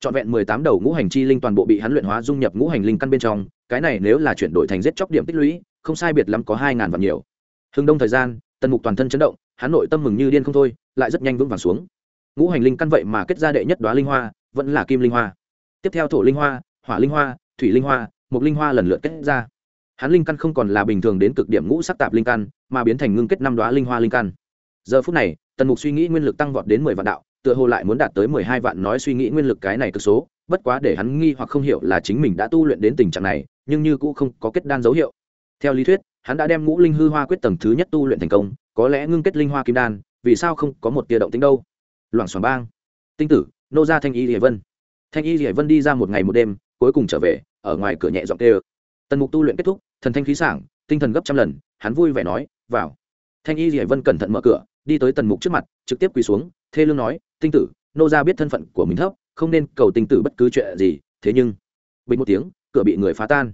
[SPEAKER 1] Trọn vẹn mười tám đầu ngũ hành chi linh toàn bộ bị hắn luyện hóa dung nhập ngũ hành linh căn bên trong, cái này nếu là chuyển đổi thành giết chóc điểm tích lũy không sai biệt lắm có hai ngàn vạn nhiều. Hừng đông thời gian, tần mục toàn thân chấn động, hắn nội tâm mừng như điên không thôi, lại rất nhanh vững vàng xuống. Ngũ hành linh căn vậy mà kết ra đệ nhất đoá linh hoa, vẫn là kim linh hoa. Tiếp theo thổ linh hoa, hỏa linh hoa, thủy linh hoa mục linh hoa lần lượt kết ra. Hắn linh căn không còn là bình thường đến cực điểm ngũ sắc tạp linh căn, mà biến thành ngưng kết năm đoá linh hoa linh căn. Giờ phút này, tần mục suy nghĩ nguyên lực tăng vọt đến mười vạn đạo, tựa hồ lại muốn đạt tới mười hai vạn nói suy nghĩ nguyên lực cái này cực số, bất quá để hắn nghi hoặc không hiểu là chính mình đã tu luyện đến tình trạng này, nhưng như cũng không có kết đan dấu hiệu theo lý thuyết, hắn đã đem ngũ linh hư hoa quyết tầng thứ nhất tu luyện thành công, có lẽ ngưng kết linh hoa kim đan, vì sao không có một tia động tính đâu? Loảng xoảng bang. Tinh tử, nô ra thanh y hải vân. Thanh y hải vân đi ra một ngày một đêm, cuối cùng trở về, ở ngoài cửa nhẹ giọng tê ơ tần mục tu luyện kết thúc, thần thanh khí sảng, tinh thần gấp trăm lần, hắn vui vẻ nói, vào. Thanh y hải vân cẩn thận mở cửa, đi tới tần mục trước mặt, trực tiếp quỳ xuống, thê lương nói, tinh tử, nô ra biết thân phận của mình thấp, không nên cầu tinh tử bất cứ chuyện gì, thế nhưng bình một tiếng, cửa bị người phá tan.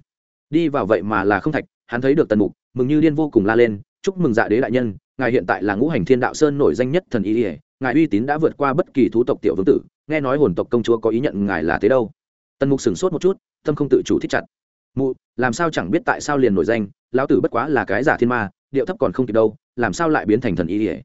[SPEAKER 1] Đi vào vậy mà là không thạch hắn thấy được tần mục, mừng như điên vô cùng la lên, chúc mừng dạ đế đại nhân, ngài hiện tại là ngũ hành thiên đạo sơn nổi danh nhất thần y ỉa ngài uy tín đã vượt qua bất kỳ thú tộc tiểu vương tử, nghe nói hồn tộc công chúa có ý nhận ngài là thế đâu. Tần mục sửng sốt một chút, tâm không tự chủ thích chặt. Mụ, làm sao chẳng biết tại sao liền nổi danh, lão tử bất quá là cái giả thiên ma, điệu thấp còn không kịp đâu, làm sao lại biến thành thần y ỉa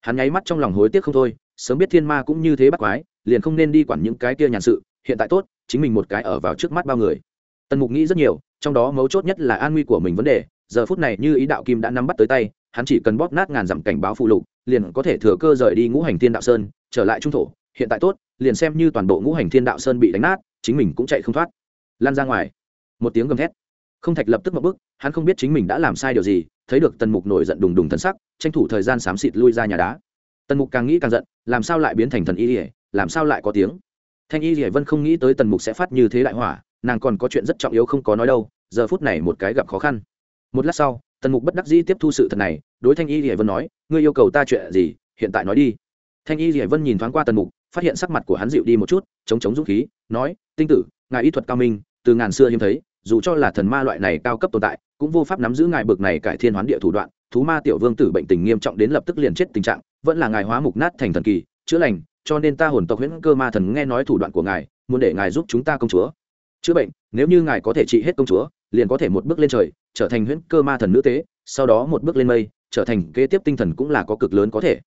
[SPEAKER 1] hắn nháy mắt trong lòng hối tiếc không thôi, sớm biết thiên ma cũng như thế bắt quái, liền không nên đi quản những cái kia nhàn sự, hiện tại tốt, chính mình một cái ở vào trước mắt bao người. Tần mục nghĩ rất nhiều trong đó mấu chốt nhất là an nguy của mình vấn đề, giờ phút này như ý đạo kim đã nắm bắt tới tay, hắn chỉ cần bóp nát ngàn dặm cảnh báo phụ lục, liền có thể thừa cơ rời đi ngũ hành thiên đạo sơn, trở lại trung thổ, hiện tại tốt, liền xem như toàn bộ ngũ hành thiên đạo sơn bị đánh nát, chính mình cũng chạy không thoát. Lan ra ngoài. Một tiếng gầm thét. Không thạch lập tức một bước, hắn không biết chính mình đã làm sai điều gì, thấy được tần mục nổi giận đùng đùng thân sắc, tranh thủ thời gian xám xịt lui ra nhà đá. Tần mục càng nghĩ càng giận, làm sao lại biến thành thần y ỉa làm sao lại có tiếng? Thanh y ỉa vân không nghĩ tới tần mục sẽ phát như thế đại hỏa nàng còn có chuyện rất trọng yếu không có nói đâu, giờ phút này một cái gặp khó khăn. Một lát sau, tần mục bất đắc dĩ tiếp thu sự thật này, đối thanh y ỉa vân nói, ngươi yêu cầu ta chuyện gì, hiện tại nói đi. Thanh y ỉa vân nhìn thoáng qua tần mục, phát hiện sắc mặt của hắn dịu đi một chút, chống chống dũng khí, nói, tinh tử, ngài y thuật cao minh, từ ngàn xưa hiếm thấy, dù cho là thần ma loại này cao cấp tồn tại, cũng vô pháp nắm giữ ngài bực này cải thiên hoán địa thủ đoạn, thú ma tiểu vương tử bệnh tình nghiêm trọng đến lập tức liền chết tình trạng, vẫn là ngài hóa mục nát thành thần kỳ, chữa lành, cho nên ta hồn tộc huyễn cơ ma thần nghe nói thủ đoạn của ngài, muốn để ngài giúp chúng ta công chúa chữa bệnh, nếu như ngài có thể trị hết công chúa, liền có thể một bước lên trời, trở thành huyễn cơ ma thần nữ tế, sau đó một bước lên mây, trở thành kế tiếp tinh thần cũng là có cực lớn có thể.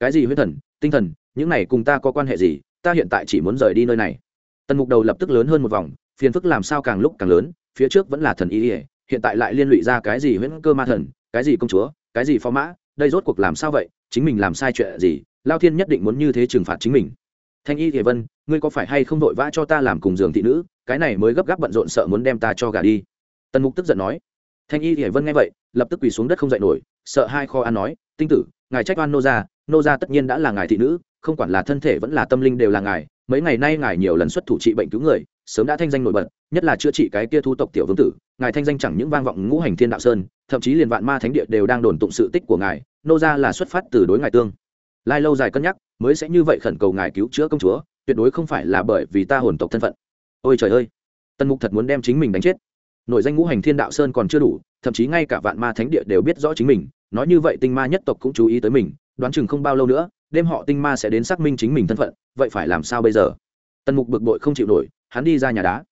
[SPEAKER 1] Cái gì huyễn thần, tinh thần, những này cùng ta có quan hệ gì? Ta hiện tại chỉ muốn rời đi nơi này. Tần mục đầu lập tức lớn hơn một vòng, phiền phức làm sao càng lúc càng lớn, phía trước vẫn là thần ý ỉa hiện tại lại liên lụy ra cái gì huyễn cơ ma thần, cái gì công chúa, cái gì phó mã, đây rốt cuộc làm sao vậy? Chính mình làm sai chuyện gì? Lao thiên nhất định muốn như thế trừng phạt chính mình. Thanh y thể vân, ngươi có phải hay không vội vã cho ta làm cùng giường thị nữ? Cái này mới gấp gáp bận rộn sợ muốn đem ta cho gà đi. Tần mục tức giận nói. Thanh y thì vân nghe vậy, lập tức quỳ xuống đất không dậy nổi, sợ hai kho an nói, tinh tử, ngài trách oan nô gia nô gia tất nhiên đã là ngài thị nữ, không quản là thân thể vẫn là tâm linh đều là ngài, mấy ngày nay ngài nhiều lần xuất thủ trị bệnh cứu người, sớm đã thanh danh nổi bật, nhất là chữa trị cái kia thu tộc tiểu vương tử, ngài thanh danh chẳng những vang vọng ngũ hành thiên đạo sơn, thậm chí liền vạn ma thánh địa đều đang đồn tụng sự tích của ngài, nô gia là xuất phát từ đối ngài tương. Lai lâu dài cân nhắc, mới sẽ như vậy khẩn cầu ngài cứu chữa công chúa, tuyệt đối không phải là bởi vì ta hồn tộc thân phận ôi trời ơi tân mục thật muốn đem chính mình đánh chết. Nội danh ngũ hành thiên đạo sơn còn chưa đủ, thậm chí ngay cả vạn ma thánh địa đều biết rõ chính mình, nói như vậy tinh ma nhất tộc cũng chú ý tới mình, đoán chừng không bao lâu nữa, đêm họ tinh ma sẽ đến xác minh chính mình thân phận, vậy phải làm sao bây giờ? Tần mục bực bội không chịu nổi, hắn đi ra nhà đá.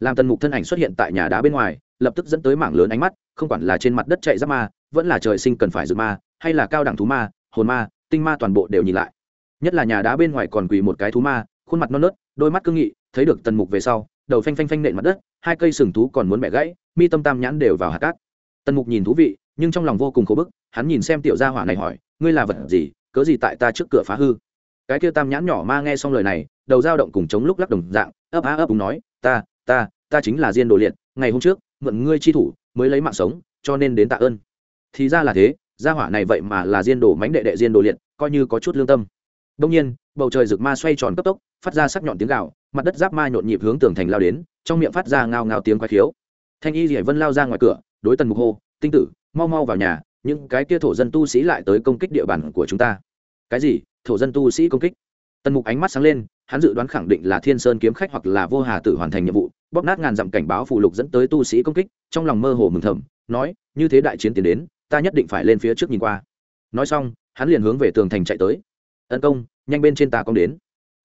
[SPEAKER 1] Làm tần mục thân ảnh xuất hiện tại nhà đá bên ngoài, lập tức dẫn tới mảng lớn ánh mắt, không quản là trên mặt đất chạy ra ma, vẫn là trời sinh cần phải dự ma, hay là cao đẳng thú ma, hồn ma, tinh ma toàn bộ đều nhìn lại. Nhất là nhà đá bên ngoài còn quỳ một cái thú ma, khuôn mặt non nớt, đôi mắt cương nghị thấy được tần mục về sau, đầu phanh phanh phanh nện mặt đất, hai cây sừng thú còn muốn bẻ gãy, mi tâm tam nhãn đều vào hạt cát. Tần mục nhìn thú vị, nhưng trong lòng vô cùng khổ bức, hắn nhìn xem tiểu gia hỏa này hỏi, ngươi là vật gì? Cớ gì tại ta trước cửa phá hư? Cái kia tam nhãn nhỏ ma nghe xong lời này, đầu dao động cùng chống lúc lắc đồng dạng, ấp á ấp úng nói, ta ta ta chính là diên đồ liệt, ngày hôm trước, mượn ngươi chi thủ, mới lấy mạng sống, cho nên đến tạ ơn. Thì ra là thế, gia hỏa này vậy mà là diên đồ mánh đệ đệ diên đồ liệt, coi như có chút lương tâm. Đông nhiên, bầu trời rực ma xoay tròn cấp tốc, phát ra sắc nhọn tiếng gạo mặt đất giáp ma nhộn nhịp hướng tường thành lao đến, trong miệng phát ra ngao ngao tiếng quái khiếu. Thanh y dhải vân lao ra ngoài cửa, đối tần mục hô, tinh tử, mau mau vào nhà, những cái kia thổ dân tu sĩ lại tới công kích địa bàn của chúng ta. Cái gì? Thổ dân tu sĩ công kích? Tần mục ánh mắt sáng lên, hắn dự đoán khẳng định là thiên sơn kiếm khách hoặc là vô hà tử hoàn thành nhiệm vụ, bóp nát ngàn dặm cảnh báo phụ lục dẫn tới tu sĩ công kích, trong lòng mơ hồ mừng thầm, nói, như thế đại chiến tiến đến, ta nhất định phải lên phía trước nhìn qua. Nói xong, hắn liền hướng về tường thành chạy tới. Tấn công, nhanh bên trên ta công đến.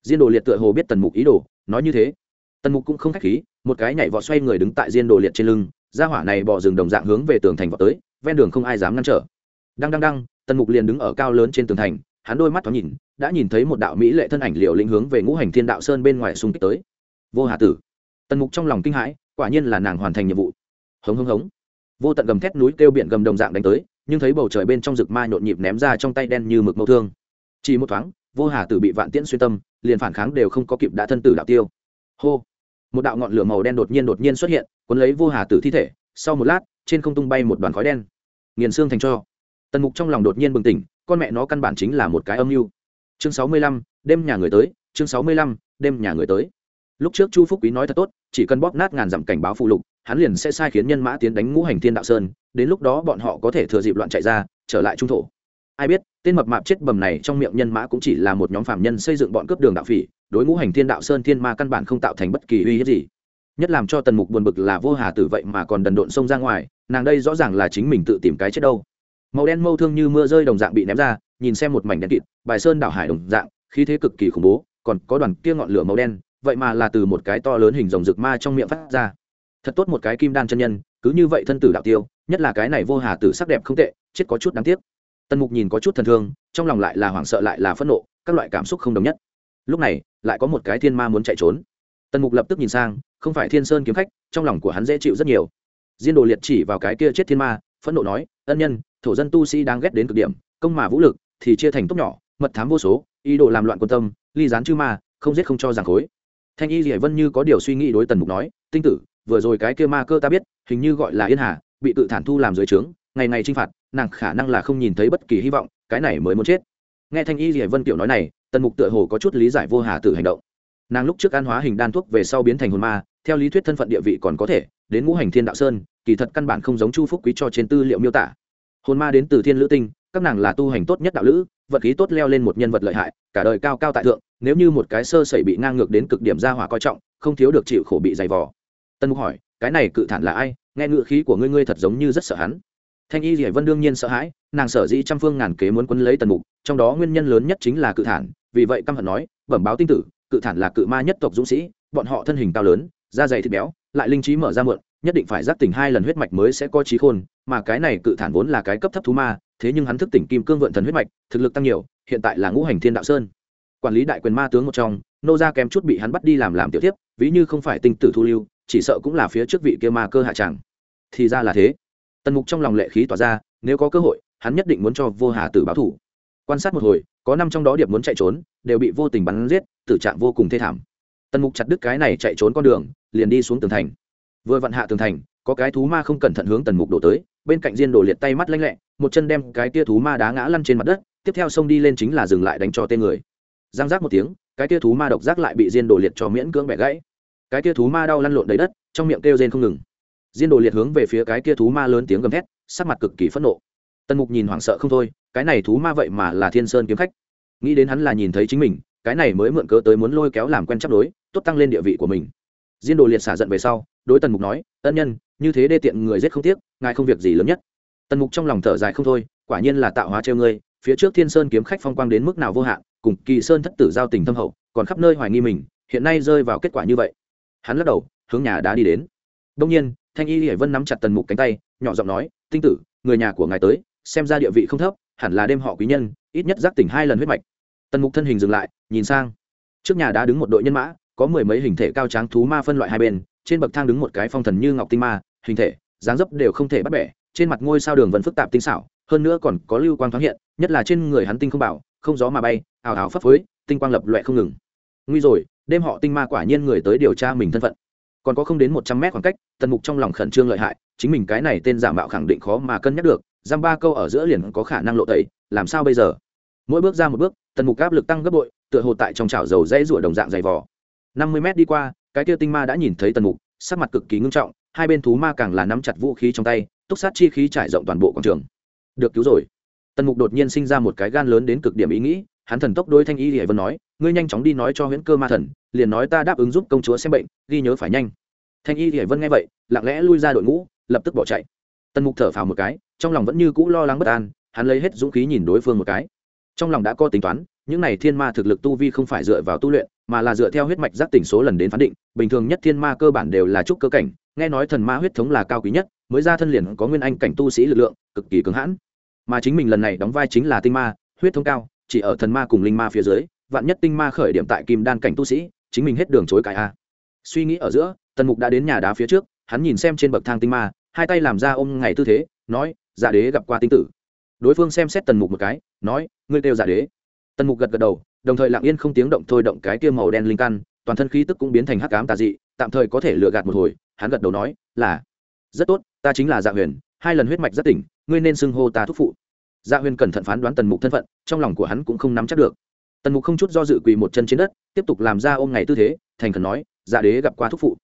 [SPEAKER 1] Diên đồ liệt tựa hồ biết tần mục ý đồ nói như thế, tần mục cũng không k h á c h khí, một cái nhảy vọt xoay người đứng tại diên đồ liệt trên lưng, ra hỏa này bỏ rừng đồng dạng hướng về tường thành vọt tới, ven đường không ai dám ngăn trở. Đăng đăng đăng, tần mục liền đứng ở cao lớn trên tường thành, hắn đôi mắt thoáng nhìn, đã nhìn thấy một đạo mỹ lệ thân ảnh liều lĩnh hướng về ngũ hành thiên đạo sơn bên ngoài xung kích tới. Vô hà tử. Tần mục trong lòng kinh hãi, quả nhiên là nàng hoàn thành nhiệm vụ. Hống hống hống. Vô tận gầm thét núi kêu biển gầm đồng dạng đánh tới, nhưng thấy bầu trời bên trong rực ma nhộn nhịp ném ra trong tay đen như mực mâu thương. Chỉ một thoáng vô hà tử bị vạn tiễn xuyên tâm, liền phản kháng đều không có kịp đã thân tử đạo tiêu. Hô! Một đạo ngọn lửa màu đen đột nhiên đột nhiên xuất hiện, cuốn lấy vô hà tử thi thể, sau một lát, trên không tung bay một đoàn khói đen. Nghiền xương thành cho. Tần mục trong lòng đột nhiên bừng tỉnh, con mẹ nó căn bản chính là một cái âm mưu. Chương sáu mươi lăm, đêm nhà người tới, chương sáu mươi lăm, đêm nhà người tới. Lúc trước chu phúc quý nói thật tốt, chỉ cần bóp nát ngàn dặm cảnh báo phụ lục, hắn liền sẽ sai khiến nhân mã tiến đánh ngũ hành thiên đạo sơn, đến lúc đó bọn họ có thể thừa dịp loạn chạy ra, trở lại trung thổ ai biết, tên mập mạp chết bầm này trong miệng nhân mã cũng chỉ là một nhóm phạm nhân xây dựng bọn cướp đường đạo phỉ, đối ngũ hành thiên đạo sơn thiên ma căn bản không tạo thành bất kỳ uy hiếp gì. Nhất làm cho tần mục buồn bực là vô hà tử vậy mà còn đần độn xông ra ngoài, nàng đây rõ ràng là chính mình tự tìm cái chết đâu. Màu đen mâu thương như mưa rơi đồng dạng bị ném ra, nhìn xem một mảnh đen kịt, bài sơn đảo hải đồng dạng, khí thế cực kỳ khủng bố, còn có đoàn kia ngọn lửa màu đen, vậy mà là từ một cái to lớn hình rồng rực ma trong miệng phát ra. Thật tốt một cái kim đan chân nhân, cứ như vậy thân tử đạo tiêu, nhất là cái này vô hà tử sắc đẹp không tệ, chết có chút đáng tiếc tần mục nhìn có chút thần thương, trong lòng lại là hoảng sợ lại là phẫn nộ, các loại cảm xúc không đồng nhất. Lúc này, lại có một cái thiên ma muốn chạy trốn. Tần mục lập tức nhìn sang, không phải thiên sơn kiếm khách, trong lòng của hắn dễ chịu rất nhiều. Diên đồ liệt chỉ vào cái kia chết thiên ma, phẫn nộ nói, ân nhân, thổ dân tu sĩ đang ghét đến cực điểm, công mà vũ lực thì chia thành tốc nhỏ, mật thám vô số, ý đồ làm loạn quân tâm, ly gián chư ma, không giết không cho giảng khối. Thanh y dỉa vân như có điều suy nghĩ đối tần mục nói, tinh tử, vừa rồi cái kia ma cơ ta biết, hình như gọi là yên hà, bị tự thản thu làm dưới trướng, ngày ngày trinh phạt nàng khả năng là không nhìn thấy bất kỳ hy vọng, cái này mới muốn chết. Nghe thanh y dỉa vân tiểu nói này, tần mục tựa hồ có chút lý giải vô hà tử hành động. Nàng lúc trước an hóa hình đan thuốc về sau biến thành hồn ma, theo lý thuyết thân phận địa vị còn có thể, đến ngũ hành thiên đạo sơn, kỳ thật căn bản không giống chu phúc quý cho trên tư liệu miêu tả. Hồn ma đến từ thiên lữ tinh, các nàng là tu hành tốt nhất đạo lữ, vật khí tốt leo lên một nhân vật lợi hại, cả đời cao cao tại thượng, nếu như một cái sơ sẩy bị ngang ngược đến cực điểm ra hỏa coi trọng, không thiếu được chịu khổ bị dày vò. Tân mục hỏi, cái này cự thản là ai? Nghe ngựa khí của ngươi ngươi thật giống như rất sợ hắn thanh y hải vân đương nhiên sợ hãi, nàng sở dĩ trăm phương ngàn kế muốn quấn lấy tần mục, trong đó nguyên nhân lớn nhất chính là cự thản, vì vậy căm hận nói, bẩm báo tinh tử, cự thản là cự ma nhất tộc dũng sĩ, bọn họ thân hình cao lớn, da dày thịt béo, lại linh trí mở ra mượn nhất định phải giác tỉnh hai lần huyết mạch mới sẽ có trí khôn, mà cái này cự thản vốn là cái cấp thấp thú ma, thế nhưng hắn thức tỉnh kim cương vượn thần huyết mạch, thực lực tăng nhiều, hiện tại là ngũ hành thiên đạo sơn. Quản lý đại quyền ma tướng một trong, nô ra kém chút bị hắn bắt đi làm làm tiểu tiếp ví như không phải tinh tử thu lưu, chỉ sợ cũng là phía trước vị kia ma cơ hạ tràng thì ra là thế tần mục trong lòng lệ khí tỏa ra, nếu có cơ hội, hắn nhất định muốn cho vô hà tử báo thủ. Quan sát một hồi, có năm trong đó điệp muốn chạy trốn, đều bị vô tình bắn giết, tử trạng vô cùng thê thảm. Tần mục chặt đứt cái này chạy trốn con đường, liền đi xuống tường thành. Vừa vặn hạ tường thành, có cái thú ma không cẩn thận hướng tần mục đổ tới, bên cạnh diên đổ liệt tay mắt lanh lẹ, một chân đem cái tia thú ma đá ngã lăn trên mặt đất, tiếp theo xông đi lên chính là dừng lại đánh cho tên người. Giang giác một tiếng, cái tia thú ma độc giác lại bị diên đổ liệt cho miễn cưỡng bẻ gãy. Cái tia thú ma đau lăn lộn đầy đất, trong miệng kêu rên không ngừng diên Đồ liệt hướng về phía cái kia thú ma lớn tiếng gầm thét, sắc mặt cực kỳ phẫn nộ. Tần mục nhìn hoảng sợ không thôi, cái này thú ma vậy mà là thiên sơn kiếm khách. Nghĩ đến hắn là nhìn thấy chính mình, cái này mới mượn cớ tới muốn lôi kéo làm quen chấp đối, tốt tăng lên địa vị của mình. Diên đồ liệt xả giận về sau, đối tần mục nói, ân nhân, như thế đê tiện người giết không tiếc, ngài không việc gì lớn nhất. Tần mục trong lòng thở dài không thôi, quả nhiên là tạo hóa treo ngươi, phía trước thiên sơn kiếm khách phong quang đến mức nào vô hạn, cùng kỳ sơn thất tử giao tình thâm hậu, còn khắp nơi hoài nghi mình, hiện nay rơi vào kết quả như vậy. Hắn lắc đầu, hướng nhà đá đi đến. Đông nhiên thanh y hải vân nắm chặt tần mục cánh tay, nhỏ giọng nói, tinh tử, người nhà của ngài tới, xem ra địa vị không thấp, hẳn là đêm họ quý nhân, ít nhất giác tỉnh hai lần huyết mạch. Tần mục thân hình dừng lại, nhìn sang. Trước nhà đã đứng một đội nhân mã, có mười mấy hình thể cao tráng thú ma phân loại hai bên, trên bậc thang đứng một cái phong thần như ngọc tinh ma, hình thể, dáng dấp đều không thể bắt bẻ, trên mặt ngôi sao đường vẫn phức tạp tinh xảo, hơn nữa còn có lưu quang thoáng hiện, nhất là trên người hắn tinh không bảo, không gió mà bay, ảo ảo phấp phới, tinh quang lập loẹ không ngừng. Nguy rồi, đêm họ tinh ma quả nhiên người tới điều tra mình thân phận còn có không đến một trăm mét khoảng cách, tần mục trong lòng khẩn trương lợi hại, chính mình cái này tên giả mạo khẳng định khó mà cân nhắc được, giam ba câu ở giữa liền có khả năng lộ tẩy, làm sao bây giờ? Mỗi bước ra một bước, tần mục áp lực tăng gấp bội, tựa hồ tại trong chảo dầu dây rủa đồng dạng dày vỏ năm mươi mét đi qua, cái kia tinh ma đã nhìn thấy tần mục, sắc mặt cực kỳ ngưng trọng, hai bên thú ma càng là nắm chặt vũ khí trong tay, túc sát chi khí trải rộng toàn bộ quảng trường. Được cứu rồi. Tần mục đột nhiên sinh ra một cái gan lớn đến cực điểm ý nghĩ, hắn thần tốc đôi thanh y hải vân nói, ngươi nhanh chóng đi nói cho huyễn cơ ma thần liền nói ta đáp ứng giúp công chúa xem bệnh, ghi nhớ phải nhanh. Thanh y thì vân nghe vậy, lặng lẽ lui ra đội ngũ, lập tức bỏ chạy. Tần mục thở phào một cái, trong lòng vẫn như cũ lo lắng bất an, hắn lấy hết dũng khí nhìn đối phương một cái. Trong lòng đã có tính toán, những này thiên ma thực lực tu vi không phải dựa vào tu luyện, mà là dựa theo huyết mạch giác tỉnh số lần đến phán định, bình thường nhất thiên ma cơ bản đều là trúc cơ cảnh, nghe nói thần ma huyết thống là cao quý nhất, mới ra thân liền có nguyên anh cảnh tu sĩ lực lượng, cực kỳ cứng hãn. Mà chính mình lần này đóng vai chính là tinh ma, huyết thống cao, chỉ ở thần ma cùng linh ma phía dưới, vạn nhất tinh ma khởi điểm tại kim đan cảnh tu sĩ chính mình hết đường chối cãi a. Suy nghĩ ở giữa, tần mục đã đến nhà đá phía trước, hắn nhìn xem trên bậc thang tinh ma, hai tay làm ra ôm ngày tư thế, nói dạ đế gặp qua tinh tử. Đối phương xem xét tần mục một cái, nói, ngươi kêu dạ đế. Tần mục gật gật đầu, đồng thời lặng yên không tiếng động thôi động cái tiêu màu đen linh căn, toàn thân khí tức cũng biến thành hắc cám tà dị, tạm thời có thể lừa gạt một hồi, hắn gật đầu nói, là. Rất tốt, ta chính là dạ huyền, hai lần huyết mạch rất tỉnh, ngươi nên xưng hô ta thúc phụ. Dạ huyền cẩn thận phán đoán tần mục thân phận, trong lòng của hắn cũng không nắm chắc được tần mục không chút do dự quỳ một chân trên đất, tiếp tục làm ra ôm ngày tư thế, thành khẩn nói dạ đế gặp qua thúc phụ.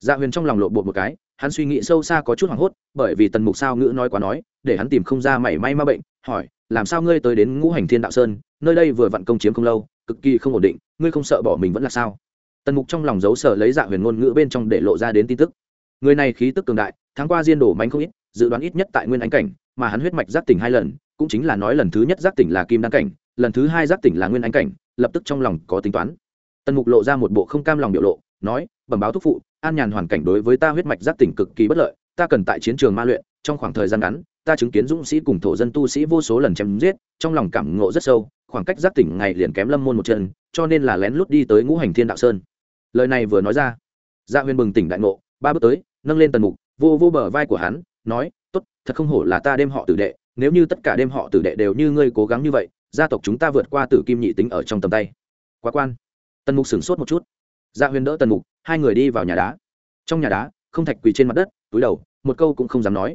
[SPEAKER 1] Dạ huyền trong lòng lộ bột một cái, hắn suy nghĩ sâu xa có chút hoảng hốt, bởi vì tần mục sao ngữ nói quá nói, để hắn tìm không ra mảy may ma bệnh, hỏi, làm sao ngươi tới đến ngũ hành thiên đạo sơn, nơi đây vừa vặn công chiếm không lâu, cực kỳ không ổn định, ngươi không sợ bỏ mình vẫn là sao? Tần mục trong lòng giấu sở lấy dạ huyền ngôn ngữ bên trong để lộ ra đến tin tức. Người này khí tức cường đại, tháng qua diên đổ mánh không ít, dự đoán ít nhất tại nguyên ánh cảnh, mà hắn huyết mạch giác tỉnh hai lần, cũng chính là nói lần thứ nhất giác tỉnh là kim đăng cảnh lần thứ hai giác tỉnh là nguyên ánh cảnh, lập tức trong lòng có tính toán. Tần mục lộ ra một bộ không cam lòng biểu lộ, nói, bẩm báo thúc phụ, an nhàn hoàn cảnh đối với ta huyết mạch giác tỉnh cực kỳ bất lợi, ta cần tại chiến trường ma luyện, trong khoảng thời gian ngắn, ta chứng kiến dũng sĩ cùng thổ dân tu sĩ vô số lần chém giết, trong lòng cảm ngộ rất sâu, khoảng cách giác tỉnh ngày liền kém lâm môn một chân, cho nên là lén lút đi tới ngũ hành thiên đạo sơn. Lời này vừa nói ra gia huyên huyền bừng tỉnh đại ngộ, ba bước tới, nâng lên tần mục, vô vô bờ vai của hắn, nói, tốt, thật không hổ là ta đem họ tử đệ, nếu như tất cả đem họ tử đệ đều như ngươi cố gắng như vậy gia tộc chúng ta vượt qua tử kim nhị tính ở trong tầm tay. Quá quan. Tần mục sửng sốt một chút. Gia dạ huyền đỡ tần mục, hai người đi vào nhà đá. Trong nhà đá, không thạch quỳ trên mặt đất, túi đầu, một câu cũng không dám nói.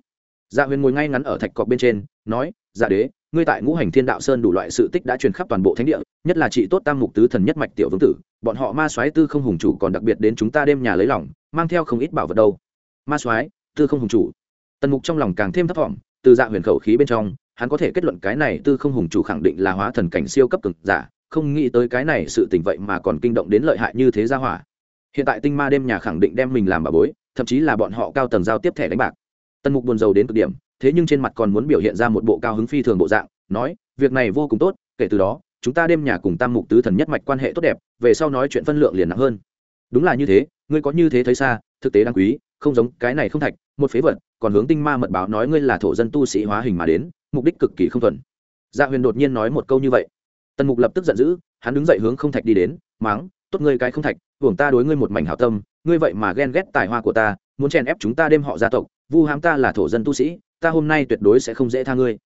[SPEAKER 1] Dạ huyền ngồi ngay ngắn ở thạch cọc bên trên, nói dạ đế, ngươi tại ngũ hành thiên đạo sơn đủ loại sự tích đã truyền khắp toàn bộ thánh địa, nhất là chị tốt tam mục tứ thần nhất mạch tiểu vương tử, bọn họ ma soái tư không hùng chủ còn đặc biệt đến chúng ta đêm nhà lấy lòng, mang theo không ít bảo vật đâu. Ma soái, tư không hùng chủ. Tần mục trong lòng càng thêm thấp thỏm, từ dạ huyền khẩu khí bên trong hắn có thể kết luận cái này tư không hùng chủ khẳng định là hóa thần cảnh siêu cấp cực giả, không nghĩ tới cái này sự tình vậy mà còn kinh động đến lợi hại như thế gia hỏa. Hiện tại tinh ma đêm nhà khẳng định đem mình làm bà bối, thậm chí là bọn họ cao tầng giao tiếp thẻ đánh bạc. Tần mục buồn rầu đến cực điểm, thế nhưng trên mặt còn muốn biểu hiện ra một bộ cao hứng phi thường bộ dạng, nói, việc này vô cùng tốt, kể từ đó, chúng ta đêm nhà cùng tam mục tứ thần nhất mạch quan hệ tốt đẹp, về sau nói chuyện phân lượng liền nặng hơn. Đúng là như thế, ngươi có như thế thấy xa, thực tế đáng quý, không giống, cái này không thạch, một phế vật, còn hướng tinh ma mật báo nói ngươi là thổ dân tu sĩ hóa hình mà đến mục đích cực kỳ không thuần. Dạ huyền đột nhiên nói một câu như vậy. Tần mục lập tức giận dữ, hắn đứng dậy hướng không thạch đi đến, máng, tốt ngươi cái không thạch, hưởng ta đối ngươi một mảnh hảo tâm, ngươi vậy mà ghen ghét tài hoa của ta, muốn chèn ép chúng ta đêm họ gia tộc, vu hãm ta là thổ dân tu sĩ, ta hôm nay tuyệt đối sẽ không dễ tha ngươi.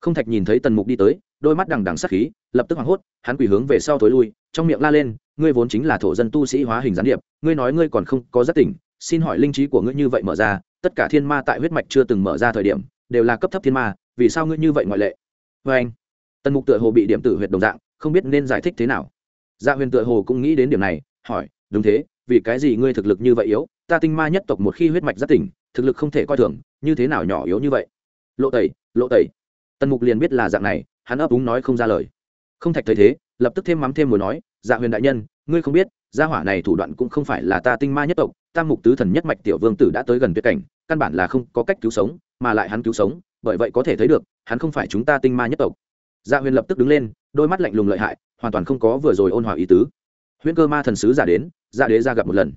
[SPEAKER 1] Không thạch nhìn thấy tần mục đi tới, đôi mắt đằng đằng sắc khí, lập tức hoảng hốt, hắn quỳ hướng về sau thối lui, trong miệng la lên, ngươi vốn chính là thổ dân tu sĩ hóa hình gián điệp, ngươi nói ngươi còn không có giác tỉnh, xin hỏi linh trí của ngươi như vậy mở ra, tất cả thiên ma tại huyết mạch chưa từng mở ra thời điểm, đều là cấp thấp thiên ma vì sao ngươi như vậy ngoại lệ? Vê anh. Tần mục tựa hồ bị điểm tử huyệt đồng dạng, không biết nên giải thích thế nào. Dạ huyền tựa hồ cũng nghĩ đến điểm này, hỏi, đúng thế, vì cái gì ngươi thực lực như vậy yếu? Ta tinh ma nhất tộc một khi huyết mạch giác tỉnh, thực lực không thể coi thường, như thế nào nhỏ yếu như vậy? Lộ tẩy lộ tẩy. Tần mục liền biết là dạng này, hắn ấp úng nói không ra lời. Không thạch thấy thế, lập tức thêm mắm thêm mùi nói dạ huyền đại nhân, ngươi không biết, gia hỏa này thủ đoạn cũng không phải là ta tinh ma nhất tộc tam mục tứ thần nhất mạch tiểu vương tử đã tới gần tuyệt cảnh, căn bản là không có cách cứu sống, mà lại hắn cứu sống bởi vậy có thể thấy được, hắn không phải chúng ta tinh ma nhất tộc. Dạ huyền lập tức đứng lên, đôi mắt lạnh lùng lợi hại, hoàn toàn không có vừa rồi ôn hòa ý tứ. Huyễn cơ ma thần sứ giả đến dạ đế ra gặp một lần.